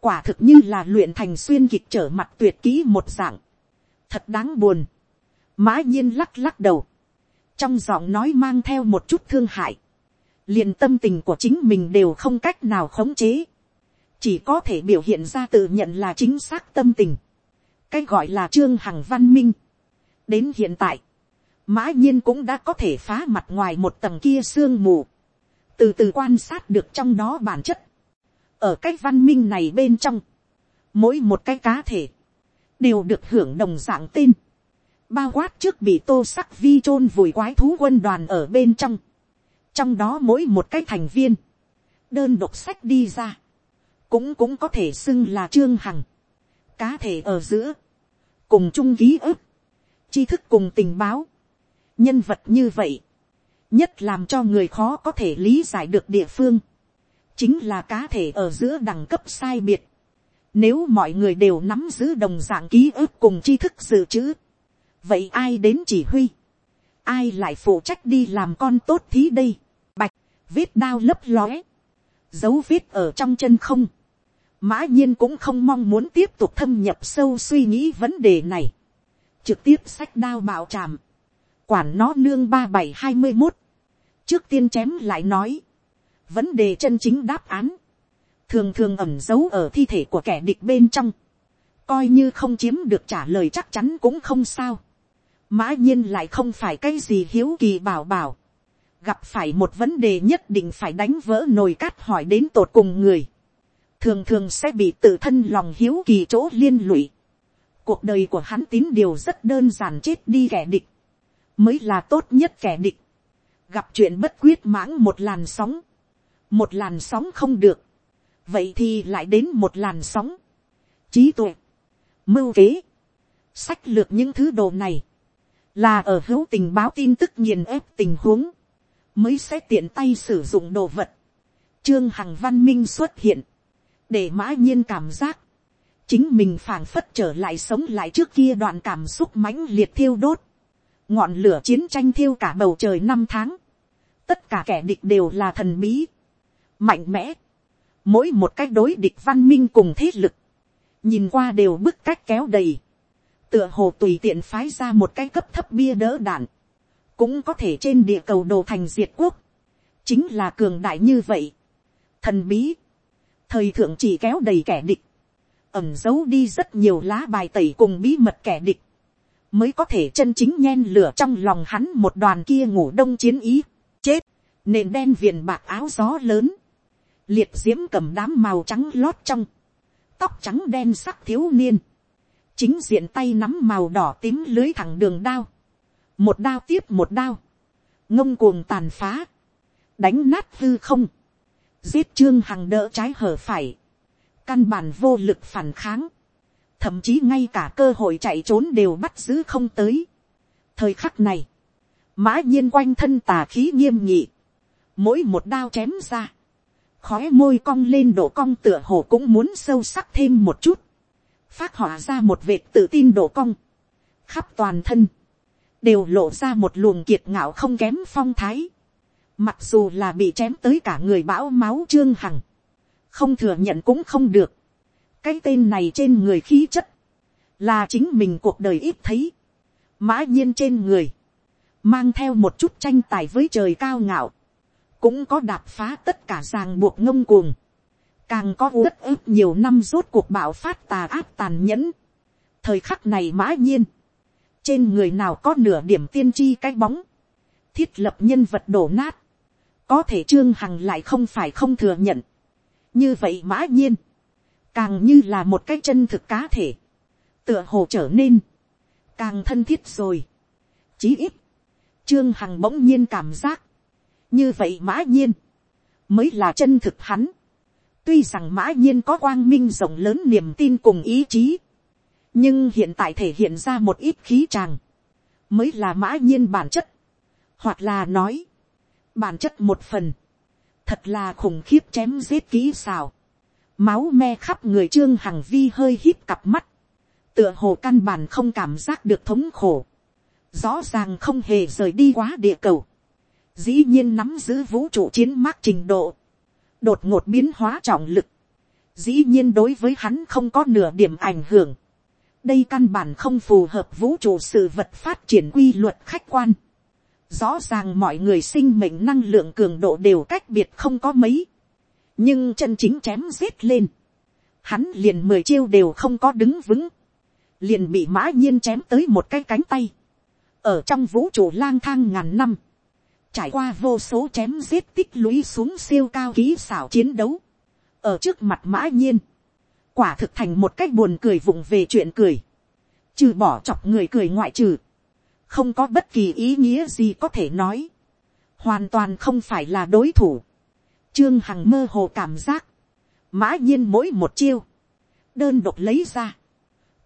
quả thực như là luyện thành xuyên kịch trở mặt tuyệt kỹ một dạng, thật đáng buồn, mã nhiên lắc lắc đầu, trong giọng nói mang theo một chút thương hại, liền tâm tình của chính mình đều không cách nào khống chế, chỉ có thể biểu hiện ra tự nhận là chính xác tâm tình, cái gọi là trương hằng văn minh. đến hiện tại, mã nhiên cũng đã có thể phá mặt ngoài một tầng kia sương mù, từ từ quan sát được trong đó bản chất, ở cái văn minh này bên trong, mỗi một cái cá thể, đều được hưởng đồng dạng tên, bao quát trước bị tô sắc vi chôn vùi quái thú quân đoàn ở bên trong, trong đó mỗi một cái thành viên, đơn độc sách đi ra, cũng cũng có thể xưng là trương hằng, cá thể ở giữa, cùng chung ký ức, tri thức cùng tình báo, nhân vật như vậy, nhất làm cho người khó có thể lý giải được địa phương, chính là cá thể ở giữa đẳng cấp sai biệt. Nếu mọi người đều nắm giữ đồng dạng ký ức cùng tri thức dự trữ, vậy ai đến chỉ huy, ai lại phụ trách đi làm con tốt thí đây, bạch, vết đao lấp lóe, dấu vết ở trong chân không, mã nhiên cũng không mong muốn tiếp tục thâm nhập sâu suy nghĩ vấn đề này, trực tiếp sách đao Bảo tràm, quản nó nương ba bảy hai mươi một, trước tiên chém lại nói, vấn đề chân chính đáp án, thường thường ẩm giấu ở thi thể của kẻ địch bên trong, coi như không chiếm được trả lời chắc chắn cũng không sao, mã nhiên lại không phải cái gì hiếu kỳ bảo bảo, gặp phải một vấn đề nhất định phải đánh vỡ nồi cát hỏi đến tột cùng người, thường thường sẽ bị tự thân lòng hiếu kỳ chỗ liên lụy. cuộc đời của hắn tín điều rất đơn giản chết đi kẻ địch, mới là tốt nhất kẻ địch, gặp chuyện bất quyết mãng một làn sóng, một làn sóng không được, vậy thì lại đến một làn sóng, trí tuệ, mưu kế, sách lược những thứ đồ này, là ở hữu tình báo tin tức nghiền ép tình huống, mới sẽ tiện tay sử dụng đồ vật. Trương Hằng văn minh xuất hiện, để mã nhiên cảm giác, chính mình phảng phất trở lại sống lại trước kia đoạn cảm xúc mãnh liệt thiêu đốt, ngọn lửa chiến tranh thiêu cả bầu trời năm tháng, tất cả kẻ địch đều là thần bí, mạnh mẽ, mỗi một cách đối địch văn minh cùng thế lực, nhìn qua đều bức cách kéo đầy, tựa hồ tùy tiện phái ra một cái cấp thấp bia đỡ đạn, cũng có thể trên địa cầu đồ thành diệt quốc, chính là cường đại như vậy, thần bí, thời thượng chỉ kéo đầy kẻ địch, ẩm giấu đi rất nhiều lá bài tẩy cùng bí mật kẻ địch, mới có thể chân chính nhen lửa trong lòng hắn một đoàn kia ngủ đông chiến ý, chết, nền đen viền bạc áo gió lớn, liệt diễm cầm đám màu trắng lót trong, tóc trắng đen sắc thiếu niên, chính diện tay nắm màu đỏ tím lưới thẳng đường đao, một đao tiếp một đao, ngông cuồng tàn phá, đánh nát hư không, giết trương hằng đỡ trái hở phải, căn bản vô lực phản kháng, thậm chí ngay cả cơ hội chạy trốn đều bắt giữ không tới. thời khắc này, mã nhiên quanh thân tà khí nghiêm nhị, mỗi một đao chém ra, khói môi cong lên độ cong tựa hồ cũng muốn sâu sắc thêm một chút, phát họa ra một vệt tự tin độ cong, khắp toàn thân, đều lộ ra một luồng kiệt ngạo không kém phong thái, mặc dù là bị chém tới cả người bão máu trương hằng, không thừa nhận cũng không được, cái tên này trên người khí chất, là chính mình cuộc đời ít thấy, mã nhiên trên người, mang theo một chút tranh tài với trời cao ngạo, cũng có đạp phá tất cả ràng buộc ngông cuồng, càng có đất ức nhiều năm rốt cuộc bạo phát tà áp tàn nhẫn. thời khắc này mã nhiên, trên người nào có nửa điểm tiên tri cái bóng, thiết lập nhân vật đổ nát, có thể trương hằng lại không phải không thừa nhận. như vậy mã nhiên, càng như là một cái chân thực cá thể, tựa hồ trở nên, càng thân thiết rồi. chí ít, trương hằng bỗng nhiên cảm giác, như vậy mã nhiên, mới là chân thực hắn. tuy rằng mã nhiên có quang minh rộng lớn niềm tin cùng ý chí, nhưng hiện tại thể hiện ra một ít khí tràng, mới là mã nhiên bản chất, hoặc là nói, bản chất một phần, thật là khủng khiếp chém giết kỹ xào, máu me khắp người trương hằng vi hơi hít cặp mắt, tựa hồ căn bản không cảm giác được thống khổ, rõ ràng không hề rời đi quá địa cầu, dĩ nhiên nắm giữ vũ trụ chiến mác trình độ, đột ngột biến hóa trọng lực, dĩ nhiên đối với hắn không có nửa điểm ảnh hưởng, đây căn bản không phù hợp vũ trụ sự vật phát triển quy luật khách quan, rõ ràng mọi người sinh mệnh năng lượng cường độ đều cách biệt không có mấy, nhưng chân chính chém giết lên, hắn liền mười chiêu đều không có đứng vững, liền bị mã nhiên chém tới một cái cánh tay, ở trong vũ trụ lang thang ngàn năm, trải qua vô số chém giết tích lũy xuống siêu cao ký xảo chiến đấu, ở trước mặt mã nhiên, quả thực thành một cách buồn cười vụng về chuyện cười, trừ bỏ chọc người cười ngoại trừ, không có bất kỳ ý nghĩa gì có thể nói, hoàn toàn không phải là đối thủ, trương hằng mơ hồ cảm giác, mã nhiên mỗi một chiêu, đơn độc lấy ra,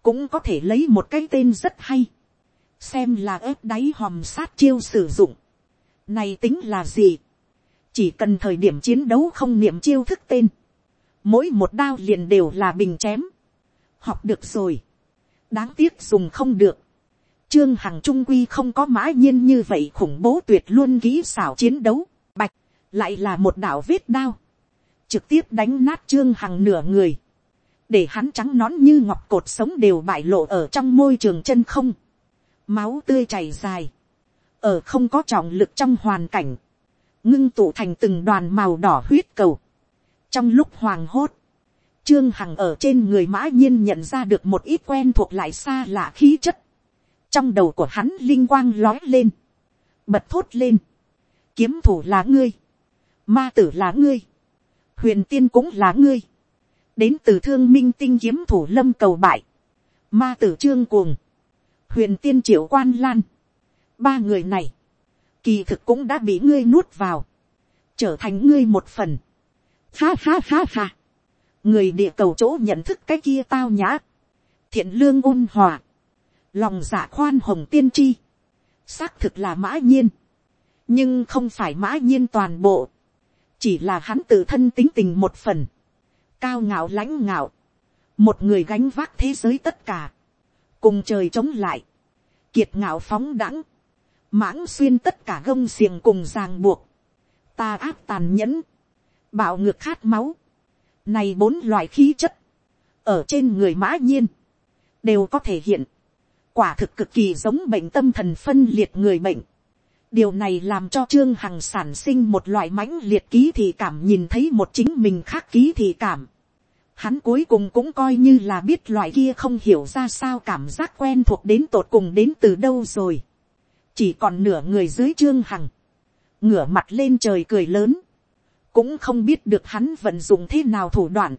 cũng có thể lấy một cái tên rất hay, xem là ớt đáy hòm sát chiêu sử dụng, này tính là gì, chỉ cần thời điểm chiến đấu không niệm chiêu thức tên, mỗi một đao liền đều là bình chém, học được rồi, đáng tiếc dùng không được, trương hằng trung quy không có mã nhiên như vậy khủng bố tuyệt luôn kỹ xảo chiến đấu, bạch, lại là một đạo vết đao, trực tiếp đánh nát trương hằng nửa người, để hắn trắng nón như ngọc cột sống đều bại lộ ở trong môi trường chân không, máu tươi chảy dài, ở không có trọng lực trong hoàn cảnh, ngưng tụ thành từng đoàn màu đỏ huyết cầu. trong lúc hoàng hốt, trương hằng ở trên người mã nhiên nhận ra được một ít quen thuộc lại xa lạ khí chất trong đầu của hắn linh quang lói lên, bật thốt lên, kiếm thủ là ngươi, ma tử là ngươi, huyền tiên cũng là ngươi, đến từ thương minh tinh kiếm thủ lâm cầu bại, ma tử trương cuồng, huyền tiên triệu quan lan, ba người này, kỳ thực cũng đã bị ngươi nuốt vào, trở thành ngươi một phần. Ha ha ha ha, người địa cầu chỗ nhận thức cái kia tao nhã, thiện lương ôn hòa, lòng giả khoan hồng tiên tri, xác thực là mã nhiên, nhưng không phải mã nhiên toàn bộ, chỉ là hắn tự thân tính tình một phần, cao ngạo lãnh ngạo, một người gánh vác thế giới tất cả, cùng trời chống lại, kiệt ngạo phóng đẳng, mãng xuyên tất cả gông xiềng cùng ràng buộc, ta áp tàn nhẫn, bạo ngược khát máu, này bốn loại khí chất, ở trên người mã nhiên, đều có thể hiện, quả thực cực kỳ giống bệnh tâm thần phân liệt người bệnh. điều này làm cho trương hằng sản sinh một loại mãnh liệt ký thị cảm nhìn thấy một chính mình khác ký thị cảm. hắn cuối cùng cũng coi như là biết loại kia không hiểu ra sao cảm giác quen thuộc đến tột cùng đến từ đâu rồi. chỉ còn nửa người dưới trương hằng, ngửa mặt lên trời cười lớn, cũng không biết được hắn vận dụng thế nào thủ đoạn,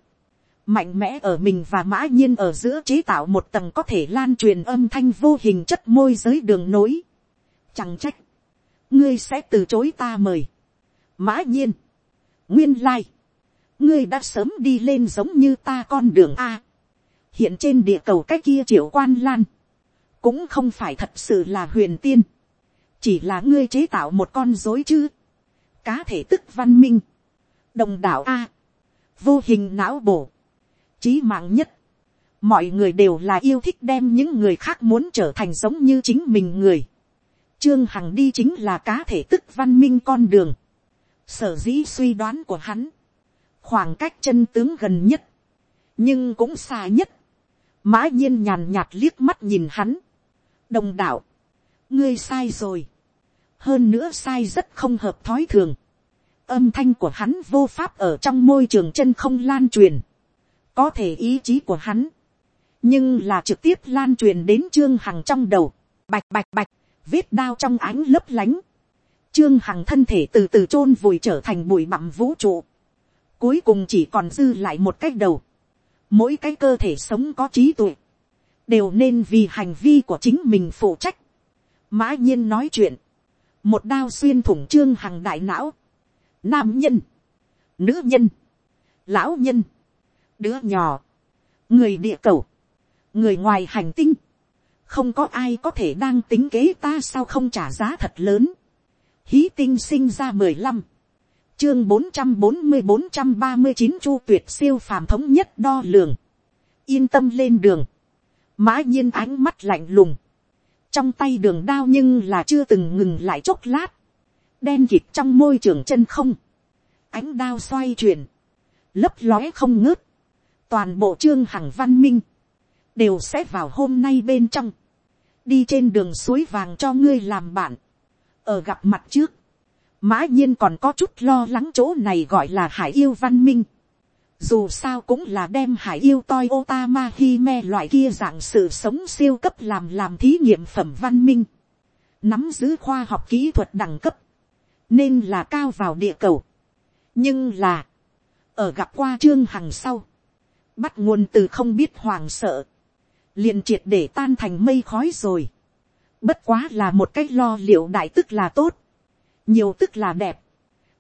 mạnh mẽ ở mình và mã nhiên ở giữa chế tạo một tầng có thể lan truyền âm thanh vô hình chất môi giới đường nối. Chẳng trách, ngươi sẽ từ chối ta mời. Mã nhiên, nguyên lai, ngươi đã sớm đi lên giống như ta con đường A. Hiện trên địa cầu cái kia triệu quan lan, cũng không phải thật sự là huyền tiên, chỉ là ngươi chế tạo một con dối chứ. Cá thể tức văn minh, đồng đảo A, vô hình não bổ chí mạng nhất. Mọi người đều là yêu thích đem những người khác muốn trở thành giống như chính mình người. Trương Hằng đi chính là cá thể tức văn minh con đường. Sở dĩ suy đoán của hắn. Khoảng cách chân tướng gần nhất. Nhưng cũng xa nhất. Mã nhiên nhàn nhạt liếc mắt nhìn hắn. Đồng đạo. Ngươi sai rồi. Hơn nữa sai rất không hợp thói thường. Âm thanh của hắn vô pháp ở trong môi trường chân không lan truyền có thể ý chí của hắn, nhưng là trực tiếp lan truyền đến trương hằng trong đầu, bạch bạch bạch, vết đao trong ánh lấp lánh, trương hằng thân thể từ từ chôn vùi trở thành bụi bặm vũ trụ, cuối cùng chỉ còn dư lại một cái đầu, mỗi cái cơ thể sống có trí tuệ, đều nên vì hành vi của chính mình phụ trách. mã nhiên nói chuyện, một đao xuyên thủng trương hằng đại não, nam nhân, nữ nhân, lão nhân, đứa nhỏ, người địa cầu, người ngoài hành tinh, không có ai có thể đang tính kế ta sao không trả giá thật lớn. Hí tinh sinh ra mười lăm, chương bốn trăm bốn mươi bốn trăm ba mươi chín chu tuyệt siêu phàm thống nhất đo lường, yên tâm lên đường, mã nhiên ánh mắt lạnh lùng, trong tay đường đao nhưng là chưa từng ngừng lại chốc lát, đen kịt trong môi trường chân không, ánh đao xoay chuyển, lấp lóe không ngớt, toàn bộ trương hằng văn minh, đều sẽ vào hôm nay bên trong, đi trên đường suối vàng cho ngươi làm bạn, ở gặp mặt trước, mã nhiên còn có chút lo lắng chỗ này gọi là hải yêu văn minh, dù sao cũng là đem hải yêu toi otama hi me loại kia dạng sự sống siêu cấp làm làm thí nghiệm phẩm văn minh, nắm giữ khoa học kỹ thuật đẳng cấp, nên là cao vào địa cầu. nhưng là, ở gặp qua trương hằng sau, bắt nguồn từ không biết hoàng sợ, liền triệt để tan thành mây khói rồi. Bất quá là một cách lo liệu đại tức là tốt, nhiều tức là đẹp,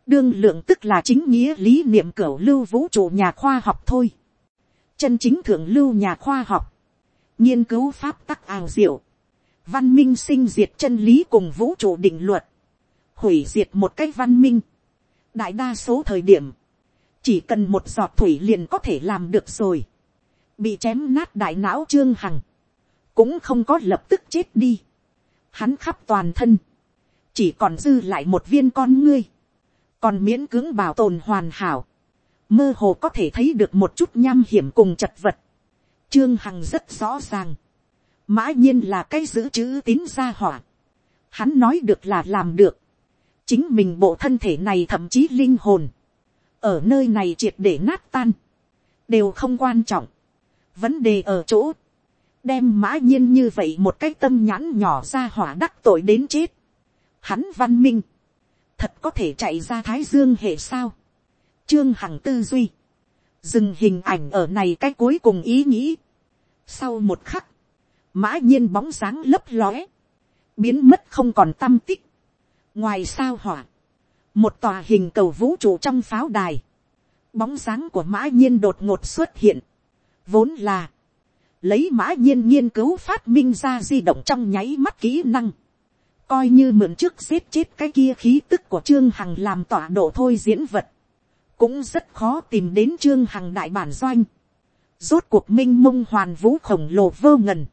đương lượng tức là chính nghĩa lý niệm cửa lưu vũ trụ nhà khoa học thôi. Chân chính thượng lưu nhà khoa học, nghiên cứu pháp tắc ảo diệu, văn minh sinh diệt chân lý cùng vũ trụ định luật, hủy diệt một cách văn minh. đại đa số thời điểm, chỉ cần một giọt thủy liền có thể làm được rồi, bị chém nát đại não trương hằng, cũng không có lập tức chết đi, hắn khắp toàn thân, chỉ còn dư lại một viên con ngươi, còn miễn cưỡng bảo tồn hoàn hảo, mơ hồ có thể thấy được một chút nham hiểm cùng chật vật, trương hằng rất rõ ràng, mã nhiên là cái giữ chữ tín gia hỏa, hắn nói được là làm được, chính mình bộ thân thể này thậm chí linh hồn, ở nơi này triệt để nát tan, đều không quan trọng. vấn đề ở chỗ, đem mã nhiên như vậy một cái tâm nhãn nhỏ ra hỏa đắc tội đến chết. hắn văn minh, thật có thể chạy ra thái dương hệ sao. trương hằng tư duy, dừng hình ảnh ở này cái cuối cùng ý nghĩ. sau một khắc, mã nhiên bóng dáng lấp lóe, biến mất không còn tâm tích. ngoài sao hỏa, một tòa hình cầu vũ trụ trong pháo đài, bóng dáng của mã nhiên đột ngột xuất hiện, vốn là, lấy mã nhiên nghiên cứu phát minh ra di động trong nháy mắt kỹ năng, coi như mượn trước giết chết cái kia khí tức của trương hằng làm tọa độ thôi diễn vật, cũng rất khó tìm đến trương hằng đại bản doanh, rốt cuộc minh mông hoàn vũ khổng lồ vơ ngần,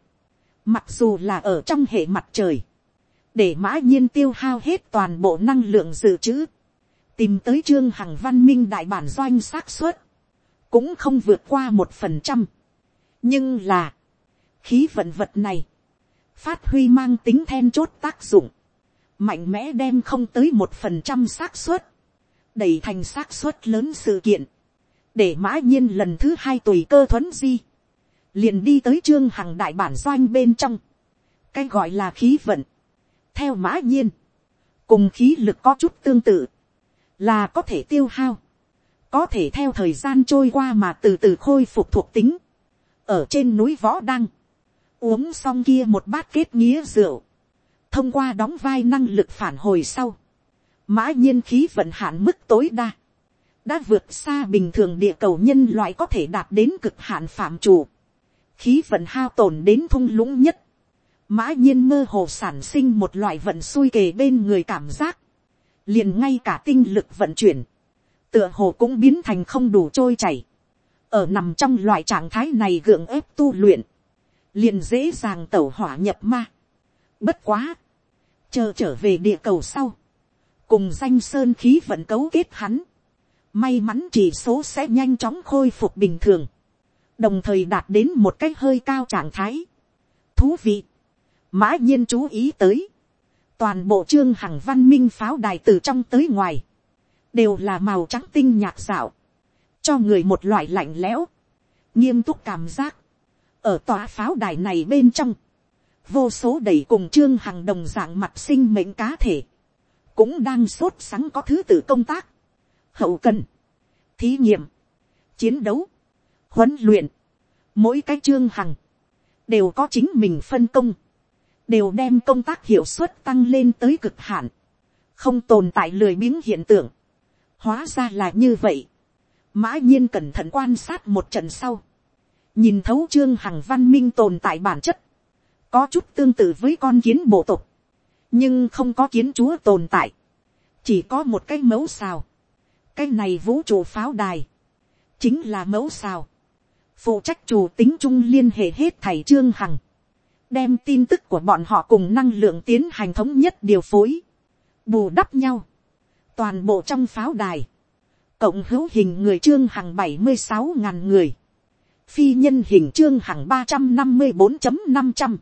mặc dù là ở trong hệ mặt trời, để mã nhiên tiêu hao hết toàn bộ năng lượng dự trữ, tìm tới trương hằng văn minh đại bản doanh xác suất, cũng không vượt qua một phần trăm. nhưng là, khí vận vật này, phát huy mang tính then chốt tác dụng, mạnh mẽ đem không tới một phần trăm xác suất, đẩy thành xác suất lớn sự kiện, để mã nhiên lần thứ hai tùy cơ thuấn di, liền đi tới trương hằng đại bản doanh bên trong, cái gọi là khí vận, theo mã nhiên, cùng khí lực có chút tương tự, là có thể tiêu hao, có thể theo thời gian trôi qua mà từ từ khôi phục thuộc tính, ở trên núi võ đăng, uống xong kia một bát kết nghĩa rượu, thông qua đóng vai năng lực phản hồi sau, mã nhiên khí vận hạn mức tối đa, đã vượt xa bình thường địa cầu nhân loại có thể đạt đến cực hạn phạm chủ, khí vận hao tổn đến thung lũng nhất, mã nhiên mơ hồ sản sinh một loại vận xui kề bên người cảm giác, liền ngay cả tinh lực vận chuyển, tựa hồ cũng biến thành không đủ trôi chảy, ở nằm trong loại trạng thái này gượng ép tu luyện, liền dễ dàng tẩu hỏa nhập ma. Bất quá, chờ trở về địa cầu sau, cùng danh sơn khí vận cấu kết hắn, may mắn chỉ số sẽ nhanh chóng khôi phục bình thường, đồng thời đạt đến một cách hơi cao trạng thái. Thú vị, mã nhiên chú ý tới, toàn bộ trương hằng văn minh pháo đài từ trong tới ngoài, đều là màu trắng tinh nhạt dạo, cho người một loại lạnh lẽo, nghiêm túc cảm giác, ở tòa pháo đài này bên trong, vô số đầy cùng trương hằng đồng dạng mặt sinh mệnh cá thể, cũng đang sốt sắng có thứ tự công tác, hậu cần, thí nghiệm, chiến đấu, huấn luyện, mỗi cái trương hằng, đều có chính mình phân công, đều đem công tác hiệu suất tăng lên tới cực hạn, không tồn tại lười biếng hiện tượng, hóa ra là như vậy, mã nhiên cẩn thận quan sát một trận sau, nhìn thấu trương hằng văn minh tồn tại bản chất, có chút tương tự với con kiến bộ tộc, nhưng không có kiến chúa tồn tại, chỉ có một cái mẫu xào, cái này vũ trụ pháo đài, chính là mẫu xào, phụ trách chủ tính chung liên hệ hết thầy trương hằng, đem tin tức của bọn họ cùng năng lượng tiến hành thống nhất điều phối, bù đắp nhau, toàn bộ trong pháo đài, cộng hữu hình người trương hàng bảy mươi sáu ngàn người, phi nhân hình trương hàng ba trăm năm mươi bốn năm trăm,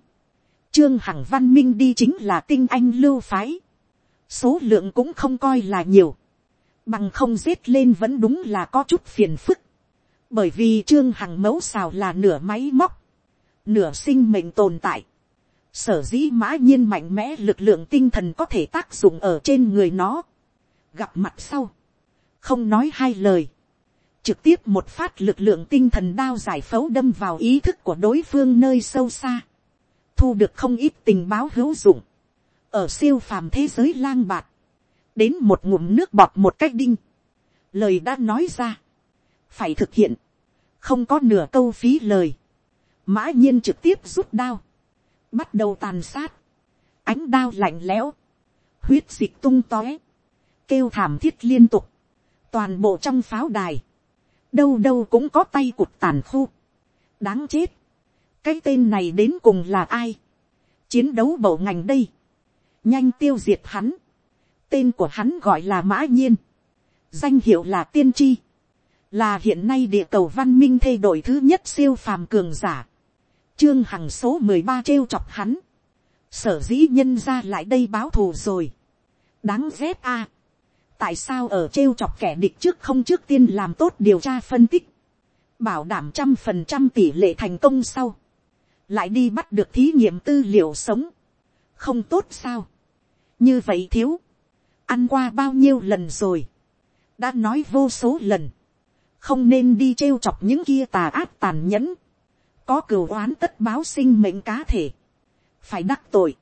trương hằng văn minh đi chính là tinh anh lưu phái, số lượng cũng không coi là nhiều, bằng không giết lên vẫn đúng là có chút phiền phức, bởi vì trương hằng mẫu xào là nửa máy móc, nửa sinh mệnh tồn tại, sở dĩ mã nhiên mạnh mẽ lực lượng tinh thần có thể tác dụng ở trên người nó, gặp mặt sau, không nói hai lời, trực tiếp một phát lực lượng tinh thần đao giải phẫu đâm vào ý thức của đối phương nơi sâu xa, thu được không ít tình báo hữu dụng, ở siêu phàm thế giới lang bạt, đến một ngụm nước bọt một cách đinh, lời đã nói ra, phải thực hiện, không có nửa câu phí lời, mã nhiên trực tiếp rút đao, bắt đầu tàn sát, ánh đao lạnh lẽo, huyết dịch tung tóe, kêu thảm thiết liên tục, toàn bộ trong pháo đài, đâu đâu cũng có tay cụt tàn khu, đáng chết, cái tên này đến cùng là ai, chiến đấu bầu ngành đây, nhanh tiêu diệt hắn, tên của hắn gọi là mã nhiên, danh hiệu là tiên tri, là hiện nay địa cầu văn minh thay đổi thứ nhất siêu phàm cường giả, trương hằng số mười ba trêu chọc hắn, sở dĩ nhân ra lại đây báo thù rồi, đáng ghét a, tại sao ở trêu chọc kẻ địch trước không trước tiên làm tốt điều tra phân tích, bảo đảm trăm phần trăm tỷ lệ thành công sau, lại đi bắt được thí nghiệm tư liệu sống, không tốt sao, như vậy thiếu, ăn qua bao nhiêu lần rồi, đã nói vô số lần, không nên đi trêu chọc những kia tà ác tàn nhẫn, có cừu oán tất báo sinh mệnh cá thể, phải đắc tội,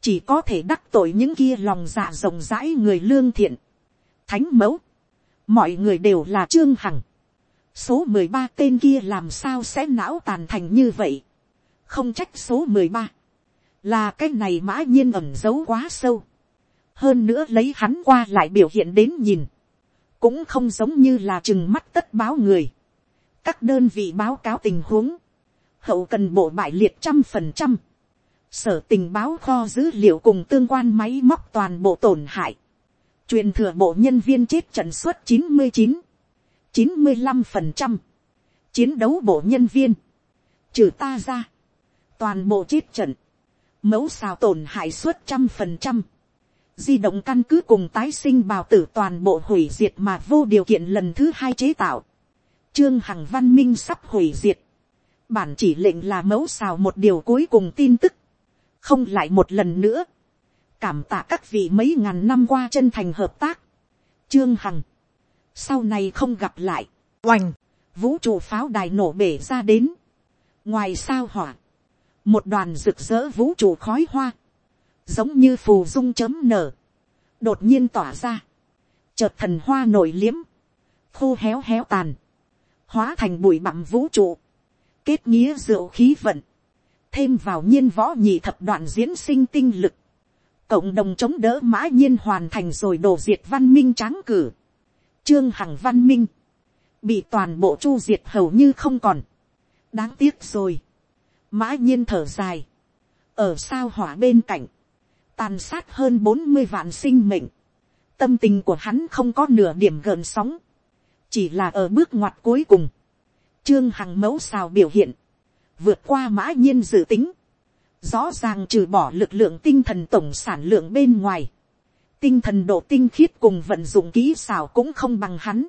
chỉ có thể đắc tội những kia lòng dạ rộng rãi người lương thiện, thánh mẫu, mọi người đều là trương hằng, số mười ba tên kia làm sao sẽ não tàn thành như vậy, không trách số mười ba, là cái này mã nhiên ẩm giấu quá sâu, hơn nữa lấy hắn qua lại biểu hiện đến nhìn, cũng không giống như là chừng mắt tất báo người, các đơn vị báo cáo tình huống, hậu cần bộ bại liệt trăm phần trăm, sở tình báo kho dữ liệu cùng tương quan máy móc toàn bộ tổn hại, truyền thừa bộ nhân viên chết trận suất chín mươi chín, chín mươi năm phần trăm, chiến đấu bộ nhân viên, trừ ta ra, toàn bộ chết trận, mẫu xào tổn hại suất trăm phần trăm, di động căn cứ cùng tái sinh bào tử toàn bộ hủy diệt mà vô điều kiện lần thứ hai chế tạo, trương hằng văn minh sắp hủy diệt, bản chỉ lệnh là mẫu xào một điều cuối cùng tin tức, không lại một lần nữa, cảm tạ các vị mấy ngàn năm qua chân thành hợp tác, trương hằng, sau này không gặp lại, oành, vũ trụ pháo đài nổ bể ra đến, ngoài sao hỏa, một đoàn rực rỡ vũ trụ khói hoa, giống như phù dung chấm nở, đột nhiên tỏa ra, chợt thần hoa nổi liếm, khô héo héo tàn, hóa thành bụi bặm vũ trụ, kết nghĩa rượu khí vận, thêm vào nhiên võ nhị thập đoạn diễn sinh tinh lực, cộng đồng chống đỡ mã nhiên hoàn thành rồi đổ diệt văn minh tráng cử, trương hằng văn minh, bị toàn bộ chu diệt hầu như không còn, đáng tiếc rồi, mã nhiên thở dài, ở sao hỏa bên cạnh, tàn sát hơn bốn mươi vạn sinh mệnh, tâm tình của hắn không có nửa điểm gợn sóng, chỉ là ở bước ngoặt cuối cùng, trương hằng mẫu xào biểu hiện, vượt qua mã nhiên dự tính, rõ ràng trừ bỏ lực lượng tinh thần tổng sản lượng bên ngoài, tinh thần độ tinh khiết cùng vận dụng kỹ xào cũng không bằng hắn,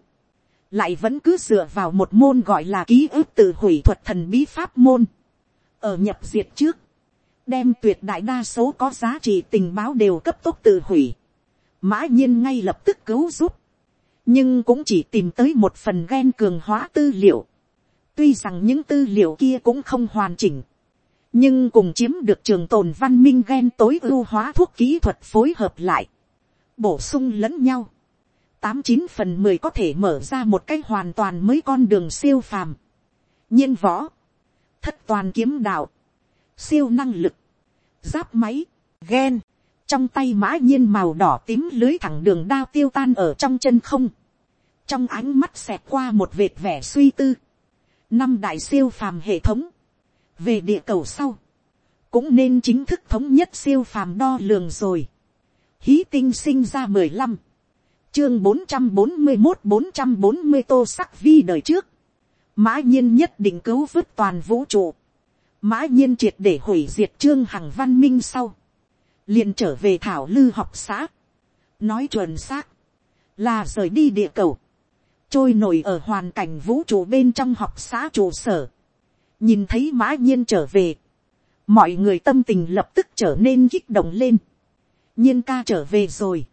lại vẫn cứ dựa vào một môn gọi là ký ức tự hủy thuật thần bí pháp môn, ở nhập diệt trước, đem tuyệt đại đa số có giá trị tình báo đều cấp tốc tự hủy, mã nhiên ngay lập tức cứu giúp, nhưng cũng chỉ tìm tới một phần ghen cường hóa tư liệu, tuy rằng những tư liệu kia cũng không hoàn chỉnh, nhưng cùng chiếm được trường tồn văn minh gen tối ưu hóa thuốc kỹ thuật phối hợp lại, bổ sung lẫn nhau, tám chín phần mười có thể mở ra một cách hoàn toàn mới con đường siêu phàm, nhiên võ, thất toàn kiếm đạo, siêu năng lực, giáp máy, gen trong tay mã nhiên màu đỏ tím lưới thẳng đường đao tiêu tan ở trong chân không, trong ánh mắt xẹt qua một vệt vẻ suy tư, năm đại siêu phàm hệ thống, về địa cầu sau, cũng nên chính thức thống nhất siêu phàm đo lường rồi. Hí tinh sinh ra mười lăm, chương bốn trăm bốn mươi một bốn trăm bốn mươi tô sắc vi đời trước, mã nhiên nhất định cứu vớt toàn vũ trụ, mã nhiên triệt để hủy diệt trương hằng văn minh sau, liền trở về thảo lư học xã, nói chuẩn xác, là rời đi địa cầu, trôi nổi ở hoàn cảnh vũ trụ bên trong học xã trụ sở, nhìn thấy mã nhiên trở về, mọi người tâm tình lập tức trở nên kích động lên, nhiên ca trở về rồi,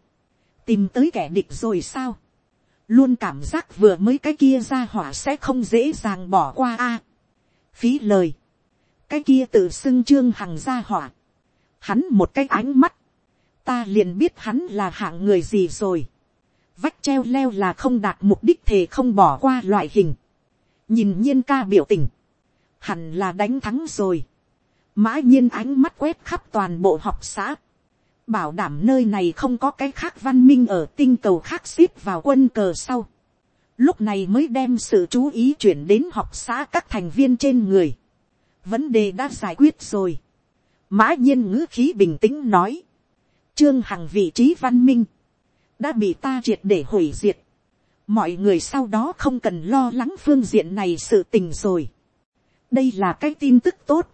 tìm tới kẻ địch rồi sao, luôn cảm giác vừa mới cái kia ra hỏa sẽ không dễ dàng bỏ qua a, phí lời, cái kia tự xưng trương hằng ra hỏa, hắn một cái ánh mắt, ta liền biết hắn là hạng người gì rồi, vách treo leo là không đạt mục đích thể không bỏ qua loại hình. nhìn nhiên ca biểu tình, hẳn là đánh thắng rồi. mã nhiên ánh mắt quét khắp toàn bộ học xã, bảo đảm nơi này không có cái khác văn minh ở tinh cầu khác ship vào quân cờ sau. lúc này mới đem sự chú ý chuyển đến học xã các thành viên trên người. vấn đề đã giải quyết rồi. mã nhiên ngữ khí bình tĩnh nói. trương hằng vị trí văn minh đã bị ta triệt để hủy diệt. mọi người sau đó không cần lo lắng phương diện này sự tình rồi. đây là cái tin tức tốt.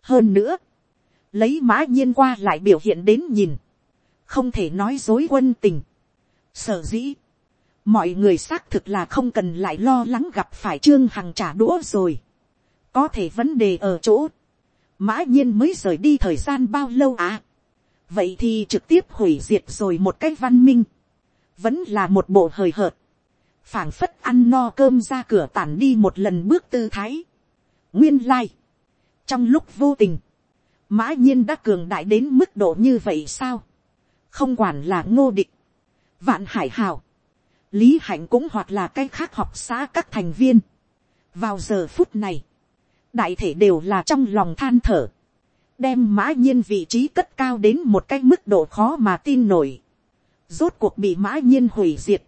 hơn nữa, lấy mã nhiên qua lại biểu hiện đến nhìn, không thể nói dối quân tình. sở dĩ, mọi người xác thực là không cần lại lo lắng gặp phải trương hằng trả đũa rồi. có thể vấn đề ở chỗ, mã nhiên mới rời đi thời gian bao lâu à. vậy thì trực tiếp hủy diệt rồi một cách văn minh vẫn là một bộ hời hợt, phảng phất ăn no cơm ra cửa tản đi một lần bước tư thái. nguyên lai, trong lúc vô tình, mã nhiên đã cường đại đến mức độ như vậy sao, không quản là ngô địch, vạn hải hào, lý hạnh cũng hoặc là cái khác học xã các thành viên. vào giờ phút này, đại thể đều là trong lòng than thở, đem mã nhiên vị trí cất cao đến một cái mức độ khó mà tin nổi rốt cuộc bị mã nhiên hủy diệt,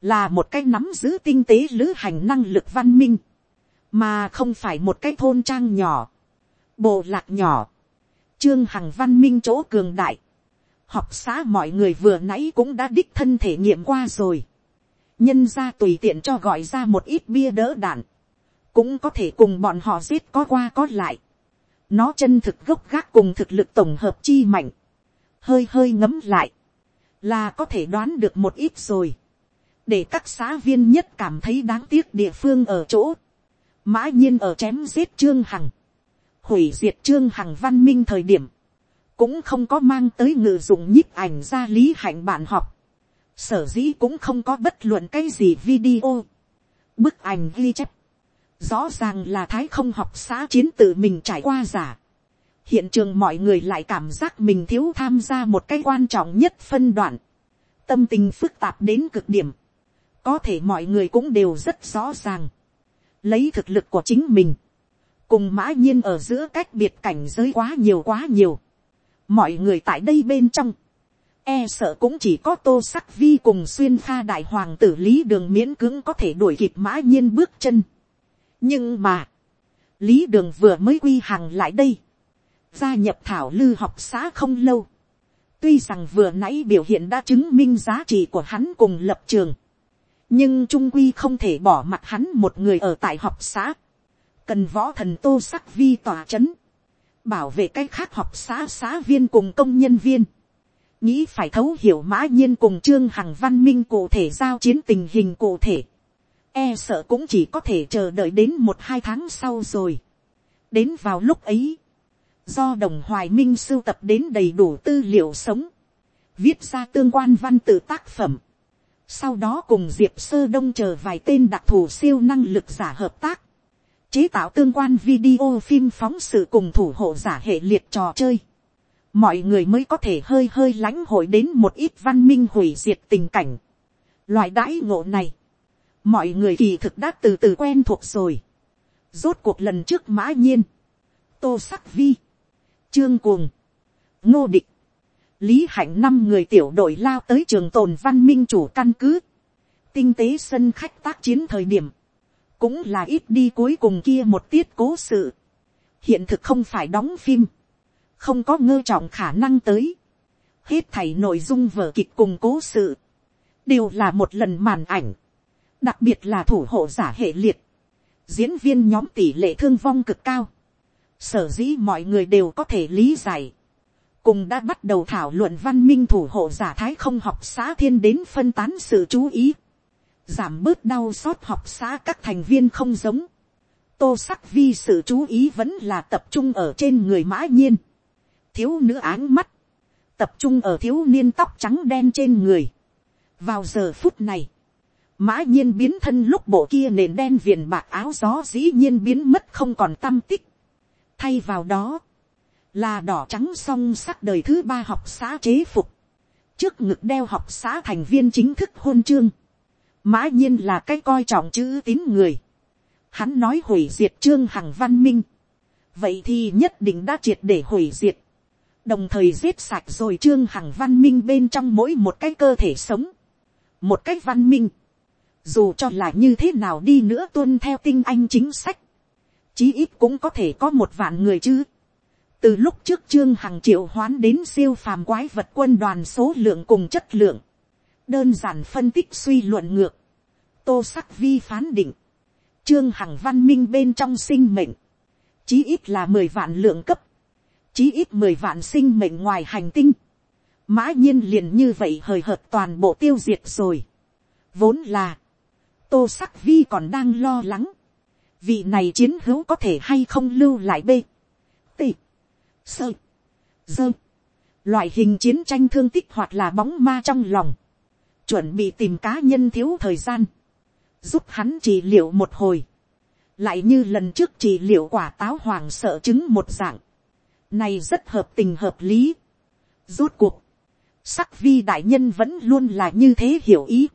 là một cái nắm giữ tinh tế lữ hành năng lực văn minh, mà không phải một cái thôn trang nhỏ, bộ lạc nhỏ, trương hằng văn minh chỗ cường đại, học xã mọi người vừa nãy cũng đã đích thân thể nghiệm qua rồi. nhân ra tùy tiện cho gọi ra một ít bia đỡ đạn. cũng có thể cùng bọn họ giết có qua có lại. nó chân thực gốc gác cùng thực lực tổng hợp chi mạnh. hơi hơi ngấm lại là có thể đoán được một ít rồi. để các xã viên nhất cảm thấy đáng tiếc địa phương ở chỗ. mã nhiên ở chém giết trương hằng. hủy diệt trương hằng văn minh thời điểm cũng không có mang tới ngự dụng nhíp ảnh ra lý hạnh bạn học, sở dĩ cũng không có bất luận cái gì video, bức ảnh ghi chép, rõ ràng là thái không học xã chiến tự mình trải qua giả, hiện trường mọi người lại cảm giác mình thiếu tham gia một cái quan trọng nhất phân đoạn, tâm tình phức tạp đến cực điểm, có thể mọi người cũng đều rất rõ ràng, lấy thực lực của chính mình, cùng mã nhiên ở giữa cách biệt cảnh giới quá nhiều quá nhiều, mọi người tại đây bên trong, e sợ cũng chỉ có tô sắc vi cùng xuyên pha đại hoàng tử lý đường miễn cưỡng có thể đuổi kịp mã nhiên bước chân. nhưng mà, lý đường vừa mới quy hàng lại đây, gia nhập thảo lư học xã không lâu, tuy rằng vừa nãy biểu hiện đã chứng minh giá trị của hắn cùng lập trường, nhưng trung quy không thể bỏ mặt hắn một người ở tại học xã, cần võ thần tô sắc vi tòa c h ấ n bảo vệ cái khác học xã xã viên cùng công nhân viên, nghĩ phải thấu hiểu mã nhiên cùng trương hằng văn minh cụ thể giao chiến tình hình cụ thể, e sợ cũng chỉ có thể chờ đợi đến một hai tháng sau rồi. đến vào lúc ấy, do đồng hoài minh sưu tập đến đầy đủ tư liệu sống, viết ra tương quan văn tự tác phẩm, sau đó cùng diệp sơ đông chờ vài tên đặc thù siêu năng lực giả hợp tác, chế tạo tương quan video phim phóng sự cùng thủ hộ giả hệ liệt trò chơi. Mọi người mới có thể hơi hơi lãnh hội đến một ít văn minh hủy diệt tình cảnh. Loại đãi ngộ này, mọi người kỳ thực đã từ từ quen thuộc rồi. Rốt cuộc lần trước mã nhiên, tô sắc vi, trương cuồng, ngô địch, lý hạnh năm người tiểu đội lao tới trường tồn văn minh chủ căn cứ, tinh tế sân khách tác chiến thời điểm, cũng là ít đi cuối cùng kia một tiết cố sự. hiện thực không phải đóng phim, không có ngơ trọng khả năng tới. hết thảy nội dung vở kịch cùng cố sự, đều là một lần màn ảnh, đặc biệt là thủ hộ giả hệ liệt, diễn viên nhóm tỷ lệ thương vong cực cao, sở dĩ mọi người đều có thể lý giải, cùng đã bắt đầu thảo luận văn minh thủ hộ giả thái không học xã thiên đến phân tán sự chú ý giảm bớt đau xót học xã các thành viên không giống. tô sắc vi sự chú ý vẫn là tập trung ở trên người mã nhiên. thiếu nữ áng mắt, tập trung ở thiếu niên tóc trắng đen trên người. vào giờ phút này, mã nhiên biến thân lúc bộ kia nền đen viền bạc áo gió dĩ nhiên biến mất không còn tâm tích thay vào đó, là đỏ trắng song sắc đời thứ ba học xã chế phục. trước ngực đeo học xã thành viên chính thức hôn chương mã nhiên là cái coi trọng chữ tín người. Hắn nói hủy diệt trương hằng văn minh. vậy thì nhất định đã triệt để hủy diệt. đồng thời giết sạch rồi trương hằng văn minh bên trong mỗi một cái cơ thể sống. một cái văn minh. dù cho là như thế nào đi nữa tuân theo tinh anh chính sách chí ít cũng có thể có một vạn người chứ. từ lúc trước trương hằng triệu hoán đến siêu phàm quái vật quân đoàn số lượng cùng chất lượng. Đơn giản phân tích suy luận ngược, tô sắc vi phán định, trương hằng văn minh bên trong sinh mệnh, chí ít là mười vạn lượng cấp, chí ít mười vạn sinh mệnh ngoài hành tinh, mã nhiên liền như vậy hời hợt toàn bộ tiêu diệt rồi. vốn là, tô sắc vi còn đang lo lắng, vị này chiến hữu có thể hay không lưu lại b, t, sơ, dơ, loại hình chiến tranh thương tích hoặc là bóng ma trong lòng, chuẩn bị tìm cá nhân thiếu thời gian, giúp hắn trị liệu một hồi, lại như lần trước trị liệu quả táo hoàng sợ chứng một dạng, này rất hợp tình hợp lý. Rốt cuộc, sắc vi đại nhân vẫn luôn là như thế hiểu ý,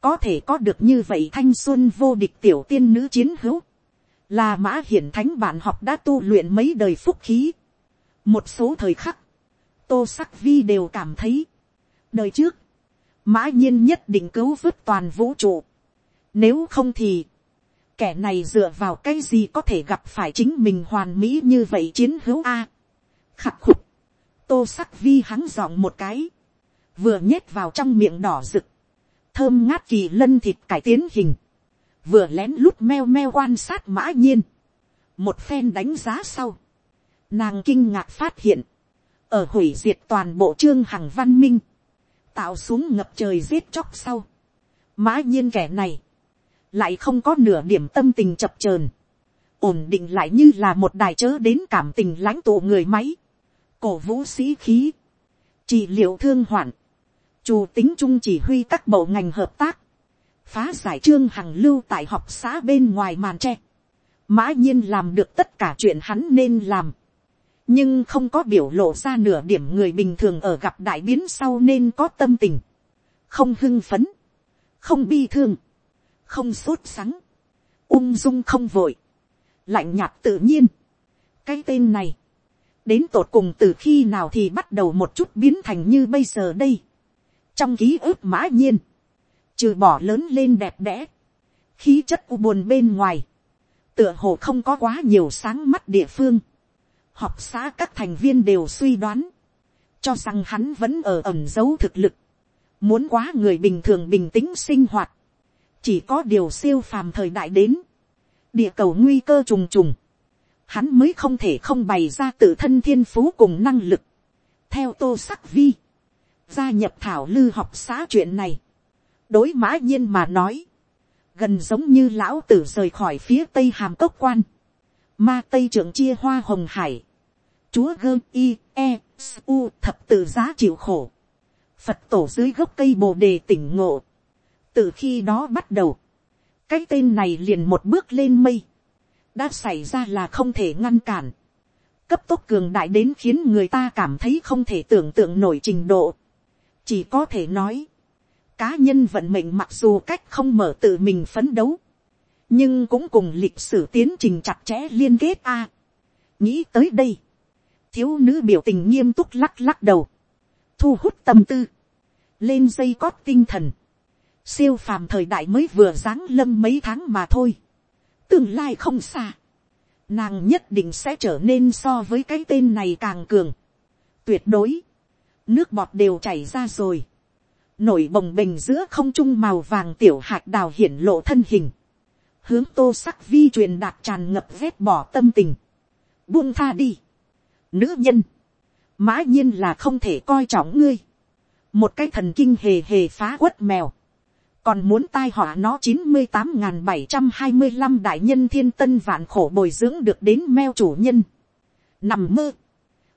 có thể có được như vậy thanh xuân vô địch tiểu tiên nữ chiến hữu, là mã hiển thánh bạn học đã tu luyện mấy đời phúc khí. một số thời khắc, tô sắc vi đều cảm thấy, đời trước, mã nhiên nhất định cứu vớt toàn vũ trụ. Nếu không thì, kẻ này dựa vào cái gì có thể gặp phải chính mình hoàn mỹ như vậy chiến hữu A. Khắc khục. tô sắc vi hắn dọn một cái, vừa nhét vào trong miệng đỏ rực, thơm ngát kỳ lân thịt cải tiến hình, vừa lén lút meo meo quan sát mã nhiên, một phen đánh giá sau, nàng kinh ngạc phát hiện, ở hủy diệt toàn bộ trương hằng văn minh, tạo xuống ngập trời giết chóc sau, mã nhiên kẻ này, lại không có nửa điểm tâm tình chập chờn, ổn định lại như là một đài chớ đến cảm tình lãnh tụ người máy, cổ vũ sĩ khí, trị liệu thương hoạn, chủ tính chung chỉ huy các bộ ngành hợp tác, phá giải trương hằng lưu tại học xã bên ngoài màn tre, mã nhiên làm được tất cả chuyện hắn nên làm, nhưng không có biểu lộ ra nửa điểm người bình thường ở gặp đại biến sau nên có tâm tình, không hưng phấn, không bi thương, không sốt sắng, ung dung không vội, lạnh nhạt tự nhiên. cái tên này, đến tột cùng từ khi nào thì bắt đầu một chút biến thành như bây giờ đây. trong ký ức mã nhiên, trừ bỏ lớn lên đẹp đẽ, khí chất u buồn bên ngoài, tựa hồ không có quá nhiều sáng mắt địa phương. học xã các thành viên đều suy đoán, cho rằng hắn vẫn ở ẩm giấu thực lực, muốn quá người bình thường bình tĩnh sinh hoạt, chỉ có điều siêu phàm thời đại đến, địa cầu nguy cơ trùng trùng, hắn mới không thể không bày ra tự thân thiên phú cùng năng lực. theo tô sắc vi, gia nhập thảo lư học xã chuyện này, đối mã nhiên mà nói, gần giống như lão tử rời khỏi phía tây hàm cốc quan, ma tây trưởng chia hoa hồng hải, chúa gơ i e u thập tự giá chịu khổ, phật tổ dưới gốc cây bồ đề tỉnh ngộ, từ khi đó bắt đầu, cái tên này liền một bước lên mây, đã xảy ra là không thể ngăn cản, cấp tốc cường đại đến khiến người ta cảm thấy không thể tưởng tượng nổi trình độ, chỉ có thể nói, cá nhân vận mệnh mặc dù cách không mở tự mình phấn đấu, nhưng cũng cùng lịch sử tiến trình chặt chẽ liên kết a. nghĩ tới đây, thiếu nữ biểu tình nghiêm túc lắc lắc đầu, thu hút tâm tư, lên dây cót tinh thần, siêu phàm thời đại mới vừa giáng lâm mấy tháng mà thôi, tương lai không xa, nàng nhất định sẽ trở nên so với cái tên này càng cường, tuyệt đối, nước bọt đều chảy ra rồi, nổi bồng bềnh giữa không trung màu vàng tiểu hạt đào hiển lộ thân hình, hướng tô sắc vi truyền đạt tràn ngập vét bỏ tâm tình, buông tha đi, nữ nhân, mã nhiên là không thể coi trọng ngươi, một cái thần kinh hề hề phá quất mèo, còn muốn tai họa nó chín mươi tám n bảy trăm hai mươi năm đại nhân thiên tân vạn khổ bồi dưỡng được đến meo chủ nhân. nằm mơ,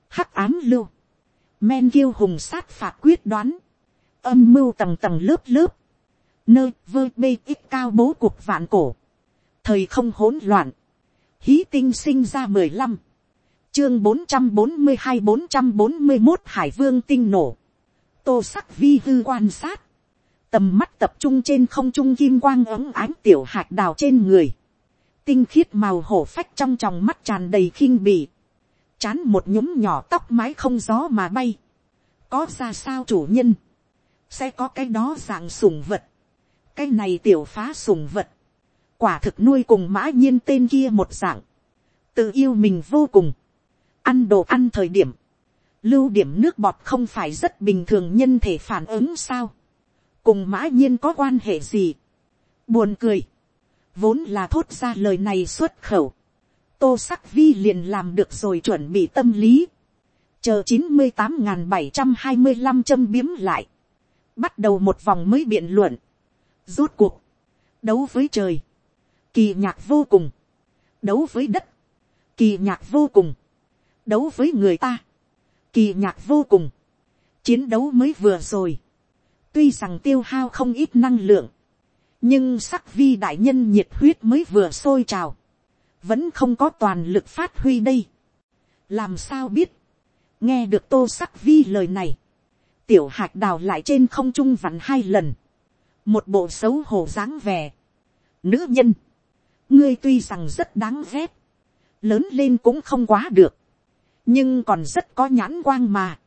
hắc ám lưu, men kiêu hùng sát phạt quyết đoán, âm mưu tầng tầng lớp lớp, nơi vơ bê ít cao bố cuộc vạn cổ, thời không hỗn loạn, hí tinh sinh ra mười lăm, chương bốn trăm bốn mươi hai bốn trăm bốn mươi một hải vương tinh nổ, tô sắc vi hư quan sát, tầm mắt tập trung trên không trung kim quang ấm ánh tiểu hạt đào trên người, tinh khiết màu hổ phách trong tròng mắt tràn đầy khinh bỉ, chán một nhúm nhỏ tóc mái không gió mà bay, có ra sao chủ nhân, sẽ có cái đó dạng sùng vật, cái này tiểu phá sùng vật, quả thực nuôi cùng mã nhiên tên kia một dạng, tự yêu mình vô cùng, ăn đồ ăn thời điểm, lưu điểm nước bọt không phải rất bình thường nhân thể phản ứng sao, cùng mã nhiên có quan hệ gì. buồn cười, vốn là thốt ra lời này xuất khẩu, tô sắc vi liền làm được rồi chuẩn bị tâm lý, chờ chín mươi tám n g h n bảy trăm hai mươi năm châm biếm lại, bắt đầu một vòng mới biện luận, rút cuộc, đấu với trời, kỳ nhạc vô cùng, đấu với đất, kỳ nhạc vô cùng, đấu với người ta, kỳ nhạc vô cùng, chiến đấu mới vừa rồi, tuy rằng tiêu hao không ít năng lượng, nhưng sắc vi đại nhân nhiệt huyết mới vừa sôi trào, vẫn không có toàn lực phát huy đây. làm sao biết, nghe được tô sắc vi lời này, tiểu hạt đào lại trên không trung vặn hai lần, một bộ xấu hổ dáng vẻ. Nữ nhân, ngươi tuy rằng rất đáng ghét, lớn lên cũng không quá được, nhưng còn rất có nhãn quang mà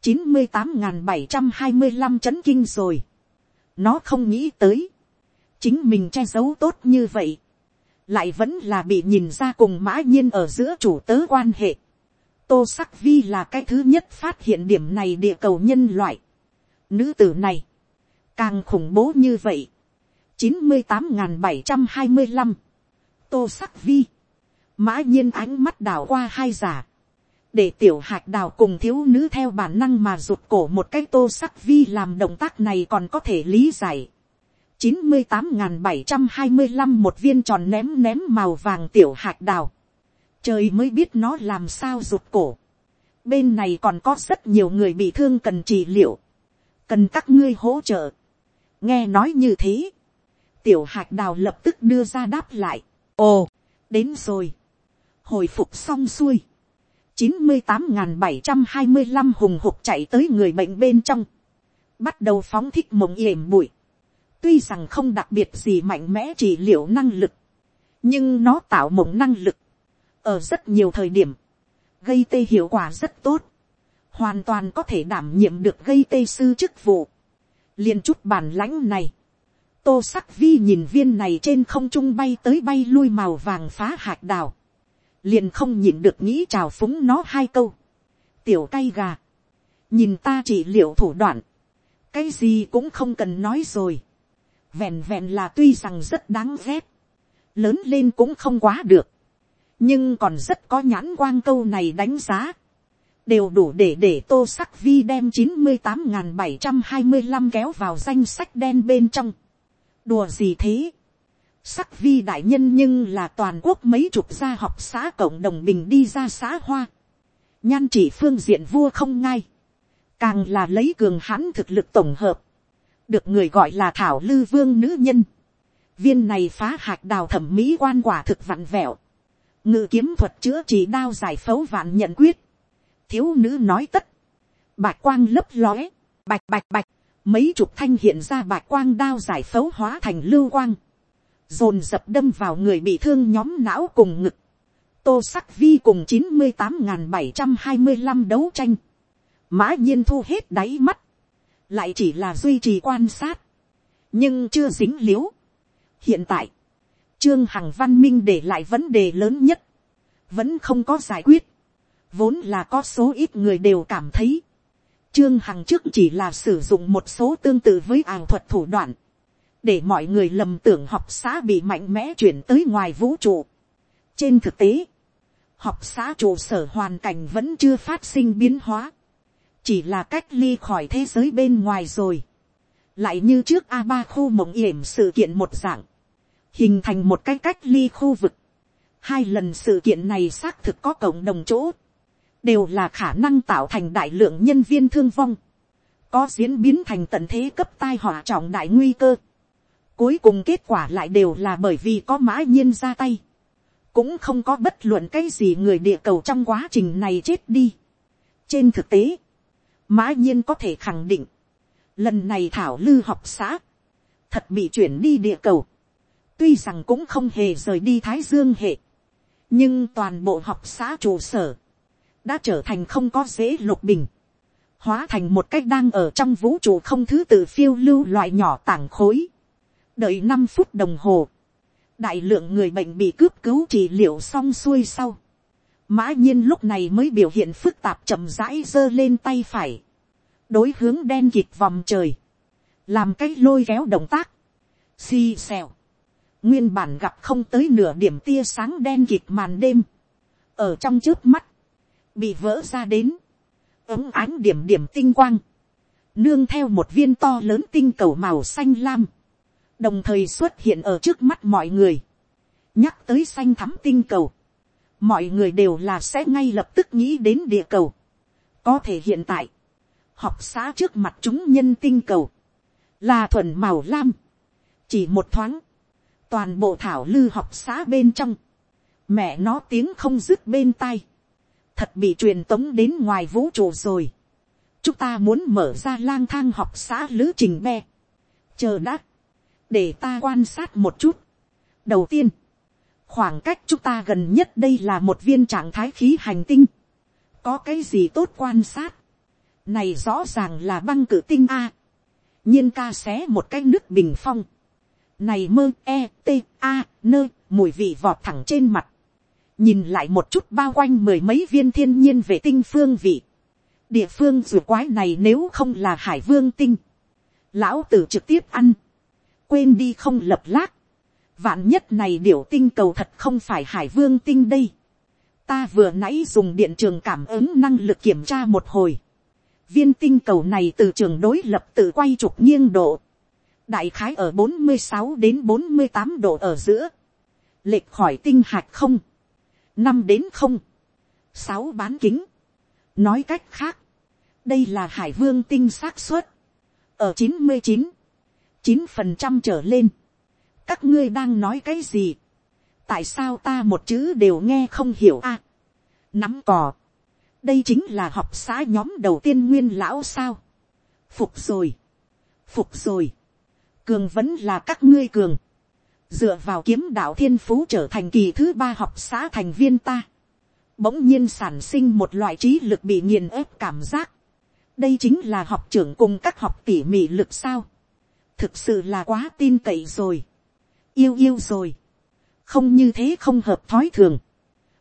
chín mươi tám n bảy trăm hai mươi năm chấn kinh rồi. nó không nghĩ tới, chính mình che giấu tốt như vậy, lại vẫn là bị nhìn ra cùng mã nhiên ở giữa chủ tớ quan hệ tô sắc vi là cái thứ nhất phát hiện điểm này địa cầu nhân loại. Nữ tử này, càng khủng bố như vậy. chín mươi tám n bảy trăm hai mươi năm, tô sắc vi, mã nhiên ánh mắt đảo qua hai giả, để tiểu hạt đào cùng thiếu nữ theo bản năng mà rụt cổ một cái tô sắc vi làm động tác này còn có thể lý giải. chín mươi tám n bảy trăm hai mươi năm một viên tròn ném ném màu vàng tiểu hạt đào trời mới biết nó làm sao rụt cổ. bên này còn có rất nhiều người bị thương cần trị liệu, cần các ngươi hỗ trợ. nghe nói như thế, tiểu hạt đào lập tức đưa ra đáp lại. ồ, đến rồi, hồi phục xong xuôi, chín mươi tám n bảy trăm hai mươi năm hùng hục chạy tới người bệnh bên trong, bắt đầu phóng thích mộng yểm bụi, tuy rằng không đặc biệt gì mạnh mẽ trị liệu năng lực, nhưng nó tạo mộng năng lực, ở rất nhiều thời điểm, gây tê hiệu quả rất tốt, hoàn toàn có thể đảm nhiệm được gây tê sư chức vụ, liền chút bản lãnh này, tô sắc vi nhìn viên này trên không trung bay tới bay lui màu vàng phá hạt đào, liền không nhìn được nghĩ trào phúng nó hai câu, tiểu cay gà, nhìn ta chỉ liệu thủ đoạn, cái gì cũng không cần nói rồi, vẹn vẹn là tuy rằng rất đáng ghét, lớn lên cũng không quá được, nhưng còn rất có nhãn quang câu này đánh giá, đều đủ để để tô sắc vi đem chín mươi tám n g h n bảy trăm hai mươi năm kéo vào danh sách đen bên trong. đùa gì thế, sắc vi đại nhân nhưng là toàn quốc mấy chục gia học xã cộng đồng bình đi ra xã hoa, nhan chỉ phương diện vua không ngay, càng là lấy cường hãn thực lực tổng hợp, được người gọi là thảo lư vương nữ nhân, viên này phá hạt đào thẩm mỹ quan quả thực vặn vẹo, ngự kiếm thuật chữa trị đao giải phẫu vạn nhận quyết, thiếu nữ nói tất, bạch quang lấp lóe, bạch bạch bạch, mấy chục thanh hiện ra bạch quang đao giải phẫu hóa thành lưu quang, dồn dập đâm vào người bị thương nhóm não cùng ngực, tô sắc vi cùng chín mươi tám n g h n bảy trăm hai mươi năm đấu tranh, mã nhiên thu hết đáy mắt, lại chỉ là duy trì quan sát, nhưng chưa dính l i ễ u hiện tại, Trương Hằng văn minh để lại vấn đề lớn nhất. Vẫn không có giải quyết. Vốn là có số ít người đều cảm thấy. Trương Hằng trước chỉ là sử dụng một số tương tự với ảo thuật thủ đoạn. Để mọi người lầm tưởng học xã bị mạnh mẽ chuyển tới ngoài vũ trụ. Trên thực tế, học xã trụ sở hoàn cảnh vẫn chưa phát sinh biến hóa. Chỉ là cách ly khỏi thế giới bên ngoài rồi. Lại như trước A3 khu mộng yểm sự kiện một dạng hình thành một cái cách ly khu vực. Hai lần sự kiện này xác thực có cộng đồng chỗ, đều là khả năng tạo thành đại lượng nhân viên thương vong, có diễn biến thành tận thế cấp tai họa trọng đại nguy cơ. Cuối cùng kết quả lại đều là bởi vì có mã nhiên ra tay, cũng không có bất luận cái gì người địa cầu trong quá trình này chết đi. Trên thực tế, mã nhiên có thể khẳng định, lần này thảo lư học xã, thật bị chuyển đi địa cầu tuy rằng cũng không hề rời đi thái dương hệ, nhưng toàn bộ học xã trụ sở, đã trở thành không có dễ lục bình, hóa thành một cách đang ở trong vũ trụ không thứ tự phiêu lưu loại nhỏ tảng khối. đợi năm phút đồng hồ, đại lượng người bệnh bị cướp cứu trị liệu xong xuôi sau. mã nhiên lúc này mới biểu hiện phức tạp chậm rãi giơ lên tay phải, đối hướng đen kịt vòng trời, làm cái lôi kéo động tác, xì xèo, nguyên bản gặp không tới nửa điểm tia sáng đen kịt màn đêm, ở trong trước mắt, bị vỡ ra đến, ống ánh điểm điểm tinh quang, nương theo một viên to lớn tinh cầu màu xanh lam, đồng thời xuất hiện ở trước mắt mọi người, nhắc tới xanh thắm tinh cầu, mọi người đều là sẽ ngay lập tức nghĩ đến địa cầu, có thể hiện tại, học xã trước mặt chúng nhân tinh cầu, là thuần màu lam, chỉ một thoáng, toàn bộ thảo lư học xã bên trong, mẹ nó tiếng không dứt bên tai, thật bị truyền tống đến ngoài vũ trụ rồi. chúng ta muốn mở ra lang thang học xã lữ trình be. chờ đã, để ta quan sát một chút. đầu tiên, khoảng cách chúng ta gần nhất đây là một viên trạng thái khí hành tinh. có cái gì tốt quan sát. này rõ ràng là băng cử tinh a. nhiên ca xé một cái nước bình phong này mơ e t a nơ mùi vị vọt thẳng trên mặt. Nhìn lại một chút bao quanh mười mấy viên thiên nhiên vệ tinh phương vị, địa phương dù quái này nếu không là hải vương tinh, lão tử trực tiếp ăn, quên đi không lập lác. Vạn nhất này điều tinh cầu thật không phải hải vương tinh đây, ta vừa nãy dùng điện trường cảm ứng năng lực kiểm tra một hồi, viên tinh cầu này từ trường đối lập tự quay trục nghiêng độ, đại khái ở bốn mươi sáu đến bốn mươi tám độ ở giữa, lệch khỏi tinh hạt không, năm đến không, sáu bán kính. nói cách khác, đây là hải vương tinh xác suất, ở chín mươi chín, chín phần trăm trở lên. các ngươi đang nói cái gì, tại sao ta một chữ đều nghe không hiểu a, nắm cò, đây chính là học xã nhóm đầu tiên nguyên lão sao, phục rồi, phục rồi, cường vẫn là các ngươi cường, dựa vào kiếm đạo thiên phú trở thành kỳ thứ ba học xã thành viên ta, bỗng nhiên sản sinh một loại trí lực bị nghiền ép cảm giác. đây chính là học trưởng cùng các học tỉ mỉ lực sao. thực sự là quá tin cậy rồi. yêu yêu rồi. không như thế không hợp thói thường.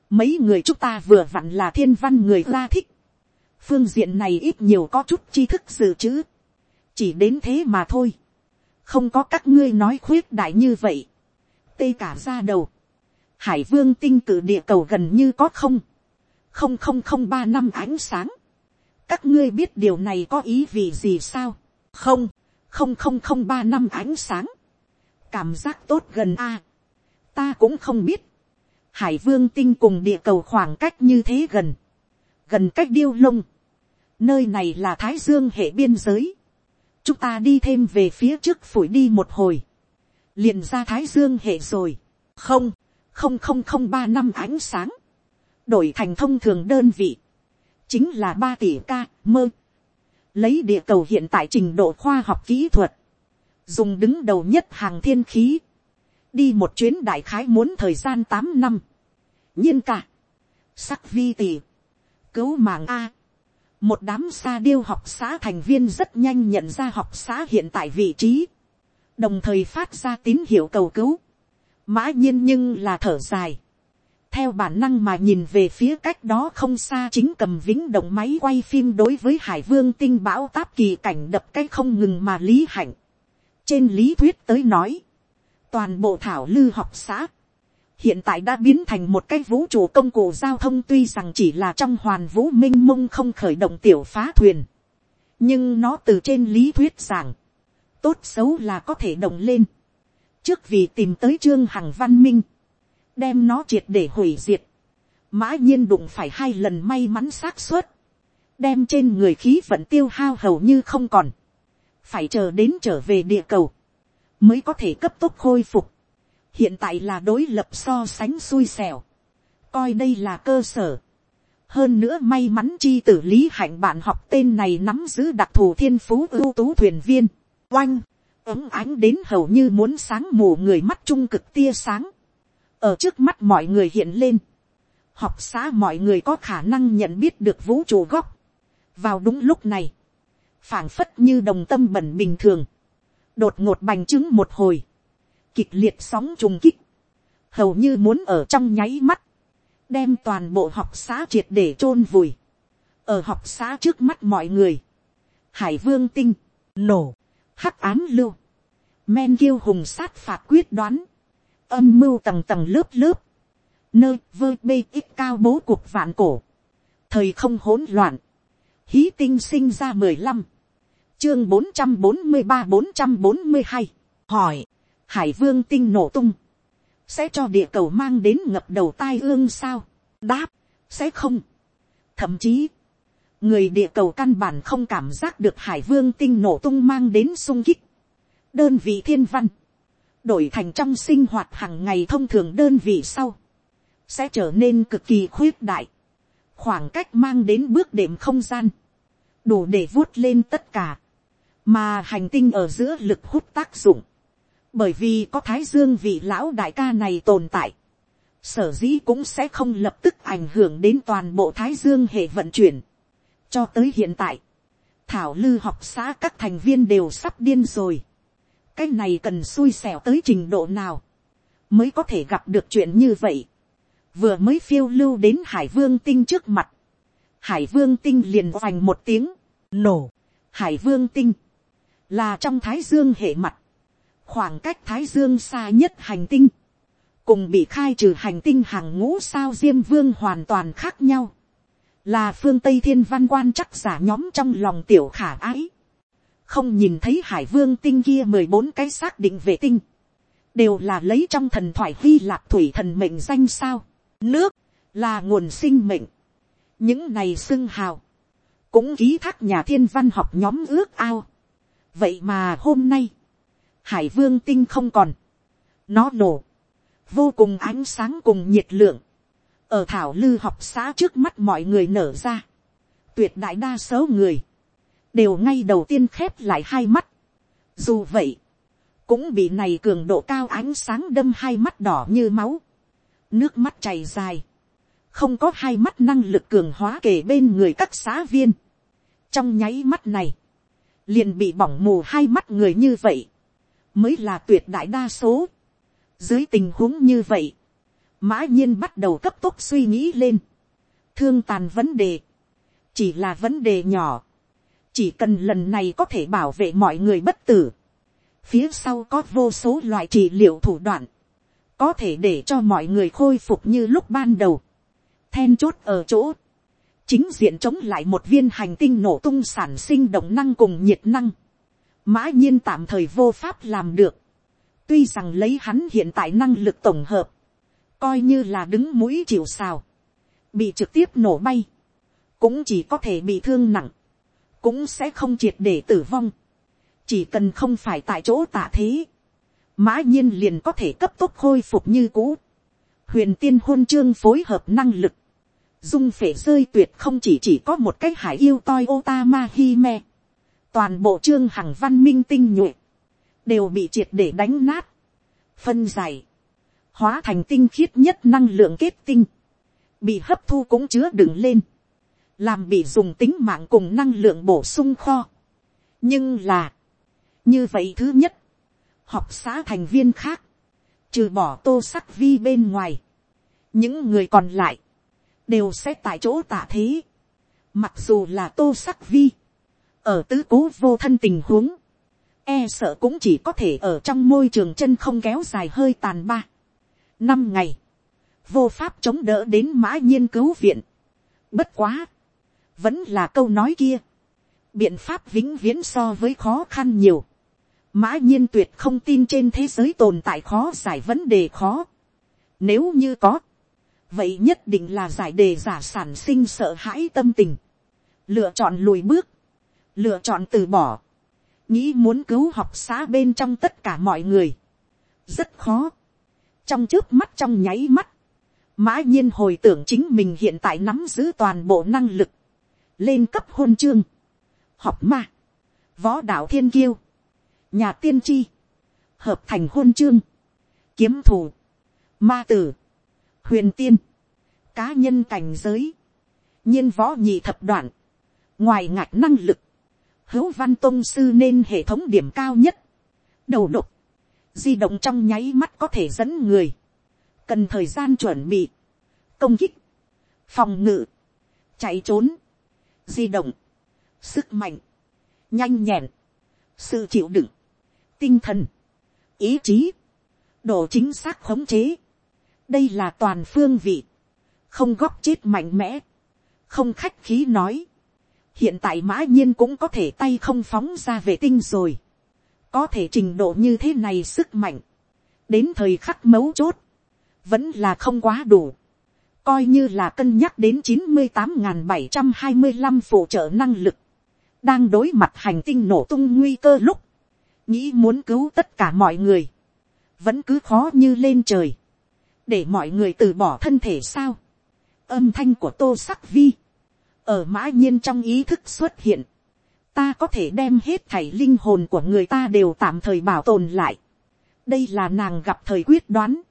mấy người chúng ta vừa vặn là thiên văn người ra thích. phương diện này ít nhiều có chút tri thức dự trữ. chỉ đến thế mà thôi không có các ngươi nói khuyết đại như vậy tê cả ra đầu. Hải vương tinh cử địa cầu gần như có không. Không không không ba năm ánh sáng. Các ngươi biết điều này có ý vị gì sao? Không. Không không không ba năm ánh sáng. Cảm giác tốt gần a. Ta cũng không biết. Hải vương tinh cùng địa cầu khoảng cách như thế gần. Gần cách điêu lông. Nơi này là Thái Dương hệ biên giới. Chúng ta đi thêm về phía trước phủi đi một hồi. Liền ra thái dương hệ rồi, không, không không không ba năm ánh sáng, đổi thành thông thường đơn vị, chính là ba tỷ ca mơ, lấy địa cầu hiện tại trình độ khoa học kỹ thuật, dùng đứng đầu nhất hàng thiên khí, đi một chuyến đại khái muốn thời gian tám năm, nhiên cả, sắc vi tỷ, cứu mạng a, một đám xa điêu học xã thành viên rất nhanh nhận ra học xã hiện tại vị trí, đồng thời phát ra tín hiệu cầu cứu, mã nhiên nhưng là thở dài, theo bản năng mà nhìn về phía cách đó không xa chính cầm vĩnh động máy quay phim đối với hải vương tinh bão táp kỳ cảnh đập cái không ngừng mà lý hạnh. trên lý thuyết tới nói, toàn bộ thảo lư học xã, hiện tại đã biến thành một cái vũ trụ công cụ giao thông tuy rằng chỉ là trong hoàn vũ minh i mông không khởi động tiểu phá thuyền. nhưng nó từ trên lý thuyết giảng, tốt xấu là có thể động lên. trước vì tìm tới trương hằng văn minh, đem nó triệt để hủy diệt, mã nhiên đụng phải hai lần may mắn xác suất, đem trên người khí vận tiêu hao hầu như không còn, phải chờ đến trở về địa cầu, mới có thể cấp tốc khôi phục hiện tại là đối lập so sánh xui xẻo, coi đây là cơ sở. hơn nữa may mắn chi tử lý hạnh bạn học tên này nắm giữ đặc thù thiên phú ưu tú thuyền viên. Oanh, ấm ánh đến hầu như muốn sáng mù người mắt trung cực tia sáng, ở trước mắt mọi người hiện lên, học xã mọi người có khả năng nhận biết được vũ trụ góc, vào đúng lúc này, phảng phất như đồng tâm bẩn bình thường, đột ngột bành trướng một hồi, kịch liệt sóng trùng kích, hầu như muốn ở trong nháy mắt, đem toàn bộ học xã triệt để chôn vùi, ở học xã trước mắt mọi người, hải vương tinh, nổ, hắc án lưu, men kiêu hùng sát phạt quyết đoán, âm mưu tầng tầng lớp lớp, nơi vơ bê ít cao bố cuộc vạn cổ, thời không hỗn loạn, hí tinh sinh ra mười lăm, chương bốn trăm bốn mươi ba bốn trăm bốn mươi hai, hỏi, hải vương tinh nổ tung, sẽ cho địa cầu mang đến ngập đầu tai ương sao, đáp, sẽ không, thậm chí, người địa cầu căn bản không cảm giác được hải vương tinh nổ tung mang đến sung kích. đơn vị thiên văn, đổi thành trong sinh hoạt hàng ngày thông thường đơn vị sau, sẽ trở nên cực kỳ khuyết đại, khoảng cách mang đến bước đệm không gian, đủ để vuốt lên tất cả, mà hành tinh ở giữa lực hút tác dụng, bởi vì có thái dương vị lão đại ca này tồn tại, sở dĩ cũng sẽ không lập tức ảnh hưởng đến toàn bộ thái dương hệ vận chuyển, cho tới hiện tại, thảo lư học xã các thành viên đều sắp điên rồi. cái này cần xui xẻo tới trình độ nào, mới có thể gặp được chuyện như vậy. vừa mới phiêu lưu đến hải vương tinh trước mặt, hải vương tinh liền oành một tiếng, nổ, hải vương tinh, là trong thái dương hệ mặt, khoảng cách thái dương xa nhất hành tinh, cùng bị khai trừ hành tinh hàng ngũ sao diêm vương hoàn toàn khác nhau, là phương tây thiên văn quan chắc giả nhóm trong lòng tiểu khả ái, không nhìn thấy hải vương tinh kia mười bốn cái xác định vệ tinh, đều là lấy trong thần thoại hy lạp thủy thần mệnh danh sao, nước là nguồn sinh mệnh, những này xưng hào, cũng ký thác nhà thiên văn học nhóm ước ao. vậy mà hôm nay, hải vương tinh không còn, nó nổ, vô cùng ánh sáng cùng nhiệt lượng, ở thảo lư học xã trước mắt mọi người nở ra, tuyệt đại đa số người, đều ngay đầu tiên khép lại hai mắt. Dù vậy, cũng bị này cường độ cao ánh sáng đâm hai mắt đỏ như máu, nước mắt chảy dài, không có hai mắt năng lực cường hóa kể bên người các xã viên. trong nháy mắt này, liền bị bỏng mù hai mắt người như vậy, mới là tuyệt đại đa số. dưới tình huống như vậy, mã nhiên bắt đầu cấp tốc suy nghĩ lên. thương tàn vấn đề, chỉ là vấn đề nhỏ, chỉ cần lần này có thể bảo vệ mọi người bất tử, phía sau có vô số loại trị liệu thủ đoạn, có thể để cho mọi người khôi phục như lúc ban đầu, then chốt ở chỗ, chính diện chống lại một viên hành tinh nổ tung sản sinh động năng cùng nhiệt năng, mã nhiên tạm thời vô pháp làm được, tuy rằng lấy hắn hiện tại năng lực tổng hợp, coi như là đứng mũi chịu xào, bị trực tiếp nổ bay, cũng chỉ có thể bị thương nặng, cũng sẽ không triệt để tử vong, chỉ cần không phải tại chỗ tạ thế, mã nhiên liền có thể cấp tốc khôi phục như cũ. huyền tiên hôn chương phối hợp năng lực, dung phể rơi tuyệt không chỉ chỉ có một cái hải yêu toi otama hi me, toàn bộ chương hằng văn minh tinh nhuệ, đều bị triệt để đánh nát, phân giải, hóa thành tinh khiết nhất năng lượng kết tinh, bị hấp thu cũng chứa đựng lên, làm bị dùng tính mạng cùng năng lượng bổ sung kho. nhưng là, như vậy thứ nhất, học xã thành viên khác, trừ bỏ tô sắc vi bên ngoài, những người còn lại, đều sẽ tại chỗ tạ thế. Mặc dù là tô sắc vi, ở tứ cố vô thân tình huống, e sợ cũng chỉ có thể ở trong môi trường chân không kéo dài hơi tàn ba. Năm ngày, vô pháp chống đỡ đến mã nhiên cứu viện. Bất quá, vẫn là câu nói kia. Biện pháp vĩnh viễn so với khó khăn nhiều. Mã nhiên tuyệt không tin trên thế giới tồn tại khó giải vấn đề khó. Nếu như có, vậy nhất định là giải đề giả sản sinh sợ hãi tâm tình. Lựa chọn lùi bước, lựa chọn từ bỏ. Nghĩ muốn cứu học xã bên trong tất cả mọi người. Rất khó. Trong trước mắt trong nháy mắt. Mã nhiên hồi tưởng chính mình hiện tại nắm giữ toàn bộ năng lực. Lên cấp hôn chương. Học ma. Võ đạo thiên kiêu nhà tiên tri, hợp thành hôn chương, kiếm thủ, ma tử, huyền tiên, cá nhân cảnh giới, nhiên võ nhị thập đoạn, ngoài ngạch năng lực, hữu văn tôn sư nên hệ thống điểm cao nhất, đầu độc, di động trong nháy mắt có thể dẫn người, cần thời gian chuẩn bị, công kích, phòng ngự, chạy trốn, di động, sức mạnh, nhanh nhẹn, sự chịu đựng, tinh thần, ý chí, độ chính xác khống chế. đây là toàn phương vị, không góc chết mạnh mẽ, không khách khí nói hiện tại mã nhiên cũng có thể tay không phóng ra vệ tinh rồi. có thể trình độ như thế này sức mạnh. đến thời khắc mấu chốt, vẫn là không quá đủ. coi như là cân nhắc đến chín mươi tám bảy trăm hai mươi năm phụ trợ năng lực, đang đối mặt hành tinh nổ tung nguy cơ lúc, nghĩ muốn cứu tất cả mọi người, vẫn cứ khó như lên trời, để mọi người từ bỏ thân thể sao. âm thanh của tô sắc vi, ở mã nhiên trong ý thức xuất hiện, ta có thể đem hết thảy linh hồn của người ta đều tạm thời bảo tồn lại. đây là nàng gặp thời quyết đoán,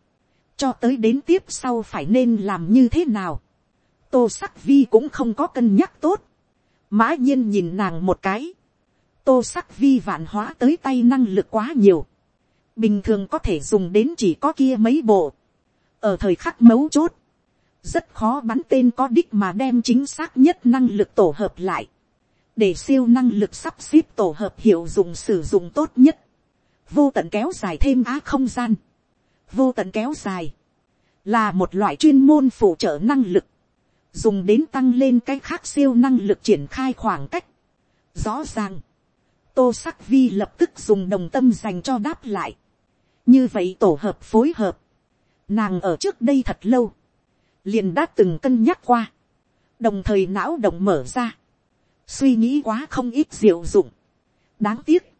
cho tới đến tiếp sau phải nên làm như thế nào. tô sắc vi cũng không có cân nhắc tốt, mã nhiên nhìn nàng một cái, tô sắc vi vạn hóa tới tay năng lực quá nhiều. Bình thường có thể dùng đến chỉ có kia mấy bộ. Ở thời khắc mấu chốt rất khó bắn tên có đích mà đem chính xác nhất năng lực tổ hợp lại, để siêu năng lực sắp xếp tổ hợp hiệu dụng sử dụng tốt nhất, vô tận kéo dài thêm á không gian, vô tận kéo dài, là một loại chuyên môn phụ trợ năng lực, dùng đến tăng lên cái khác siêu năng lực triển khai khoảng cách. Rõ ràng, tô sắc vi lập tức dùng đồng tâm dành cho đáp lại. như vậy tổ hợp phối hợp, nàng ở trước đây thật lâu, liền đã từng cân nhắc qua, đồng thời não động mở ra, suy nghĩ quá không ít diệu dụng. đáng tiếc,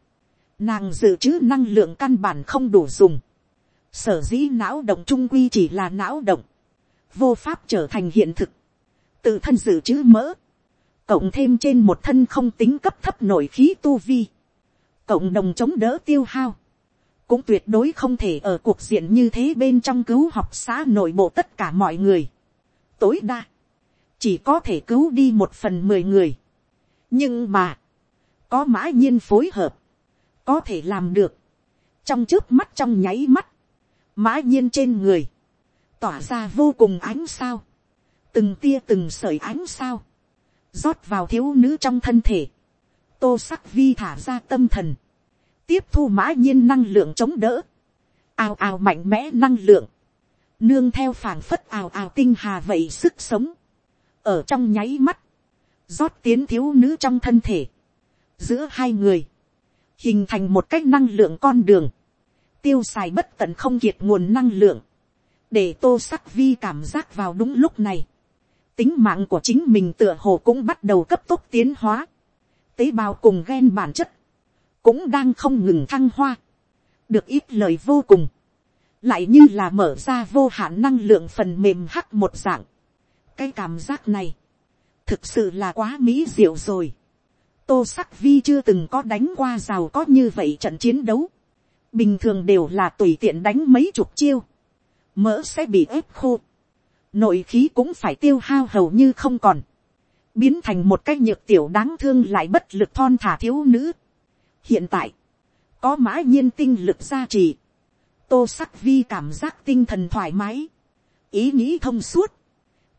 nàng dự trữ năng lượng căn bản không đủ dùng, sở dĩ não động trung quy chỉ là não động, vô pháp trở thành hiện thực, tự thân dự trữ mỡ, cộng thêm trên một thân không tính cấp thấp nổi khí tu vi, cộng đồng chống đỡ tiêu hao, cũng tuyệt đối không thể ở cuộc diện như thế bên trong cứu học xã nội bộ tất cả mọi người tối đa, chỉ có thể cứu đi một phần mười người. nhưng mà, có mã nhiên phối hợp, có thể làm được, trong trước mắt trong nháy mắt, mã nhiên trên người, tỏa ra vô cùng ánh sao, từng tia từng sợi ánh sao, rót vào thiếu nữ trong thân thể, tô sắc vi thả ra tâm thần, tiếp thu mã nhiên năng lượng chống đỡ, ào ào mạnh mẽ năng lượng, nương theo phảng phất ào ào tinh hà vậy sức sống, ở trong nháy mắt, rót tiến thiếu nữ trong thân thể, giữa hai người, hình thành một cách năng lượng con đường, tiêu xài bất tận không kiệt nguồn năng lượng, để tô sắc vi cảm giác vào đúng lúc này, tính mạng của chính mình tựa hồ cũng bắt đầu cấp tốc tiến hóa, tế bào cùng ghen bản chất, cũng đang không ngừng thăng hoa, được ít lời vô cùng, lại như là mở ra vô hạn năng lượng phần mềm hắc một dạng. cái cảm giác này, thực sự là quá mỹ diệu rồi. tô sắc vi chưa từng có đánh qua giàu có như vậy trận chiến đấu, bình thường đều là tùy tiện đánh mấy chục chiêu, mỡ sẽ bị ép khô, nội khí cũng phải tiêu hao hầu như không còn, biến thành một cái nhược tiểu đáng thương lại bất lực thon thả thiếu nữ. hiện tại, có mã nhiên tinh lực gia trì, tô sắc vi cảm giác tinh thần thoải mái, ý nghĩ thông suốt,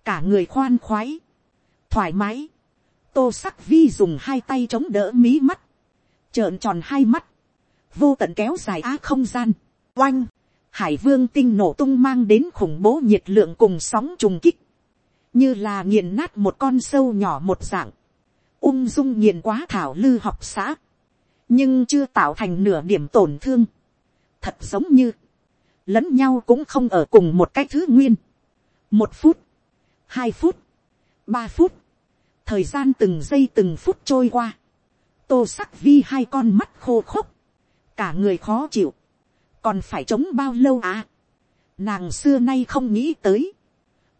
cả người khoan khoái, thoải mái, tô sắc vi dùng hai tay chống đỡ mí mắt, trợn tròn hai mắt, vô tận kéo dài á không gian, oanh, hải vương tinh nổ tung mang đến khủng bố nhiệt lượng cùng sóng trùng kích, như là nghiền nát một con sâu nhỏ một dạng, ung dung nghiền quá thảo lư học xã, nhưng chưa tạo thành nửa điểm tổn thương, thật giống như, lẫn nhau cũng không ở cùng một cái thứ nguyên, một phút, hai phút, ba phút, thời gian từng giây từng phút trôi qua, tô sắc vi hai con mắt khô khốc, cả người khó chịu, còn phải chống bao lâu à. nàng xưa nay không nghĩ tới,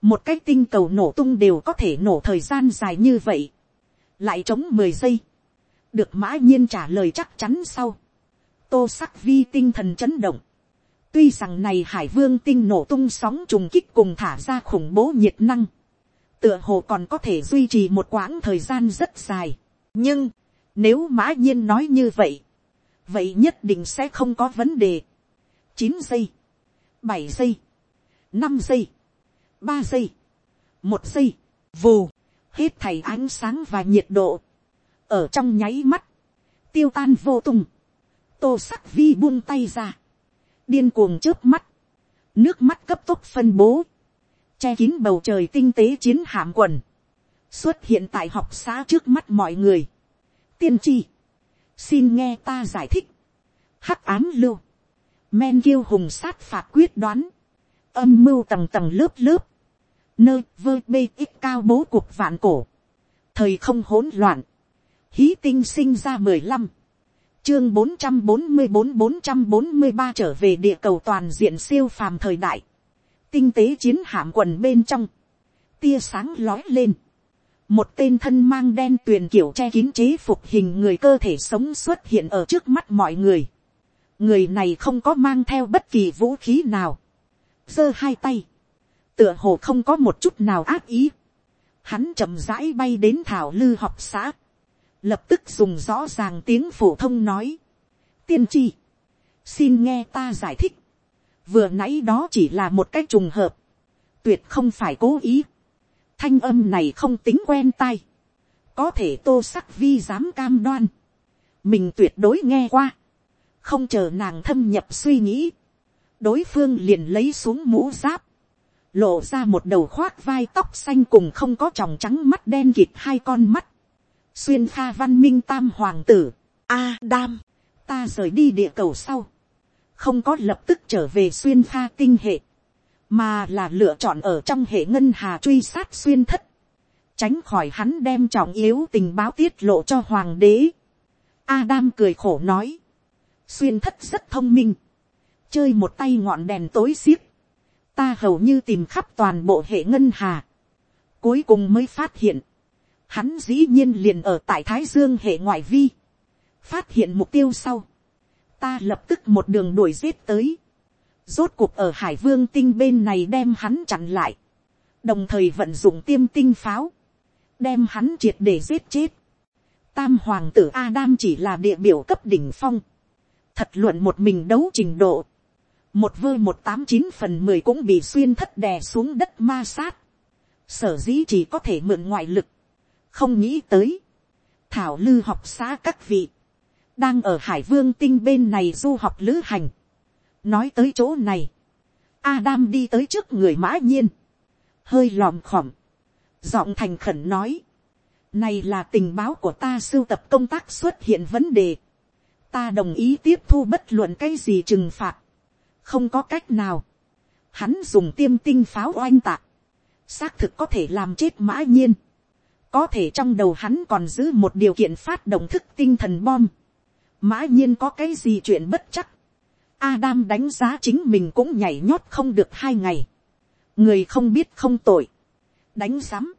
một cái tinh cầu nổ tung đều có thể nổ thời gian dài như vậy, lại chống mười giây, được mã nhiên trả lời chắc chắn sau, tô sắc vi tinh thần chấn động, tuy rằng này hải vương tinh nổ tung sóng trùng kích cùng thả ra khủng bố nhiệt năng, tựa hồ còn có thể duy trì một quãng thời gian rất dài, nhưng, nếu mã nhiên nói như vậy, vậy nhất định sẽ không có vấn đề. chín giây, bảy giây, năm giây, ba giây, một giây, vù, hết thảy ánh sáng và nhiệt độ, ở trong nháy mắt, tiêu tan vô tung, tô sắc vi buông tay ra, điên cuồng trước mắt, nước mắt cấp tốc phân bố, che kín bầu trời tinh tế chiến hạm quần, xuất hiện tại học xã trước mắt mọi người. tiên tri, xin nghe ta giải thích, hắc ám lưu, men kiêu hùng sát phạt quyết đoán, âm mưu tầng tầng lớp lớp, nơi vơ bê ít cao bố cuộc vạn cổ, thời không hỗn loạn, hí tinh sinh ra mười lăm, chương bốn trăm bốn mươi bốn bốn trăm bốn mươi ba trở về địa cầu toàn diện siêu phàm thời đại, tinh tế chiến hạm quần bên trong, tia sáng lói lên, một tên thân mang đen tuyền kiểu che kín chế phục hình người cơ thể sống xuất hiện ở trước mắt mọi người. người này không có mang theo bất kỳ vũ khí nào, giơ hai tay, tựa hồ không có một chút nào ác ý. Hắn chậm rãi bay đến thảo lư học xã, lập tức dùng rõ ràng tiếng phổ thông nói. tiên tri, xin nghe ta giải thích. vừa nãy đó chỉ là một cái trùng hợp, tuyệt không phải cố ý, thanh âm này không tính quen tai, có thể tô sắc vi dám cam đoan, mình tuyệt đối nghe qua, không chờ nàng thâm nhập suy nghĩ, đối phương liền lấy xuống mũ giáp, lộ ra một đầu khoác vai tóc xanh cùng không có tròng trắng mắt đen kịt hai con mắt, xuyên pha văn minh tam hoàng tử, a đam, ta rời đi địa cầu sau, không có lập tức trở về xuyên pha tinh hệ, mà là lựa chọn ở trong hệ ngân hà truy sát xuyên thất, tránh khỏi hắn đem trọng yếu tình báo tiết lộ cho hoàng đế. Adam cười khổ nói, xuyên thất rất thông minh, chơi một tay ngọn đèn tối xiết, ta hầu như tìm khắp toàn bộ hệ ngân hà, cuối cùng mới phát hiện, hắn dĩ nhiên liền ở tại thái dương hệ ngoại vi, phát hiện mục tiêu sau, ta lập tức một đường đuổi giết tới, rốt cuộc ở hải vương tinh bên này đem hắn chặn lại, đồng thời vận dụng tiêm tinh pháo, đem hắn triệt để giết chết. Tam hoàng tử Adam chỉ là địa biểu cấp đỉnh phong, thật luận một mình đấu trình độ, một vơ một tám chín phần mười cũng bị xuyên thất đè xuống đất ma sát, sở dĩ chỉ có thể mượn ngoại lực, không nghĩ tới, thảo lư học xã các vị, đang ở hải vương tinh bên này du học lữ hành, nói tới chỗ này, Adam đi tới trước người mã nhiên, hơi lòm khòm, giọng thành khẩn nói, này là tình báo của ta sưu tập công tác xuất hiện vấn đề, ta đồng ý tiếp thu bất luận cái gì trừng phạt, không có cách nào, hắn dùng tiêm tinh pháo oanh tạc, xác thực có thể làm chết mã nhiên, có thể trong đầu hắn còn giữ một điều kiện phát động thức tinh thần bom, mã nhiên có cái gì chuyện bất chắc, Adam đánh giá chính mình cũng nhảy nhót không được hai ngày. Người không biết không tội. Đánh giám.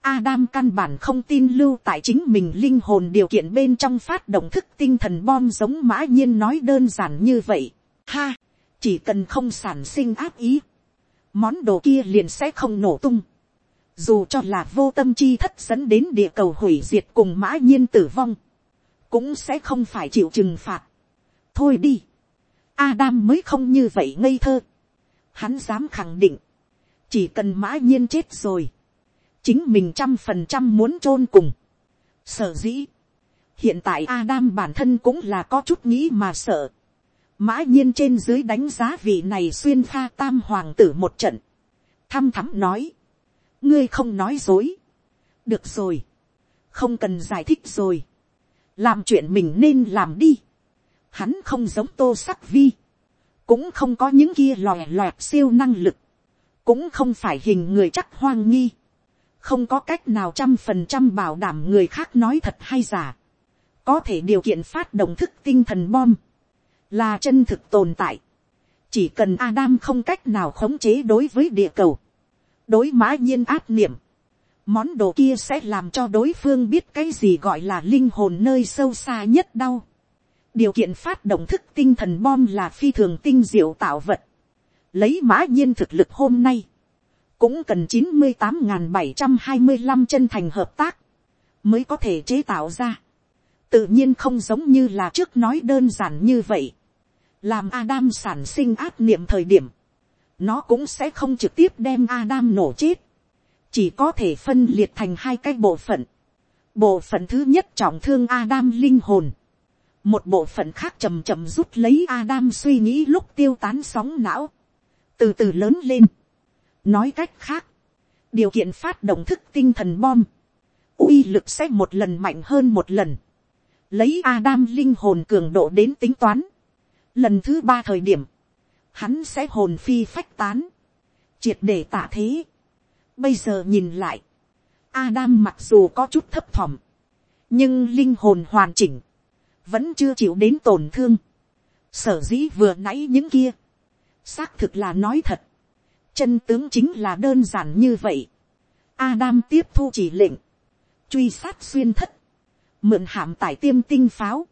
Adam căn bản không tin lưu tại chính mình linh hồn điều kiện bên trong phát động thức tinh thần bom giống mã nhiên nói đơn giản như vậy. Ha! Chỉ cần không sản sinh áp ý. Món đồ kia liền sẽ không nổ tung. Dù cho là vô tâm chi thất dẫn đến địa cầu hủy diệt cùng mã nhiên tử vong. Cũng sẽ không phải chịu trừng phạt. Thôi đi Adam mới không như vậy ngây thơ. Hắn dám khẳng định. Chỉ cần mã nhiên chết rồi. Chính mình trăm phần trăm muốn chôn cùng. Sở dĩ. Hiện tại Adam bản thân cũng là có chút nghĩ mà sợ. Mã nhiên trên dưới đánh giá vị này xuyên pha tam hoàng tử một trận. Thăm thắm nói. Ngươi không nói dối. Được rồi. Không cần giải thích rồi. Làm chuyện mình nên làm đi Hắn không giống tô sắc vi. Cũng không có những kia lòe loẹt siêu năng lực. Cũng không phải hình người chắc hoang nghi. Không có cách nào trăm phần trăm bảo đảm người khác nói thật hay giả. Có thể điều kiện phát động thức tinh thần bom. Là chân thực tồn tại. Chỉ cần Adam không cách nào khống chế đối với địa cầu. Đối mã nhiên áp niệm món đồ kia sẽ làm cho đối phương biết cái gì gọi là linh hồn nơi sâu xa nhất đau điều kiện phát động thức tinh thần bom là phi thường tinh diệu tạo vật. lấy mã nhiên thực lực hôm nay, cũng cần chín mươi tám bảy trăm hai mươi năm chân thành hợp tác, mới có thể chế tạo ra. tự nhiên không giống như là trước nói đơn giản như vậy. làm Adam sản sinh áp niệm thời điểm, nó cũng sẽ không trực tiếp đem Adam nổ chết, chỉ có thể phân liệt thành hai cái bộ phận. bộ phận thứ nhất trọng thương Adam linh hồn, một bộ phận khác chầm chậm rút lấy Adam suy nghĩ lúc tiêu tán sóng não, từ từ lớn lên. nói cách khác, điều kiện phát động thức tinh thần bom, uy lực sẽ một lần mạnh hơn một lần, lấy Adam linh hồn cường độ đến tính toán. lần thứ ba thời điểm, hắn sẽ hồn phi phách tán, triệt để tả thế. bây giờ nhìn lại, Adam mặc dù có chút thấp thỏm, nhưng linh hồn hoàn chỉnh, vẫn chưa chịu đến tổn thương. sở dĩ vừa nãy những kia, xác thực là nói thật, chân tướng chính là đơn giản như vậy. Adam tiếp thu chỉ lệnh, truy sát xuyên thất, mượn hàm tải tiêm tinh pháo,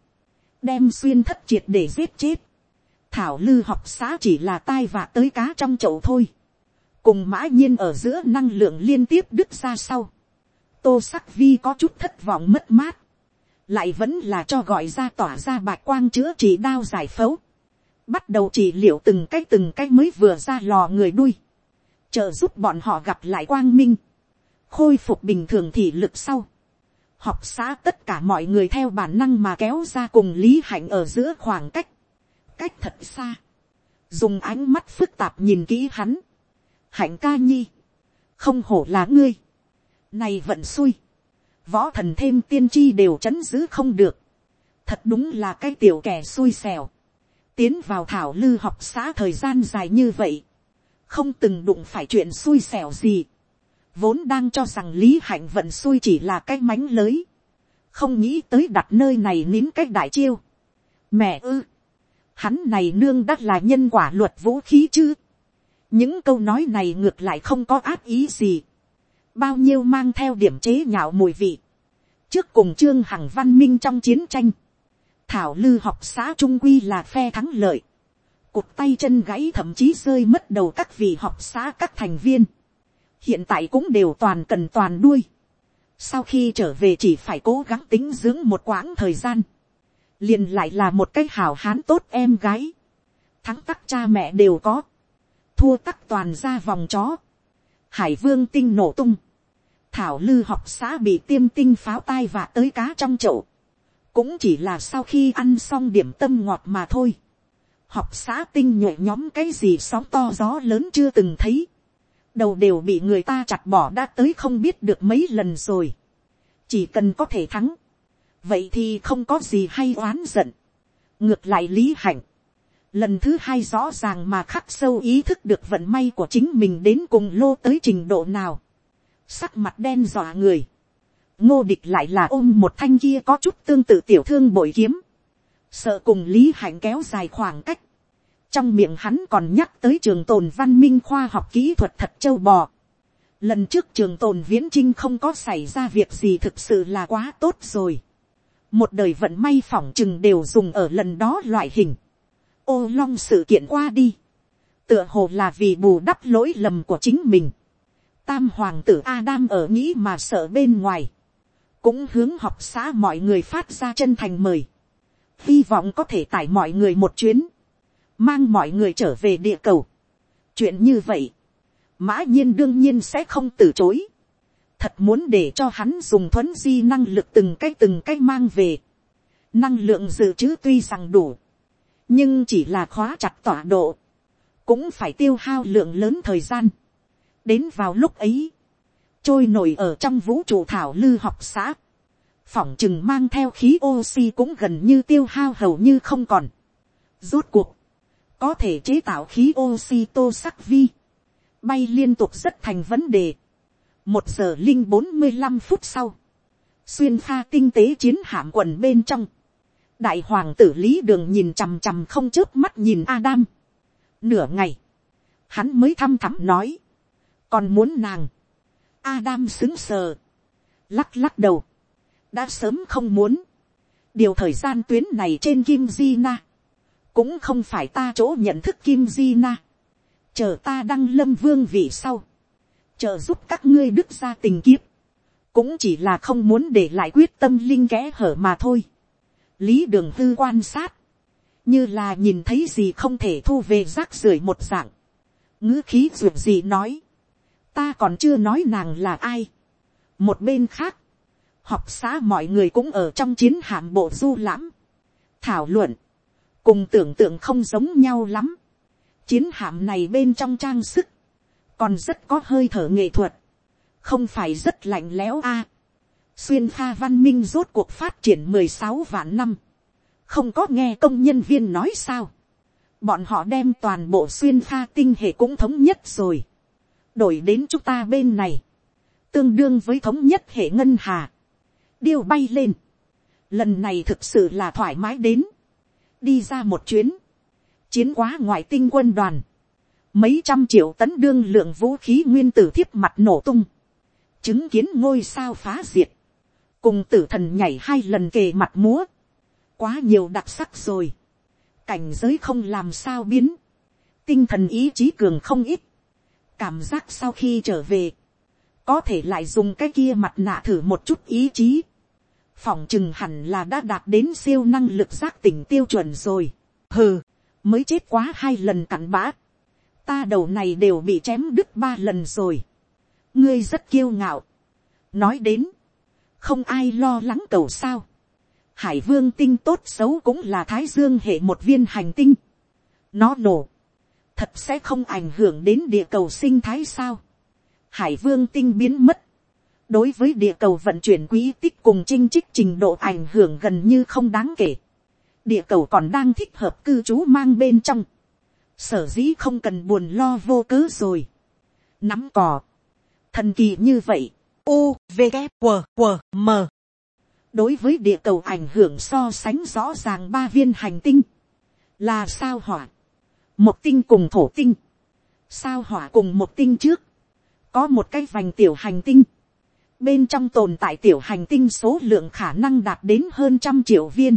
đem xuyên thất triệt để giết chết. Thảo lư học xã chỉ là tai vạ tới cá trong chậu thôi. Cùng mã nhiên ở giữa năng lượng liên tiếp đứt ra sau. Tô sắc vi có chút thất vọng mất mát. Lại vẫn là cho gọi ra tỏa ra bạch quang chữa trị đao giải phẫu, bắt đầu trị liệu từng cái từng cái mới vừa ra lò người đuôi, trợ giúp bọn họ gặp lại quang minh, khôi phục bình thường thị lực sau, học xã tất cả mọi người theo bản năng mà kéo ra cùng lý hạnh ở giữa khoảng cách, cách thật xa, dùng ánh mắt phức tạp nhìn kỹ hắn, hạnh ca nhi, không hổ là ngươi, này vận xui, võ thần thêm tiên tri đều chấn giữ không được, thật đúng là cái tiểu kẻ xui xẻo, tiến vào thảo lư học xã thời gian dài như vậy, không từng đụng phải chuyện xui xẻo gì, vốn đang cho rằng lý hạnh vận xui chỉ là cái mánh lới, không nghĩ tới đặt nơi này nín cách đại chiêu. mẹ ư, hắn này nương đắt là nhân quả luật vũ khí chứ. những câu nói này ngược lại không có áp ý gì. bao nhiêu mang theo điểm chế nhạo mùi vị. trước cùng trương hằng văn minh trong chiến tranh, thảo lư học xã trung quy là phe thắng lợi. cụt tay chân gãy thậm chí rơi mất đầu các vị học xã các thành viên. hiện tại cũng đều toàn cần toàn đuôi sau khi trở về chỉ phải cố gắng tính dưỡng một quãng thời gian, liền lại là một cái hảo hán tốt em gái, thắng tắc cha mẹ đều có, thua tắc toàn ra vòng chó, hải vương tinh nổ tung, thảo lư học xã bị tiêm tinh pháo tai và tới cá trong chậu, cũng chỉ là sau khi ăn xong điểm tâm ngọt mà thôi, học xã tinh nhuệ nhóm cái gì sóng to gió lớn chưa từng thấy, đầu đều bị người ta chặt bỏ đã tới không biết được mấy lần rồi. chỉ cần có thể thắng, vậy thì không có gì hay oán giận. ngược lại lý hạnh, lần thứ hai rõ ràng mà khắc sâu ý thức được vận may của chính mình đến cùng lô tới trình độ nào. sắc mặt đen dọa người. ngô địch lại là ôm một thanh kia có chút tương tự tiểu thương bội kiếm. sợ cùng lý hạnh kéo dài khoảng cách trong miệng hắn còn nhắc tới trường tồn văn minh khoa học kỹ thuật thật châu bò. Lần trước trường tồn viễn trinh không có xảy ra việc gì thực sự là quá tốt rồi. Một đời vận may phỏng chừng đều dùng ở lần đó loại hình. Ô long sự kiện qua đi. Tựa hồ là vì bù đắp lỗi lầm của chính mình. Tam hoàng tử Adam ở nghĩ mà sợ bên ngoài. Cũng hướng học xã mọi người phát ra chân thành mời. Hy vọng có thể tải mọi người một chuyến mang mọi người trở về địa cầu. chuyện như vậy, mã nhiên đương nhiên sẽ không từ chối thật muốn để cho hắn dùng thuấn di năng lực từng cái từng cái mang về. năng lượng dự trữ tuy rằng đủ, nhưng chỉ là khóa chặt tọa độ, cũng phải tiêu hao lượng lớn thời gian. đến vào lúc ấy, trôi nổi ở trong vũ trụ thảo lư học xã, phỏng chừng mang theo khí oxy cũng gần như tiêu hao hầu như không còn. Rốt cuộc, có thể chế tạo khí oxy tô sắc vi, bay liên tục rất thành vấn đề một giờ linh bốn mươi năm phút sau, xuyên pha tinh tế chiến hạm quần bên trong, đại hoàng tử lý đường nhìn chằm chằm không chớp mắt nhìn Adam. nửa ngày, hắn mới thăm thẳm nói, còn muốn nàng, Adam xứng sờ, lắc lắc đầu, đã sớm không muốn, điều thời gian tuyến này trên kim di na, cũng không phải ta chỗ nhận thức kim di na, chờ ta đăng lâm vương vị sau, trợ giúp các ngươi đức ra tình kiếp, cũng chỉ là không muốn để lại quyết tâm linh kẽ hở mà thôi. lý đường tư quan sát, như là nhìn thấy gì không thể thu về rác rưởi một dạng, ngữ khí ruột gì nói, ta còn chưa nói nàng là ai. một bên khác, học xã mọi người cũng ở trong chiến hạm bộ du lãm, thảo luận, cùng tưởng tượng không giống nhau lắm. chiến hạm này bên trong trang sức, còn rất có hơi thở nghệ thuật, không phải rất lạnh lẽo a. xuyên pha văn minh rốt cuộc phát triển mười sáu vạn năm, không có nghe công nhân viên nói sao. bọn họ đem toàn bộ xuyên pha tinh hệ cũng thống nhất rồi, đổi đến chúng ta bên này, tương đương với thống nhất hệ ngân hà, điêu bay lên, lần này thực sự là thoải mái đến, đi ra một chuyến, chiến quá ngoại tinh quân đoàn, mấy trăm triệu tấn đương lượng vũ khí nguyên tử thiếp mặt nổ tung, chứng kiến ngôi sao phá diệt, cùng tử thần nhảy hai lần kề mặt múa, quá nhiều đặc sắc rồi, cảnh giới không làm sao biến, tinh thần ý chí cường không ít, cảm giác sau khi trở về, có thể lại dùng cái kia mặt nạ thử một chút ý chí, phỏng chừng hẳn là đã đạt đến siêu năng lực giác tỉnh tiêu chuẩn rồi. hừ, mới chết quá hai lần cặn bã ta đầu này đều bị chém đứt ba lần rồi, ngươi rất kiêu ngạo, nói đến, không ai lo lắng cầu sao, hải vương tinh tốt xấu cũng là thái dương hệ một viên hành tinh, nó nổ, thật sẽ không ảnh hưởng đến địa cầu sinh thái sao, hải vương tinh biến mất, đối với địa cầu vận chuyển quỹ tích cùng chinh trích trình độ ảnh hưởng gần như không đáng kể. địa cầu còn đang thích hợp cư trú mang bên trong sở dĩ không cần buồn lo vô cớ rồi. nắm cò. thần kỳ như vậy. u v g w, w, m đối với địa cầu ảnh hưởng so sánh rõ ràng ba viên hành tinh. là sao hỏa. một tinh cùng thổ tinh. sao hỏa cùng một tinh trước. có một cái vành tiểu hành tinh bên trong tồn tại tiểu hành tinh số lượng khả năng đạt đến hơn trăm triệu viên,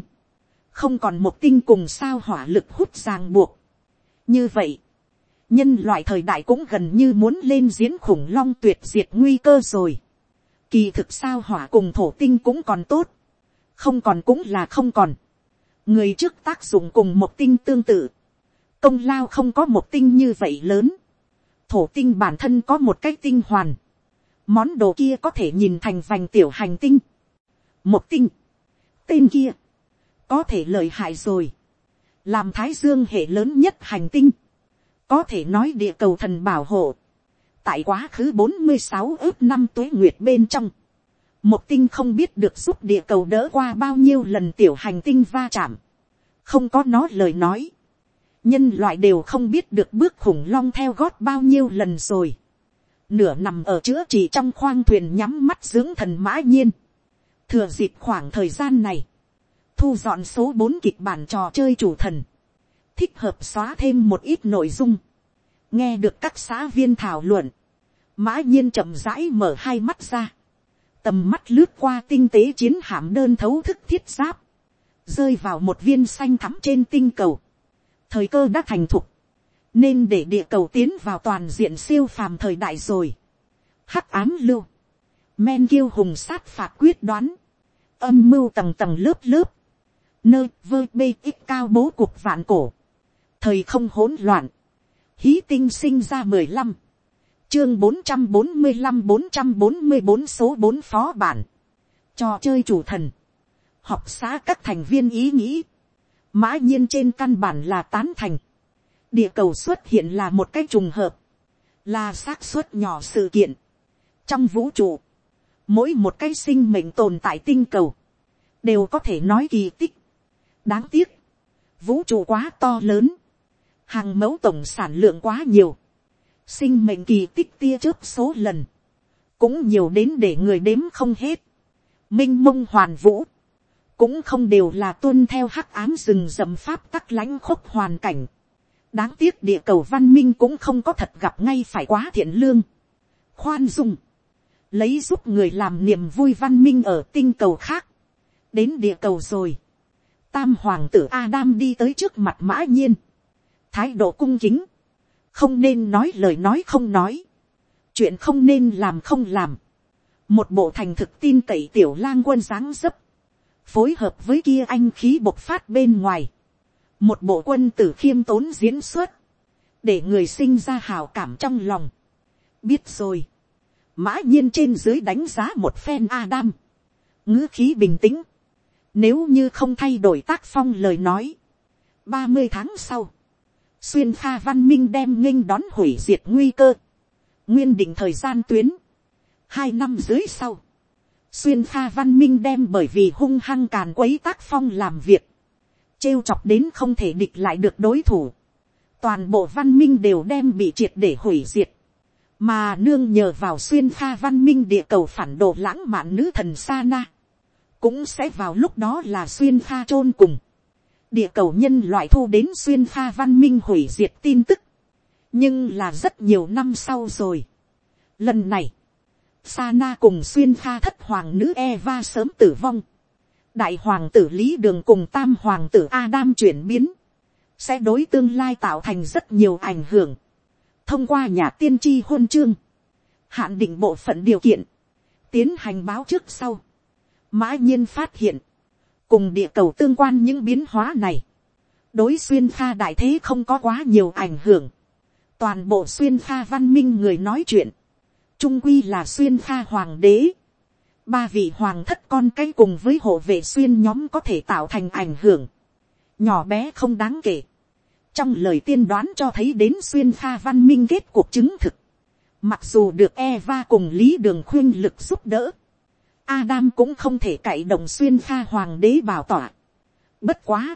không còn một tinh cùng sao hỏa lực hút ràng buộc như vậy, nhân loại thời đại cũng gần như muốn lên diễn khủng long tuyệt diệt nguy cơ rồi. Kỳ thực sao hỏa cùng thổ tinh cũng còn tốt, không còn cũng là không còn. người trước tác dụng cùng một tinh tương tự, công lao không có một tinh như vậy lớn. thổ tinh bản thân có một cái tinh hoàn, món đồ kia có thể nhìn thành vành tiểu hành tinh, một tinh, tên kia, có thể lợi hại rồi, làm thái dương hệ lớn nhất hành tinh, có thể nói địa cầu thần bảo hộ, tại quá khứ bốn mươi sáu ước năm tuế nguyệt bên trong, một tinh không biết được giúp địa cầu đỡ qua bao nhiêu lần tiểu hành tinh va chạm, không có nó lời nói, nhân loại đều không biết được bước khủng long theo gót bao nhiêu lần rồi. Nửa nằm ở chữa trị trong khoang thuyền nhắm mắt dưỡng thần mã nhiên. thừa dịp khoảng thời gian này, thu dọn số bốn kịch bản trò chơi chủ thần, thích hợp xóa thêm một ít nội dung, nghe được các xã viên thảo luận, mã nhiên chậm rãi mở hai mắt ra, tầm mắt lướt qua tinh tế chiến hạm đơn thấu thức thiết giáp, rơi vào một viên xanh thắm trên tinh cầu, thời cơ đã thành thục, nên để địa cầu tiến vào toàn diện siêu phàm thời đại rồi. hắc ám lưu, men kiêu hùng sát phạt quyết đoán, âm mưu tầng tầng lớp lớp, nơi vơ bê ít cao bố cuộc vạn cổ, thời không hỗn loạn, hí tinh sinh ra mười lăm, chương bốn trăm bốn mươi năm bốn trăm bốn mươi bốn số bốn phó bản, trò chơi chủ thần, học xã các thành viên ý nghĩ, mã nhiên trên căn bản là tán thành, địa cầu xuất hiện là một cái trùng hợp, là xác suất nhỏ sự kiện. trong vũ trụ, mỗi một cái sinh mệnh tồn tại tinh cầu, đều có thể nói kỳ tích đáng tiếc, vũ trụ quá to lớn, hàng mẫu tổng sản lượng quá nhiều, sinh mệnh kỳ tích tia chớp số lần, cũng nhiều đến để người đếm không hết, m i n h mông hoàn vũ, cũng không đều là tuân theo hắc ám rừng rậm pháp tắc lãnh khúc hoàn cảnh, đáng tiếc địa cầu văn minh cũng không có thật gặp ngay phải quá thiện lương, khoan dung, lấy giúp người làm niềm vui văn minh ở tinh cầu khác, đến địa cầu rồi, tam hoàng tử Adam đi tới trước mặt mã nhiên, thái độ cung kính, không nên nói lời nói không nói, chuyện không nên làm không làm, một bộ thành thực tin cậy tiểu lang quân dáng dấp, phối hợp với kia anh khí bộc phát bên ngoài, một bộ quân tử khiêm tốn diễn xuất, để người sinh ra hào cảm trong lòng. biết rồi, mã nhiên trên dưới đánh giá một phen Adam, ngữ khí bình tĩnh, nếu như không thay đổi tác phong lời nói, ba mươi tháng sau, xuyên pha văn minh đem nghênh đón hủy diệt nguy cơ, nguyên định thời gian tuyến, hai năm dưới sau, xuyên pha văn minh đem bởi vì hung hăng càn quấy tác phong làm việc, trêu chọc đến không thể địch lại được đối thủ, toàn bộ văn minh đều đem bị triệt để hủy diệt, mà nương nhờ vào xuyên pha văn minh địa cầu phản đồ lãng mạn nữ thần sa na, cũng sẽ vào lúc đó là xuyên pha chôn cùng, địa cầu nhân loại thu đến xuyên pha văn minh hủy diệt tin tức, nhưng là rất nhiều năm sau rồi. Lần này, Sana cùng xuyên pha thất hoàng nữ Eva sớm tử vong đại hoàng tử lý đường cùng tam hoàng tử Adam chuyển biến, sẽ đối tương lai tạo thành rất nhiều ảnh hưởng. thông qua nhà tiên tri hôn chương, hạn định bộ phận điều kiện, tiến hành báo trước sau mã nhiên phát hiện, cùng địa cầu tương quan những biến hóa này, đối xuyên pha đại thế không có quá nhiều ảnh hưởng, toàn bộ xuyên pha văn minh người nói chuyện, trung quy là xuyên pha hoàng đế, ba vị hoàng thất con cái cùng với hộ vệ xuyên nhóm có thể tạo thành ảnh hưởng, nhỏ bé không đáng kể, trong lời tiên đoán cho thấy đến xuyên pha văn minh kết cuộc chứng thực, mặc dù được Eva cùng lý đường khuyên lực giúp đỡ, Adam cũng không thể cậy đồng xuyên pha hoàng đế bảo tỏa. Bất quá.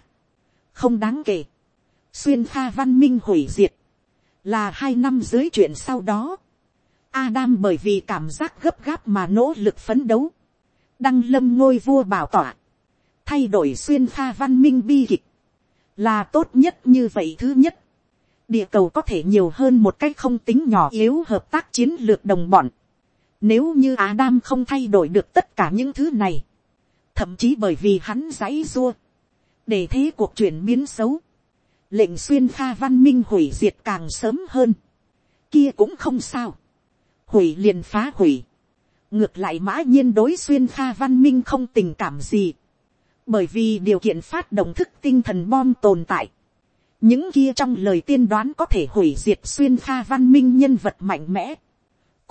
Không đáng kể. Xuyên pha văn minh hủy diệt. Là hai năm dưới chuyện sau đó. Adam bởi vì cảm giác gấp gáp mà nỗ lực phấn đấu. Đăng lâm ngôi vua bảo tỏa. Thay đổi xuyên pha văn minh bi kịch. Là tốt nhất như vậy thứ nhất. Địa cầu có thể nhiều hơn một cách không tính nhỏ yếu hợp tác chiến lược đồng bọn nếu như Adam không thay đổi được tất cả những thứ này. Thậm chí bởi vì hắn giãy rua. Để thế cuộc chuyển biến xấu. Lệnh xuyên pha văn minh hủy diệt càng sớm hơn. Kia cũng không sao. Hủy liền phá hủy. Ngược lại mã nhiên đối xuyên pha văn minh không tình cảm gì. Bởi vì điều kiện phát động thức tinh thần bom tồn tại. Những kia trong lời tiên đoán có thể hủy diệt xuyên pha văn minh nhân vật mạnh mẽ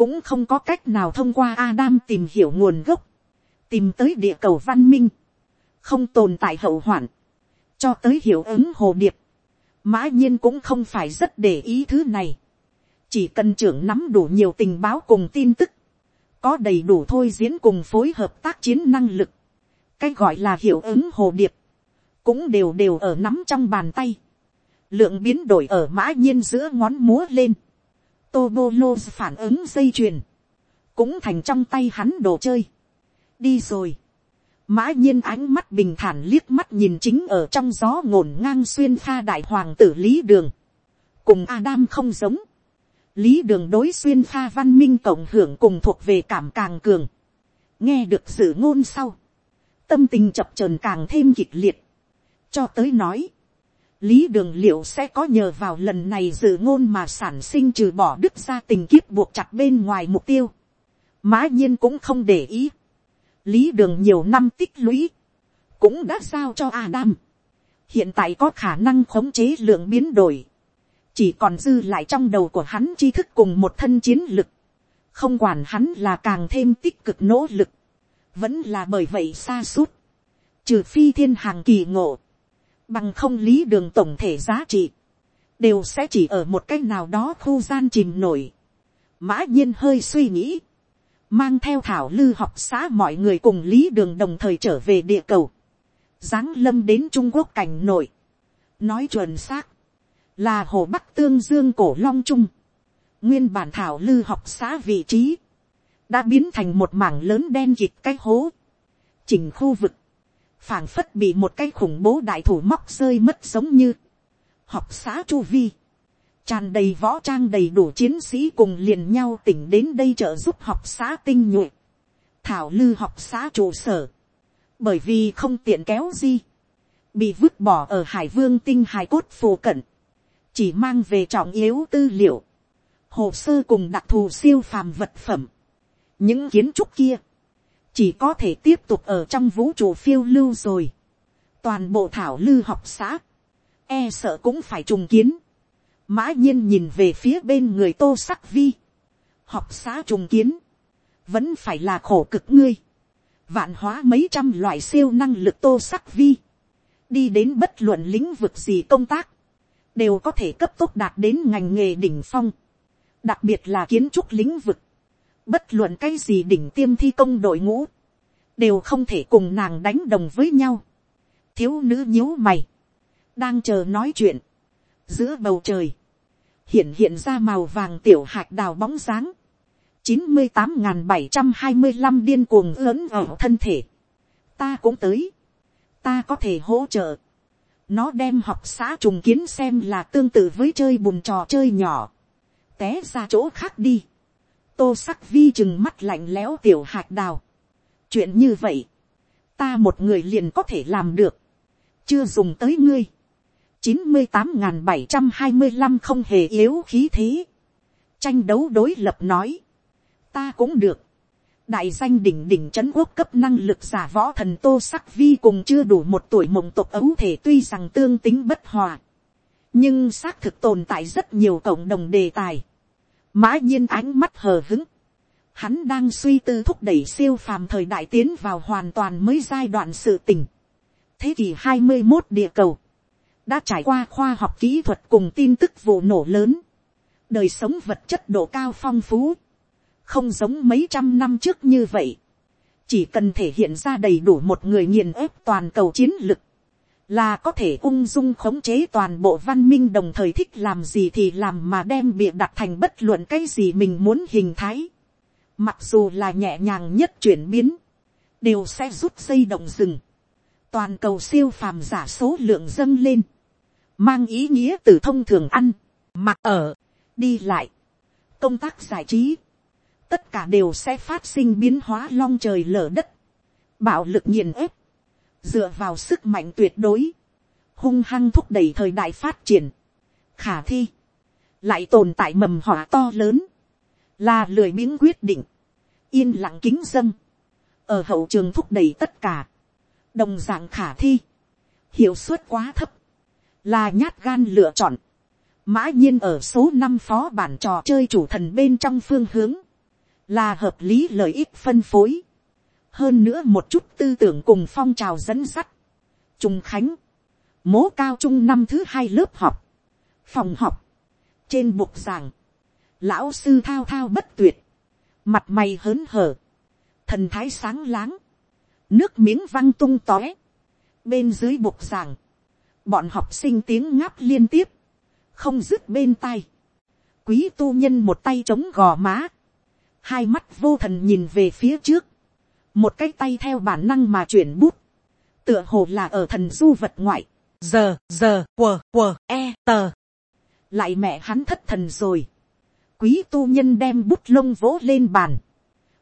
cũng không có cách nào thông qua Adam tìm hiểu nguồn gốc, tìm tới địa cầu văn minh, không tồn tại hậu hoạn, cho tới hiệu ứng hồ điệp, mã nhiên cũng không phải rất để ý thứ này, chỉ cần trưởng nắm đủ nhiều tình báo cùng tin tức, có đầy đủ thôi diễn cùng phối hợp tác chiến năng lực, cái gọi là hiệu ứng hồ điệp, cũng đều đều ở nắm trong bàn tay, lượng biến đổi ở mã nhiên giữa ngón múa lên, Tobolo phản ứng dây chuyền. Cũng thành trong tay hắn đồ chơi. Đi rồi. Mã nhiên ánh mắt bình thản liếc mắt nhìn chính ở trong gió ngổn ngang xuyên pha đại hoàng tử Lý Đường. Cùng Adam không giống. Lý Đường đối xuyên pha văn minh cộng hưởng cùng thuộc về cảm càng cường. Nghe được sự ngôn sau. Tâm tình chập chờn càng thêm kịch liệt. Cho tới nói lý đường liệu sẽ có nhờ vào lần này dự ngôn mà sản sinh trừ bỏ đức ra tình kiếp buộc chặt bên ngoài mục tiêu. mã nhiên cũng không để ý. lý đường nhiều năm tích lũy, cũng đã giao cho Adam. hiện tại có khả năng khống chế lượng biến đổi. chỉ còn dư lại trong đầu của hắn tri thức cùng một thân chiến lực. không quản hắn là càng thêm tích cực nỗ lực. vẫn là bởi vậy xa suốt. trừ phi thiên hàng kỳ ngộ bằng không lý đường tổng thể giá trị, đều sẽ chỉ ở một cái nào đó khu gian chìm nổi. mã nhiên hơi suy nghĩ, mang theo thảo lư học xã mọi người cùng lý đường đồng thời trở về địa cầu, giáng lâm đến trung quốc cảnh nội, nói chuẩn xác, là hồ bắc tương dương cổ long trung, nguyên bản thảo lư học xã vị trí, đã biến thành một mảng lớn đen kịt cái hố, chỉnh khu vực, phảng phất bị một cái khủng bố đại thủ móc rơi mất giống như. Học xã chu vi. Tràn đầy võ trang đầy đủ chiến sĩ cùng liền nhau tỉnh đến đây trợ giúp học xã tinh nhuệ. Thảo lư học xã trụ sở. Bởi vì không tiện kéo di. Bị vứt bỏ ở hải vương tinh hải cốt phù cận. Chỉ mang về trọng yếu tư liệu. Hồ sơ cùng đặc thù siêu phàm vật phẩm. Những kiến trúc kia chỉ có thể tiếp tục ở trong vũ trụ phiêu lưu rồi. toàn bộ thảo lư học xã, e sợ cũng phải trùng kiến. mã nhiên nhìn về phía bên người tô sắc vi. học xã trùng kiến, vẫn phải là khổ cực ngươi. vạn hóa mấy trăm loại siêu năng lực tô sắc vi. đi đến bất luận lĩnh vực gì công tác, đều có thể cấp tốc đạt đến ngành nghề đỉnh phong. đặc biệt là kiến trúc lĩnh vực bất luận cái gì đỉnh tiêm thi công đội ngũ, đều không thể cùng nàng đánh đồng với nhau. thiếu nữ nhíu mày, đang chờ nói chuyện, giữa bầu trời, hiện hiện ra màu vàng tiểu hạt đào bóng dáng, chín mươi tám n g h n bảy trăm hai mươi năm điên cuồng lớn ở thân thể, ta cũng tới, ta có thể hỗ trợ, nó đem học xã trùng kiến xem là tương tự với chơi bùn trò chơi nhỏ, té ra chỗ khác đi, tô sắc vi chừng mắt lạnh lẽo tiểu hạt đào. chuyện như vậy, ta một người liền có thể làm được, chưa dùng tới ngươi. chín mươi tám n g h n bảy trăm hai mươi năm không hề yếu khí thế. tranh đấu đối lập nói, ta cũng được. đại danh đỉnh đỉnh c h ấ n quốc cấp năng lực giả võ thần tô sắc vi cùng chưa đủ một tuổi mộng tộc ấu thể tuy rằng tương tính bất hòa. nhưng xác thực tồn tại rất nhiều cộng đồng đề tài mã nhiên ánh mắt hờ hứng. hắn đang suy tư thúc đẩy siêu phàm thời đại tiến vào hoàn toàn mới giai đoạn sự tình. thế kỷ hai mươi một địa cầu, đã trải qua khoa học kỹ thuật cùng tin tức vụ nổ lớn, đời sống vật chất độ cao phong phú, không giống mấy trăm năm trước như vậy, chỉ cần thể hiện ra đầy đủ một người nghiền ép toàn cầu chiến lực, là có thể ung dung khống chế toàn bộ văn minh đồng thời thích làm gì thì làm mà đem bịa đặt thành bất luận cái gì mình muốn hình thái. Mặc dù là nhẹ nhàng nhất chuyển biến, đều sẽ rút dây động rừng. Toàn cầu siêu phàm giả số lượng dâng lên, mang ý nghĩa từ thông thường ăn, mặc ở, đi lại, công tác giải trí, tất cả đều sẽ phát sinh biến hóa long trời lở đất, bạo lực nghiền ép, dựa vào sức mạnh tuyệt đối, hung hăng thúc đẩy thời đại phát triển, khả thi, lại tồn tại mầm họa to lớn, là lười biếng quyết định, yên lặng kính dân, ở hậu trường thúc đẩy tất cả, đồng d ạ n g khả thi, hiệu suất quá thấp, là nhát gan lựa chọn, mã nhiên ở số năm phó bản trò chơi chủ thần bên trong phương hướng, là hợp lý lợi ích phân phối, hơn nữa một chút tư tưởng cùng phong trào dẫn sắt, trùng khánh, mố cao trung năm thứ hai lớp học, phòng học, trên bục giảng, lão sư thao thao bất tuyệt, mặt mày hớn hở, thần thái sáng láng, nước miếng văng tung tóe, bên dưới bục giảng, bọn học sinh tiếng ngáp liên tiếp, không dứt bên tay, quý tu nhân một tay chống gò má, hai mắt vô thần nhìn về phía trước, một cái tay theo bản năng mà chuyển bút, tựa hồ là ở thần du vật ngoại, giờ giờ quờ quờ e tờ, lại mẹ hắn thất thần rồi, quý tu nhân đem bút lông vỗ lên bàn,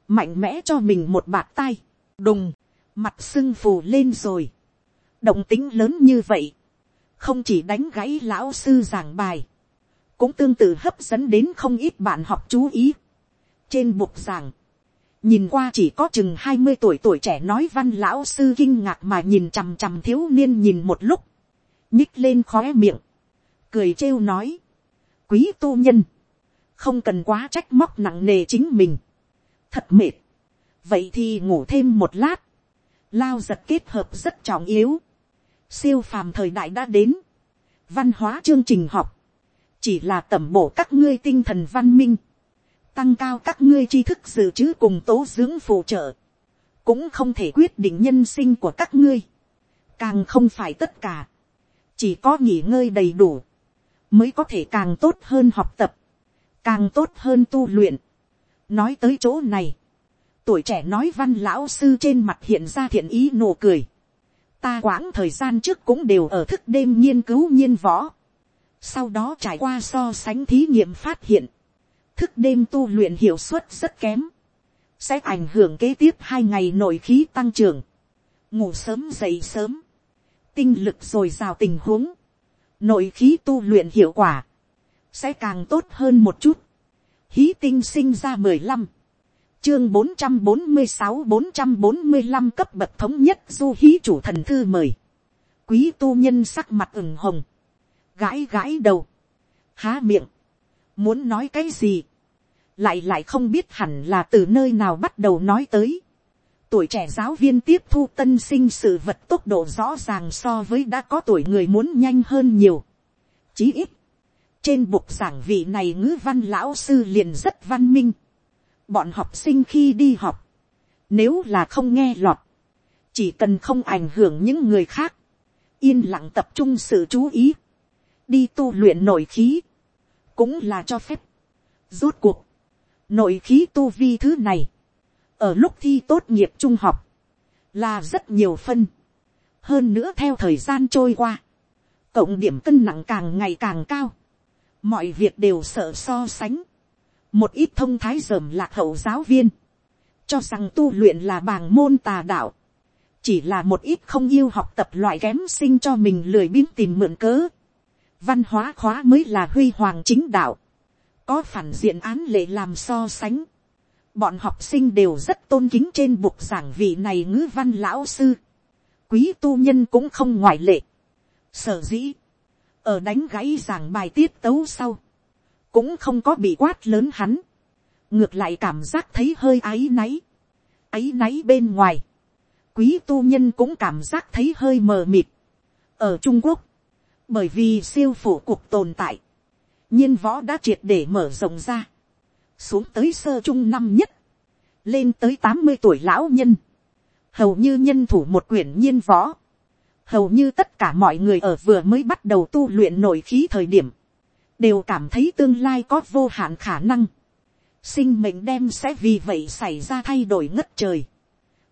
mạnh mẽ cho mình một bạt tay, đùng, mặt sưng phù lên rồi, động tính lớn như vậy, không chỉ đánh gãy lão sư giảng bài, cũng tương tự hấp dẫn đến không ít bạn học chú ý. trên bục giảng, nhìn qua chỉ có chừng hai mươi tuổi tuổi trẻ nói văn lão sư kinh ngạc mà nhìn chằm chằm thiếu niên nhìn một lúc, nhích lên khóe miệng, cười trêu nói, quý tu nhân, không cần quá trách móc nặng nề chính mình, thật mệt, vậy thì ngủ thêm một lát, lao giật kết hợp rất trọng yếu, siêu phàm thời đại đã đến, văn hóa chương trình học, chỉ là tẩm bổ các ngươi tinh thần văn minh, tăng cao các ngươi tri thức dự trữ cùng tố dưỡng phụ trợ, cũng không thể quyết định nhân sinh của các ngươi, càng không phải tất cả, chỉ có nghỉ ngơi đầy đủ, mới có thể càng tốt hơn học tập, càng tốt hơn tu luyện. nói tới chỗ này, tuổi trẻ nói văn lão sư trên mặt hiện ra thiện ý nụ cười, ta quãng thời gian trước cũng đều ở thức đêm nghiên cứu nhiên võ, sau đó trải qua so sánh thí nghiệm phát hiện, thức đêm tu luyện hiệu suất rất kém, sẽ ảnh hưởng kế tiếp hai ngày nội khí tăng trưởng, ngủ sớm dậy sớm, tinh lực dồi dào tình huống, nội khí tu luyện hiệu quả, sẽ càng tốt hơn một chút. Hí tinh sinh ra mười lăm, chương bốn trăm bốn mươi sáu bốn trăm bốn mươi năm cấp bậc thống nhất du hí chủ thần thư mời. Quý tu nhân sắc mặt ửng hồng, gãi gãi đầu, há miệng, muốn nói cái gì, lại lại không biết hẳn là từ nơi nào bắt đầu nói tới. Tuổi trẻ giáo viên tiếp thu tân sinh sự vật tốc độ rõ ràng so với đã có tuổi người muốn nhanh hơn nhiều. Chí ít, trên bục giảng vị này ngữ văn lão sư liền rất văn minh. Bọn học sinh khi đi học, nếu là không nghe lọt, chỉ cần không ảnh hưởng những người khác, yên lặng tập trung sự chú ý, đi tu luyện nội khí, cũng là cho phép. Rốt cuộc, nội khí tu vi thứ này, ở lúc thi tốt nghiệp trung học, là rất nhiều phân. hơn nữa theo thời gian trôi qua, cộng điểm cân nặng càng ngày càng cao, mọi việc đều sợ so sánh. một ít thông thái dởm lạc hậu giáo viên, cho rằng tu luyện là bàng môn tà đạo, chỉ là một ít không yêu học tập loại kém sinh cho mình lười biếng tìm mượn cớ văn hóa khóa mới là huy hoàng chính đạo có phản diện án lệ làm so sánh. Bọn học sinh đều rất tôn kính trên bục giảng vị này ngữ văn lão sư. Quý tu nhân cũng không ngoại lệ. Sở dĩ, ở đánh gãy giảng bài tiết tấu sau, cũng không có bị quát lớn hắn, ngược lại cảm giác thấy hơi áy náy, áy náy bên ngoài, quý tu nhân cũng cảm giác thấy hơi mờ mịt. ở trung quốc, bởi vì siêu phủ cuộc tồn tại, nhiên võ đã triệt để mở rộng ra, xuống tới sơ trung năm nhất, lên tới tám mươi tuổi lão nhân, hầu như nhân thủ một quyển nhiên võ, hầu như tất cả mọi người ở vừa mới bắt đầu tu luyện nội khí thời điểm, đều cảm thấy tương lai có vô hạn khả năng, sinh mệnh đem sẽ vì vậy xảy ra thay đổi ngất trời,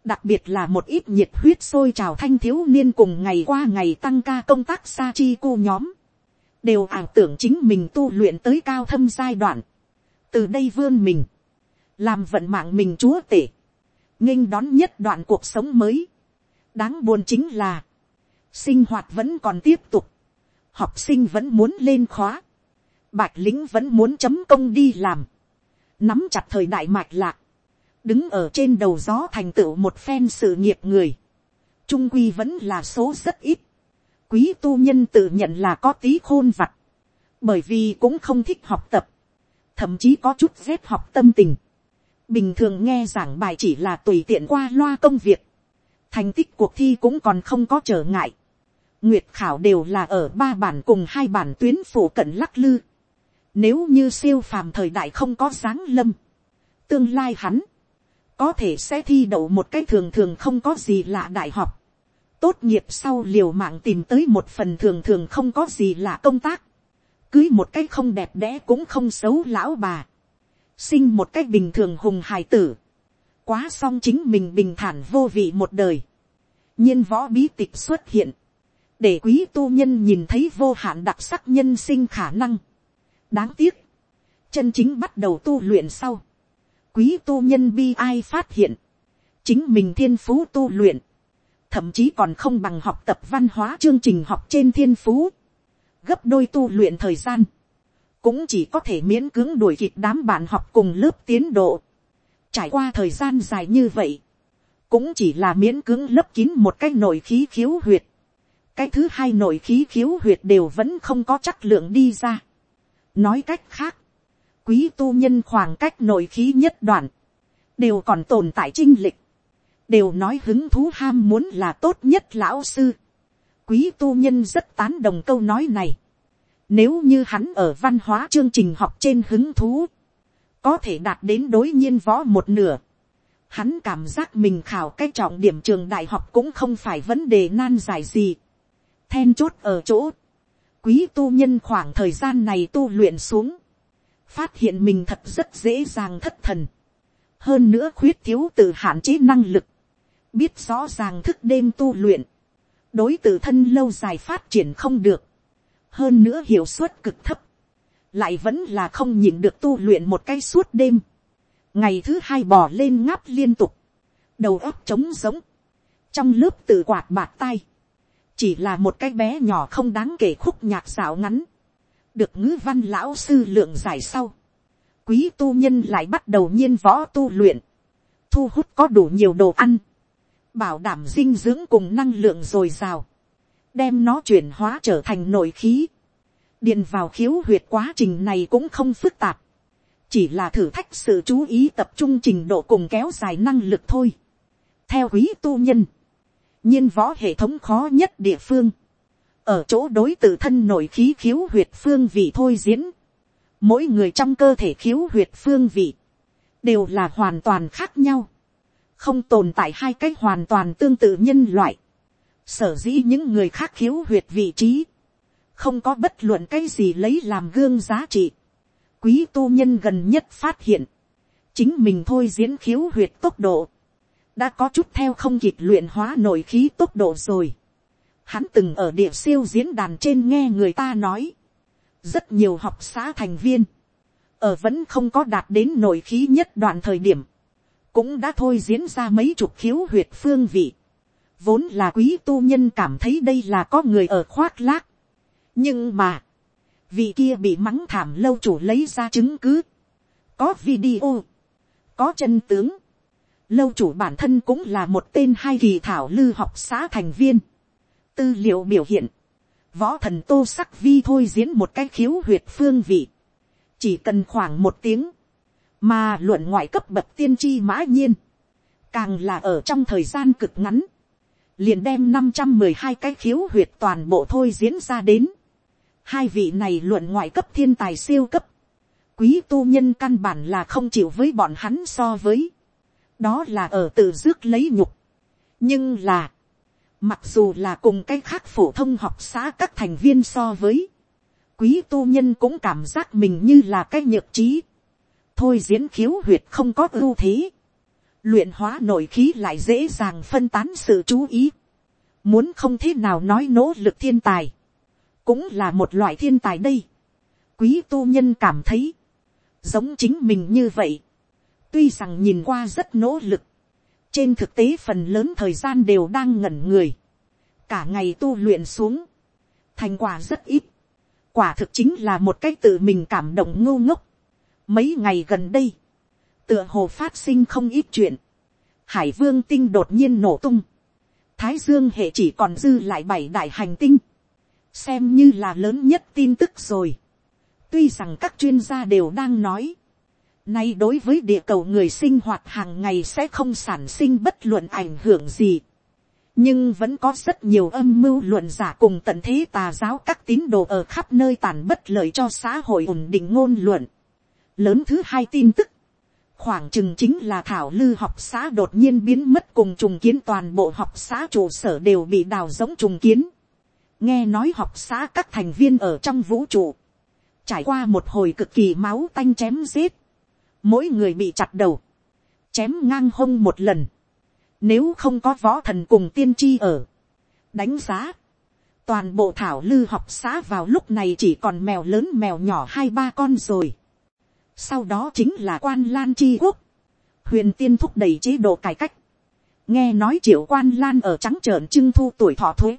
đặc biệt là một ít nhiệt huyết sôi trào thanh thiếu niên cùng ngày qua ngày tăng ca công tác sa chi cu nhóm, đều ảo tưởng chính mình tu luyện tới cao thâm giai đoạn, từ đây vươn mình, làm vận mạng mình chúa tể, nghênh đón nhất đoạn cuộc sống mới. đáng buồn chính là, sinh hoạt vẫn còn tiếp tục, học sinh vẫn muốn lên khóa, bạch lính vẫn muốn chấm công đi làm, nắm chặt thời đại mạch lạc, đứng ở trên đầu gió thành tựu một phen sự nghiệp người, trung quy vẫn là số rất ít, quý tu nhân tự nhận là có tí khôn vặt, bởi vì cũng không thích học tập, thậm chí có chút dép học tâm tình, bình thường nghe giảng bài chỉ là tùy tiện qua loa công việc, thành tích cuộc thi cũng còn không có trở ngại, nguyệt khảo đều là ở ba bản cùng hai bản tuyến phủ cận lắc lư, nếu như siêu phàm thời đại không có sáng lâm, tương lai hắn, có thể sẽ thi đậu một cái thường thường không có gì lạ đại học, tốt nghiệp sau liều mạng tìm tới một phần thường thường không có gì lạ công tác, cưới một cái không đẹp đẽ cũng không xấu lão bà, sinh một cái bình thường hùng hài tử, quá xong chính mình bình thản vô vị một đời, nhiên võ bí tịch xuất hiện, để quý tu nhân nhìn thấy vô hạn đặc sắc nhân sinh khả năng. đáng tiếc, chân chính bắt đầu tu luyện sau, quý tu nhân bi ai phát hiện, chính mình thiên phú tu luyện, thậm chí còn không bằng học tập văn hóa chương trình học trên thiên phú, gấp đôi tu luyện thời gian, cũng chỉ có thể miễn cưỡng đuổi kịp đám bạn học cùng lớp tiến độ. Trải qua thời gian dài như vậy, cũng chỉ là miễn cưỡng lấp kín một cái nội khí khiếu huyệt. Cái thứ hai nội khí khiếu huyệt đều vẫn không có chắc lượng đi ra. Nói cách khác, quý tu nhân khoảng cách nội khí nhất đoạn, đều còn tồn tại trinh lịch, đều nói hứng thú ham muốn là tốt nhất lão sư. Quý tu nhân rất tán đồng câu nói này nếu như hắn ở văn hóa chương trình học trên hứng thú, có thể đạt đến đối nhiên võ một nửa. Hắn cảm giác mình khảo cái trọng điểm trường đại học cũng không phải vấn đề nan giải gì. Then chốt ở chỗ. Quý tu nhân khoảng thời gian này tu luyện xuống. Phát hiện mình thật rất dễ dàng thất thần. Hơn nữa khuyết thiếu từ hạn chế năng lực. Biết rõ ràng thức đêm tu luyện. Đối tự thân lâu dài phát triển không được. Hơn nữa hiệu suất cực thấp, lại vẫn là không nhìn được tu luyện một cái suốt đêm, ngày thứ hai bò lên ngáp liên tục, đầu óc trống giống, trong lớp tự quạt bạt tay, chỉ là một cái bé nhỏ không đáng kể khúc nhạc xảo ngắn, được ngữ văn lão sư lượng giải sau, quý tu nhân lại bắt đầu nhiên võ tu luyện, thu hút có đủ nhiều đồ ăn, bảo đảm dinh dưỡng cùng năng lượng dồi dào, đem nó chuyển hóa trở thành nội khí, điền vào khiếu huyệt quá trình này cũng không phức tạp, chỉ là thử thách sự chú ý tập trung trình độ cùng kéo dài năng lực thôi. theo quý tu nhân, nhiên võ hệ thống khó nhất địa phương, ở chỗ đối tự thân nội khí khiếu huyệt phương vị thôi diễn, mỗi người trong cơ thể khiếu huyệt phương vị, đều là hoàn toàn khác nhau, không tồn tại hai cách hoàn toàn tương tự nhân loại, sở dĩ những người khác khiếu huyệt vị trí, không có bất luận cái gì lấy làm gương giá trị. quý tu nhân gần nhất phát hiện, chính mình thôi diễn khiếu huyệt tốc độ, đã có chút theo không kịp luyện hóa nội khí tốc độ rồi. Hắn từng ở địa siêu diễn đàn trên nghe người ta nói, rất nhiều học xã thành viên, ở vẫn không có đạt đến nội khí nhất đoạn thời điểm, cũng đã thôi diễn ra mấy chục khiếu huyệt phương vị. Vốn là quý tu nhân cảm thấy đây là có người ở khoác lác. Nhưng mà, vị kia bị mắng thảm lâu chủ lấy ra chứng cứ. Có video, có chân tướng. Lâu chủ bản thân cũng là một tên hai kỳ thảo lư học xã thành viên. Tư liệu biểu hiện, võ thần tô sắc vi thôi diễn một cái khiếu huyệt phương vị, chỉ cần khoảng một tiếng, mà luận ngoại cấp bậc tiên tri mã nhiên, càng là ở trong thời gian cực ngắn, liền đem năm trăm mười hai cái khiếu huyệt toàn bộ thôi diễn ra đến. Hai vị này luận ngoại cấp thiên tài siêu cấp, quý tu nhân căn bản là không chịu với bọn hắn so với, đó là ở tự rước lấy nhục. nhưng là, mặc dù là cùng cái khác phổ thông học xã các thành viên so với, quý tu nhân cũng cảm giác mình như là cái nhược trí. thôi diễn khiếu huyệt không có ưu thế. luyện hóa nội khí lại dễ dàng phân tán sự chú ý. muốn không thế nào nói nỗ lực thiên tài. cũng là một loại thiên tài đây. quý tu nhân cảm thấy, giống chính mình như vậy. tuy rằng nhìn qua rất nỗ lực, trên thực tế phần lớn thời gian đều đang ngẩn người. cả ngày tu luyện xuống, thành quả rất ít quả thực chính là một cái tự mình cảm động ngô ngốc. mấy ngày gần đây, tựa hồ phát sinh không ít chuyện, hải vương tinh đột nhiên nổ tung, thái dương hệ chỉ còn dư lại bảy đại hành tinh, xem như là lớn nhất tin tức rồi. tuy rằng các chuyên gia đều đang nói, nay đối với địa cầu người sinh hoạt hàng ngày sẽ không sản sinh bất luận ảnh hưởng gì nhưng vẫn có rất nhiều âm mưu luận giả cùng tận thế tà giáo các tín đồ ở khắp nơi tàn bất lợi cho xã hội ổn định ngôn luận. Lớn thứ hai tin tức, khoảng chừng chính là thảo lư học xã đột nhiên biến mất cùng trùng kiến toàn bộ học xã trụ sở đều bị đào giống trùng kiến. nghe nói học xã các thành viên ở trong vũ trụ, trải qua một hồi cực kỳ máu tanh chém giết, mỗi người bị chặt đầu, chém ngang hông một lần, nếu không có võ thần cùng tiên tri ở. Đánh giá. Toàn bộ thảo lư học xã vào lúc này chỉ còn mèo lớn mèo nhỏ hai ba con rồi. Sau đó chính là quan lan chi quốc. Huyền tiên thúc đẩy chế độ cải cách. Nghe nói triệu quan lan ở trắng trợn trưng thu tuổi thọ thuế.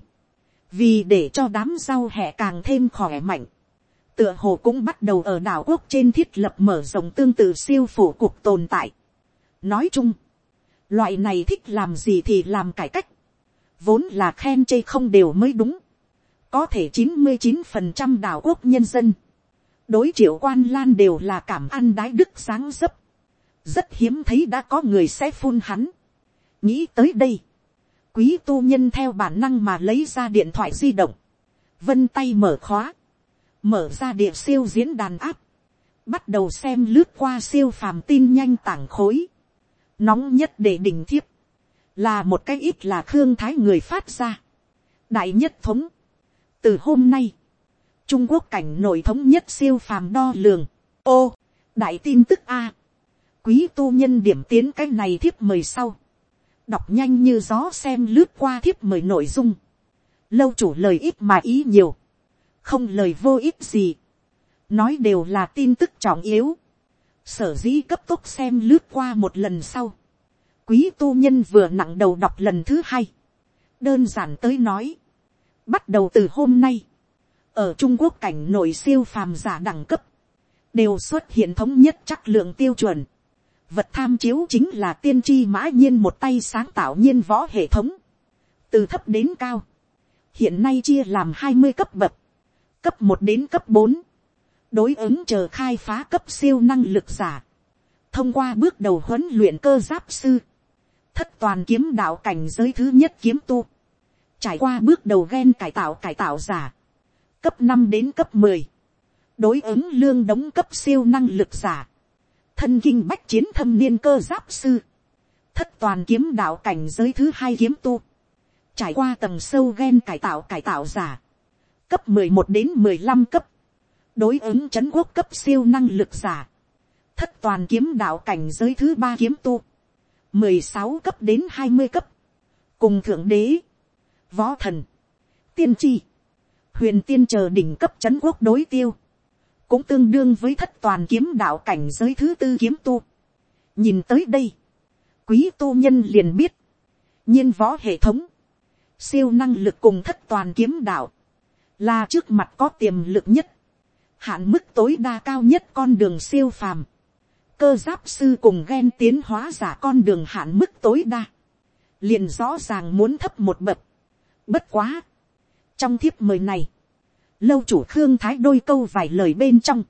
Vì để cho đám rau hẹ càng thêm khỏe mạnh. Tựa hồ cũng bắt đầu ở đảo quốc trên thiết lập mở rộng tương tự siêu phủ cuộc tồn tại. Nói chung, Loại này thích làm gì thì làm cải cách. Vốn là khen chê không đều mới đúng. Có thể chín mươi chín phần trăm đảo quốc nhân dân. Đối triệu quan lan đều là cảm ăn đái đức sáng dấp. Rất hiếm thấy đã có người sẽ phun hắn. Nghĩ tới đây. Quý tu nhân theo bản năng mà lấy ra điện thoại di động. Vân tay mở khóa. Mở ra địa siêu diễn đàn áp bắt đầu xem lướt qua siêu phàm tin nhanh tảng khối. Nóng nhất để đình thiếp, là một cái ít là khương thái người phát ra. đại nhất thống, từ hôm nay, trung quốc cảnh nội thống nhất siêu phàm đo lường, ô, đại tin tức a, quý tu nhân điểm tiến cái này thiếp mời sau, đọc nhanh như gió xem lướt qua thiếp mời nội dung, lâu chủ lời ít mà ý nhiều, không lời vô ích gì, nói đều là tin tức trọng yếu, sở dĩ cấp tốc xem lướt qua một lần sau, quý tu nhân vừa nặng đầu đọc lần thứ hai, đơn giản tới nói, bắt đầu từ hôm nay, ở trung quốc cảnh nội siêu phàm giả đẳng cấp, đều xuất hiện thống nhất chắc lượng tiêu chuẩn, vật tham chiếu chính là tiên tri mã nhiên một tay sáng tạo nhiên võ hệ thống, từ thấp đến cao, hiện nay chia làm hai mươi cấp bậc, cấp một đến cấp bốn, đối ứng chờ khai phá cấp siêu năng lực giả, thông qua bước đầu huấn luyện cơ giáp sư, thất toàn kiếm đạo cảnh giới thứ nhất kiếm tu, trải qua bước đầu ghen cải tạo cải tạo giả, cấp năm đến cấp mười, đối ứng lương đóng cấp siêu năng lực giả, thân kinh bách chiến thâm niên cơ giáp sư, thất toàn kiếm đạo cảnh giới thứ hai kiếm tu, trải qua tầng sâu ghen cải tạo cải tạo giả, cấp mười một đến mười lăm cấp, đối ứng c quốc cấp siêu năng lực giả, thất toàn kiếm đạo cảnh giới thứ ba kiếm tu, mười sáu cấp đến hai mươi cấp, cùng thượng đế, võ thần, tiên tri, huyền tiên chờ đỉnh cấp c quốc đối tiêu, cũng tương đương với thất toàn kiếm đạo cảnh giới thứ tư kiếm tu. nhìn tới đây, quý tu nhân liền biết, nhiên võ hệ thống, siêu năng lực cùng thất toàn kiếm đạo, là trước mặt có tiềm lực nhất, hạn mức tối đa cao nhất con đường siêu phàm, cơ giáp sư cùng ghen tiến hóa giả con đường hạn mức tối đa, liền rõ ràng muốn thấp một bậc. Bất quá, trong thiếp mời này, lâu chủ khương thái đôi câu vài lời bên trong,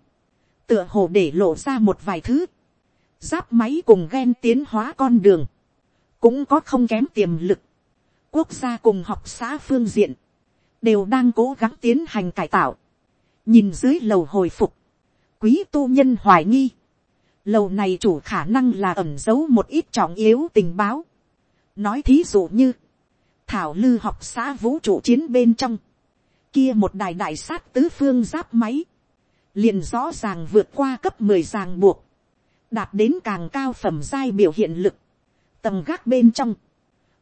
tựa hồ để lộ ra một vài thứ, giáp máy cùng ghen tiến hóa con đường, cũng có không kém tiềm lực, quốc gia cùng học xã phương diện, đều đang cố gắng tiến hành cải tạo, nhìn dưới lầu hồi phục, quý tu nhân hoài nghi, lầu này chủ khả năng là ẩn giấu một ít trọng yếu tình báo, nói thí dụ như, thảo lư học xã vũ trụ chiến bên trong, kia một đài đại sát tứ phương giáp máy, liền rõ ràng vượt qua cấp mười ràng buộc, đạt đến càng cao phẩm giai biểu hiện lực, tầm gác bên trong,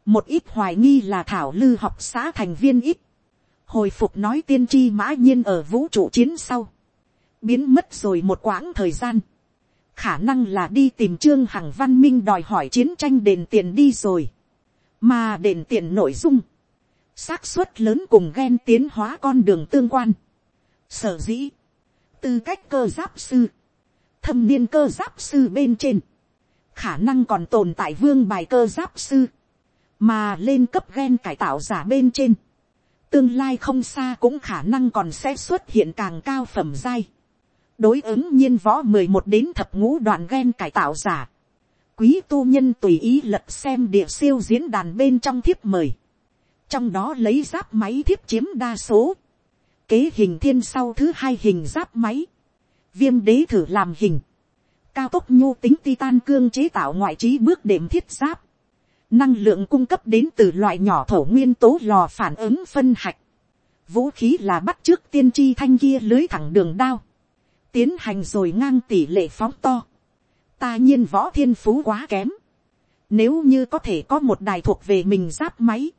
một ít hoài nghi là thảo lư học xã thành viên ít, hồi phục nói tiên tri mã nhiên ở vũ trụ chiến sau, biến mất rồi một quãng thời gian, khả năng là đi tìm trương hằng văn minh đòi hỏi chiến tranh đền tiền đi rồi, mà đền tiền nội dung, xác suất lớn cùng ghen tiến hóa con đường tương quan, sở dĩ, tư cách cơ giáp sư, thâm niên cơ giáp sư bên trên, khả năng còn tồn tại vương bài cơ giáp sư, mà lên cấp gen cải tạo giả bên trên, tương lai không xa cũng khả năng còn sẽ xuất hiện càng cao phẩm giai, đối ứng nhiên võ mười một đến thập ngũ đoạn gen cải tạo giả, quý tu nhân tùy ý lật xem địa siêu diễn đàn bên trong thiếp mời, trong đó lấy giáp máy thiếp chiếm đa số, kế hình thiên sau thứ hai hình giáp máy, viêm đế thử làm hình, cao tốc nhô tính titan cương chế tạo ngoại trí bước đệm thiết giáp, năng lượng cung cấp đến từ loại nhỏ thổ nguyên tố lò phản ứng phân hạch, vũ khí là bắt trước tiên tri thanh kia lưới thẳng đường đao, tiến hành rồi ngang tỷ lệ phóng to, ta nhiên võ thiên phú quá kém, nếu như có thể có một đài thuộc về mình giáp máy,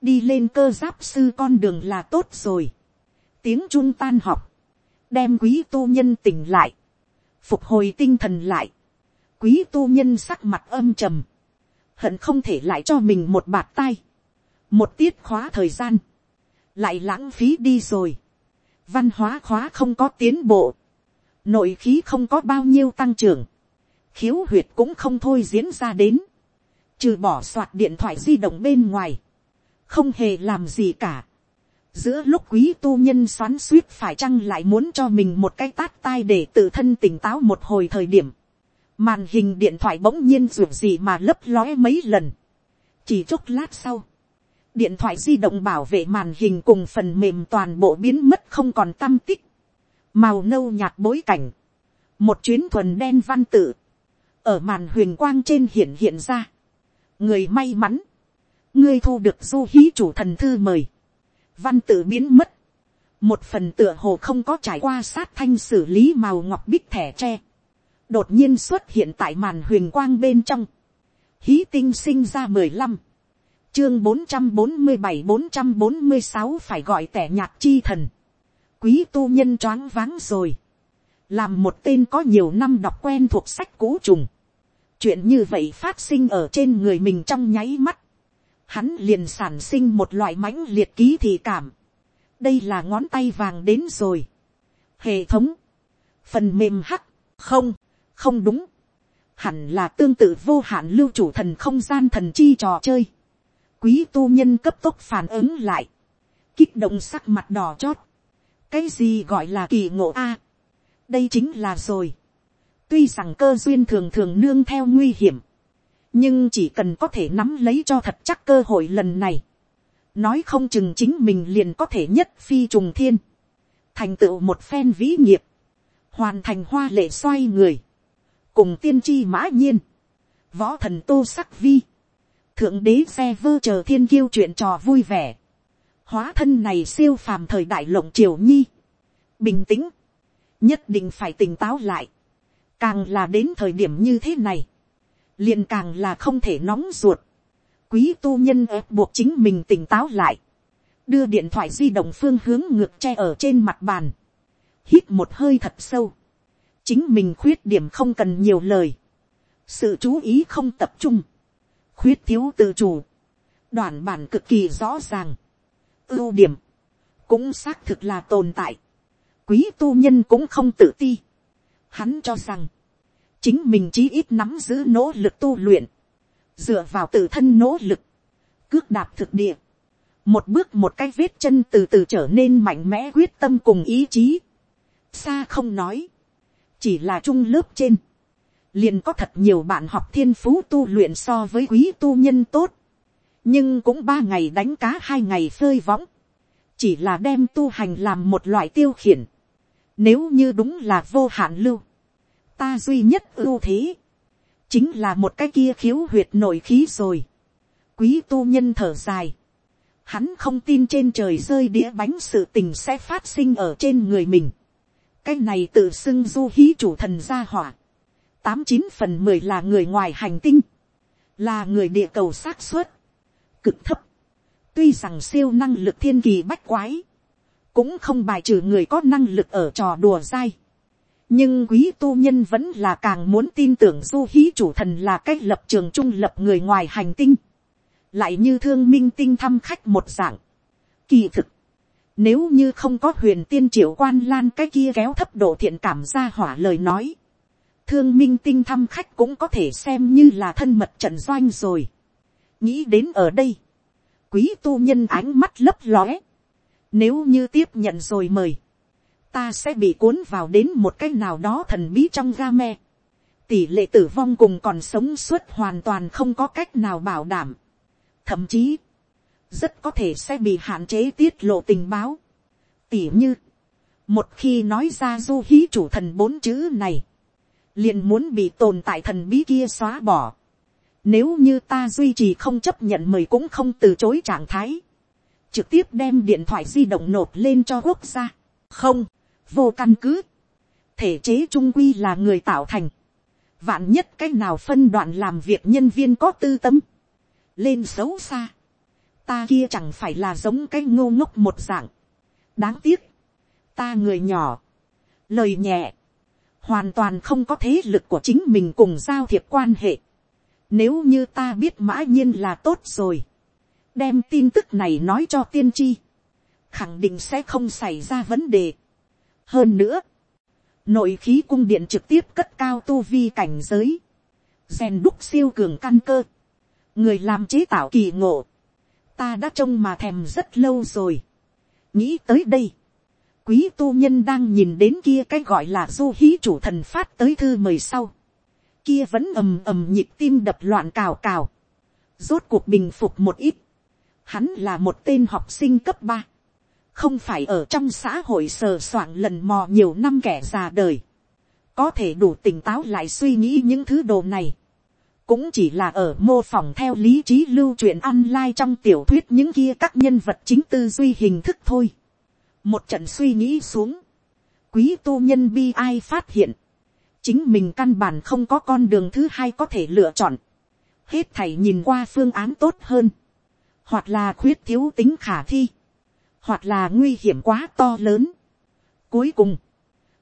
đi lên cơ giáp sư con đường là tốt rồi, tiếng trung tan học, đem quý tu nhân tỉnh lại, phục hồi tinh thần lại, quý tu nhân sắc mặt âm trầm, hận không thể lại cho mình một bạt tay, một tiết khóa thời gian, lại lãng phí đi rồi, văn hóa khóa không có tiến bộ, nội khí không có bao nhiêu tăng trưởng, khiếu huyệt cũng không thôi diễn ra đến, trừ bỏ soạt điện thoại di động bên ngoài, không hề làm gì cả. giữa lúc quý tu nhân xoắn suýt phải chăng lại muốn cho mình một cái tát tai để tự thân tỉnh táo một hồi thời điểm, màn hình điện thoại bỗng nhiên ruột gì mà lấp lóe mấy lần. chỉ chốc lát sau, điện thoại di động bảo vệ màn hình cùng phần mềm toàn bộ biến mất không còn tâm tích, màu nâu nhạt bối cảnh, một chuyến thuần đen văn tự, ở màn huyền quang trên hiện hiện ra, người may mắn, ngươi thu được du hí chủ thần thư mời, văn tự biến mất, một phần tựa hồ không có trải qua sát thanh xử lý màu ngọc bích thẻ tre, đột nhiên xuất hiện tại màn huyền quang bên trong, hí tinh sinh ra mười lăm, chương bốn trăm bốn mươi bảy bốn trăm bốn mươi sáu phải gọi tẻ nhạc chi thần, quý tu nhân choáng váng rồi, làm một tên có nhiều năm đọc quen thuộc sách cũ trùng, chuyện như vậy phát sinh ở trên người mình trong nháy mắt, hắn liền sản sinh một loại mãnh liệt ký thị cảm, đây là ngón tay vàng đến rồi, hệ thống, phần mềm hắc, không, không đúng, hẳn là tương tự vô hạn lưu chủ thần không gian thần chi trò chơi, quý tu nhân cấp tốc phản ứng lại, kích động sắc mặt đỏ chót, cái gì gọi là kỳ ngộ a, đây chính là rồi, tuy rằng cơ duyên thường thường nương theo nguy hiểm, nhưng chỉ cần có thể nắm lấy cho thật chắc cơ hội lần này, nói không chừng chính mình liền có thể nhất phi trùng thiên, thành tựu một phen vĩ nghiệp, hoàn thành hoa lệ xoay người, cùng tiên tri mã nhiên, võ thần tô sắc vi, thượng đế xe vơ chờ thiên kiêu chuyện trò vui vẻ, hóa thân này siêu phàm thời đại lộng triều nhi, bình tĩnh, nhất định phải tỉnh táo lại, càng là đến thời điểm như thế này, liền càng là không thể nóng ruột, quý tu nhân ép buộc chính mình tỉnh táo lại, đưa điện thoại di động phương hướng ngược che ở trên mặt bàn, hít một hơi thật sâu, chính mình khuyết điểm không cần nhiều lời, sự chú ý không tập trung, khuyết thiếu tự chủ, đoạn bản cực kỳ rõ ràng, ưu điểm, cũng xác thực là tồn tại, quý tu nhân cũng không tự ti, hắn cho rằng, chính mình chí ít nắm giữ nỗ lực tu luyện, dựa vào tự thân nỗ lực, cước đạp thực địa, một bước một cái vết chân từ từ trở nên mạnh mẽ quyết tâm cùng ý chí. xa không nói, chỉ là trung lớp trên, liền có thật nhiều bạn học thiên phú tu luyện so với quý tu nhân tốt, nhưng cũng ba ngày đánh cá hai ngày phơi võng, chỉ là đem tu hành làm một loại tiêu khiển, nếu như đúng là vô hạn lưu, ta duy nhất ưu thế, chính là một cái kia khiếu huyệt nội khí rồi. Quý tu nhân thở dài, hắn không tin trên trời rơi đĩa bánh sự tình sẽ phát sinh ở trên người mình cái này tự xưng du hí chủ thần gia hỏa, tám chín phần mười là người ngoài hành tinh, là người địa cầu xác suất, cực thấp. tuy rằng siêu năng lực thiên kỳ bách quái, cũng không bài trừ người có năng lực ở trò đùa dai. nhưng quý tu nhân vẫn là càng muốn tin tưởng du hí chủ thần là cách lập trường trung lập người ngoài hành tinh. lại như thương minh tinh thăm khách một dạng. kỳ thực, nếu như không có huyền tiên triệu quan lan cái kia kéo thấp độ thiện cảm ra hỏa lời nói. Thương minh tinh thăm khách cũng có thể xem như là thân mật trận doanh rồi. Nghĩ đến ở đây. Quý tu nhân ánh mắt lấp lóe nếu như tiếp nhận rồi mời, ta sẽ bị cuốn vào đến một cái nào đó thần bí trong ga me. Tỷ lệ tử vong cùng còn sống suốt hoàn toàn không có cách nào bảo đảm. Thậm chí, rất có thể sẽ bị hạn chế tiết lộ tình báo. Tỷ như, một khi nói ra du hí chủ thần bốn chữ này, liền muốn bị tồn tại thần bí kia xóa bỏ. Nếu như ta duy trì không chấp nhận mời cũng không từ chối trạng thái trực tiếp đem điện thoại di động nộp lên cho quốc gia. không, vô căn cứ. thể chế trung quy là người tạo thành. vạn nhất cái nào phân đoạn làm việc nhân viên có tư tâm. lên xấu xa ta kia chẳng phải là giống cái ngô ngốc một dạng. đáng tiếc. ta người nhỏ. lời nhẹ. hoàn toàn không có thế lực của chính mình cùng giao thiệp quan hệ. Nếu như ta biết mã nhiên là tốt rồi đem tin tức này nói cho tiên tri, khẳng định sẽ không xảy ra vấn đề. hơn nữa, nội khí cung điện trực tiếp cất cao tu vi cảnh giới, rèn đúc siêu cường căn cơ, người làm chế tạo kỳ ngộ, ta đã trông mà thèm rất lâu rồi. nghĩ tới đây, quý tu nhân đang nhìn đến kia cái gọi là du hí chủ thần phát tới thư mời sau, kia vẫn ầm ầm nhịp tim đập loạn cào cào, rốt cuộc bình phục một ít, hắn là một tên học sinh cấp ba, không phải ở trong xã hội sờ soạng lần mò nhiều năm kẻ già đời, có thể đủ tỉnh táo lại suy nghĩ những thứ đồ này, cũng chỉ là ở mô phỏng theo lý trí lưu truyền online trong tiểu thuyết những kia các nhân vật chính tư duy hình thức thôi. một trận suy nghĩ xuống, quý tu nhân bi ai phát hiện, chính mình căn bản không có con đường thứ hai có thể lựa chọn, hết thảy nhìn qua phương án tốt hơn, hoặc là khuyết thiếu tính khả thi, hoặc là nguy hiểm quá to lớn. Cuối cùng,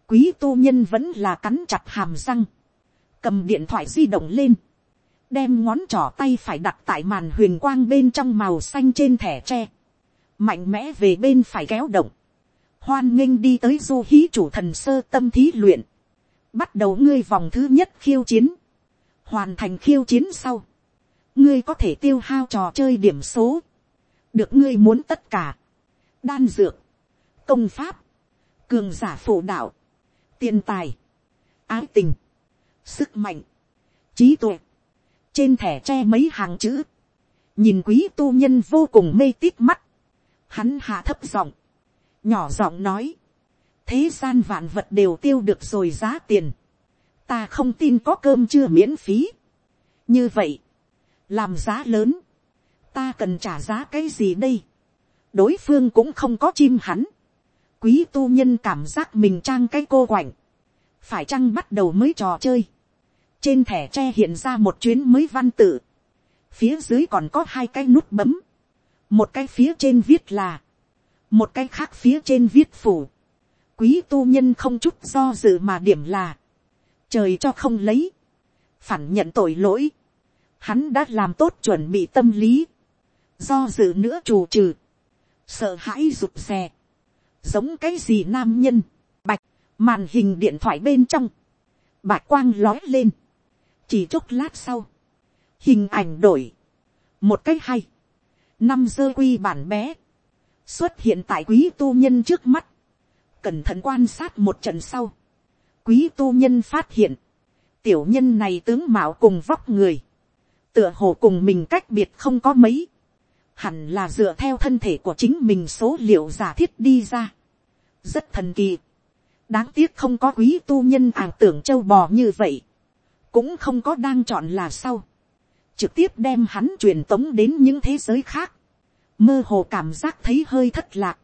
quý tu nhân vẫn là cắn chặt hàm răng, cầm điện thoại di động lên, đem ngón trỏ tay phải đặt tại màn huyền quang bên trong màu xanh trên thẻ tre, mạnh mẽ về bên phải kéo động, hoan nghênh đi tới du hí chủ thần sơ tâm thí luyện, bắt đầu ngươi vòng thứ nhất khiêu chiến, hoàn thành khiêu chiến sau, ngươi có thể tiêu hao trò chơi điểm số, được ngươi muốn tất cả, đan dược, công pháp, cường giả phổ đạo, tiền tài, ái tình, sức mạnh, trí tuệ, trên thẻ tre mấy hàng chữ, nhìn quý tu nhân vô cùng mê tít mắt, hắn hạ thấp giọng, nhỏ giọng nói, thế gian vạn vật đều tiêu được rồi giá tiền, ta không tin có cơm chưa miễn phí. như vậy, làm giá lớn, ta cần trả giá cái gì đây, đối phương cũng không có chim hắn, quý tu nhân cảm giác mình trang cái cô quạnh, phải chăng bắt đầu mới trò chơi, trên thẻ tre hiện ra một chuyến mới văn tự, phía dưới còn có hai cái nút bấm, một cái phía trên viết là, một cái khác phía trên viết phủ, quý tu nhân không chút do dự mà điểm là, trời cho không lấy, phản nhận tội lỗi, hắn đã làm tốt chuẩn bị tâm lý, do dự nữa trù trừ, sợ hãi rụt xe, giống cái gì nam nhân, bạch, màn hình điện thoại bên trong, bạch quang lói lên, chỉ chốc lát sau, hình ảnh đổi, một cách hay, năm dơ quy bản bé, xuất hiện tại quý tu nhân trước mắt, cẩn thận quan sát một trận sau, quý tu nhân phát hiện, tiểu nhân này tướng mạo cùng vóc người, tựa hồ cùng mình cách biệt không có mấy, hẳn là dựa theo thân thể của chính mình số liệu giả thiết đi ra, rất thần kỳ, đáng tiếc không có quý tu nhân ảo tưởng châu bò như vậy, cũng không có đang chọn là sau, trực tiếp đem hắn truyền tống đến những thế giới khác, mơ hồ cảm giác thấy hơi thất lạc,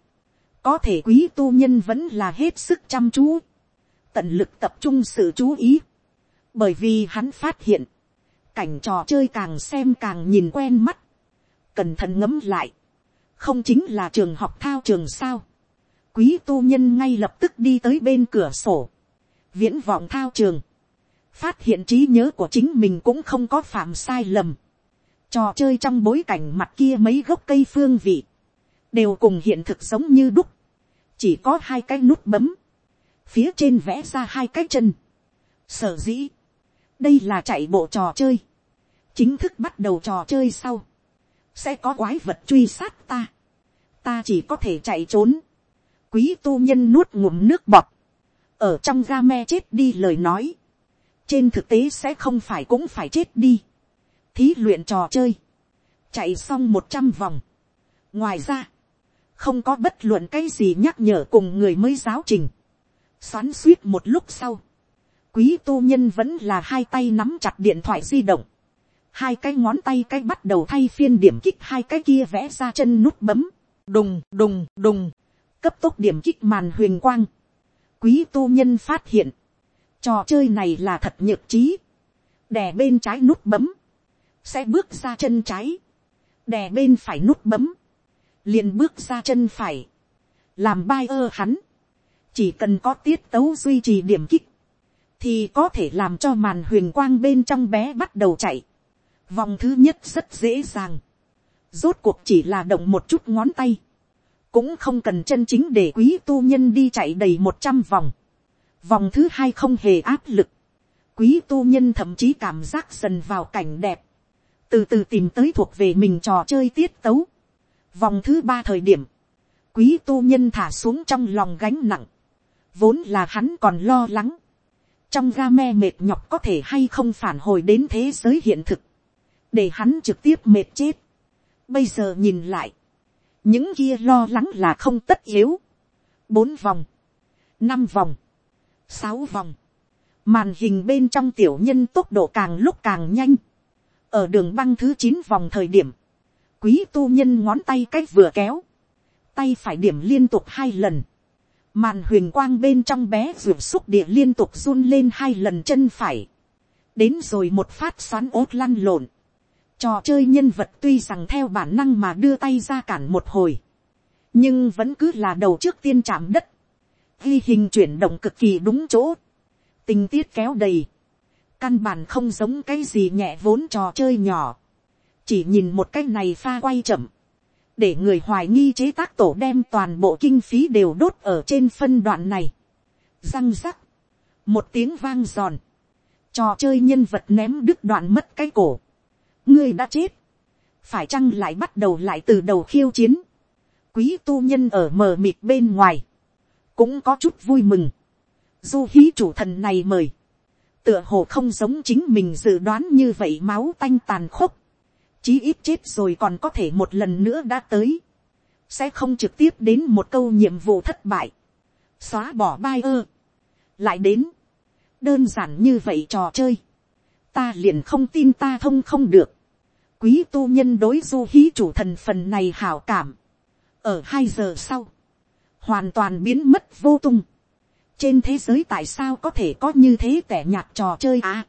có thể quý tu nhân vẫn là hết sức chăm chú, tận lực tập trung sự chú ý, bởi vì hắn phát hiện, cảnh trò chơi càng xem càng nhìn quen mắt, cẩn thận ngấm lại, không chính là trường học thao trường sao, quý tu nhân ngay lập tức đi tới bên cửa sổ, viễn vọng thao trường, phát hiện trí nhớ của chính mình cũng không có phạm sai lầm, trò chơi trong bối cảnh mặt kia mấy gốc cây phương vị, đều cùng hiện thực giống như đúc, chỉ có hai cái nút bấm, phía trên vẽ ra hai cái chân, sở dĩ, đây là chạy bộ trò chơi, chính thức bắt đầu trò chơi sau, sẽ có quái vật truy sát ta, ta chỉ có thể chạy trốn, quý tu nhân nuốt ngụm nước bọt, ở trong ga me chết đi lời nói, trên thực tế sẽ không phải cũng phải chết đi, thí luyện trò chơi, chạy xong một trăm vòng. ngoài ra, không có bất luận cái gì nhắc nhở cùng người mới giáo trình, xoắn suýt một lúc sau, quý tu nhân vẫn là hai tay nắm chặt điện thoại di động, hai cái ngón tay cái bắt đầu thay phiên điểm kích hai cái kia vẽ ra chân nút bấm, đùng đùng đùng, cấp tốc điểm kích màn huyền quang, quý tu nhân phát hiện, trò chơi này là thật nhược trí, đè bên trái nút bấm, sẽ bước ra chân trái, đè bên phải nút bấm, liền bước ra chân phải, làm bai ơ hắn, chỉ cần có tiết tấu duy trì điểm kích, thì có thể làm cho màn huyền quang bên trong bé bắt đầu chạy. Vòng thứ nhất rất dễ dàng, rốt cuộc chỉ là động một chút ngón tay, cũng không cần chân chính để quý tu nhân đi chạy đầy một trăm vòng. Vòng thứ hai không hề áp lực, quý tu nhân thậm chí cảm giác dần vào cảnh đẹp, từ từ tìm tới thuộc về mình trò chơi tiết tấu. Vòng thứ ba thời điểm, quý tu nhân thả xuống trong lòng gánh nặng, vốn là hắn còn lo lắng, trong ga me mệt nhọc có thể hay không phản hồi đến thế giới hiện thực, để hắn trực tiếp mệt chết. Bây giờ nhìn lại, những kia lo lắng là không tất yếu. bốn vòng, năm vòng, sáu vòng, màn hình bên trong tiểu nhân tốc độ càng lúc càng nhanh, ở đường băng thứ chín vòng thời điểm, quý tu nhân ngón tay cách vừa kéo, tay phải điểm liên tục hai lần, màn huyền quang bên trong bé ruột xúc địa liên tục run lên hai lần chân phải, đến rồi một phát xoắn ốt lăn lộn, trò chơi nhân vật tuy rằng theo bản năng mà đưa tay ra cản một hồi, nhưng vẫn cứ là đầu trước tiên chạm đất, ghi hình chuyển động cực kỳ đúng chỗ, tình tiết kéo đầy, căn bản không giống cái gì nhẹ vốn trò chơi nhỏ, chỉ nhìn một cái này pha quay chậm, để người hoài nghi chế tác tổ đem toàn bộ kinh phí đều đốt ở trên phân đoạn này. Răng rắc, một tiếng vang giòn, trò chơi nhân vật ném đứt đoạn mất cái cổ, ngươi đã chết, phải chăng lại bắt đầu lại từ đầu khiêu chiến, quý tu nhân ở mờ mịt bên ngoài, cũng có chút vui mừng, du hí chủ thần này mời, tựa hồ không giống chính mình dự đoán như vậy máu tanh tàn khốc, chí ít chết rồi còn có thể một lần nữa đã tới, sẽ không trực tiếp đến một câu nhiệm vụ thất bại, xóa bỏ bai ơ, lại đến, đơn giản như vậy trò chơi, ta liền không tin ta thông không được, quý tu nhân đối du hí chủ thần phần này hảo cảm, ở hai giờ sau, hoàn toàn biến mất vô tung, trên thế giới tại sao có thể có như thế tẻ nhạt trò chơi à,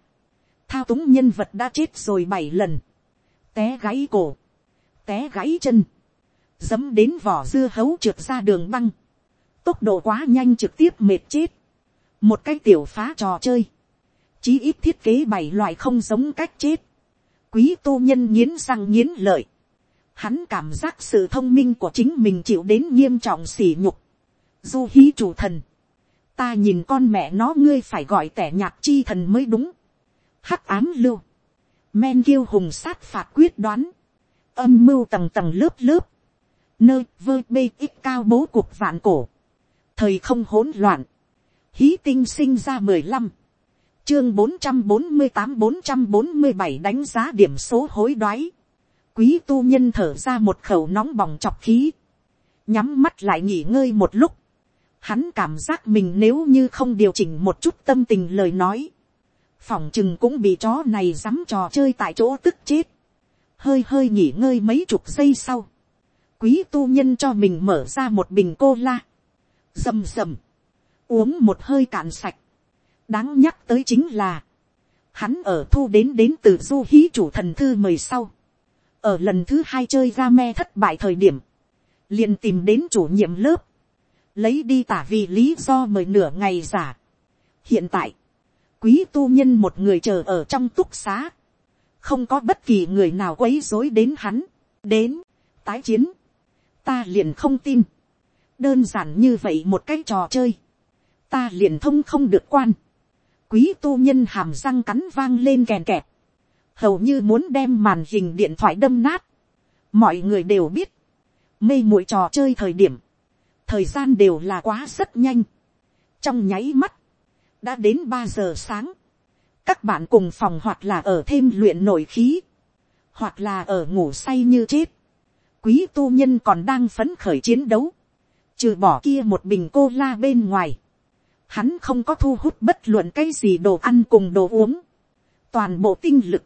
thao túng nhân vật đã chết rồi bảy lần, té gãy cổ, té gãy chân, dấm đến vỏ dưa hấu trượt ra đường băng, tốc độ quá nhanh trực tiếp mệt chết, một cái tiểu phá trò chơi, chí ít thiết kế bảy loại không giống cách chết, quý tô nhân nghiến răng nghiến lợi, hắn cảm giác sự thông minh của chính mình chịu đến nghiêm trọng sỉ nhục, du hí chủ thần, ta nhìn con mẹ nó ngươi phải gọi tẻ nhạc chi thần mới đúng, hắc ám lưu, men kiêu hùng sát phạt quyết đoán, âm mưu tầng tầng lớp lớp, nơi vơ bê ít cao bố cuộc vạn cổ, thời không hỗn loạn, hí tinh sinh ra mười lăm, chương bốn trăm bốn mươi tám bốn trăm bốn mươi bảy đánh giá điểm số hối đoái, quý tu nhân thở ra một khẩu nóng bỏng chọc khí, nhắm mắt lại nghỉ ngơi một lúc, hắn cảm giác mình nếu như không điều chỉnh một chút tâm tình lời nói, phỏng chừng cũng bị chó này dám trò chơi tại chỗ tức chết, hơi hơi nghỉ ngơi mấy chục giây sau, quý tu nhân cho mình mở ra một bình cô la, rầm rầm, uống một hơi cạn sạch, đáng nhắc tới chính là, hắn ở thu đến đến từ du hí chủ thần thư mời sau, ở lần thứ hai chơi ga me thất bại thời điểm, liền tìm đến chủ nhiệm lớp, lấy đi tả vì lý do mời nửa ngày giả. hiện tại, quý tu nhân một người chờ ở trong túc xá, không có bất kỳ người nào quấy dối đến hắn, đến, tái chiến, ta liền không tin, đơn giản như vậy một cái trò chơi, ta liền thông không được quan, quý tu nhân hàm răng cắn vang lên kèn kẹt, hầu như muốn đem màn hình điện thoại đâm nát, mọi người đều biết, mê muội trò chơi thời điểm, thời gian đều là quá rất nhanh, trong nháy mắt, đã đến ba giờ sáng, các bạn cùng phòng hoặc là ở thêm luyện nổi khí, hoặc là ở ngủ say như chết, quý tu nhân còn đang phấn khởi chiến đấu, trừ bỏ kia một bình cô la bên ngoài, hắn không có thu hút bất luận cái gì đồ ăn cùng đồ uống, toàn bộ tinh lực,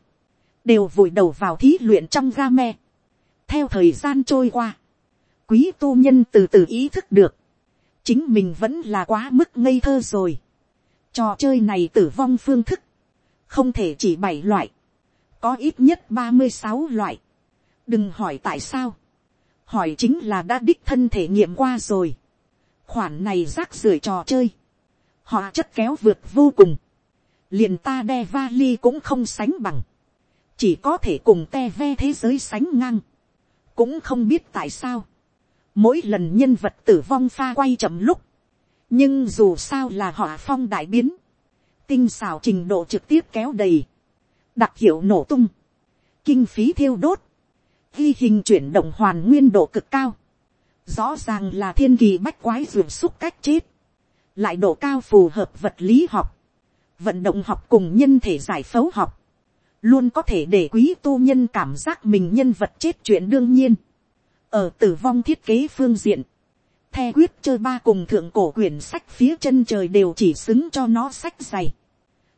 đều vùi đầu vào thí luyện trong ga me. theo thời gian trôi qua, quý tu nhân từ từ ý thức được, chính mình vẫn là quá mức ngây thơ rồi. trò chơi này tử vong phương thức, không thể chỉ bảy loại, có ít nhất ba mươi sáu loại. đừng hỏi tại sao, hỏi chính là đã đích thân thể nghiệm qua rồi. khoản này rác rưởi trò chơi, họ chất kéo vượt vô cùng, liền ta đe vali cũng không sánh bằng, chỉ có thể cùng te ve thế giới sánh ngang, cũng không biết tại sao, mỗi lần nhân vật tử vong pha quay chậm lúc, nhưng dù sao là họ phong đại biến, tinh xào trình độ trực tiếp kéo đầy, đặc hiệu nổ tung, kinh phí thiêu đốt, ghi hình chuyển động hoàn nguyên độ cực cao, rõ ràng là thiên kỳ bách quái ruột xúc cách chết, lại độ cao phù hợp vật lý học, vận động học cùng nhân thể giải phẫu học, luôn có thể để quý tu nhân cảm giác mình nhân vật chết chuyện đương nhiên, ở tử vong thiết kế phương diện, the quyết chơi ba cùng thượng cổ quyển sách phía chân trời đều chỉ xứng cho nó sách dày.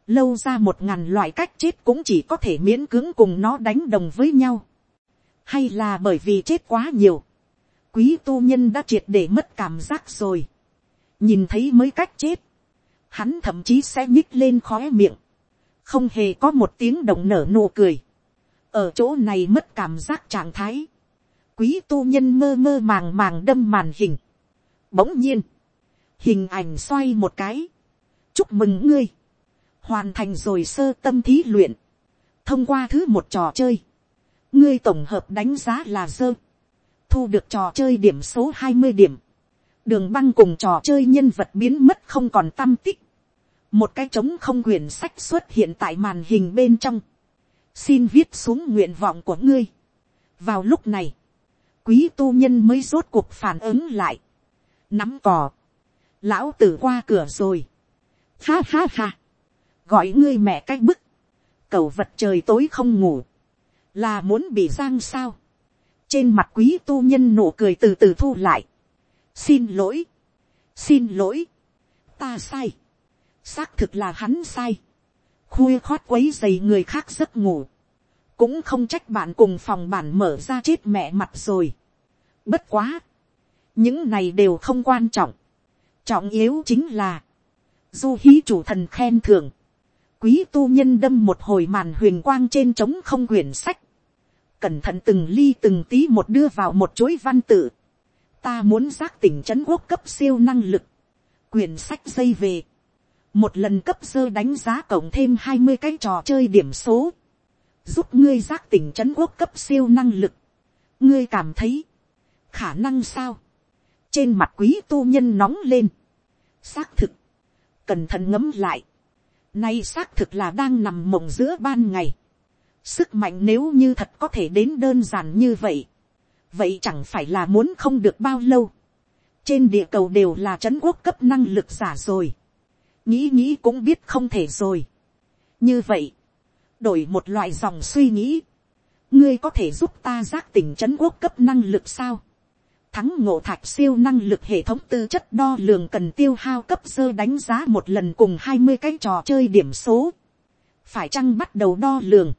Lâu ra một ngàn loại cách chết cũng chỉ có thể miễn cưỡng cùng nó đánh đồng với nhau. Hay là bởi vì chết quá nhiều. Quý tu nhân đã triệt để mất cảm giác rồi. Nhìn thấy mới cách chết. Hắn thậm chí sẽ nhích lên khóe miệng. Không hề có một tiếng động nở nụ cười. Ở chỗ này mất cảm giác trạng thái quý tu nhân mơ mơ màng màng đâm màn hình. Bỗng nhiên, hình ảnh xoay một cái. Chúc mừng ngươi, hoàn thành rồi sơ tâm thí luyện. Thông qua thứ một trò chơi, ngươi tổng hợp đánh giá là sơ Thu được trò chơi điểm số hai mươi điểm. Đường băng cùng trò chơi nhân vật biến mất không còn tâm tích. Một cái trống không quyển sách xuất hiện tại màn hình bên trong. Xin viết xuống nguyện vọng của ngươi. Vào lúc này, quý tu nhân mới rốt cuộc phản ứng lại. Nắm cò. Lão tử qua cửa rồi. Ha ha ha. Gọi ngươi mẹ cách bức. Cầu vật trời tối không ngủ. Là muốn bị giang sao. Trên mặt quý tu nhân nụ cười từ từ thu lại. Xin lỗi. Xin lỗi. Ta sai. Xác thực là hắn sai. Khuya khoát quấy dày người khác giấc ngủ cũng không trách bạn cùng phòng bạn mở ra chết mẹ mặt rồi. Bất quá, những này đều không quan trọng. Trọng yếu chính là, du hí chủ thần khen thưởng, quý tu nhân đâm một hồi màn huyền quang trên trống không quyển sách, cẩn thận từng ly từng tí một đưa vào một chuỗi văn tự. Ta muốn giác tỉnh trấn quốc cấp siêu năng lực, quyển sách dây về, một lần cấp sơ đánh giá cộng thêm hai mươi cái trò chơi điểm số, giúp ngươi giác tỉnh trấn quốc cấp siêu năng lực. ngươi cảm thấy, khả năng sao, trên mặt quý tu nhân nóng lên, xác thực, cẩn thận ngấm lại, nay xác thực là đang nằm mộng giữa ban ngày, Sức mạnh nếu như thật có thể đến đơn giản như vậy. Vậy chẳng phải là muốn không được bao lâu. Trên địa cầu đều là trấn quốc cấp năng lực giả rồi. Nghĩ nghĩ cũng biết không thể rồi. Như vậy. Đổi một loại dòng suy nghĩ. Ngươi có thể giúp ta giác tỉnh trấn quốc cấp năng lực sao? thắng ngộ thạch siêu năng lực hệ thống tư chất đo lường cần tiêu hao cấp sơ đánh giá một lần cùng hai mươi cái trò chơi điểm số. phải chăng bắt đầu đo lường.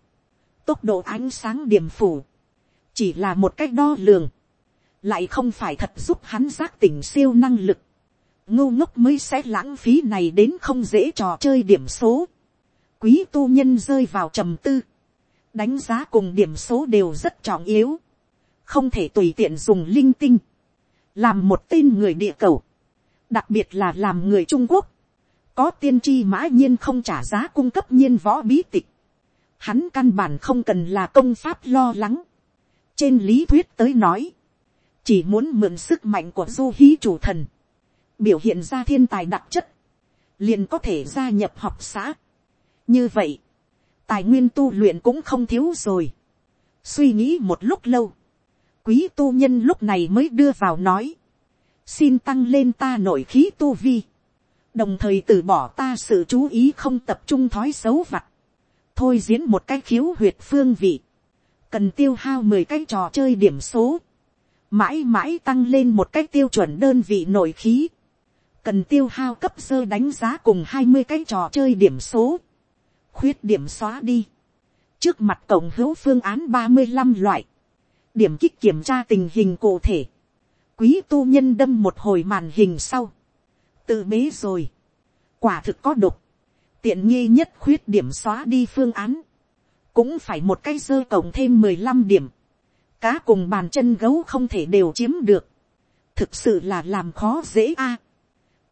tốc độ ánh sáng điểm phủ. chỉ là một cách đo lường. lại không phải thật giúp hắn giác tỉnh siêu năng lực. ngô ngốc mới sẽ lãng phí này đến không dễ trò chơi điểm số quý tu nhân rơi vào trầm tư. đánh giá cùng điểm số đều rất trọng yếu. Không thể tùy tiện dùng linh tinh, làm một tên người địa cầu, đặc biệt là làm người trung quốc, có tiên tri mã nhiên không trả giá cung cấp nhiên võ bí tịch, hắn căn bản không cần là công pháp lo lắng, trên lý thuyết tới nói, chỉ muốn mượn sức mạnh của du hí chủ thần, biểu hiện ra thiên tài đặc chất, liền có thể gia nhập học xã như vậy, tài nguyên tu luyện cũng không thiếu rồi. suy nghĩ một lúc lâu, quý tu nhân lúc này mới đưa vào nói, xin tăng lên ta nội khí tu vi, đồng thời từ bỏ ta sự chú ý không tập trung thói xấu vặt, thôi diễn một cái khiếu huyệt phương vị, cần tiêu hao mười cái trò chơi điểm số, mãi mãi tăng lên một cái tiêu chuẩn đơn vị nội khí, cần tiêu hao cấp sơ đánh giá cùng hai mươi cái trò chơi điểm số, khuyết điểm xóa đi, trước mặt cộng hữu phương án ba mươi năm loại, điểm kích kiểm tra tình hình cụ thể. Quý tu nhân đâm một hồi màn hình sau. Tự bế rồi. Quả thực có độc. Tiện nghi nhất khuyết điểm xóa đi phương án. Cũng phải một cái dơ cộng thêm mười lăm điểm. Cá cùng bàn chân gấu không thể đều chiếm được. Thực sự là làm khó dễ a.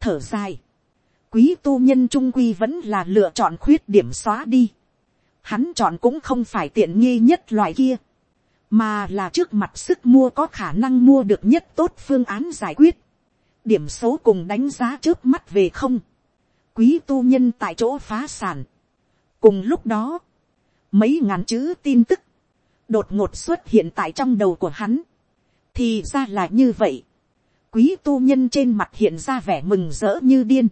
Thở dài. Quý tu nhân trung quy vẫn là lựa chọn khuyết điểm xóa đi. Hắn chọn cũng không phải tiện nghi nhất loại kia mà là trước mặt sức mua có khả năng mua được nhất tốt phương án giải quyết, điểm số cùng đánh giá trước mắt về không, quý tu nhân tại chỗ phá sản. cùng lúc đó, mấy ngàn chữ tin tức, đột ngột xuất hiện tại trong đầu của hắn, thì ra là như vậy, quý tu nhân trên mặt hiện ra vẻ mừng rỡ như điên,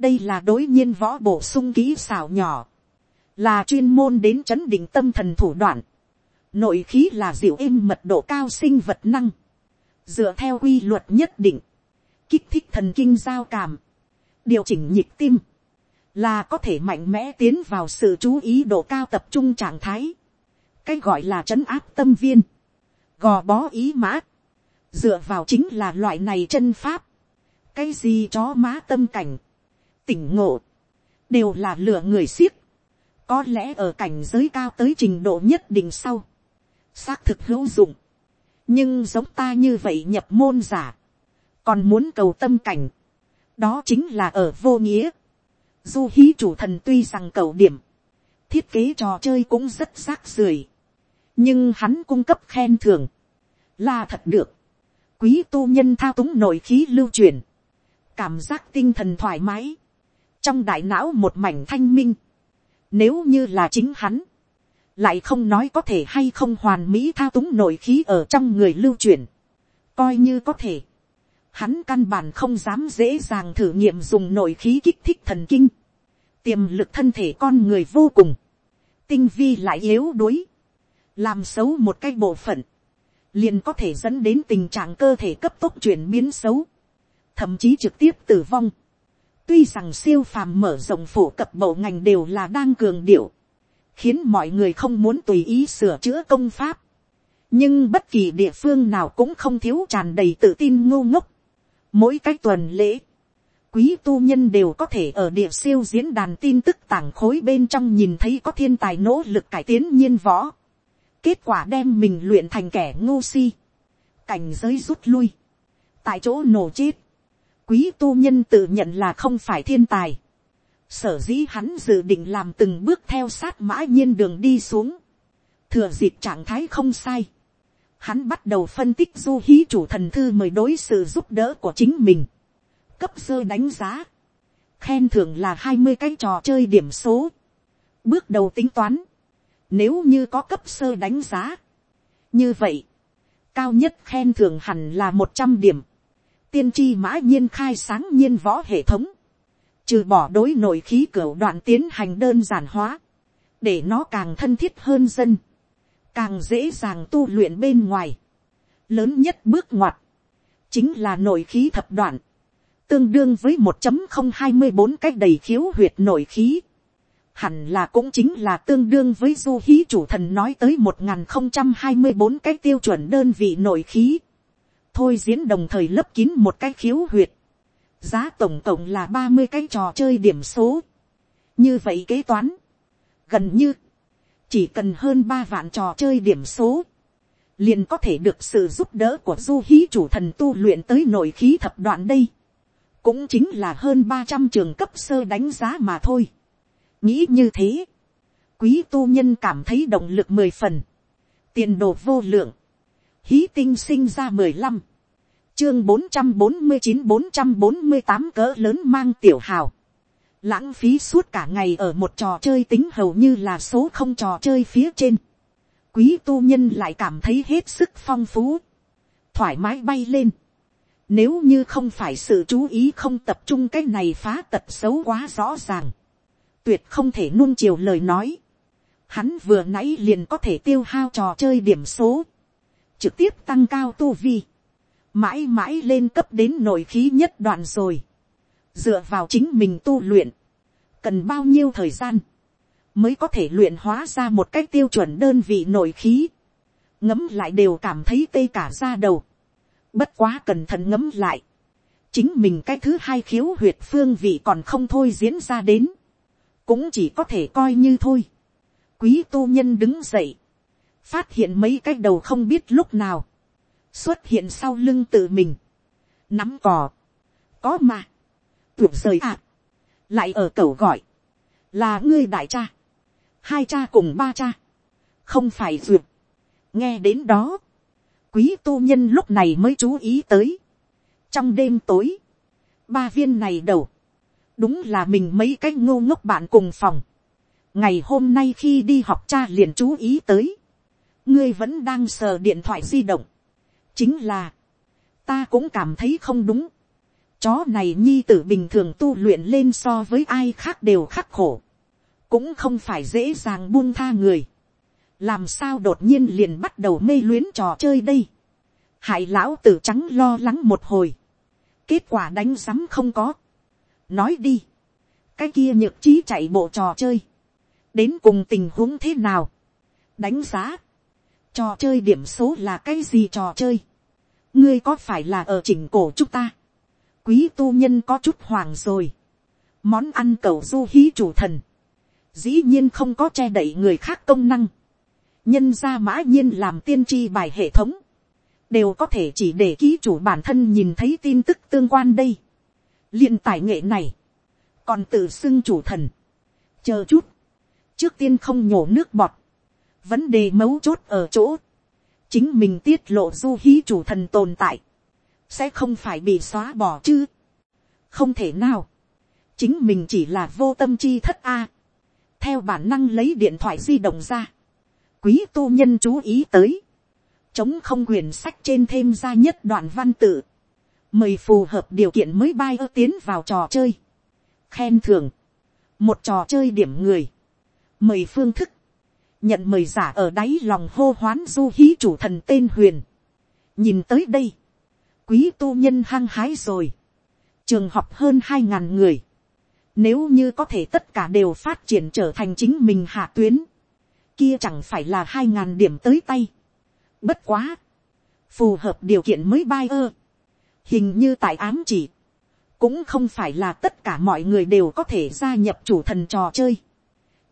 đây là đối nhiên võ bổ sung kỹ xảo nhỏ, là chuyên môn đến chấn định tâm thần thủ đoạn, Nội khí là dịu êm mật độ cao sinh vật năng. Dựa theo quy luật nhất định. Kích thích thần kinh giao cảm. Điều chỉnh nhịp tim. Là có thể mạnh mẽ tiến vào sự chú ý độ cao tập trung trạng thái. Cái gọi là trấn áp tâm viên. Gò bó ý mã. Dựa vào chính là loại này chân pháp. Cái gì chó má tâm cảnh. Tỉnh ngộ. Đều là lựa người siết có lẽ ở cảnh giới cao tới trình độ nhất định sau, xác thực hữu dụng, nhưng giống ta như vậy nhập môn giả, còn muốn cầu tâm cảnh, đó chính là ở vô nghĩa. Du hí chủ thần tuy rằng cầu điểm, thiết kế trò chơi cũng rất rác rưởi, nhưng hắn cung cấp khen thưởng, là thật được. Quý tu nhân thao túng nội khí lưu truyền, cảm giác tinh thần thoải mái, trong đại não một mảnh thanh minh. Nếu như là chính hắn, lại không nói có thể hay không hoàn mỹ thao túng nội khí ở trong người lưu truyền, coi như có thể, hắn căn bản không dám dễ dàng thử nghiệm dùng nội khí kích thích thần kinh, tiềm lực thân thể con người vô cùng, tinh vi lại yếu đuối, làm xấu một cái bộ phận, liền có thể dẫn đến tình trạng cơ thể cấp tốc chuyển biến xấu, thậm chí trực tiếp tử vong tuy rằng siêu phàm mở rộng phổ cập bộ ngành đều là đang cường điệu, khiến mọi người không muốn tùy ý sửa chữa công pháp. nhưng bất kỳ địa phương nào cũng không thiếu tràn đầy tự tin ngô ngốc. mỗi cái tuần lễ, quý tu nhân đều có thể ở địa siêu diễn đàn tin tức tảng khối bên trong nhìn thấy có thiên tài nỗ lực cải tiến nhiên võ. kết quả đem mình luyện thành kẻ ngô si. cảnh giới rút lui. tại chỗ nổ chết quý tu nhân tự nhận là không phải thiên tài Sở dĩ hắn dự định làm từng bước theo sát mã nhiên đường đi xuống. Thừa dịp trạng thái không sai. Hắn bắt đầu phân tích du hí chủ thần thư mời đối sự giúp đỡ của chính mình. Cấp sơ đánh giá. Khen thưởng là hai mươi cái trò chơi điểm số. Bước đầu tính toán. Nếu như có cấp sơ đánh giá. Như vậy, cao nhất khen thưởng hẳn là một trăm điểm. Tiên tri mã nhiên khai sáng nhiên võ hệ thống. Trừ bỏ đối nội khí cửa đoạn tiến hành đơn giản hóa. Để nó càng thân thiết hơn dân. Càng dễ dàng tu luyện bên ngoài. Lớn nhất bước ngoặt. Chính là nội khí thập đoạn. Tương đương với một hai mươi bốn cách đầy khiếu huyệt nội khí hẳn là cũng chính là tương đương với du hí chủ thần nói tới một nghìn không trăm hai mươi bốn cái tiêu chuẩn đơn vị nội khí thôi diễn đồng thời lấp kín một cái khiếu huyệt. giá tổng cộng là ba mươi cái trò chơi điểm số. như vậy kế toán. gần như, chỉ cần hơn ba vạn trò chơi điểm số. liền có thể được sự giúp đỡ của du hí chủ thần tu luyện tới nội khí thập đoạn đây. cũng chính là hơn ba trăm trường cấp sơ đánh giá mà thôi nghĩ như thế, quý tu nhân cảm thấy động lực mười phần, tiền đồ vô lượng, hí tinh sinh ra mười lăm, chương bốn trăm bốn mươi chín bốn trăm bốn mươi tám cỡ lớn mang tiểu hào, lãng phí suốt cả ngày ở một trò chơi tính hầu như là số không trò chơi phía trên, quý tu nhân lại cảm thấy hết sức phong phú, thoải mái bay lên, nếu như không phải sự chú ý không tập trung cái này phá tật xấu quá rõ ràng. Tuyệt không thể nuông chiều lời nói. Hắn vừa nãy liền có thể tiêu hao trò chơi điểm số, trực tiếp tăng cao tu vi, mãi mãi lên cấp đến nội khí nhất đoạn rồi, dựa vào chính mình tu luyện, cần bao nhiêu thời gian, mới có thể luyện hóa ra một cách tiêu chuẩn đơn vị nội khí, ngấm lại đều cảm thấy tê cả ra đầu, bất quá cẩn thận ngấm lại, chính mình cái thứ hai khiếu huyệt phương vị còn không thôi diễn ra đến, cũng chỉ có thể coi như thôi. quý tu nhân đứng dậy, phát hiện mấy cái đầu không biết lúc nào, xuất hiện sau lưng tự mình, nắm cò, có mà, tuyệt rời ạ, à. lại ở cầu gọi, là ngươi đại cha, hai cha cùng ba cha, không phải duyệt, nghe đến đó, quý tu nhân lúc này mới chú ý tới, trong đêm tối, ba viên này đầu, đúng là mình mấy cái ngô ngốc bạn cùng phòng. ngày hôm nay khi đi học cha liền chú ý tới, ngươi vẫn đang sờ điện thoại di động chính là, ta cũng cảm thấy không đúng. chó này nhi tử bình thường tu luyện lên so với ai khác đều khắc khổ. cũng không phải dễ dàng buông tha người. làm sao đột nhiên liền bắt đầu mê luyến trò chơi đây. hại lão tử trắng lo lắng một hồi. kết quả đánh rắm không có nói đi, cái kia nhược trí chạy bộ trò chơi, đến cùng tình huống thế nào, đánh giá, trò chơi điểm số là cái gì trò chơi, ngươi có phải là ở chỉnh cổ chúng ta, quý tu nhân có chút hoàng rồi, món ăn cầu du hí chủ thần, dĩ nhiên không có che đậy người khác công năng, nhân ra mã nhiên làm tiên tri bài hệ thống, đều có thể chỉ để ký chủ bản thân nhìn thấy tin tức tương quan đây. Liên tài nghệ này, còn tự xưng chủ thần, chờ chút, trước tiên không nhổ nước bọt, vấn đề mấu chốt ở chỗ, chính mình tiết lộ du hí chủ thần tồn tại, sẽ không phải bị xóa bỏ chứ, không thể nào, chính mình chỉ là vô tâm chi thất a, theo bản năng lấy điện thoại di động ra, quý tu nhân chú ý tới, chống không quyền sách trên thêm ra nhất đoạn văn tự, mời phù hợp điều kiện mới bay ơ tiến vào trò chơi, khen thưởng, một trò chơi điểm người, mời phương thức, nhận mời giả ở đáy lòng hô hoán du hí chủ thần tên huyền. nhìn tới đây, quý tu nhân hăng hái rồi, trường học hơn hai ngàn người, nếu như có thể tất cả đều phát triển trở thành chính mình hạ tuyến, kia chẳng phải là hai ngàn điểm tới tay. Bất quá, phù hợp điều kiện mới bay ơ, hình như tại ám chỉ, cũng không phải là tất cả mọi người đều có thể gia nhập chủ thần trò chơi.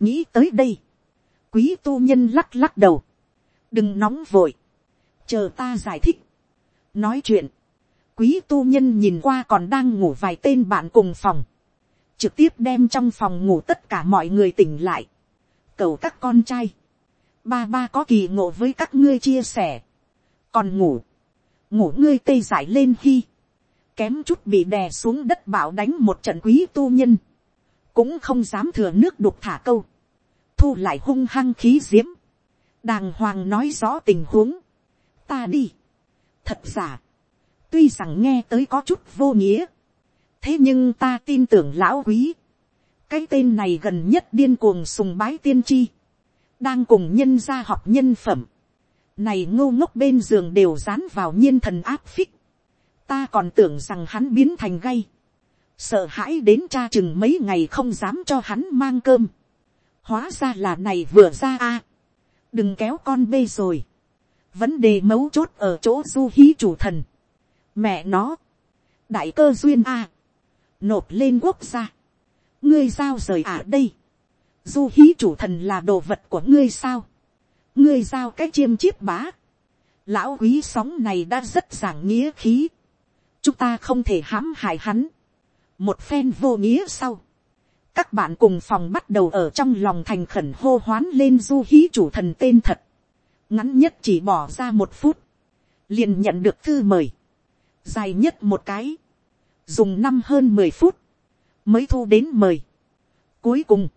nghĩ tới đây, quý tu nhân lắc lắc đầu, đừng nóng vội, chờ ta giải thích. nói chuyện, quý tu nhân nhìn qua còn đang ngủ vài tên bạn cùng phòng, trực tiếp đem trong phòng ngủ tất cả mọi người tỉnh lại, cầu các con trai, ba ba có kỳ ngộ với các ngươi chia sẻ, còn ngủ, ngủ ngươi tê giải lên khi, kém chút bị đè xuống đất bảo đánh một trận quý tu nhân, cũng không dám thừa nước đục thả câu, thu lại hung hăng khí diễm, đàng hoàng nói rõ tình huống, ta đi, thật giả, tuy rằng nghe tới có chút vô nghĩa, thế nhưng ta tin tưởng lão quý, cái tên này gần nhất điên cuồng sùng bái tiên tri, đang cùng nhân gia học nhân phẩm, này ngô ngốc bên giường đều dán vào nhiên thần áp phích, ta còn tưởng rằng hắn biến thành gay, sợ hãi đến cha chừng mấy ngày không dám cho hắn mang cơm, hóa ra là này vừa ra a, đừng kéo con bê rồi, vấn đề mấu chốt ở chỗ du hí chủ thần, mẹ nó, đại cơ duyên a, nộp lên quốc gia, ngươi giao rời à đây, du hí chủ thần là đồ vật của ngươi sao, ngươi giao cái chiêm chiếp bá, lão quý sóng này đã rất giảng nghĩa khí, chúng ta không thể hãm hại hắn, một phen vô nghĩa sau, các bạn cùng phòng bắt đầu ở trong lòng thành khẩn hô hoán lên du hí chủ thần tên thật, ngắn nhất chỉ bỏ ra một phút, liền nhận được thư mời, dài nhất một cái, dùng năm hơn mười phút, mới thu đến mời. Cuối cùng,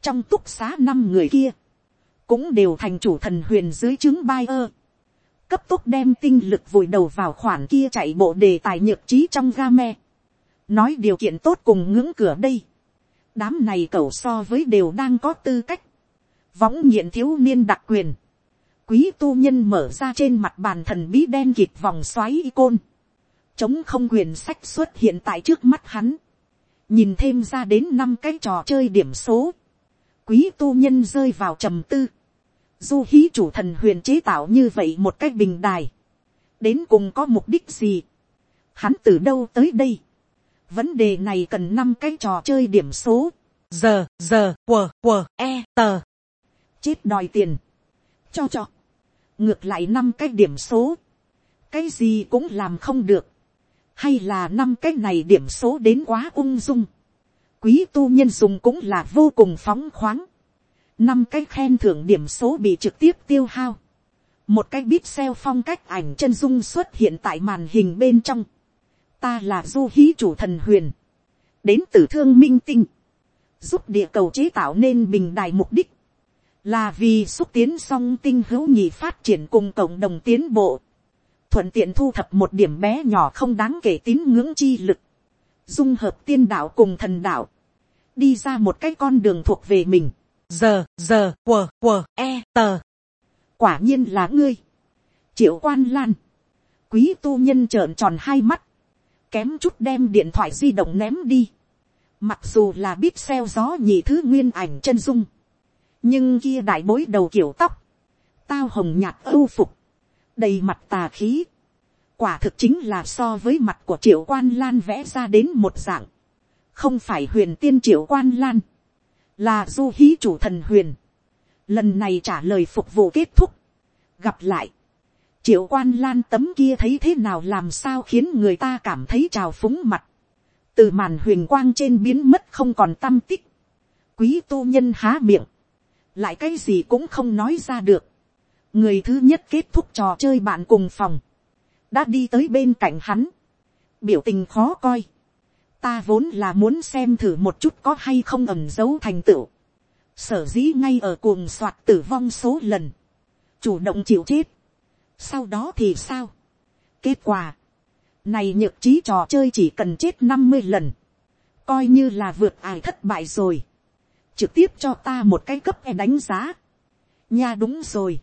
trong túc xá năm người kia, cũng đều thành chủ thần huyền dưới chứng bai ơ. Cấp tốc đem tinh lực vùi đầu vào khoản kia chạy bộ đề tài nhược trí trong game. Nói điều kiện tốt cùng ngưỡng cửa đây. Đám này cẩu so với đều đang có tư cách. Võng nghiện thiếu niên đặc quyền. Quý tu nhân mở ra trên mặt bàn thần bí đen kịt vòng xoáy icon. Chống không quyền sách xuất hiện tại trước mắt hắn nhìn thêm ra đến năm cái trò chơi điểm số, quý tu nhân rơi vào trầm tư, du hí chủ thần huyền chế tạo như vậy một cái bình đài, đến cùng có mục đích gì, hắn từ đâu tới đây, vấn đề này cần năm cái trò chơi điểm số, giờ giờ quờ quờ e tờ, chết đòi tiền, cho cho, ngược lại năm cái điểm số, cái gì cũng làm không được, hay là năm cái này điểm số đến quá ung dung, quý tu nhân dùng cũng là vô cùng phóng khoáng, năm cái khen thưởng điểm số bị trực tiếp tiêu hao, một cái bít xeo phong cách ảnh chân dung xuất hiện tại màn hình bên trong, ta là du hí chủ thần huyền, đến từ thương minh tinh, giúp địa cầu chế tạo nên bình đài mục đích, là vì xúc tiến song tinh hữu nhị phát triển cùng cộng đồng tiến bộ, thuận tiện thu thập một điểm bé nhỏ không đáng kể tín ngưỡng chi lực, dung hợp tiên đạo cùng thần đạo, đi ra một cái con đường thuộc về mình, giờ giờ quờ quờ e tờ, quả nhiên là ngươi, triệu quan lan, quý tu nhân trợn tròn hai mắt, kém chút đem điện thoại di động ném đi, mặc dù là biết xeo gió nhị thứ nguyên ảnh chân dung, nhưng kia đại bối đầu kiểu tóc, tao hồng nhạt ưu phục, đầy mặt tà khí, quả thực chính là so với mặt của triệu quan lan vẽ ra đến một dạng, không phải huyền tiên triệu quan lan, là du hí chủ thần huyền, lần này trả lời phục vụ kết thúc, gặp lại, triệu quan lan tấm kia thấy thế nào làm sao khiến người ta cảm thấy trào phúng mặt, từ màn huyền quang trên biến mất không còn tâm tích, quý tu nhân há miệng, lại cái gì cũng không nói ra được, người thứ nhất kết thúc trò chơi bạn cùng phòng, đã đi tới bên cạnh hắn, biểu tình khó coi, ta vốn là muốn xem thử một chút có hay không ẩm dấu thành tựu, sở dĩ ngay ở cuồng soạt tử vong số lần, chủ động chịu chết, sau đó thì sao, kết quả, này nhược trí trò chơi chỉ cần chết năm mươi lần, coi như là vượt ải thất bại rồi, trực tiếp cho ta một cái cấp e đánh giá, nha đúng rồi,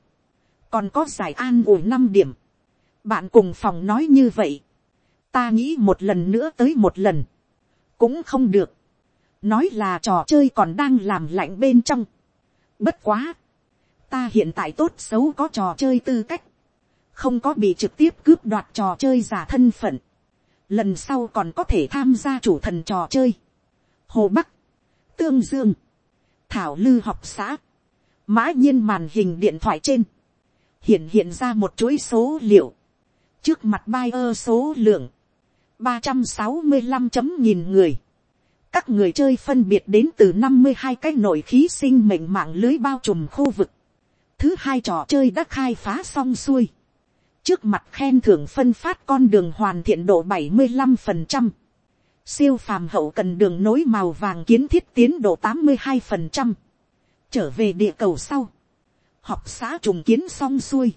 còn có giải an ủi năm điểm, bạn cùng phòng nói như vậy, ta nghĩ một lần nữa tới một lần, cũng không được, nói là trò chơi còn đang làm lạnh bên trong, bất quá, ta hiện tại tốt xấu có trò chơi tư cách, không có bị trực tiếp cướp đoạt trò chơi giả thân phận, lần sau còn có thể tham gia chủ thần trò chơi, hồ bắc, tương dương, thảo lư học xã, mã nhiên màn hình điện thoại trên, hiện hiện ra một chuỗi số liệu, trước mặt buyer số lượng, ba trăm sáu mươi năm chấm nghìn người, các người chơi phân biệt đến từ năm mươi hai cái nội khí sinh mệnh mạng lưới bao trùm khu vực, thứ hai trò chơi đã khai phá xong xuôi, trước mặt khen thưởng phân phát con đường hoàn thiện độ bảy mươi năm phần trăm, siêu phàm hậu cần đường nối màu vàng kiến thiết tiến độ tám mươi hai phần trăm, trở về địa cầu sau, học xã trùng kiến xong xuôi,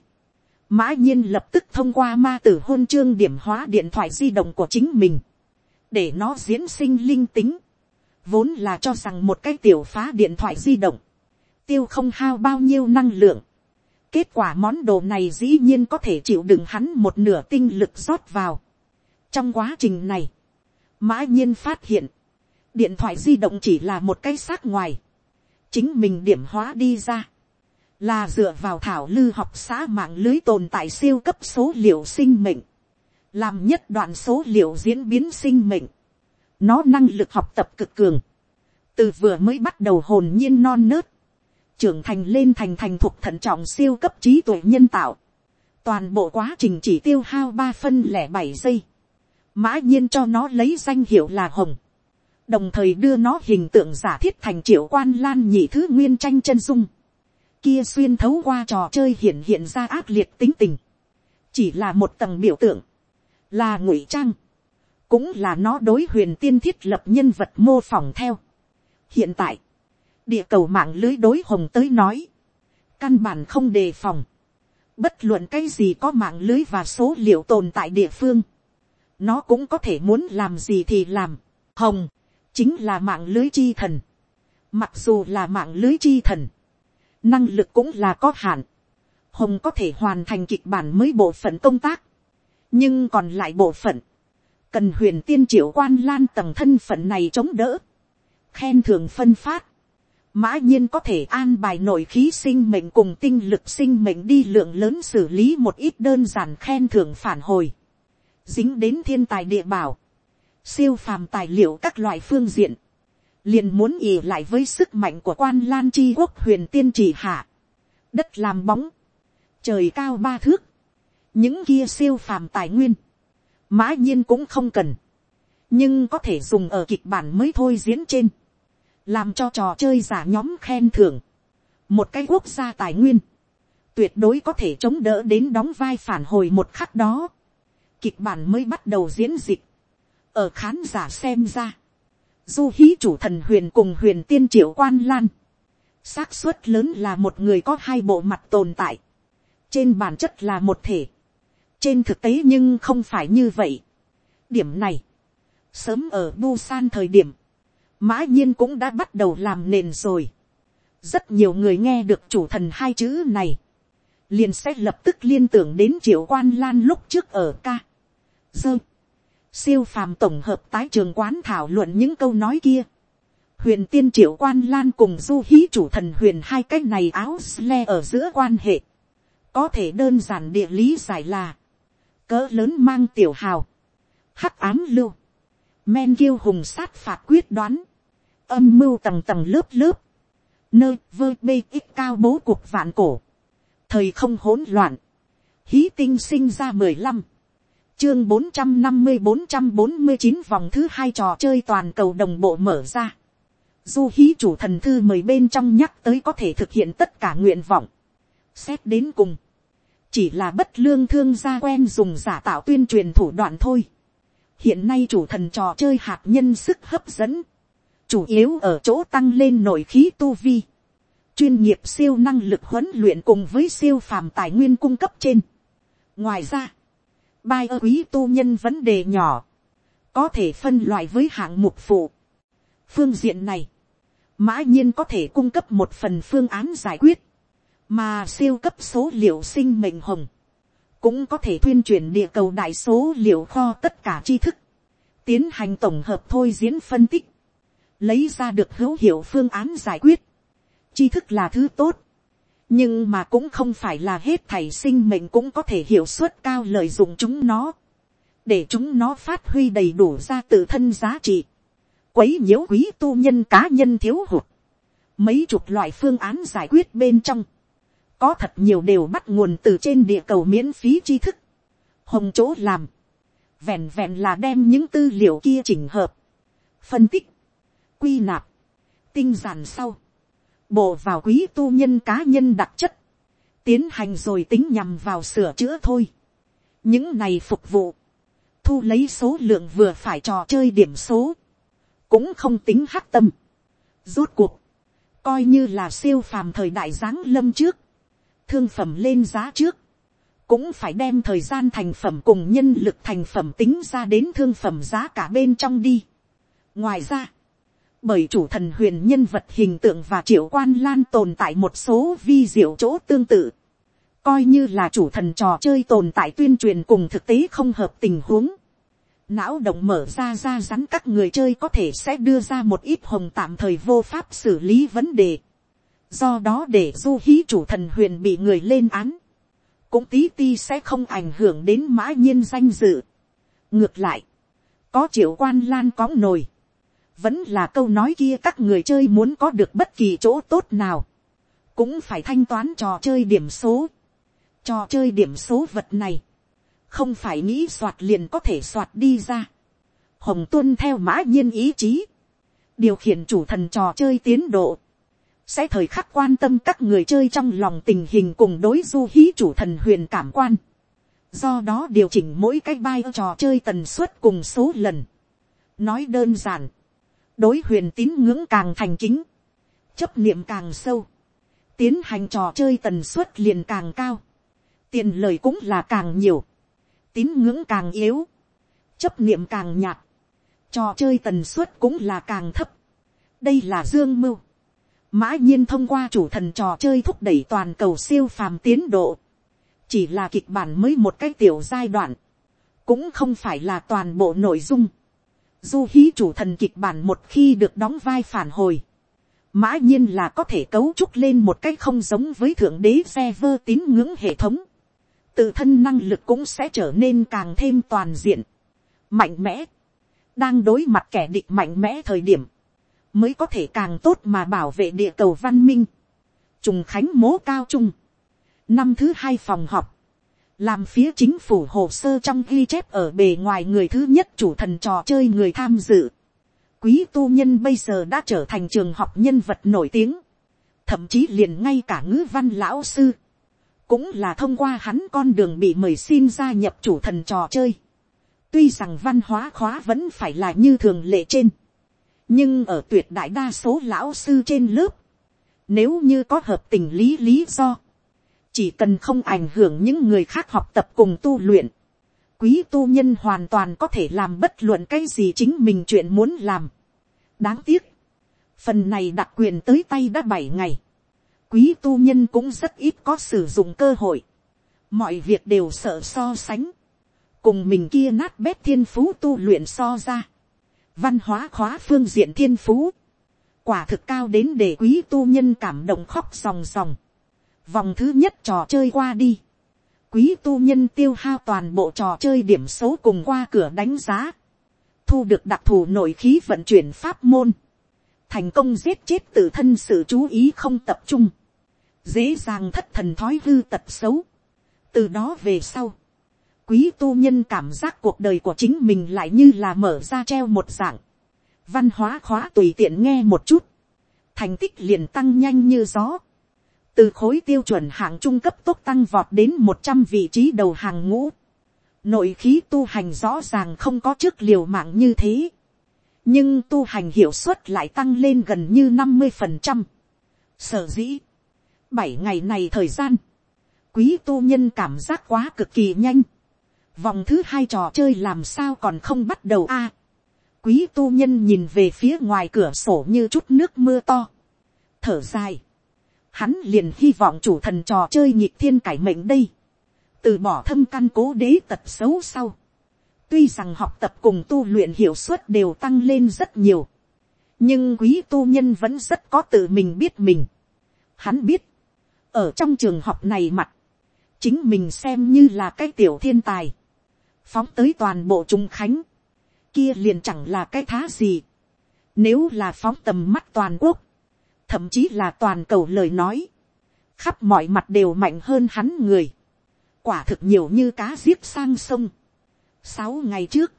mã nhiên lập tức thông qua ma tử hôn chương điểm hóa điện thoại di động của chính mình, để nó diễn sinh linh tính, vốn là cho rằng một cái tiểu phá điện thoại di động, tiêu không hao bao nhiêu năng lượng, kết quả món đồ này dĩ nhiên có thể chịu đựng hắn một nửa tinh lực rót vào. trong quá trình này, mã nhiên phát hiện, điện thoại di động chỉ là một cái xác ngoài, chính mình điểm hóa đi ra, là dựa vào thảo lư học xã mạng lưới tồn tại siêu cấp số liệu sinh mệnh, làm nhất đoạn số liệu diễn biến sinh mệnh, nó năng lực học tập cực cường, từ vừa mới bắt đầu hồn nhiên non nớt, trưởng thành lên thành thành thuộc thận trọng siêu cấp trí tuệ nhân tạo, toàn bộ quá trình chỉ tiêu hao ba phân lẻ bảy giây, mã nhiên cho nó lấy danh hiệu là hồng, đồng thời đưa nó hình tượng giả thiết thành triệu quan lan nhị thứ nguyên tranh chân dung, kia xuyên thấu qua trò chơi hiện hiện ra ác liệt tính tình, chỉ là một tầng biểu tượng, là ngụy trang, cũng là nó đối huyền tiên thiết lập nhân vật mô phỏng theo. hiện tại, địa cầu mạng lưới đối hồng tới nói, căn bản không đề phòng, bất luận cái gì có mạng lưới và số liệu tồn tại địa phương, nó cũng có thể muốn làm gì thì làm. Hồng, chính là mạng lưới chi thần. Mặc dù là mạng lưới chi thần, năng lực cũng là có hạn. Hồng có thể hoàn thành kịch bản mới bộ phận công tác, nhưng còn lại bộ phận, cần huyền tiên triệu quan lan tầng thân phận này chống đỡ, khen thường phân phát, mã nhiên có thể an bài nội khí sinh mệnh cùng tinh lực sinh mệnh đi lượng lớn xử lý một ít đơn giản khen thưởng phản hồi, dính đến thiên tài địa bảo, siêu phàm tài liệu các loại phương diện, liền muốn ỉ lại với sức mạnh của quan lan chi quốc huyền tiên chỉ hạ, đất làm bóng, trời cao ba thước, những kia siêu phàm tài nguyên, mã nhiên cũng không cần, nhưng có thể dùng ở kịch bản mới thôi diễn trên, làm cho trò chơi giả nhóm khen thưởng, một cái quốc gia tài nguyên, tuyệt đối có thể chống đỡ đến đóng vai phản hồi một khắc đó, kịch bản mới bắt đầu diễn dịch, ở khán giả xem ra, du hí chủ thần huyền cùng huyền tiên triệu quan lan, xác suất lớn là một người có hai bộ mặt tồn tại, trên bản chất là một thể, trên thực tế nhưng không phải như vậy. điểm này, sớm ở Busan thời điểm, mã nhiên cũng đã bắt đầu làm nền rồi. rất nhiều người nghe được chủ thần hai chữ này, liền sẽ lập tức liên tưởng đến triệu quan lan lúc trước ở ca. dơ, siêu phàm tổng hợp tái trường quán thảo luận những câu nói kia. huyền tiên triệu quan lan cùng du hí chủ thần huyền hai cái này áo sle ở giữa quan hệ. có thể đơn giản địa lý giải là, cỡ lớn mang tiểu hào, hắc án lưu, men kiêu hùng sát phạt quyết đoán, âm mưu tầng tầng lớp lớp, nơi vơ bê ít cao bố cuộc vạn cổ, thời không hỗn loạn, hí tinh sinh ra mười lăm, chương bốn trăm năm mươi bốn trăm bốn mươi chín vòng thứ hai trò chơi toàn cầu đồng bộ mở ra. Du hí chủ thần thư mời bên trong nhắc tới có thể thực hiện tất cả nguyện vọng. Xét đến cùng. Chỉ là bất lương thương gia quen dùng giả tạo tuyên truyền thủ đoạn thôi. Hiện nay chủ thần trò chơi hạt nhân sức hấp dẫn. Chủ yếu ở chỗ tăng lên nội khí tu vi. Chuyên nghiệp siêu năng lực huấn luyện cùng với siêu phàm tài nguyên cung cấp trên. Ngoài ra bai ơ quý tu nhân vấn đề nhỏ, có thể phân loại với hạng mục phụ. phương diện này, mã nhiên có thể cung cấp một phần phương án giải quyết, mà siêu cấp số liệu sinh mệnh hồng, cũng có thể thuyên truyền địa cầu đại số liệu kho tất cả tri thức, tiến hành tổng hợp thôi diễn phân tích, lấy ra được hữu hiệu phương án giải quyết. tri thức là thứ tốt, nhưng mà cũng không phải là hết thảy sinh mệnh cũng có thể hiệu suất cao lợi dụng chúng nó, để chúng nó phát huy đầy đủ ra tự thân giá trị, quấy nhiễu quý tu nhân cá nhân thiếu hụt, mấy chục loại phương án giải quyết bên trong, có thật nhiều đều bắt nguồn từ trên địa cầu miễn phí tri thức, hồng chỗ làm, vẹn vẹn là đem những tư liệu kia chỉnh hợp, phân tích, quy nạp, tinh giản sau, bộ vào quý tu nhân cá nhân đặc chất, tiến hành rồi tính nhằm vào sửa chữa thôi. những này phục vụ, thu lấy số lượng vừa phải trò chơi điểm số, cũng không tính hắc tâm. rốt cuộc, coi như là siêu phàm thời đại giáng lâm trước, thương phẩm lên giá trước, cũng phải đem thời gian thành phẩm cùng nhân lực thành phẩm tính ra đến thương phẩm giá cả bên trong đi. ngoài ra, bởi chủ thần huyền nhân vật hình tượng và triệu quan lan tồn tại một số vi diệu chỗ tương tự, coi như là chủ thần trò chơi tồn tại tuyên truyền cùng thực tế không hợp tình huống, não động mở ra ra rắn các người chơi có thể sẽ đưa ra một ít hồng tạm thời vô pháp xử lý vấn đề. Do đó để du hí chủ thần huyền bị người lên án. Cũng tí ti sẽ không ảnh hưởng đến mã nhiên danh dự. Ngược lại. Có triệu quan lan có nồi. Vẫn là câu nói kia các người chơi muốn có được bất kỳ chỗ tốt nào. Cũng phải thanh toán trò chơi điểm số. Trò chơi điểm số vật này không phải nghĩ soạt liền có thể soạt đi ra. hồng tuân theo mã nhiên ý chí, điều khiển chủ thần trò chơi tiến độ, sẽ thời khắc quan tâm các người chơi trong lòng tình hình cùng đối du hí chủ thần huyền cảm quan. do đó điều chỉnh mỗi cái bay trò chơi tần suất cùng số lần. nói đơn giản, đối huyền tín ngưỡng càng thành kính, chấp niệm càng sâu, tiến hành trò chơi tần suất liền càng cao, tiền lời cũng là càng nhiều tín ngưỡng càng yếu, chấp niệm càng nhạt, trò chơi tần suất cũng là càng thấp. đây là dương mưu mã nhiên thông qua chủ thần trò chơi thúc đẩy toàn cầu siêu phàm tiến độ. chỉ là kịch bản mới một cái tiểu giai đoạn, cũng không phải là toàn bộ nội dung. du hí chủ thần kịch bản một khi được đóng vai phản hồi, mã nhiên là có thể cấu trúc lên một cái không giống với thượng đế xe vơ tín ngưỡng hệ thống. Tự thân năng lực cũng sẽ trở nên càng thêm toàn diện, mạnh mẽ, đang đối mặt kẻ địch mạnh mẽ thời điểm, mới có thể càng tốt mà bảo vệ địa cầu văn minh, trùng khánh mố cao trung, năm thứ hai phòng họp, làm phía chính phủ hồ sơ trong ghi chép ở bề ngoài người thứ nhất chủ thần trò chơi người tham dự. Quý tu nhân bây giờ đã trở thành trường học nhân vật nổi tiếng, thậm chí liền ngay cả ngữ văn lão sư, cũng là thông qua hắn con đường bị mời xin gia nhập chủ thần trò chơi. tuy rằng văn hóa khóa vẫn phải là như thường lệ trên, nhưng ở tuyệt đại đa số lão sư trên lớp, nếu như có hợp tình lý lý do, chỉ cần không ảnh hưởng những người khác học tập cùng tu luyện, quý tu nhân hoàn toàn có thể làm bất luận cái gì chính mình chuyện muốn làm. đáng tiếc, phần này đặc quyền tới tay đã bảy ngày, quý tu nhân cũng rất ít có sử dụng cơ hội. Mọi việc đều sợ so sánh. Cùng mình kia nát bét thiên phú tu luyện so ra. Văn hóa khóa phương diện thiên phú. Quả thực cao đến để quý tu nhân cảm động khóc ròng ròng. Vòng thứ nhất trò chơi qua đi. Quý tu nhân tiêu hao toàn bộ trò chơi điểm số cùng qua cửa đánh giá. Thu được đặc thù nội khí vận chuyển pháp môn thành công giết chết tự thân sự chú ý không tập trung, dễ dàng thất thần thói hư tật xấu. từ đó về sau, quý tu nhân cảm giác cuộc đời của chính mình lại như là mở ra treo một dạng, văn hóa khóa tùy tiện nghe một chút, thành tích liền tăng nhanh như gió, từ khối tiêu chuẩn hạng trung cấp tốt tăng vọt đến một trăm vị trí đầu hàng ngũ, nội khí tu hành rõ ràng không có trước liều mạng như thế, nhưng tu hành hiệu suất lại tăng lên gần như năm mươi phần trăm. Sở dĩ, bảy ngày này thời gian, quý tu nhân cảm giác quá cực kỳ nhanh. Vòng thứ hai trò chơi làm sao còn không bắt đầu a. quý tu nhân nhìn về phía ngoài cửa sổ như chút nước mưa to. Thở dài. Hắn liền hy vọng chủ thần trò chơi nhịp thiên cải mệnh đây. Từ bỏ thâm căn cố đế tật xấu sau Tuy rằng học tập cùng tu luyện hiệu suất đều tăng lên rất nhiều. Nhưng quý tu nhân vẫn rất có tự mình biết mình. Hắn biết. Ở trong trường học này mặt. Chính mình xem như là cái tiểu thiên tài. Phóng tới toàn bộ trung khánh. Kia liền chẳng là cái thá gì. Nếu là phóng tầm mắt toàn quốc. Thậm chí là toàn cầu lời nói. Khắp mọi mặt đều mạnh hơn hắn người. Quả thực nhiều như cá giết sang sông Sáu ngày trước,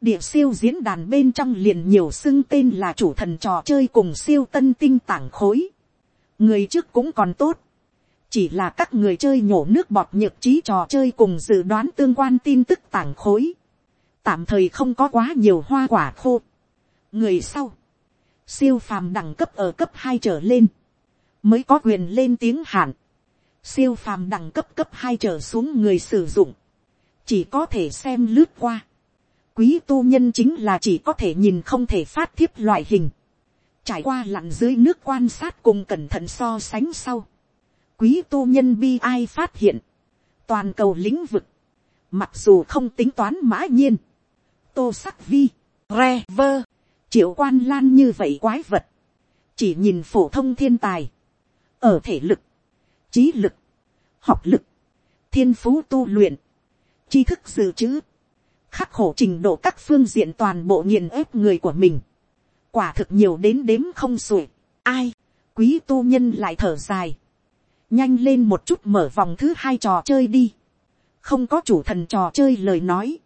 địa siêu diễn đàn bên trong liền nhiều xưng tên là chủ thần trò chơi cùng siêu tân tinh tảng khối. Người trước cũng còn tốt. Chỉ là các người chơi nhổ nước bọt nhược trí trò chơi cùng dự đoán tương quan tin tức tảng khối. Tạm thời không có quá nhiều hoa quả khô. Người sau. siêu phàm đẳng cấp ở cấp hai trở lên, mới có quyền lên tiếng hạn, siêu phàm đẳng cấp cấp hai trở xuống người sử dụng, chỉ có thể xem lướt qua, quý tu nhân chính là chỉ có thể nhìn không thể phát thiếp loại hình, trải qua lặn dưới nước quan sát cùng cẩn thận so sánh sau, quý tu nhân bi ai phát hiện, toàn cầu lĩnh vực, mặc dù không tính toán mã nhiên, tô sắc vi, re vơ, triệu quan lan như vậy quái vật, chỉ nhìn phổ thông thiên tài, ở thể lực, trí lực, học lực, thiên phú tu luyện, tri thức dự trữ, khắc khổ trình độ các phương diện toàn bộ nghiền ép người của mình, quả thực nhiều đến đếm không xuể, ai, quý tu nhân lại thở dài, nhanh lên một chút mở vòng thứ hai trò chơi đi, không có chủ thần trò chơi lời nói,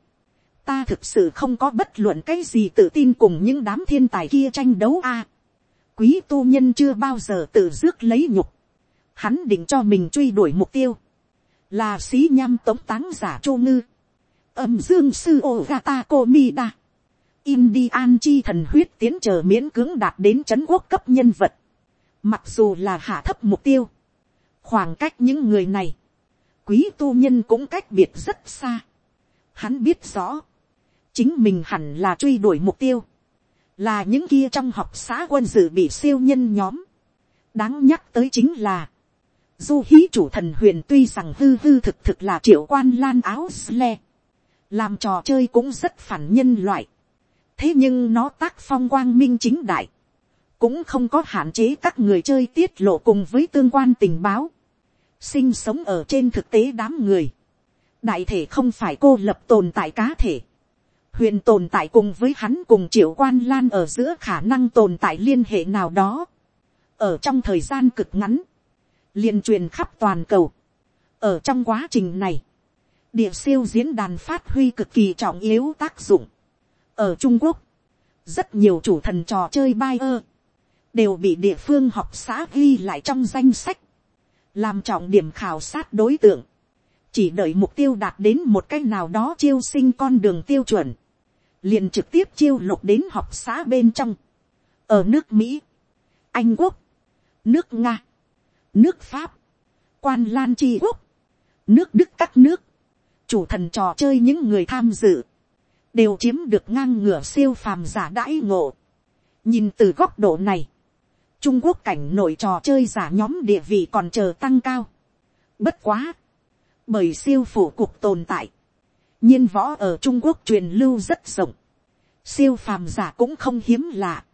ta thực sự không có bất luận cái gì tự tin cùng những đám thiên tài kia tranh đấu a. quý tu nhân chưa bao giờ tự rước lấy nhục, hắn định cho mình truy đuổi mục tiêu, là sĩ nham tống táng giả chô ngư, âm dương sư ô gata cô mi đa, Indian chi thần huyết tiến chờ miễn cưỡng đạt đến c quốc cấp nhân vật, mặc dù là hạ thấp mục tiêu, khoảng cách những người này, quý tu nhân cũng cách biệt rất xa. Hắn biết rõ, chính mình hẳn là truy đuổi mục tiêu, là những kia trong học xã quân sự bị siêu nhân nhóm. đáng nhắc tới chính là, du hí chủ thần huyền tuy rằng hư hư thực thực là triệu quan lan áo sle, làm trò chơi cũng rất phản nhân loại. thế nhưng nó tác phong quang minh chính đại, cũng không có hạn chế các người chơi tiết lộ cùng với tương quan tình báo sinh sống ở trên thực tế đám người, đại thể không phải cô lập tồn tại cá thể, huyền tồn tại cùng với hắn cùng triệu quan lan ở giữa khả năng tồn tại liên hệ nào đó, ở trong thời gian cực ngắn, liền truyền khắp toàn cầu, ở trong quá trình này, địa siêu diễn đàn phát huy cực kỳ trọng yếu tác dụng, ở trung quốc, rất nhiều chủ thần trò chơi bay ơ, đều bị địa phương học xã ghi lại trong danh sách, làm trọng điểm khảo sát đối tượng, chỉ đợi mục tiêu đạt đến một cách nào đó chiêu sinh con đường tiêu chuẩn, liền trực tiếp chiêu lục đến học xã bên trong, ở nước mỹ, anh quốc, nước nga, nước pháp, quan lan tri quốc, nước đức các nước, chủ thần trò chơi những người tham dự, đều chiếm được ngang ngửa siêu phàm giả đãi ngộ. nhìn từ góc độ này, Trung Quốc cảnh nội trò chơi giả nhóm địa vị còn chờ tăng cao. Bất quá. Bởi siêu phủ cuộc tồn tại. nhiên võ ở Trung Quốc truyền lưu rất rộng. Siêu phàm giả cũng không hiếm lạ.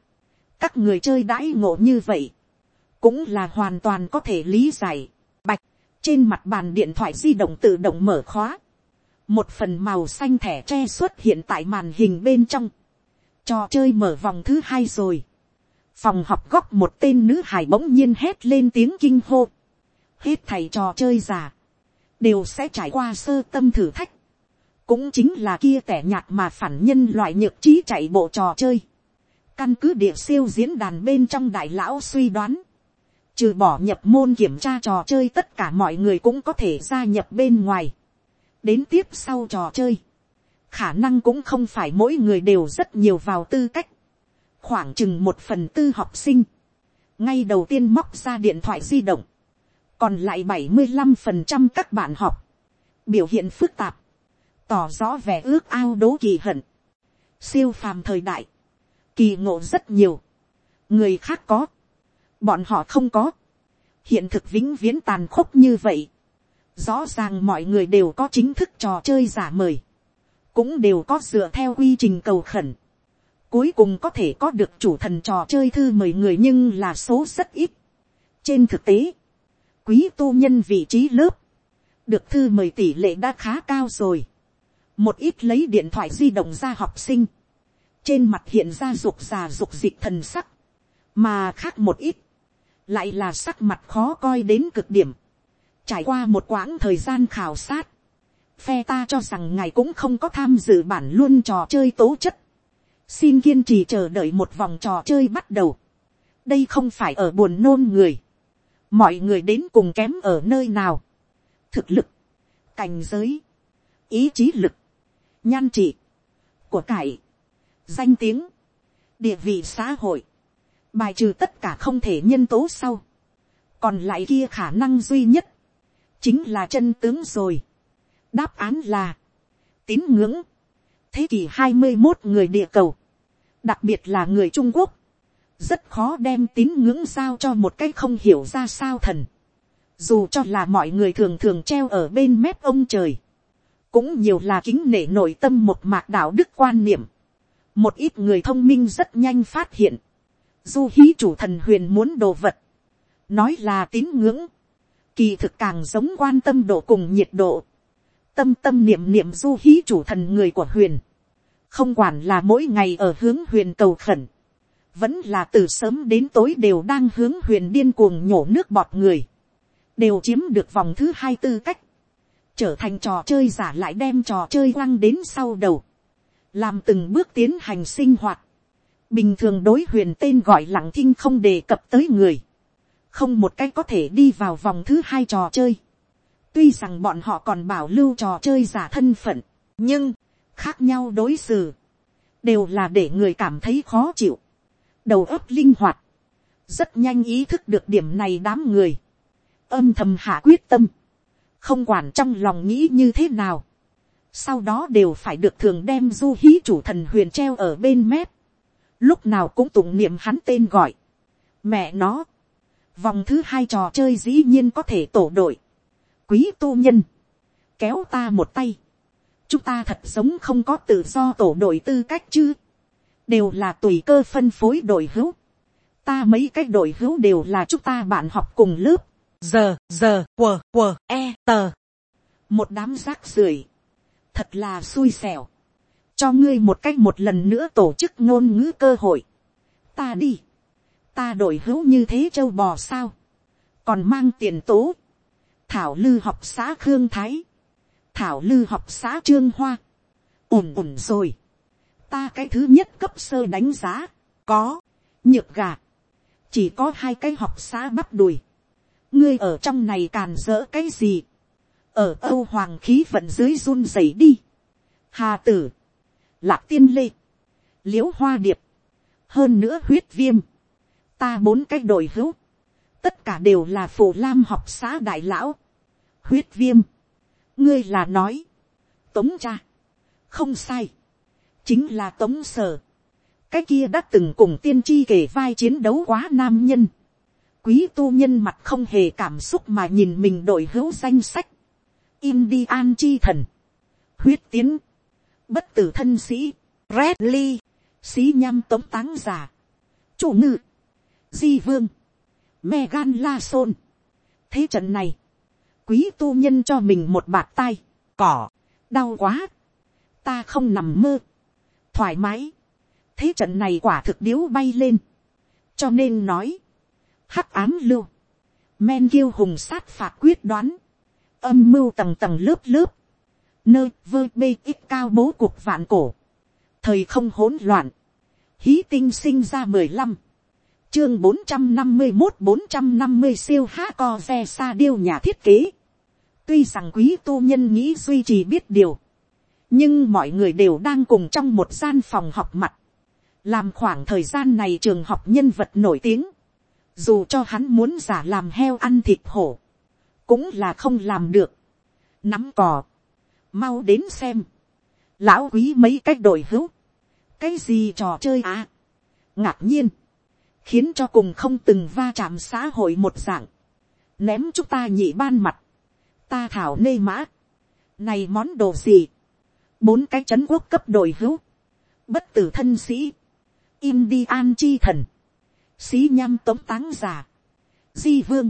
Các người chơi đãi ngộ như vậy. Cũng là hoàn toàn có thể lý giải. Bạch. Trên mặt bàn điện thoại di động tự động mở khóa. Một phần màu xanh thẻ tre xuất hiện tại màn hình bên trong. Trò chơi mở vòng thứ hai rồi phòng học góc một tên nữ hài bỗng nhiên hét lên tiếng kinh hô. hết thầy trò chơi già, đều sẽ trải qua sơ tâm thử thách. cũng chính là kia tẻ nhạt mà phản nhân loại nhược trí chạy bộ trò chơi. căn cứ địa siêu diễn đàn bên trong đại lão suy đoán. trừ bỏ nhập môn kiểm tra trò chơi tất cả mọi người cũng có thể gia nhập bên ngoài. đến tiếp sau trò chơi. khả năng cũng không phải mỗi người đều rất nhiều vào tư cách khoảng chừng một phần tư học sinh, ngay đầu tiên móc ra điện thoại di động, còn lại bảy mươi năm phần trăm các bạn học, biểu hiện phức tạp, tỏ rõ vẻ ước ao đố kỳ hận, siêu phàm thời đại, kỳ ngộ rất nhiều, người khác có, bọn họ không có, hiện thực vĩnh viễn tàn khốc như vậy, rõ ràng mọi người đều có chính thức trò chơi giả mời, cũng đều có dựa theo quy trình cầu khẩn, cuối cùng có thể có được chủ thần trò chơi thư mời người nhưng là số rất ít. trên thực tế, quý tu nhân vị trí lớp, được thư mời tỷ lệ đã khá cao rồi. một ít lấy điện thoại di động ra học sinh, trên mặt hiện ra rục già rục dịch thần sắc, mà khác một ít, lại là sắc mặt khó coi đến cực điểm. trải qua một quãng thời gian khảo sát, phe ta cho rằng ngài cũng không có tham dự bản luôn trò chơi tố chất xin kiên trì chờ đợi một vòng trò chơi bắt đầu. đây không phải ở buồn nôn người. mọi người đến cùng kém ở nơi nào. thực lực, cảnh giới, ý chí lực, nhan trị, của cải, danh tiếng, địa vị xã hội, bài trừ tất cả không thể nhân tố sau, còn lại kia khả năng duy nhất, chính là chân tướng rồi. đáp án là, tín ngưỡng, thế kỷ hai mươi một người địa cầu, đặc biệt là người trung quốc, rất khó đem tín ngưỡng giao cho một cái không hiểu ra sao thần. Dù cho là mọi người thường thường treo ở bên mép ông trời, cũng nhiều là kính nể nội tâm một mạc đạo đức quan niệm. Một ít người thông minh rất nhanh phát hiện, du hí chủ thần huyền muốn đồ vật, nói là tín ngưỡng, kỳ thực càng giống quan tâm độ cùng nhiệt độ, tâm tâm niệm niệm du hí chủ thần người của huyền, không quản là mỗi ngày ở hướng huyền cầu khẩn, vẫn là từ sớm đến tối đều đang hướng huyền điên cuồng nhổ nước bọt người, đều chiếm được vòng thứ hai tư cách, trở thành trò chơi giả lại đem trò chơi quăng đến sau đầu, làm từng bước tiến hành sinh hoạt, bình thường đối huyền tên gọi lặng thinh không đề cập tới người, không một cách có thể đi vào vòng thứ hai trò chơi, tuy rằng bọn họ còn bảo lưu trò chơi giả thân phận, nhưng khác nhau đối xử, đều là để người cảm thấy khó chịu, đầu óc linh hoạt, rất nhanh ý thức được điểm này đám người, âm thầm hạ quyết tâm, không quản trong lòng nghĩ như thế nào, sau đó đều phải được thường đem du hí chủ thần huyền treo ở bên mép, lúc nào cũng tụng niệm hắn tên gọi, mẹ nó, vòng thứ hai trò chơi dĩ nhiên có thể tổ đội, quý tu nhân, kéo ta một tay, chúng ta thật sống không có tự do tổ đội tư cách chứ, đều là tùy cơ phân phối đội hữu, ta mấy cái đội hữu đều là chúng ta bạn học cùng lớp, giờ giờ quờ quờ e tờ, một đám rác rưởi, thật là xui xẻo, cho ngươi một cách một lần nữa tổ chức ngôn ngữ cơ hội, ta đi, ta đổi hữu như thế châu bò sao, còn mang tiền tố, thảo lư học xã khương thái, thảo lư học xã trương hoa, ổn ổn rồi, ta cái thứ nhất cấp sơ đánh giá, có, nhược gà, chỉ có hai cái học xã bắp đùi, ngươi ở trong này càn dỡ cái gì, ở âu hoàng khí vận dưới run rẩy đi, hà tử, lạc tiên lê, l i ễ u hoa điệp, hơn nữa huyết viêm, ta bốn cái đội hữu, tất cả đều là phổ lam học xã đại lão, huyết viêm, ngươi là nói, tống cha, không sai, chính là tống sở, cái kia đã từng cùng tiên tri kể vai chiến đấu quá nam nhân, quý tu nhân mặt không hề cảm xúc mà nhìn mình đội hữu danh sách, Indian chi thần, huyết tiến, bất tử thân sĩ, redley, sĩ nhăm tống táng giả, chủ ngự, di vương, Megan La Son. thế trận này, quý tu nhân cho mình một bạt tay, cỏ, đau quá, ta không nằm mơ, thoải mái, thế trận này quả thực điếu bay lên, cho nên nói, hắc ám lưu, men kiêu hùng sát phạt quyết đoán, âm mưu tầng tầng lớp lớp, nơi vơ bê ít cao bố cuộc vạn cổ, thời không hỗn loạn, hí tinh sinh ra mười lăm, chương bốn trăm năm mươi một bốn trăm năm mươi siêu há co ve sa điêu nhà thiết kế, tuy rằng quý tu nhân nghĩ duy trì biết điều, nhưng mọi người đều đang cùng trong một gian phòng học mặt, làm khoảng thời gian này trường học nhân vật nổi tiếng, dù cho hắn muốn giả làm heo ăn thịt hổ, cũng là không làm được, nắm cò, mau đến xem, lão quý mấy cách đội hữu, cái gì trò chơi à, ngạc nhiên, khiến cho cùng không từng va chạm xã hội một dạng, ném chúng ta nhị ban mặt, ta thảo nê mã, này món đồ gì, bốn cái c h ấ n quốc cấp đội hữu, bất tử thân sĩ, Indian chi thần, sĩ nhăm tống táng giả, di vương,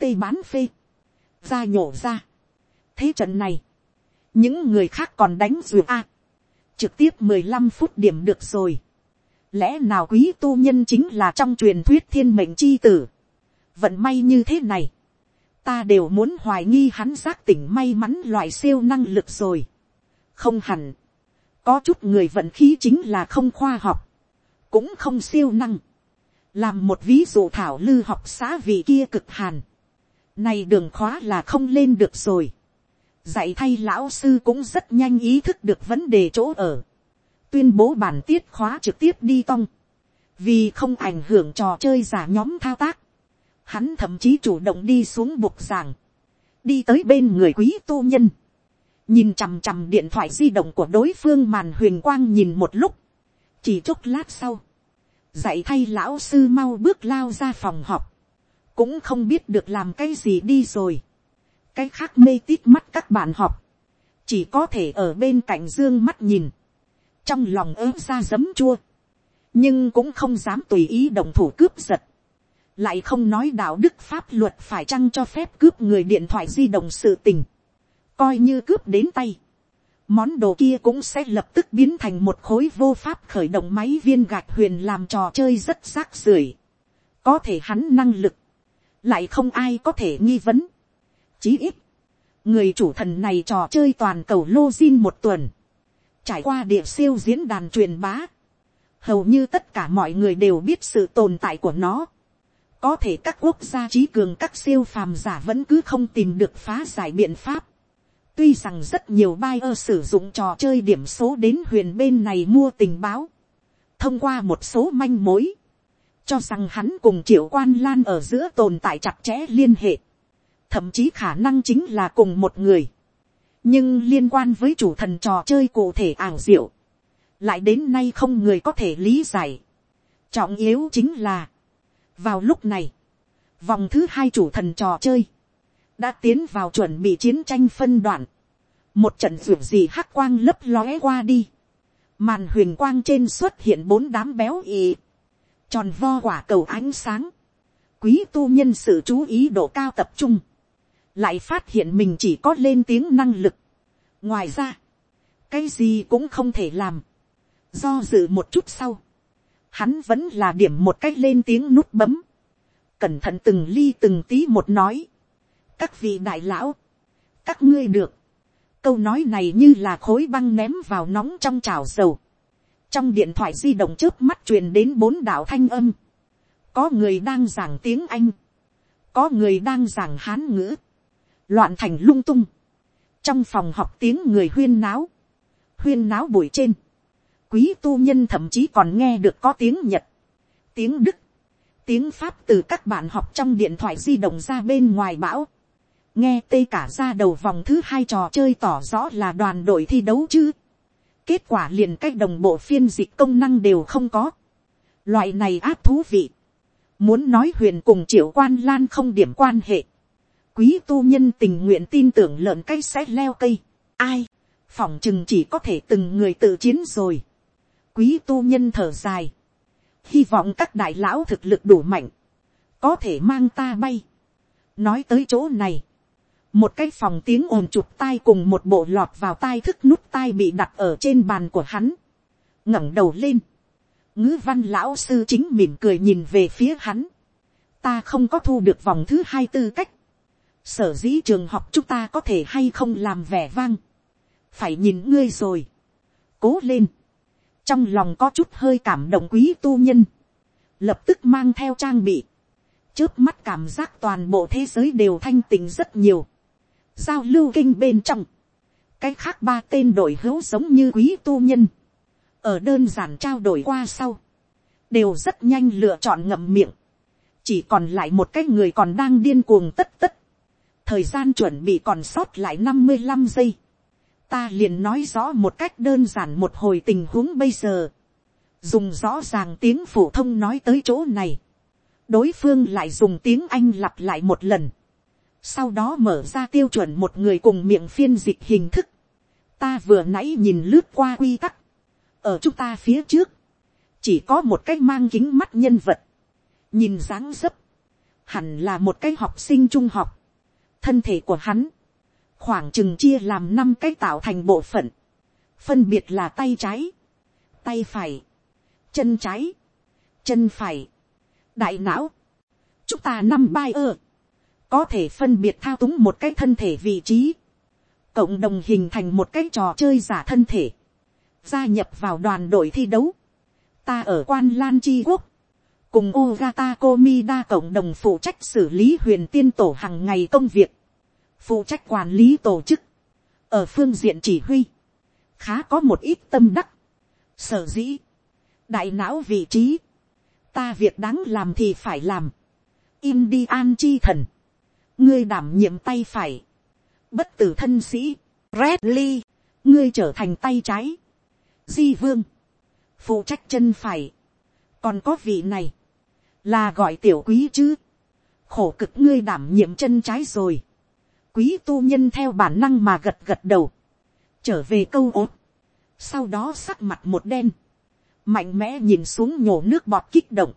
tây bán phê, ra nhổ ra. thế trận này, những người khác còn đánh dù a, trực tiếp mười lăm phút điểm được rồi, lẽ nào quý tu nhân chính là trong truyền thuyết thiên mệnh chi tử, vận may như thế này, ta đều muốn hoài nghi hắn giác tỉnh may mắn loại siêu năng lực rồi, không hẳn, có chút người vận khí chính là không khoa học, cũng không siêu năng, làm một ví dụ thảo lư học xã vị kia cực hàn, này đường khóa là không lên được rồi. Dạy thay lão sư cũng rất nhanh ý thức được vấn đề chỗ ở, tuyên bố bản tiết khóa trực tiếp đi tong, vì không ảnh hưởng trò chơi giả nhóm thao tác, hắn thậm chí chủ động đi xuống bục giảng, đi tới bên người quý tu nhân, nhìn chằm chằm điện thoại di động của đối phương màn huyền quang nhìn một lúc, chỉ chốc lát sau, dạy thay lão sư mau bước lao ra phòng học, cũng không biết được làm cái gì đi rồi, cái khác mê tít mắt các bạn học, chỉ có thể ở bên cạnh dương mắt nhìn, trong lòng ớ ra giấm chua, nhưng cũng không dám tùy ý đồng thủ cướp giật, lại không nói đạo đức pháp luật phải chăng cho phép cướp người điện thoại di động sự tình, coi như cướp đến tay, món đồ kia cũng sẽ lập tức biến thành một khối vô pháp khởi động máy viên gạch huyền làm trò chơi rất rác rưởi, có thể hắn năng lực, lại không ai có thể nghi vấn, chí ít, người chủ thần này trò chơi toàn cầu lô zin một tuần, trải qua địa siêu diễn đàn truyền bá, hầu như tất cả mọi người đều biết sự tồn tại của nó. có thể các quốc gia trí cường các siêu phàm giả vẫn cứ không tìm được phá giải biện pháp. tuy rằng rất nhiều buyer sử dụng trò chơi điểm số đến huyền bên này mua tình báo, thông qua một số manh mối, cho rằng hắn cùng triệu quan lan ở giữa tồn tại chặt chẽ liên hệ, thậm chí khả năng chính là cùng một người nhưng liên quan với chủ thần trò chơi cụ thể ảo diệu, lại đến nay không người có thể lý giải. trọng yếu chính là, vào lúc này, vòng thứ hai chủ thần trò chơi, đã tiến vào chuẩn bị chiến tranh phân đoạn, một trận ruột gì hắc quang lấp lóe qua đi, màn huyền quang trên xuất hiện bốn đám béo ì, tròn vo quả cầu ánh sáng, quý tu nhân sự chú ý độ cao tập trung, lại phát hiện mình chỉ có lên tiếng năng lực. ngoài ra, cái gì cũng không thể làm. do dự một chút sau, hắn vẫn là điểm một cách lên tiếng nút bấm, cẩn thận từng ly từng tí một nói, các vị đại lão, các ngươi được, câu nói này như là khối băng ném vào nóng trong chảo dầu, trong điện thoại di động trước mắt truyền đến bốn đạo thanh âm, có người đang giảng tiếng anh, có người đang giảng hán ngữ, loạn thành lung tung, trong phòng học tiếng người huyên náo, huyên náo buổi trên, quý tu nhân thậm chí còn nghe được có tiếng nhật, tiếng đức, tiếng pháp từ các bạn học trong điện thoại di động ra bên ngoài bão, nghe tê cả ra đầu vòng thứ hai trò chơi tỏ rõ là đoàn đội thi đấu chứ, kết quả liền cách đồng bộ phiên dịch công năng đều không có, loại này áp thú vị, muốn nói huyền cùng triệu quan lan không điểm quan hệ, quý tu nhân tình nguyện tin tưởng lợn cây sẽ leo cây. ai, phỏng chừng chỉ có thể từng người tự chiến rồi. quý tu nhân thở dài. hy vọng các đại lão thực lực đủ mạnh. có thể mang ta bay. nói tới chỗ này. một cái phòng tiếng ồn chụp tai cùng một bộ lọt vào tai thức nút tai bị đặt ở trên bàn của hắn. ngẩng đầu lên. ngữ văn lão sư chính mỉm cười nhìn về phía hắn. ta không có thu được vòng thứ hai tư cách sở dĩ trường học chúng ta có thể hay không làm vẻ vang, phải nhìn ngươi rồi, cố lên, trong lòng có chút hơi cảm động quý tu nhân, lập tức mang theo trang bị, trước mắt cảm giác toàn bộ thế giới đều thanh tình rất nhiều, giao lưu kinh bên trong, cái khác ba tên đội hữu giống như quý tu nhân, ở đơn giản trao đổi qua sau, đều rất nhanh lựa chọn ngậm miệng, chỉ còn lại một cái người còn đang điên cuồng tất tất, thời gian chuẩn bị còn sót lại năm mươi năm giây, ta liền nói rõ một cách đơn giản một hồi tình huống bây giờ, dùng rõ ràng tiếng phổ thông nói tới chỗ này, đối phương lại dùng tiếng anh lặp lại một lần, sau đó mở ra tiêu chuẩn một người cùng miệng phiên dịch hình thức, ta vừa nãy nhìn lướt qua quy tắc, ở chúng ta phía trước, chỉ có một cái mang kính mắt nhân vật, nhìn dáng dấp, hẳn là một cái học sinh trung học, thân thể của hắn, khoảng chừng chia làm năm cái tạo thành bộ phận, phân biệt là tay trái, tay phải, chân trái, chân phải, đại não, chúng ta năm bai ơ, có thể phân biệt thao túng một cái thân thể vị trí, cộng đồng hình thành một cái trò chơi giả thân thể, gia nhập vào đoàn đội thi đấu, ta ở quan lan chi quốc, cùng Ogata Komida cộng đồng phụ trách xử lý huyền tiên tổ hàng ngày công việc, phụ trách quản lý tổ chức, ở phương diện chỉ huy, khá có một ít tâm đắc, sở dĩ, đại não vị trí, ta việc đáng làm thì phải làm, Indian chi thần, ngươi đảm nhiệm tay phải, bất tử thân sĩ, Redley, ngươi trở thành tay trái, di vương, phụ trách chân phải, còn có vị này, là gọi tiểu quý chứ, khổ cực ngươi đảm nhiệm chân trái rồi, quý tu nhân theo bản năng mà gật gật đầu, trở về câu ốt, sau đó sắc mặt một đen, mạnh mẽ nhìn xuống nhổ nước bọt kích động,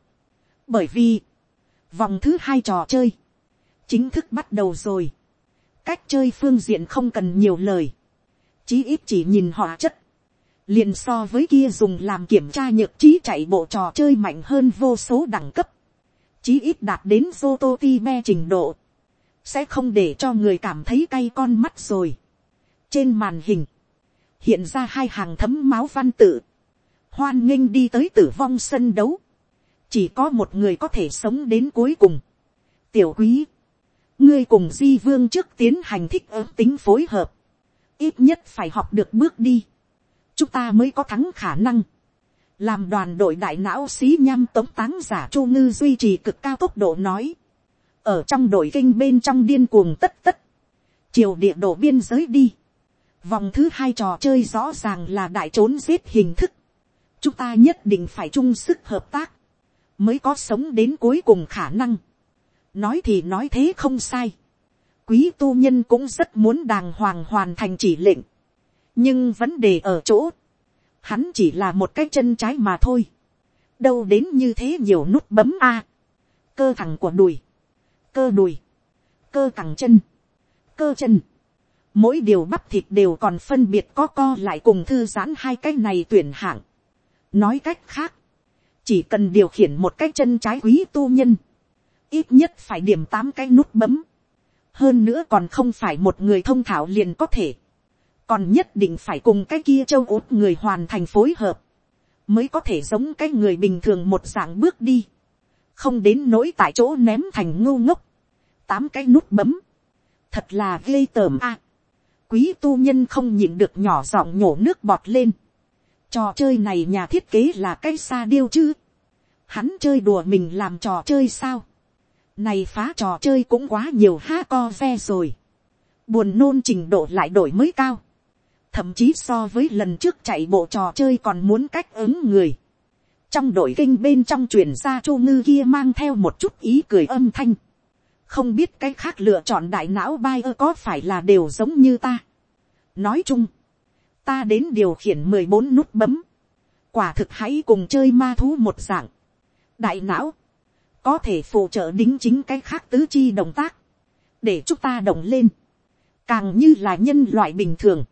bởi vì, vòng thứ hai trò chơi, chính thức bắt đầu rồi, cách chơi phương diện không cần nhiều lời, chí ít chỉ nhìn họ chất, liền so với kia dùng làm kiểm tra nhược trí chạy bộ trò chơi mạnh hơn vô số đẳng cấp, chí ít đạt đến vô me trình độ, sẽ không để cho người cảm thấy cay con mắt rồi. trên màn hình, hiện ra hai hàng thấm máu văn tự, hoan nghênh đi tới tử vong sân đấu, chỉ có một người có thể sống đến cuối cùng. tiểu quý, ngươi cùng di vương trước tiến hành thích ứng tính phối hợp, ít nhất phải học được bước đi, chúng ta mới có thắng khả năng làm đoàn đội đại não xí nhăm tống táng giả chu ngư duy trì cực cao tốc độ nói, ở trong đội kinh bên trong điên cuồng tất tất, chiều địa đổ biên giới đi, vòng thứ hai trò chơi rõ ràng là đại trốn giết hình thức, chúng ta nhất định phải chung sức hợp tác, mới có sống đến cuối cùng khả năng. nói thì nói thế không sai. quý tu nhân cũng rất muốn đàng hoàng hoàn thành chỉ lệnh. nhưng vấn đề ở chỗ, hắn chỉ là một cái chân trái mà thôi. đâu đến như thế nhiều nút bấm a. cơ thẳng của đùi, cơ đùi, cơ cẳng chân, cơ chân. mỗi điều bắp thịt đều còn phân biệt có co lại cùng thư giãn hai cái này tuyển hạng. nói cách khác, chỉ cần điều khiển một cái chân trái quý tu nhân, ít nhất phải điểm tám cái nút bấm, hơn nữa còn không phải một người thông thảo liền có thể, còn nhất định phải cùng cái kia châu út người hoàn thành phối hợp, mới có thể giống cái người bình thường một dạng bước đi, không đến nỗi tại chỗ ném thành ngô ngốc, tám cái nút bấm, thật là ghê tởm a, quý tu nhân không nhịn được nhỏ giọng nhổ nước bọt lên, Trò chơi này nhà thiết kế là cái xa điêu chứ. Hắn chơi đùa mình làm trò chơi sao. Này phá trò chơi cũng quá nhiều ha co ve rồi. Buồn nôn trình độ lại đổi mới cao. Thậm chí so với lần trước chạy bộ trò chơi còn muốn cách ứng người. Trong đội kinh bên trong truyền ra chu ngư kia mang theo một chút ý cười âm thanh. Không biết cái khác lựa chọn đại não bay ơ có phải là đều giống như ta. Nói chung ta đến điều khiển mười bốn nút bấm, quả thực hãy cùng chơi ma thú một dạng, đại não, có thể phụ trợ đính chính cái khác tứ chi động tác, để chúng ta động lên, càng như là nhân loại bình thường,